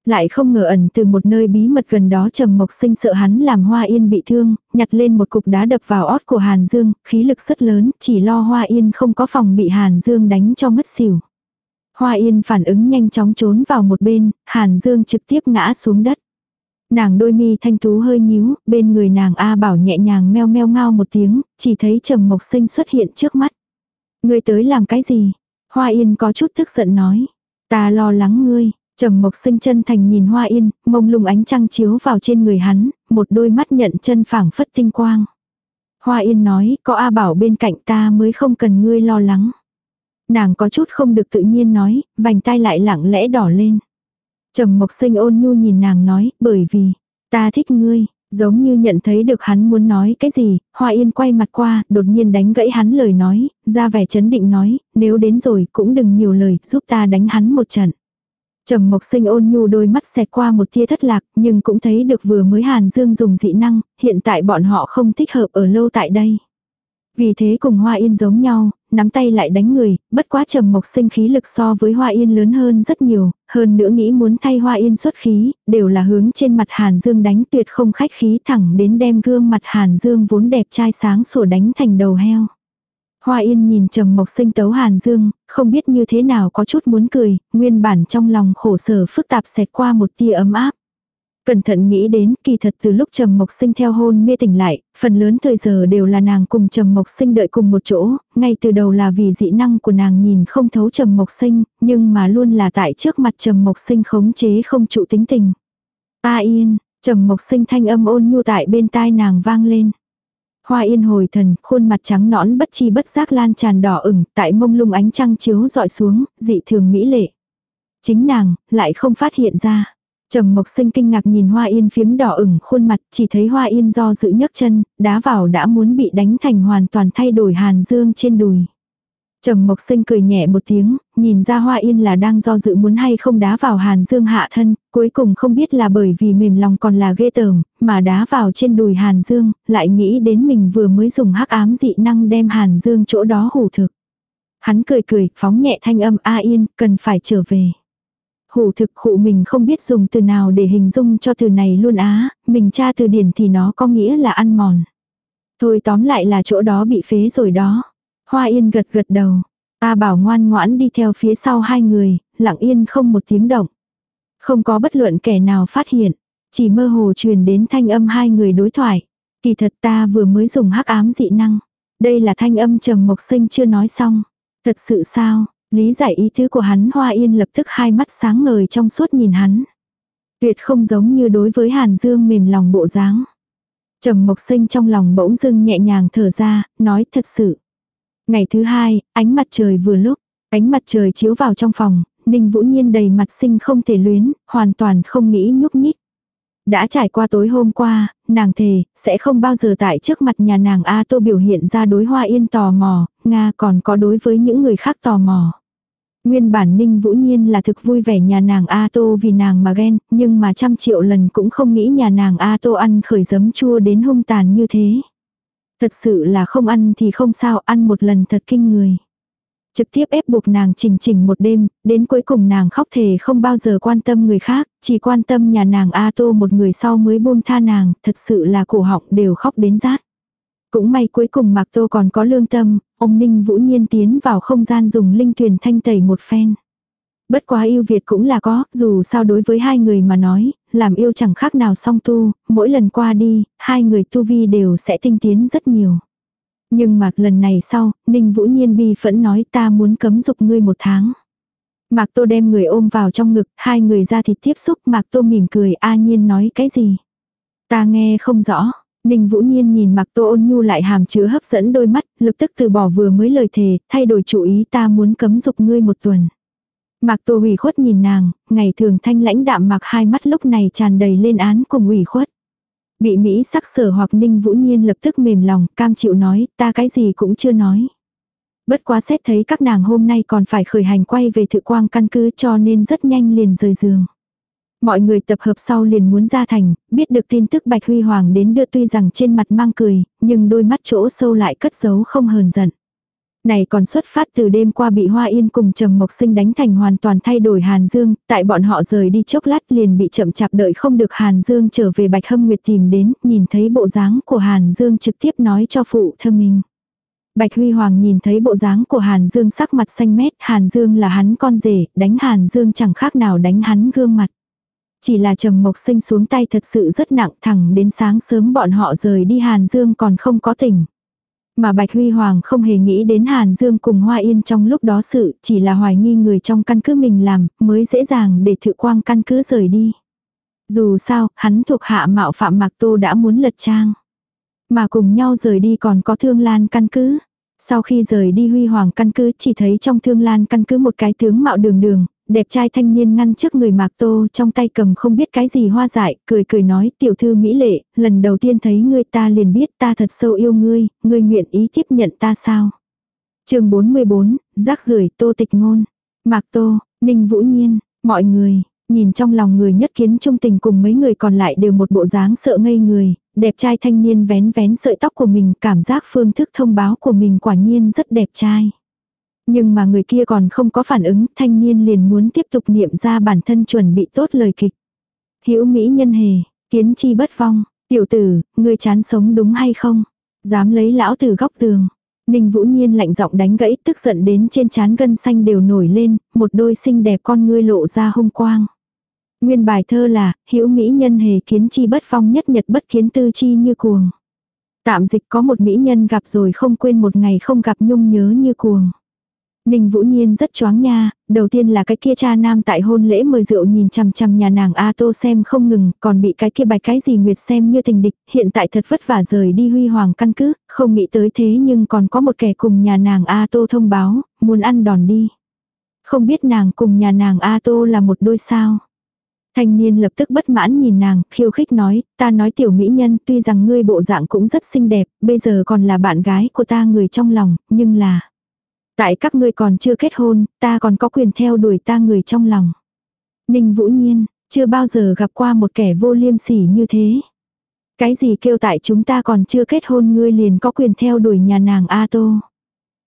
Lại không ngờ ẩn từ một nơi bí mật gần đó trầm mộc sinh sợ hắn làm Hoa Yên bị thương, nhặt lên một cục đá đập vào ót của Hàn Dương, khí lực rất lớn, chỉ lo Hoa Yên không có phòng bị Hàn Dương đánh cho ngất xỉu. Hoa Yên phản ứng nhanh chóng trốn vào một bên, Hàn Dương trực tiếp ngã xuống đất. Nàng đôi mi thanh tú hơi nhíu, bên người nàng A bảo nhẹ nhàng meo meo ngao một tiếng, chỉ thấy trầm mộc sinh xuất hiện trước mắt. Ngươi tới làm cái gì? Hoa yên có chút tức giận nói. Ta lo lắng ngươi. Trầm mộc sinh chân thành nhìn hoa yên, mông lung ánh trăng chiếu vào trên người hắn, một đôi mắt nhận chân phảng phất tinh quang. Hoa yên nói, có A bảo bên cạnh ta mới không cần ngươi lo lắng. Nàng có chút không được tự nhiên nói, vành tai lại lặng lẽ đỏ lên. Trầm mộc sinh ôn nhu nhìn nàng nói, bởi vì, ta thích ngươi, giống như nhận thấy được hắn muốn nói cái gì, Hoa Yên quay mặt qua, đột nhiên đánh gãy hắn lời nói, ra vẻ chấn định nói, nếu đến rồi cũng đừng nhiều lời, giúp ta đánh hắn một trận. Trầm mộc sinh ôn nhu đôi mắt xẹt qua một tia thất lạc, nhưng cũng thấy được vừa mới Hàn Dương dùng dị năng, hiện tại bọn họ không thích hợp ở lâu tại đây. Vì thế cùng Hoa Yên giống nhau, nắm tay lại đánh người, bất quá trầm mộc sinh khí lực so với Hoa Yên lớn hơn rất nhiều, hơn nữa nghĩ muốn thay Hoa Yên xuất khí, đều là hướng trên mặt Hàn Dương đánh tuyệt không khách khí thẳng đến đem gương mặt Hàn Dương vốn đẹp trai sáng sủa đánh thành đầu heo. Hoa Yên nhìn Trầm Mộc Sinh tấu Hàn Dương, không biết như thế nào có chút muốn cười, nguyên bản trong lòng khổ sở phức tạp xẹt qua một tia ấm áp. Cẩn thận nghĩ đến, kỳ thật từ lúc Trầm Mộc Sinh theo hôn mê tỉnh lại, phần lớn thời giờ đều là nàng cùng Trầm Mộc Sinh đợi cùng một chỗ, ngay từ đầu là vì dị năng của nàng nhìn không thấu Trầm Mộc Sinh, nhưng mà luôn là tại trước mặt Trầm Mộc Sinh khống chế không trụ tính tình. Ta yên, Trầm Mộc Sinh thanh âm ôn nhu tại bên tai nàng vang lên. Hoa yên hồi thần, khuôn mặt trắng nõn bất chi bất giác lan tràn đỏ ửng, tại mông lung ánh trăng chiếu dọi xuống, dị thường mỹ lệ. Chính nàng, lại không phát hiện ra. Trầm Mộc Sinh kinh ngạc nhìn Hoa Yên phiếm đỏ ửng khuôn mặt, chỉ thấy Hoa Yên do dự nhấc chân, đá vào đã muốn bị đánh thành hoàn toàn thay đổi hàn dương trên đùi. Trầm Mộc Sinh cười nhẹ một tiếng, nhìn ra Hoa Yên là đang do dự muốn hay không đá vào Hàn Dương hạ thân, cuối cùng không biết là bởi vì mềm lòng còn là ghê tởm, mà đá vào trên đùi Hàn Dương, lại nghĩ đến mình vừa mới dùng hắc ám dị năng đem Hàn Dương chỗ đó hủ thực. Hắn cười cười, phóng nhẹ thanh âm A Yên, cần phải trở về. Hủ thực khụ mình không biết dùng từ nào để hình dung cho từ này luôn á, mình tra từ điển thì nó có nghĩa là ăn mòn. Thôi tóm lại là chỗ đó bị phế rồi đó. Hoa yên gật gật đầu. Ta bảo ngoan ngoãn đi theo phía sau hai người, lặng yên không một tiếng động. Không có bất luận kẻ nào phát hiện. Chỉ mơ hồ truyền đến thanh âm hai người đối thoại. Kỳ thật ta vừa mới dùng hắc ám dị năng. Đây là thanh âm trầm mộc sinh chưa nói xong. Thật sự sao, lý giải ý tứ của hắn hoa yên lập tức hai mắt sáng ngời trong suốt nhìn hắn. Tuyệt không giống như đối với Hàn Dương mềm lòng bộ dáng. Trầm mộc sinh trong lòng bỗng dưng nhẹ nhàng thở ra, nói thật sự. Ngày thứ hai, ánh mặt trời vừa lúc, ánh mặt trời chiếu vào trong phòng, Ninh Vũ Nhiên đầy mặt sinh không thể luyến, hoàn toàn không nghĩ nhúc nhích. Đã trải qua tối hôm qua, nàng thề, sẽ không bao giờ tại trước mặt nhà nàng A Tô biểu hiện ra đối hoa yên tò mò, Nga còn có đối với những người khác tò mò. Nguyên bản Ninh Vũ Nhiên là thực vui vẻ nhà nàng A Tô vì nàng mà ghen, nhưng mà trăm triệu lần cũng không nghĩ nhà nàng A Tô ăn khởi giấm chua đến hung tàn như thế. Thật sự là không ăn thì không sao, ăn một lần thật kinh người. Trực tiếp ép buộc nàng chỉnh chỉnh một đêm, đến cuối cùng nàng khóc thề không bao giờ quan tâm người khác, chỉ quan tâm nhà nàng A Tô một người sau mới buông tha nàng, thật sự là cổ họng đều khóc đến rát. Cũng may cuối cùng Mạc Tô còn có lương tâm, ông Ninh Vũ Nhiên tiến vào không gian dùng linh thuyền thanh tẩy một phen. Bất quá yêu Việt cũng là có, dù sao đối với hai người mà nói, làm yêu chẳng khác nào song tu, mỗi lần qua đi, hai người tu vi đều sẽ tinh tiến rất nhiều. Nhưng mà lần này sau, Ninh Vũ Nhiên bi phẫn nói ta muốn cấm dục ngươi một tháng. Mạc Tô đem người ôm vào trong ngực, hai người ra thì tiếp xúc, Mạc Tô mỉm cười, A Nhiên nói cái gì? Ta nghe không rõ. Ninh Vũ Nhiên nhìn Mạc Tô ôn nhu lại hàm chứa hấp dẫn đôi mắt, lập tức từ bỏ vừa mới lời thề, thay đổi chủ ý ta muốn cấm dục ngươi một tuần. Mạc Tô ủy khuất nhìn nàng, ngày thường thanh lãnh đạm mặc hai mắt lúc này tràn đầy lên án cùng ủy khuất. Bị Mỹ sắc sở hoặc ninh vũ nhiên lập tức mềm lòng, cam chịu nói, ta cái gì cũng chưa nói. Bất quá xét thấy các nàng hôm nay còn phải khởi hành quay về thự quang căn cứ cho nên rất nhanh liền rời giường. Mọi người tập hợp sau liền muốn ra thành, biết được tin tức Bạch Huy Hoàng đến đưa tuy rằng trên mặt mang cười, nhưng đôi mắt chỗ sâu lại cất giấu không hờn giận. Này còn xuất phát từ đêm qua bị Hoa Yên cùng Trầm Mộc Sinh đánh thành hoàn toàn thay đổi Hàn Dương, tại bọn họ rời đi chốc lát liền bị chậm chạp đợi không được Hàn Dương trở về Bạch Hâm Nguyệt tìm đến, nhìn thấy bộ dáng của Hàn Dương trực tiếp nói cho phụ thâm mình. Bạch Huy Hoàng nhìn thấy bộ dáng của Hàn Dương sắc mặt xanh mét, Hàn Dương là hắn con rể, đánh Hàn Dương chẳng khác nào đánh hắn gương mặt. Chỉ là Trầm Mộc Sinh xuống tay thật sự rất nặng thẳng đến sáng sớm bọn họ rời đi Hàn Dương còn không có tỉnh. Mà Bạch Huy Hoàng không hề nghĩ đến Hàn Dương cùng Hoa Yên trong lúc đó sự, chỉ là hoài nghi người trong căn cứ mình làm, mới dễ dàng để thự quang căn cứ rời đi. Dù sao, hắn thuộc hạ mạo phạm Mạc Tô đã muốn lật trang. Mà cùng nhau rời đi còn có thương lan căn cứ. Sau khi rời đi huy hoàng căn cứ chỉ thấy trong thương lan căn cứ một cái tướng mạo đường đường, đẹp trai thanh niên ngăn trước người Mạc Tô trong tay cầm không biết cái gì hoa dại, cười cười nói tiểu thư Mỹ lệ, lần đầu tiên thấy ngươi ta liền biết ta thật sâu yêu ngươi, ngươi nguyện ý tiếp nhận ta sao. chương 44, rác rưởi tô tịch ngôn. Mạc Tô, Ninh Vũ Nhiên, mọi người, nhìn trong lòng người nhất kiến trung tình cùng mấy người còn lại đều một bộ dáng sợ ngây người, đẹp trai thanh niên vén vén sợi tóc của mình cảm giác phương thức thông báo của mình quả nhiên rất đẹp trai. Nhưng mà người kia còn không có phản ứng, thanh niên liền muốn tiếp tục niệm ra bản thân chuẩn bị tốt lời kịch. Hữu Mỹ nhân hề, kiến chi bất vong, tiểu tử, ngươi chán sống đúng hay không? Dám lấy lão tử góc tường. Ninh Vũ Nhiên lạnh giọng đánh gãy tức giận đến trên trán gân xanh đều nổi lên, một đôi xinh đẹp con ngươi lộ ra hung quang. Nguyên bài thơ là, hữu mỹ nhân hề kiến chi bất phong nhất nhật bất kiến tư chi như cuồng. Tạm dịch có một mỹ nhân gặp rồi không quên một ngày không gặp nhung nhớ như cuồng. Ninh Vũ Nhiên rất choáng nha, đầu tiên là cái kia cha nam tại hôn lễ mời rượu nhìn chằm chằm nhà nàng A Tô xem không ngừng, còn bị cái kia bạch cái gì Nguyệt xem như tình địch, hiện tại thật vất vả rời đi huy hoàng căn cứ, không nghĩ tới thế nhưng còn có một kẻ cùng nhà nàng A Tô thông báo, muốn ăn đòn đi. Không biết nàng cùng nhà nàng A Tô là một đôi sao. Thanh niên lập tức bất mãn nhìn nàng, khiêu khích nói, ta nói tiểu mỹ nhân, tuy rằng ngươi bộ dạng cũng rất xinh đẹp, bây giờ còn là bạn gái của ta người trong lòng, nhưng là... Tại các ngươi còn chưa kết hôn, ta còn có quyền theo đuổi ta người trong lòng. Ninh Vũ Nhiên, chưa bao giờ gặp qua một kẻ vô liêm sỉ như thế. Cái gì kêu tại chúng ta còn chưa kết hôn ngươi liền có quyền theo đuổi nhà nàng A Tô.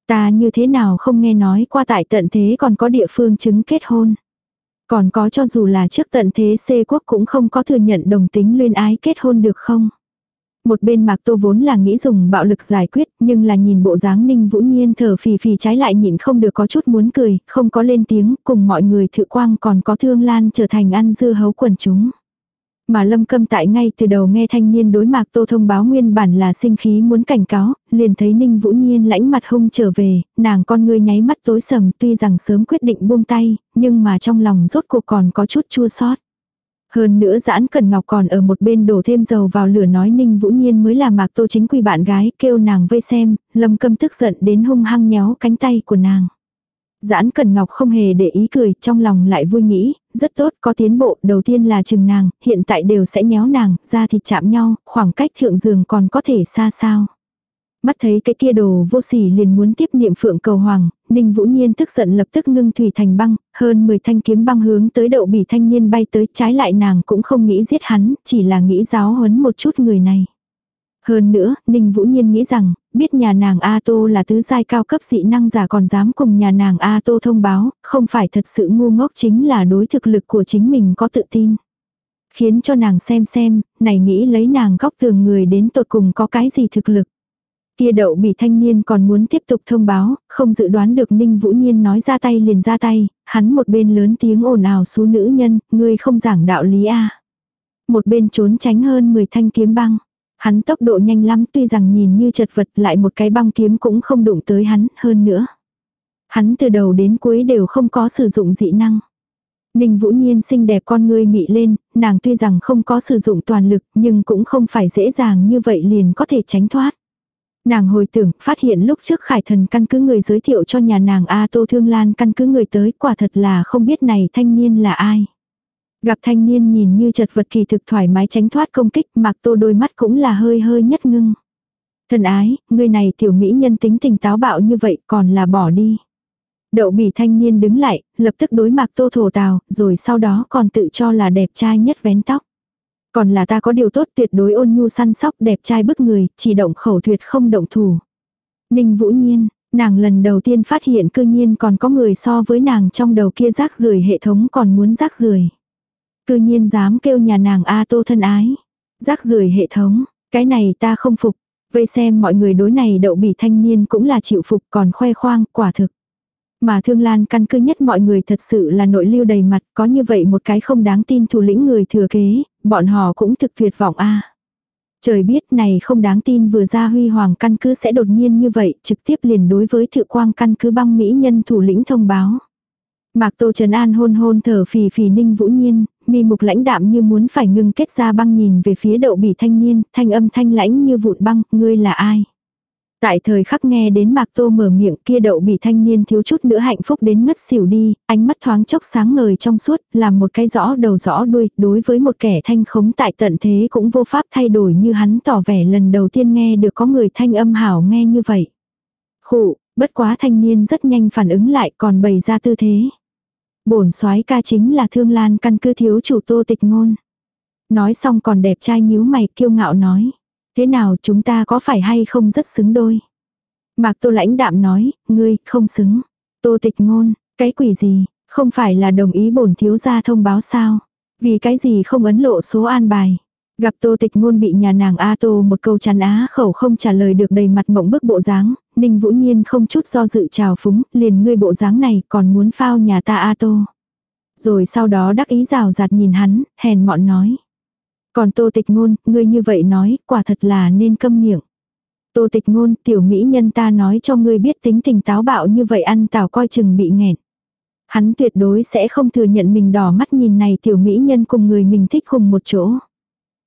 Ta như thế nào không nghe nói qua tại tận thế còn có địa phương chứng kết hôn. Còn có cho dù là trước tận thế C quốc cũng không có thừa nhận đồng tính luyên ái kết hôn được không. Một bên Mạc Tô vốn là nghĩ dùng bạo lực giải quyết, nhưng là nhìn bộ dáng Ninh Vũ Nhiên thở phì phì trái lại nhịn không được có chút muốn cười, không có lên tiếng, cùng mọi người thự quang còn có thương lan trở thành ăn dưa hấu quần chúng. Mà lâm câm tại ngay từ đầu nghe thanh niên đối mạc tô thông báo nguyên bản là sinh khí muốn cảnh cáo, liền thấy ninh vũ nhiên lãnh mặt hung trở về, nàng con ngươi nháy mắt tối sầm tuy rằng sớm quyết định buông tay, nhưng mà trong lòng rốt cuộc còn có chút chua xót hơn nữa giãn cần ngọc còn ở một bên đổ thêm dầu vào lửa nói ninh vũ nhiên mới là mạc tô chính quy bạn gái kêu nàng vây xem, lâm câm tức giận đến hung hăng nhéo cánh tay của nàng. Giãn Cần Ngọc không hề để ý cười, trong lòng lại vui nghĩ, rất tốt, có tiến bộ, đầu tiên là chừng nàng, hiện tại đều sẽ nhéo nàng, ra thịt chạm nhau, khoảng cách thượng giường còn có thể xa sao. Mắt thấy cái kia đồ vô sỉ liền muốn tiếp niệm phượng cầu hoàng, Ninh Vũ Nhiên tức giận lập tức ngưng thủy thành băng, hơn 10 thanh kiếm băng hướng tới đậu bỉ thanh niên bay tới trái lại nàng cũng không nghĩ giết hắn, chỉ là nghĩ giáo huấn một chút người này. Hơn nữa, Ninh Vũ Nhiên nghĩ rằng, biết nhà nàng A Tô là tứ giai cao cấp dị năng giả còn dám cùng nhà nàng A Tô thông báo, không phải thật sự ngu ngốc chính là đối thực lực của chính mình có tự tin. Khiến cho nàng xem xem, này nghĩ lấy nàng góc tường người đến tột cùng có cái gì thực lực. Kia đậu bị thanh niên còn muốn tiếp tục thông báo, không dự đoán được Ninh Vũ Nhiên nói ra tay liền ra tay, hắn một bên lớn tiếng ồn ào xú nữ nhân, ngươi không giảng đạo lý a Một bên trốn tránh hơn 10 thanh kiếm băng. Hắn tốc độ nhanh lắm tuy rằng nhìn như chật vật lại một cái băng kiếm cũng không đụng tới hắn hơn nữa. Hắn từ đầu đến cuối đều không có sử dụng dị năng. Ninh Vũ Nhiên xinh đẹp con ngươi mị lên, nàng tuy rằng không có sử dụng toàn lực nhưng cũng không phải dễ dàng như vậy liền có thể tránh thoát. Nàng hồi tưởng, phát hiện lúc trước khải thần căn cứ người giới thiệu cho nhà nàng A Tô Thương Lan căn cứ người tới, quả thật là không biết này thanh niên là ai. Gặp thanh niên nhìn như chật vật kỳ thực thoải mái tránh thoát công kích, mặc tô đôi mắt cũng là hơi hơi nhất ngưng. thần ái, người này tiểu mỹ nhân tính tình táo bạo như vậy còn là bỏ đi. Đậu bỉ thanh niên đứng lại, lập tức đối mặt tô thổ tào, rồi sau đó còn tự cho là đẹp trai nhất vén tóc. Còn là ta có điều tốt tuyệt đối ôn nhu săn sóc đẹp trai bức người, chỉ động khẩu tuyệt không động thủ. Ninh vũ nhiên, nàng lần đầu tiên phát hiện cư nhiên còn có người so với nàng trong đầu kia rác rưởi hệ thống còn muốn rác rưởi Cư nhiên dám kêu nhà nàng A tô thân ái. Rác rưởi hệ thống, cái này ta không phục. Vây xem mọi người đối này đậu bỉ thanh niên cũng là chịu phục còn khoe khoang, quả thực. Mà Thương Lan căn cứ nhất mọi người thật sự là nội lưu đầy mặt, có như vậy một cái không đáng tin thủ lĩnh người thừa kế, bọn họ cũng thực tuyệt vọng a. Trời biết này không đáng tin vừa ra huy hoàng căn cứ sẽ đột nhiên như vậy, trực tiếp liền đối với thự quang căn cứ băng mỹ nhân thủ lĩnh thông báo. Mạc Tô Trần An hôn hôn thở phì phì ninh vũ nhiên, mi mục lãnh đạm như muốn phải ngưng kết ra băng nhìn về phía đậu bỉ thanh niên, thanh âm thanh lãnh như vụn băng, ngươi là ai? Tại thời khắc nghe đến Mạc Tô mở miệng kia đậu bị thanh niên thiếu chút nữa hạnh phúc đến ngất xỉu đi, ánh mắt thoáng chốc sáng ngời trong suốt, làm một cái rõ đầu rõ đuôi, đối với một kẻ thanh khống tại tận thế cũng vô pháp thay đổi như hắn tỏ vẻ lần đầu tiên nghe được có người thanh âm hảo nghe như vậy. Khụ, bất quá thanh niên rất nhanh phản ứng lại còn bày ra tư thế. Bổn soái ca chính là thương lan căn cứ thiếu chủ tô tịch ngôn. Nói xong còn đẹp trai nhíu mày kiêu ngạo nói. Thế nào chúng ta có phải hay không rất xứng đôi? Mạc Tô lãnh đạm nói, ngươi, không xứng. Tô tịch ngôn, cái quỷ gì, không phải là đồng ý bổn thiếu gia thông báo sao? Vì cái gì không ấn lộ số an bài? Gặp tô tịch ngôn bị nhà nàng A Tô một câu chán á khẩu không trả lời được đầy mặt mộng bức bộ dáng, Ninh Vũ Nhiên không chút do dự trào phúng, liền ngươi bộ dáng này còn muốn phao nhà ta A Tô. Rồi sau đó đắc ý rào rạt nhìn hắn, hèn mọn nói. Còn tô tịch ngôn, ngươi như vậy nói, quả thật là nên câm miệng. Tô tịch ngôn, tiểu mỹ nhân ta nói cho ngươi biết tính tình táo bạo như vậy ăn tào coi chừng bị nghẹn. Hắn tuyệt đối sẽ không thừa nhận mình đỏ mắt nhìn này tiểu mỹ nhân cùng người mình thích cùng một chỗ.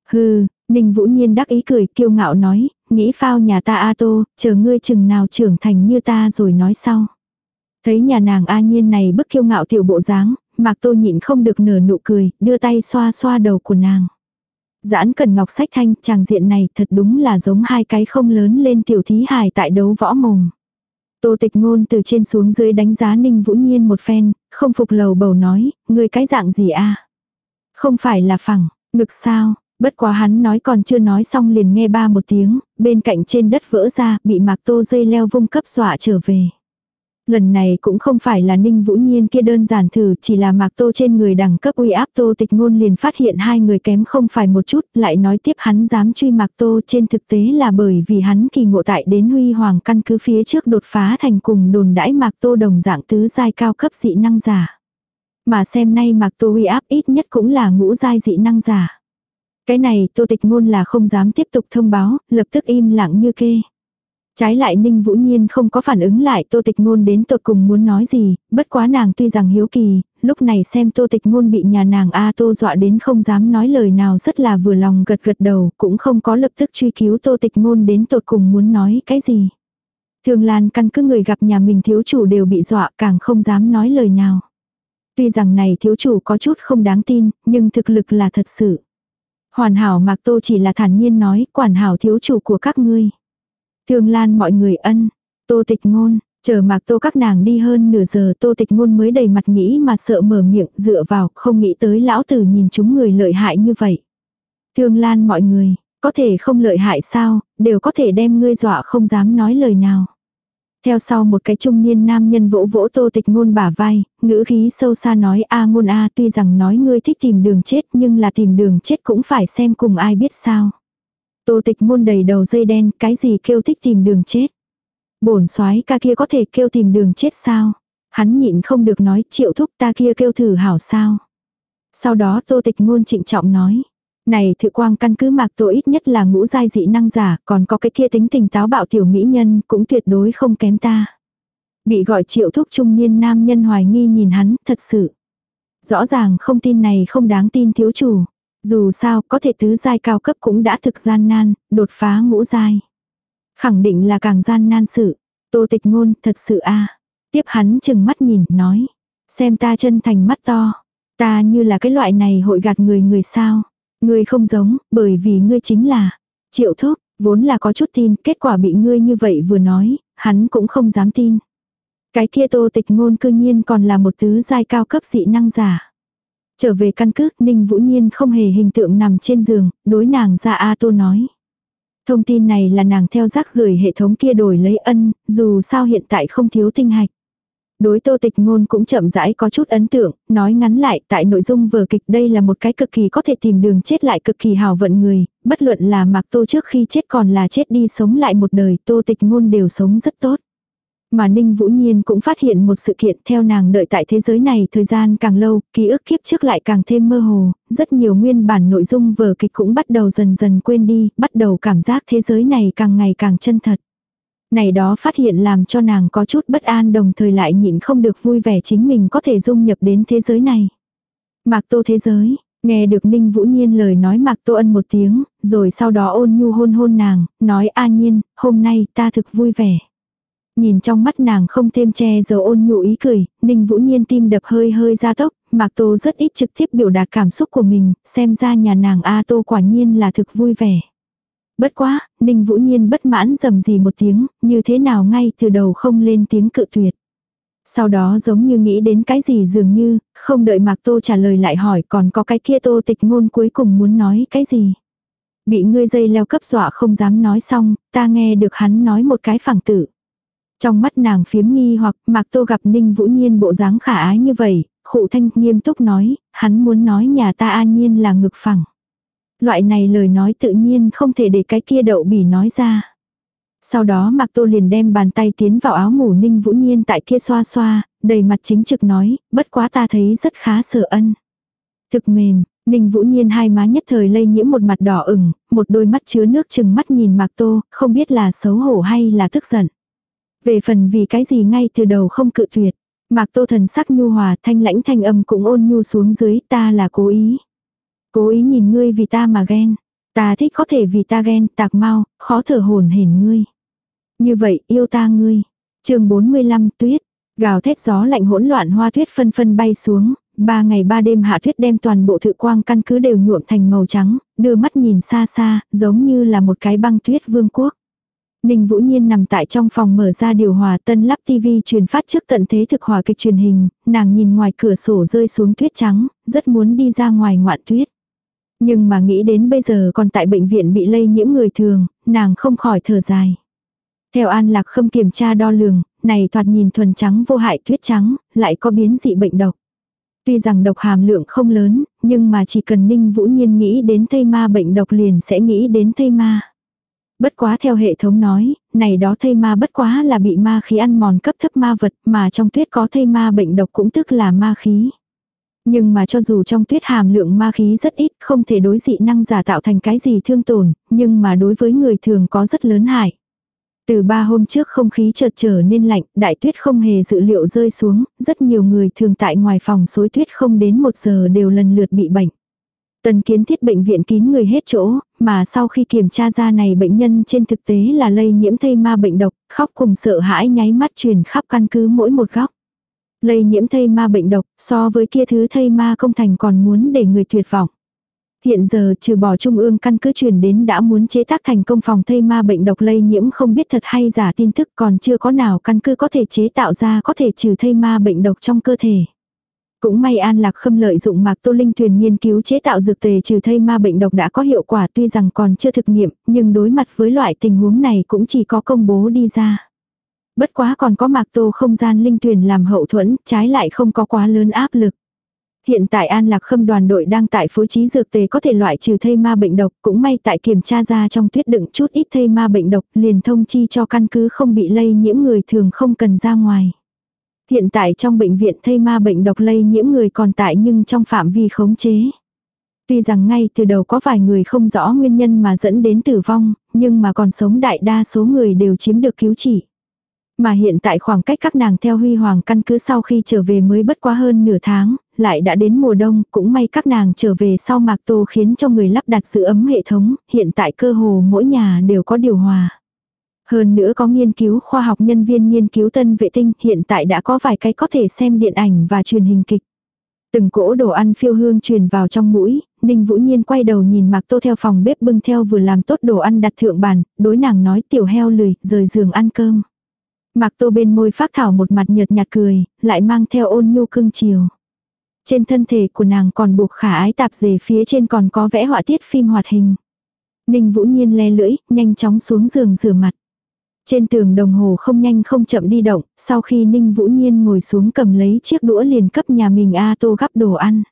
Hừ, Ninh Vũ Nhiên đắc ý cười kiêu ngạo nói, nghĩ phao nhà ta A Tô, chờ ngươi chừng nào trưởng thành như ta rồi nói sau. Thấy nhà nàng A Nhiên này bức kiêu ngạo tiểu bộ dáng, Mạc Tô nhịn không được nở nụ cười, đưa tay xoa xoa đầu của nàng. Giãn cần ngọc sách thanh, chàng diện này thật đúng là giống hai cái không lớn lên tiểu thí hài tại đấu võ mồm. Tô tịch ngôn từ trên xuống dưới đánh giá Ninh Vũ Nhiên một phen, không phục lầu bầu nói, người cái dạng gì a Không phải là phẳng, ngực sao, bất quá hắn nói còn chưa nói xong liền nghe ba một tiếng, bên cạnh trên đất vỡ ra, bị mạc tô dây leo vung cấp dọa trở về. Lần này cũng không phải là Ninh Vũ Nhiên kia đơn giản thử, chỉ là Mạc Tô trên người đẳng cấp uy áp Tô Tịch Ngôn liền phát hiện hai người kém không phải một chút, lại nói tiếp hắn dám truy Mạc Tô trên thực tế là bởi vì hắn kỳ ngộ tại đến Huy Hoàng căn cứ phía trước đột phá thành cùng đồn đãi Mạc Tô đồng dạng tứ giai cao cấp dị năng giả. Mà xem nay Mạc Tô uy áp ít nhất cũng là ngũ giai dị năng giả. Cái này Tô Tịch Ngôn là không dám tiếp tục thông báo, lập tức im lặng như kê. Trái lại Ninh Vũ Nhiên không có phản ứng lại Tô Tịch Ngôn đến tột cùng muốn nói gì, bất quá nàng tuy rằng hiếu kỳ, lúc này xem Tô Tịch Ngôn bị nhà nàng A Tô dọa đến không dám nói lời nào rất là vừa lòng gật gật đầu, cũng không có lập tức truy cứu Tô Tịch Ngôn đến tột cùng muốn nói cái gì. Thường Lan căn cứ người gặp nhà mình thiếu chủ đều bị dọa càng không dám nói lời nào. Tuy rằng này thiếu chủ có chút không đáng tin, nhưng thực lực là thật sự. Hoàn hảo Mạc Tô chỉ là thản nhiên nói, quản hảo thiếu chủ của các ngươi. Thương lan mọi người ân. Tô tịch ngôn, chờ mạc tô các nàng đi hơn nửa giờ tô tịch ngôn mới đầy mặt nghĩ mà sợ mở miệng dựa vào không nghĩ tới lão tử nhìn chúng người lợi hại như vậy. Thương lan mọi người, có thể không lợi hại sao, đều có thể đem ngươi dọa không dám nói lời nào. Theo sau một cái trung niên nam nhân vỗ vỗ tô tịch ngôn bả vai, ngữ khí sâu xa nói a ngôn a tuy rằng nói ngươi thích tìm đường chết nhưng là tìm đường chết cũng phải xem cùng ai biết sao. Tô tịch môn đầy đầu dây đen, cái gì kêu thích tìm đường chết. Bổn soái ca kia có thể kêu tìm đường chết sao? Hắn nhịn không được nói triệu thúc ta kia kêu thử hảo sao. Sau đó tô tịch ngôn trịnh trọng nói. Này thự quang căn cứ mạc tổ ít nhất là ngũ giai dị năng giả, còn có cái kia tính tình táo bạo tiểu mỹ nhân cũng tuyệt đối không kém ta. Bị gọi triệu thúc trung niên nam nhân hoài nghi nhìn hắn, thật sự. Rõ ràng không tin này không đáng tin thiếu chủ. Dù sao, có thể tứ giai cao cấp cũng đã thực gian nan, đột phá ngũ giai. Khẳng định là càng gian nan sự. Tô tịch ngôn, thật sự a Tiếp hắn chừng mắt nhìn, nói. Xem ta chân thành mắt to. Ta như là cái loại này hội gạt người người sao. Ngươi không giống, bởi vì ngươi chính là. Triệu thúc, vốn là có chút tin, kết quả bị ngươi như vậy vừa nói, hắn cũng không dám tin. Cái kia tô tịch ngôn cư nhiên còn là một thứ giai cao cấp dị năng giả. Trở về căn cứ, Ninh Vũ Nhiên không hề hình tượng nằm trên giường, đối nàng ra A Tô nói. Thông tin này là nàng theo rác rưởi hệ thống kia đổi lấy ân, dù sao hiện tại không thiếu tinh hạch. Đối tô tịch ngôn cũng chậm rãi có chút ấn tượng, nói ngắn lại tại nội dung vở kịch đây là một cái cực kỳ có thể tìm đường chết lại cực kỳ hào vận người, bất luận là mặc tô trước khi chết còn là chết đi sống lại một đời tô tịch ngôn đều sống rất tốt. Mà Ninh Vũ Nhiên cũng phát hiện một sự kiện theo nàng đợi tại thế giới này thời gian càng lâu, ký ức kiếp trước lại càng thêm mơ hồ, rất nhiều nguyên bản nội dung vở kịch cũng bắt đầu dần dần quên đi, bắt đầu cảm giác thế giới này càng ngày càng chân thật. Này đó phát hiện làm cho nàng có chút bất an đồng thời lại nhịn không được vui vẻ chính mình có thể dung nhập đến thế giới này. Mạc tô thế giới, nghe được Ninh Vũ Nhiên lời nói Mạc tô ân một tiếng, rồi sau đó ôn nhu hôn hôn nàng, nói a nhiên, hôm nay ta thực vui vẻ. Nhìn trong mắt nàng không thêm che giấu ôn nhu ý cười, Ninh Vũ Nhiên tim đập hơi hơi ra tốc, Mạc Tô rất ít trực tiếp biểu đạt cảm xúc của mình, xem ra nhà nàng A Tô quả nhiên là thực vui vẻ. Bất quá, Ninh Vũ Nhiên bất mãn dầm gì một tiếng, như thế nào ngay từ đầu không lên tiếng cự tuyệt. Sau đó giống như nghĩ đến cái gì dường như, không đợi Mạc Tô trả lời lại hỏi còn có cái kia Tô tịch ngôn cuối cùng muốn nói cái gì. Bị ngươi dây leo cấp dọa không dám nói xong, ta nghe được hắn nói một cái phẳng tử. Trong mắt nàng phiếm nghi hoặc Mạc Tô gặp Ninh Vũ Nhiên bộ dáng khả ái như vậy, khụ thanh nghiêm túc nói, hắn muốn nói nhà ta an nhiên là ngực phẳng. Loại này lời nói tự nhiên không thể để cái kia đậu bỉ nói ra. Sau đó Mạc Tô liền đem bàn tay tiến vào áo ngủ Ninh Vũ Nhiên tại kia xoa xoa, đầy mặt chính trực nói, bất quá ta thấy rất khá sở ân. Thực mềm, Ninh Vũ Nhiên hai má nhất thời lây nhiễm một mặt đỏ ửng, một đôi mắt chứa nước chừng mắt nhìn Mạc Tô, không biết là xấu hổ hay là tức giận. Về phần vì cái gì ngay từ đầu không cự tuyệt. Mạc Tô thần sắc nhu hòa thanh lãnh thanh âm cũng ôn nhu xuống dưới ta là cố ý. Cố ý nhìn ngươi vì ta mà ghen. Ta thích có thể vì ta ghen tạc mau, khó thở hồn hển ngươi. Như vậy yêu ta ngươi. chương 45 tuyết. Gào thét gió lạnh hỗn loạn hoa tuyết phân phân bay xuống, ba ngày ba đêm hạ tuyết đem toàn bộ thự quang căn cứ đều nhuộm thành màu trắng, đưa mắt nhìn xa xa, giống như là một cái băng tuyết vương quốc. Ninh Vũ Nhiên nằm tại trong phòng mở ra điều hòa tân lắp TV truyền phát trước tận thế thực hòa kịch truyền hình, nàng nhìn ngoài cửa sổ rơi xuống tuyết trắng, rất muốn đi ra ngoài ngoạn tuyết. Nhưng mà nghĩ đến bây giờ còn tại bệnh viện bị lây nhiễm người thường, nàng không khỏi thở dài. Theo An Lạc Khâm kiểm tra đo lường, này thoạt nhìn thuần trắng vô hại tuyết trắng, lại có biến dị bệnh độc. Tuy rằng độc hàm lượng không lớn, nhưng mà chỉ cần Ninh Vũ Nhiên nghĩ đến thây ma bệnh độc liền sẽ nghĩ đến thây ma. Bất quá theo hệ thống nói, này đó thây ma bất quá là bị ma khí ăn mòn cấp thấp ma vật mà trong tuyết có thây ma bệnh độc cũng tức là ma khí. Nhưng mà cho dù trong tuyết hàm lượng ma khí rất ít không thể đối dị năng giả tạo thành cái gì thương tổn, nhưng mà đối với người thường có rất lớn hại. Từ ba hôm trước không khí chợt trở nên lạnh, đại tuyết không hề dự liệu rơi xuống, rất nhiều người thường tại ngoài phòng xối tuyết không đến một giờ đều lần lượt bị bệnh. Tần kiến thiết bệnh viện kín người hết chỗ, mà sau khi kiểm tra ra này bệnh nhân trên thực tế là lây nhiễm thây ma bệnh độc, khóc cùng sợ hãi nháy mắt truyền khắp căn cứ mỗi một góc. Lây nhiễm thây ma bệnh độc, so với kia thứ thây ma công thành còn muốn để người tuyệt vọng. Hiện giờ trừ bỏ trung ương căn cứ truyền đến đã muốn chế tác thành công phòng thây ma bệnh độc lây nhiễm không biết thật hay giả tin tức còn chưa có nào căn cứ có thể chế tạo ra có thể trừ thây ma bệnh độc trong cơ thể. Cũng may An Lạc Khâm lợi dụng Mạc Tô Linh Thuyền nghiên cứu chế tạo dược tề trừ thây ma bệnh độc đã có hiệu quả tuy rằng còn chưa thực nghiệm, nhưng đối mặt với loại tình huống này cũng chỉ có công bố đi ra. Bất quá còn có Mạc Tô không gian linh thuyền làm hậu thuẫn, trái lại không có quá lớn áp lực. Hiện tại An Lạc Khâm đoàn đội đang tại phối trí dược tề có thể loại trừ thây ma bệnh độc, cũng may tại kiểm tra ra trong tuyết đựng chút ít thây ma bệnh độc, liền thông chi cho căn cứ không bị lây nhiễm người thường không cần ra ngoài. Hiện tại trong bệnh viện thây ma bệnh độc lây nhiễm người còn tại nhưng trong phạm vi khống chế. Tuy rằng ngay từ đầu có vài người không rõ nguyên nhân mà dẫn đến tử vong, nhưng mà còn sống đại đa số người đều chiếm được cứu trị. Mà hiện tại khoảng cách các nàng theo huy hoàng căn cứ sau khi trở về mới bất quá hơn nửa tháng, lại đã đến mùa đông, cũng may các nàng trở về sau mạc tô khiến cho người lắp đặt giữ ấm hệ thống, hiện tại cơ hồ mỗi nhà đều có điều hòa. Hơn nữa có nghiên cứu khoa học nhân viên nghiên cứu tân vệ tinh hiện tại đã có vài cái có thể xem điện ảnh và truyền hình kịch. Từng cỗ đồ ăn phiêu hương truyền vào trong mũi, Ninh Vũ Nhiên quay đầu nhìn Mạc Tô theo phòng bếp bưng theo vừa làm tốt đồ ăn đặt thượng bàn, đối nàng nói tiểu heo lười, rời giường ăn cơm. Mạc Tô bên môi phát thảo một mặt nhợt nhạt cười, lại mang theo ôn nhu cưng chiều. Trên thân thể của nàng còn buộc khả ái tạp dề phía trên còn có vẽ họa tiết phim hoạt hình. Ninh Vũ Nhiên le lưỡi, nhanh chóng xuống giường rửa mặt. Trên tường đồng hồ không nhanh không chậm đi động, sau khi Ninh Vũ Nhiên ngồi xuống cầm lấy chiếc đũa liền cấp nhà mình A Tô gắp đồ ăn.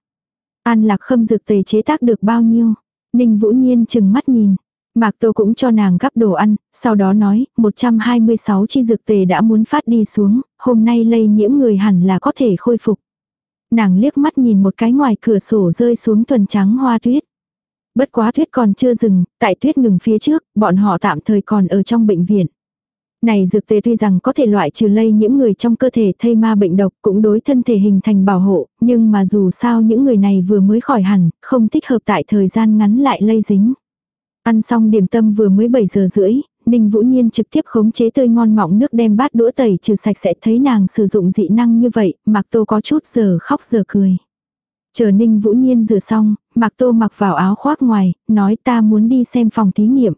An lạc khâm dược tề chế tác được bao nhiêu? Ninh Vũ Nhiên chừng mắt nhìn. Mạc Tô cũng cho nàng gắp đồ ăn, sau đó nói, 126 chi dược tề đã muốn phát đi xuống, hôm nay lây nhiễm người hẳn là có thể khôi phục. Nàng liếc mắt nhìn một cái ngoài cửa sổ rơi xuống tuần trắng hoa tuyết. Bất quá tuyết còn chưa dừng, tại tuyết ngừng phía trước, bọn họ tạm thời còn ở trong bệnh viện. Này dược tề tuy rằng có thể loại trừ lây nhiễm người trong cơ thể thây ma bệnh độc cũng đối thân thể hình thành bảo hộ, nhưng mà dù sao những người này vừa mới khỏi hẳn, không thích hợp tại thời gian ngắn lại lây dính. Ăn xong điểm tâm vừa mới 7 giờ rưỡi, Ninh Vũ Nhiên trực tiếp khống chế tươi ngon mọng nước đem bát đũa tẩy trừ sạch sẽ thấy nàng sử dụng dị năng như vậy, Mạc Tô có chút giờ khóc giờ cười. Chờ Ninh Vũ Nhiên rửa xong, Mạc Tô mặc vào áo khoác ngoài, nói ta muốn đi xem phòng thí nghiệm.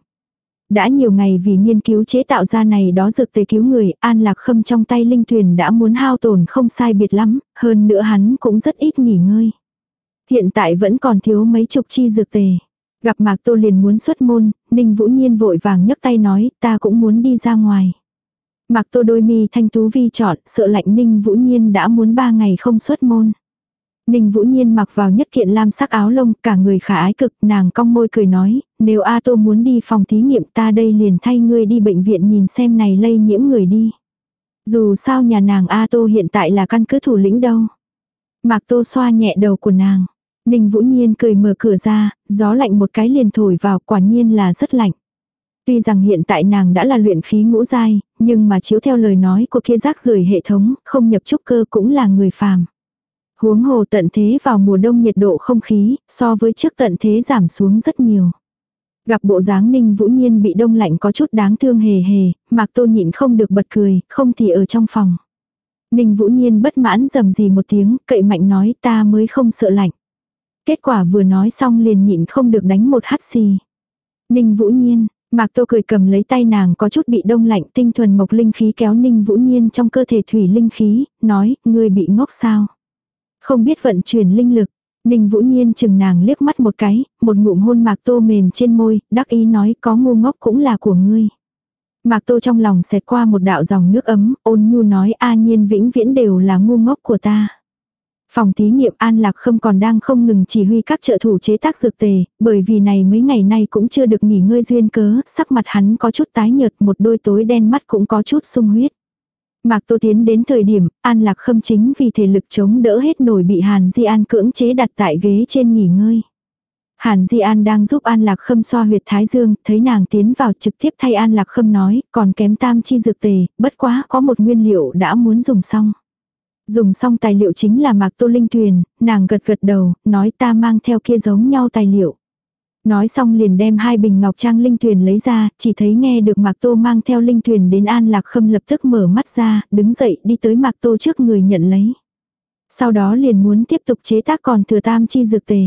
Đã nhiều ngày vì nghiên cứu chế tạo ra này đó dược tề cứu người, An Lạc Khâm trong tay linh thuyền đã muốn hao tổn không sai biệt lắm, hơn nữa hắn cũng rất ít nghỉ ngơi. Hiện tại vẫn còn thiếu mấy chục chi dược tề. Gặp Mạc Tô liền muốn xuất môn, Ninh Vũ Nhiên vội vàng nhấc tay nói, ta cũng muốn đi ra ngoài. Mạc Tô đôi mi thanh tú vi chọn, sợ lạnh Ninh Vũ Nhiên đã muốn ba ngày không xuất môn. Ninh Vũ Nhiên mặc vào nhất kiện lam sắc áo lông, cả người khả ái cực, nàng cong môi cười nói, nếu A Tô muốn đi phòng thí nghiệm ta đây liền thay ngươi đi bệnh viện nhìn xem này lây nhiễm người đi. Dù sao nhà nàng A Tô hiện tại là căn cứ thủ lĩnh đâu. Mạc Tô xoa nhẹ đầu của nàng. Ninh Vũ Nhiên cười mở cửa ra, gió lạnh một cái liền thổi vào quả nhiên là rất lạnh. Tuy rằng hiện tại nàng đã là luyện khí ngũ giai, nhưng mà chiếu theo lời nói của kia rác rưởi hệ thống, không nhập trúc cơ cũng là người phàm. Huống hồ tận thế vào mùa đông nhiệt độ không khí, so với trước tận thế giảm xuống rất nhiều. Gặp bộ dáng ninh vũ nhiên bị đông lạnh có chút đáng thương hề hề, mạc tô nhịn không được bật cười, không thì ở trong phòng. Ninh vũ nhiên bất mãn dầm gì một tiếng, cậy mạnh nói ta mới không sợ lạnh. Kết quả vừa nói xong liền nhịn không được đánh một hắt xì. Ninh vũ nhiên, Mạc Tô cười cầm lấy tay nàng có chút bị đông lạnh tinh thuần mộc linh khí kéo Ninh Vũ Nhiên trong cơ thể thủy linh khí, nói, ngươi bị ngốc sao? Không biết vận chuyển linh lực. Ninh Vũ Nhiên chừng nàng liếc mắt một cái, một ngụm hôn Mạc Tô mềm trên môi, đắc ý nói có ngu ngốc cũng là của ngươi. Mạc Tô trong lòng xẹt qua một đạo dòng nước ấm, ôn nhu nói a nhiên vĩnh viễn đều là ngu ngốc của ta. Phòng thí nghiệm An Lạc Khâm còn đang không ngừng chỉ huy các trợ thủ chế tác dược tề, bởi vì này mấy ngày nay cũng chưa được nghỉ ngơi duyên cớ, sắc mặt hắn có chút tái nhợt, một đôi tối đen mắt cũng có chút sung huyết. Mạc Tô tiến đến thời điểm, An Lạc Khâm chính vì thể lực chống đỡ hết nổi bị Hàn Di An cưỡng chế đặt tại ghế trên nghỉ ngơi. Hàn Di An đang giúp An Lạc Khâm xoa huyệt thái dương, thấy nàng tiến vào trực tiếp thay An Lạc Khâm nói, còn kém tam chi dược tề, bất quá có một nguyên liệu đã muốn dùng xong. Dùng xong tài liệu chính là Mạc Tô Linh Tuyền, nàng gật gật đầu, nói ta mang theo kia giống nhau tài liệu. Nói xong liền đem hai bình ngọc trang linh thuyền lấy ra, chỉ thấy nghe được Mạc Tô mang theo linh thuyền đến An Lạc Khâm lập tức mở mắt ra, đứng dậy đi tới Mạc Tô trước người nhận lấy. Sau đó liền muốn tiếp tục chế tác còn thừa tam chi dược tề.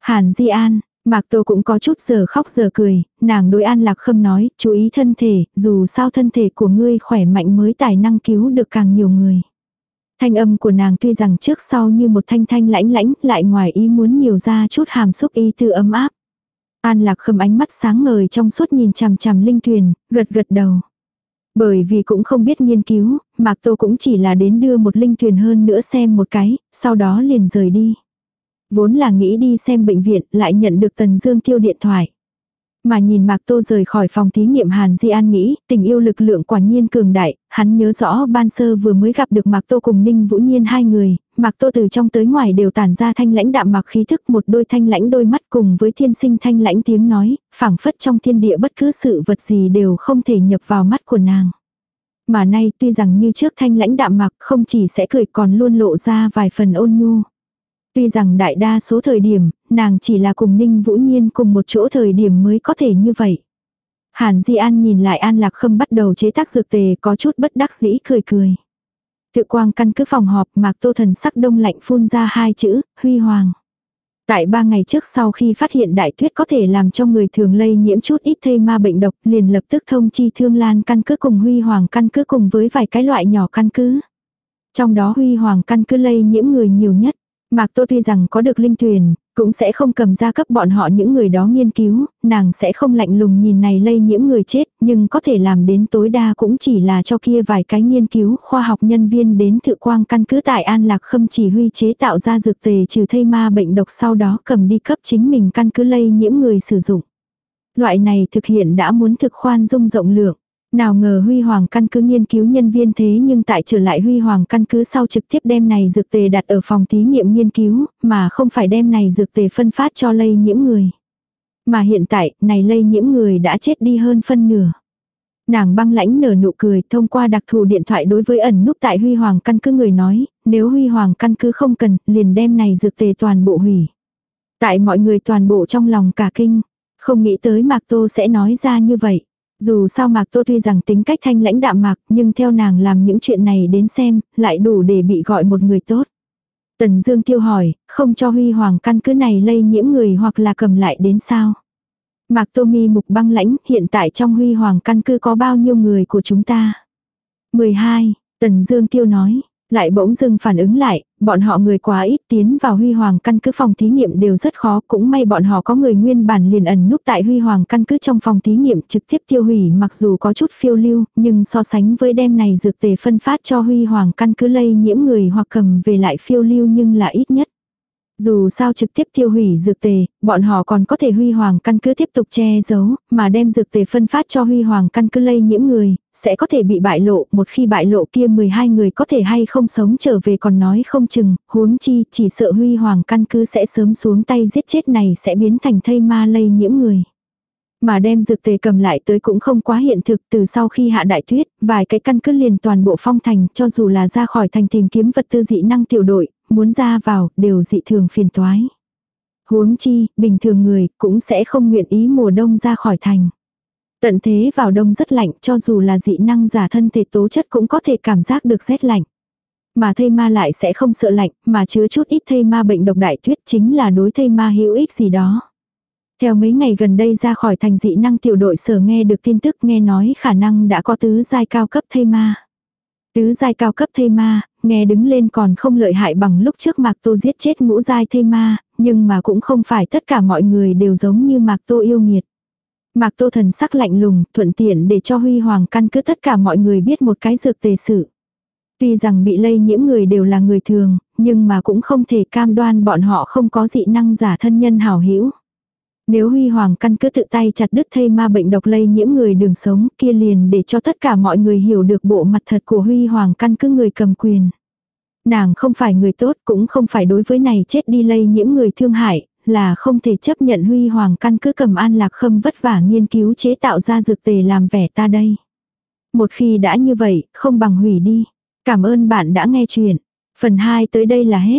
Hàn Di An, Mạc Tô cũng có chút giờ khóc giờ cười, nàng đối An Lạc Khâm nói, chú ý thân thể, dù sao thân thể của ngươi khỏe mạnh mới tài năng cứu được càng nhiều người. Thanh âm của nàng tuy rằng trước sau như một thanh thanh lãnh lãnh, lại ngoài ý muốn nhiều ra chút hàm xúc y tư ấm áp. An lạc khâm ánh mắt sáng ngời trong suốt nhìn chằm chằm linh thuyền, gật gật đầu. Bởi vì cũng không biết nghiên cứu, Mạc Tô cũng chỉ là đến đưa một linh thuyền hơn nữa xem một cái, sau đó liền rời đi. Vốn là nghĩ đi xem bệnh viện, lại nhận được Tần Dương Tiêu điện thoại. Mà nhìn Mạc Tô rời khỏi phòng thí nghiệm Hàn Di An nghĩ, tình yêu lực lượng quả nhiên cường đại, hắn nhớ rõ ban sơ vừa mới gặp được Mạc Tô cùng Ninh Vũ Nhiên hai người, Mạc Tô từ trong tới ngoài đều tản ra thanh lãnh đạm mạc khí thức một đôi thanh lãnh đôi mắt cùng với thiên sinh thanh lãnh tiếng nói, phảng phất trong thiên địa bất cứ sự vật gì đều không thể nhập vào mắt của nàng. Mà nay tuy rằng như trước thanh lãnh đạm mạc không chỉ sẽ cười còn luôn lộ ra vài phần ôn nhu. Tuy rằng đại đa số thời điểm, nàng chỉ là cùng Ninh Vũ Nhiên cùng một chỗ thời điểm mới có thể như vậy. Hàn Di An nhìn lại An Lạc Khâm bắt đầu chế tác dược tề có chút bất đắc dĩ cười cười. Tự quang căn cứ phòng họp Mạc Tô Thần sắc đông lạnh phun ra hai chữ, huy hoàng. Tại ba ngày trước sau khi phát hiện đại tuyết có thể làm cho người thường lây nhiễm chút ít thây ma bệnh độc liền lập tức thông chi thương lan căn cứ cùng huy hoàng căn cứ cùng với vài cái loại nhỏ căn cứ. Trong đó huy hoàng căn cứ lây nhiễm người nhiều nhất. Mạc Tô tuy rằng có được linh thuyền, cũng sẽ không cầm ra cấp bọn họ những người đó nghiên cứu, nàng sẽ không lạnh lùng nhìn này lây nhiễm người chết, nhưng có thể làm đến tối đa cũng chỉ là cho kia vài cái nghiên cứu khoa học nhân viên đến thự quang căn cứ tại An Lạc Khâm chỉ huy chế tạo ra dược tề trừ thây ma bệnh độc sau đó cầm đi cấp chính mình căn cứ lây nhiễm người sử dụng. Loại này thực hiện đã muốn thực khoan dung rộng lượng. Nào ngờ Huy Hoàng căn cứ nghiên cứu nhân viên thế nhưng tại trở lại Huy Hoàng căn cứ sau trực tiếp đem này dược tề đặt ở phòng thí nghiệm nghiên cứu, mà không phải đem này dược tề phân phát cho lây nhiễm người. Mà hiện tại, này lây nhiễm người đã chết đi hơn phân nửa. Nàng băng lãnh nở nụ cười thông qua đặc thù điện thoại đối với ẩn núp tại Huy Hoàng căn cứ người nói, nếu Huy Hoàng căn cứ không cần, liền đem này dược tề toàn bộ hủy. Tại mọi người toàn bộ trong lòng cả kinh, không nghĩ tới Mạc Tô sẽ nói ra như vậy. Dù sao Mạc Tô tuy rằng tính cách thanh lãnh đạm mạc, nhưng theo nàng làm những chuyện này đến xem, lại đủ để bị gọi một người tốt. Tần Dương Tiêu hỏi, không cho Huy Hoàng căn cứ này lây nhiễm người hoặc là cầm lại đến sao? Mạc Tô Mi mục băng lãnh, hiện tại trong Huy Hoàng căn cứ có bao nhiêu người của chúng ta? 12, Tần Dương Tiêu nói, Lại bỗng dưng phản ứng lại, bọn họ người quá ít tiến vào huy hoàng căn cứ phòng thí nghiệm đều rất khó, cũng may bọn họ có người nguyên bản liền ẩn núp tại huy hoàng căn cứ trong phòng thí nghiệm trực tiếp tiêu hủy mặc dù có chút phiêu lưu, nhưng so sánh với đêm này dược tề phân phát cho huy hoàng căn cứ lây nhiễm người hoặc cầm về lại phiêu lưu nhưng là ít nhất. Dù sao trực tiếp tiêu hủy dược tề, bọn họ còn có thể huy hoàng căn cứ tiếp tục che giấu, mà đem dược tề phân phát cho huy hoàng căn cứ lây nhiễm người, sẽ có thể bị bại lộ, một khi bại lộ kia 12 người có thể hay không sống trở về còn nói không chừng, huống chi chỉ sợ huy hoàng căn cứ sẽ sớm xuống tay giết chết này sẽ biến thành thây ma lây nhiễm người. Mà đem dược tề cầm lại tới cũng không quá hiện thực từ sau khi hạ đại tuyết, vài cái căn cứ liền toàn bộ phong thành cho dù là ra khỏi thành tìm kiếm vật tư dị năng tiểu đội, muốn ra vào, đều dị thường phiền toái. Huống chi, bình thường người cũng sẽ không nguyện ý mùa đông ra khỏi thành. Tận thế vào đông rất lạnh cho dù là dị năng giả thân thể tố chất cũng có thể cảm giác được rét lạnh. Mà thây ma lại sẽ không sợ lạnh, mà chứa chút ít thây ma bệnh độc đại tuyết chính là đối thây ma hữu ích gì đó. Theo mấy ngày gần đây ra khỏi thành dị năng tiểu đội sở nghe được tin tức nghe nói khả năng đã có tứ giai cao cấp thây ma. Tứ giai cao cấp thây ma, nghe đứng lên còn không lợi hại bằng lúc trước Mạc Tô giết chết ngũ giai thây ma, nhưng mà cũng không phải tất cả mọi người đều giống như Mạc Tô yêu nghiệt. Mạc Tô thần sắc lạnh lùng, thuận tiện để cho Huy Hoàng căn cứ tất cả mọi người biết một cái dược tề sự. Tuy rằng bị lây nhiễm người đều là người thường, nhưng mà cũng không thể cam đoan bọn họ không có dị năng giả thân nhân hảo hữu. Nếu Huy Hoàng căn cứ tự tay chặt đứt thây ma bệnh độc lây nhiễm người đường sống kia liền để cho tất cả mọi người hiểu được bộ mặt thật của Huy Hoàng căn cứ người cầm quyền. Nàng không phải người tốt cũng không phải đối với này chết đi lây nhiễm người thương hại, là không thể chấp nhận Huy Hoàng căn cứ cầm an lạc khâm vất vả nghiên cứu chế tạo ra dược tề làm vẻ ta đây. Một khi đã như vậy, không bằng hủy đi. Cảm ơn bạn đã nghe chuyện. Phần 2 tới đây là hết.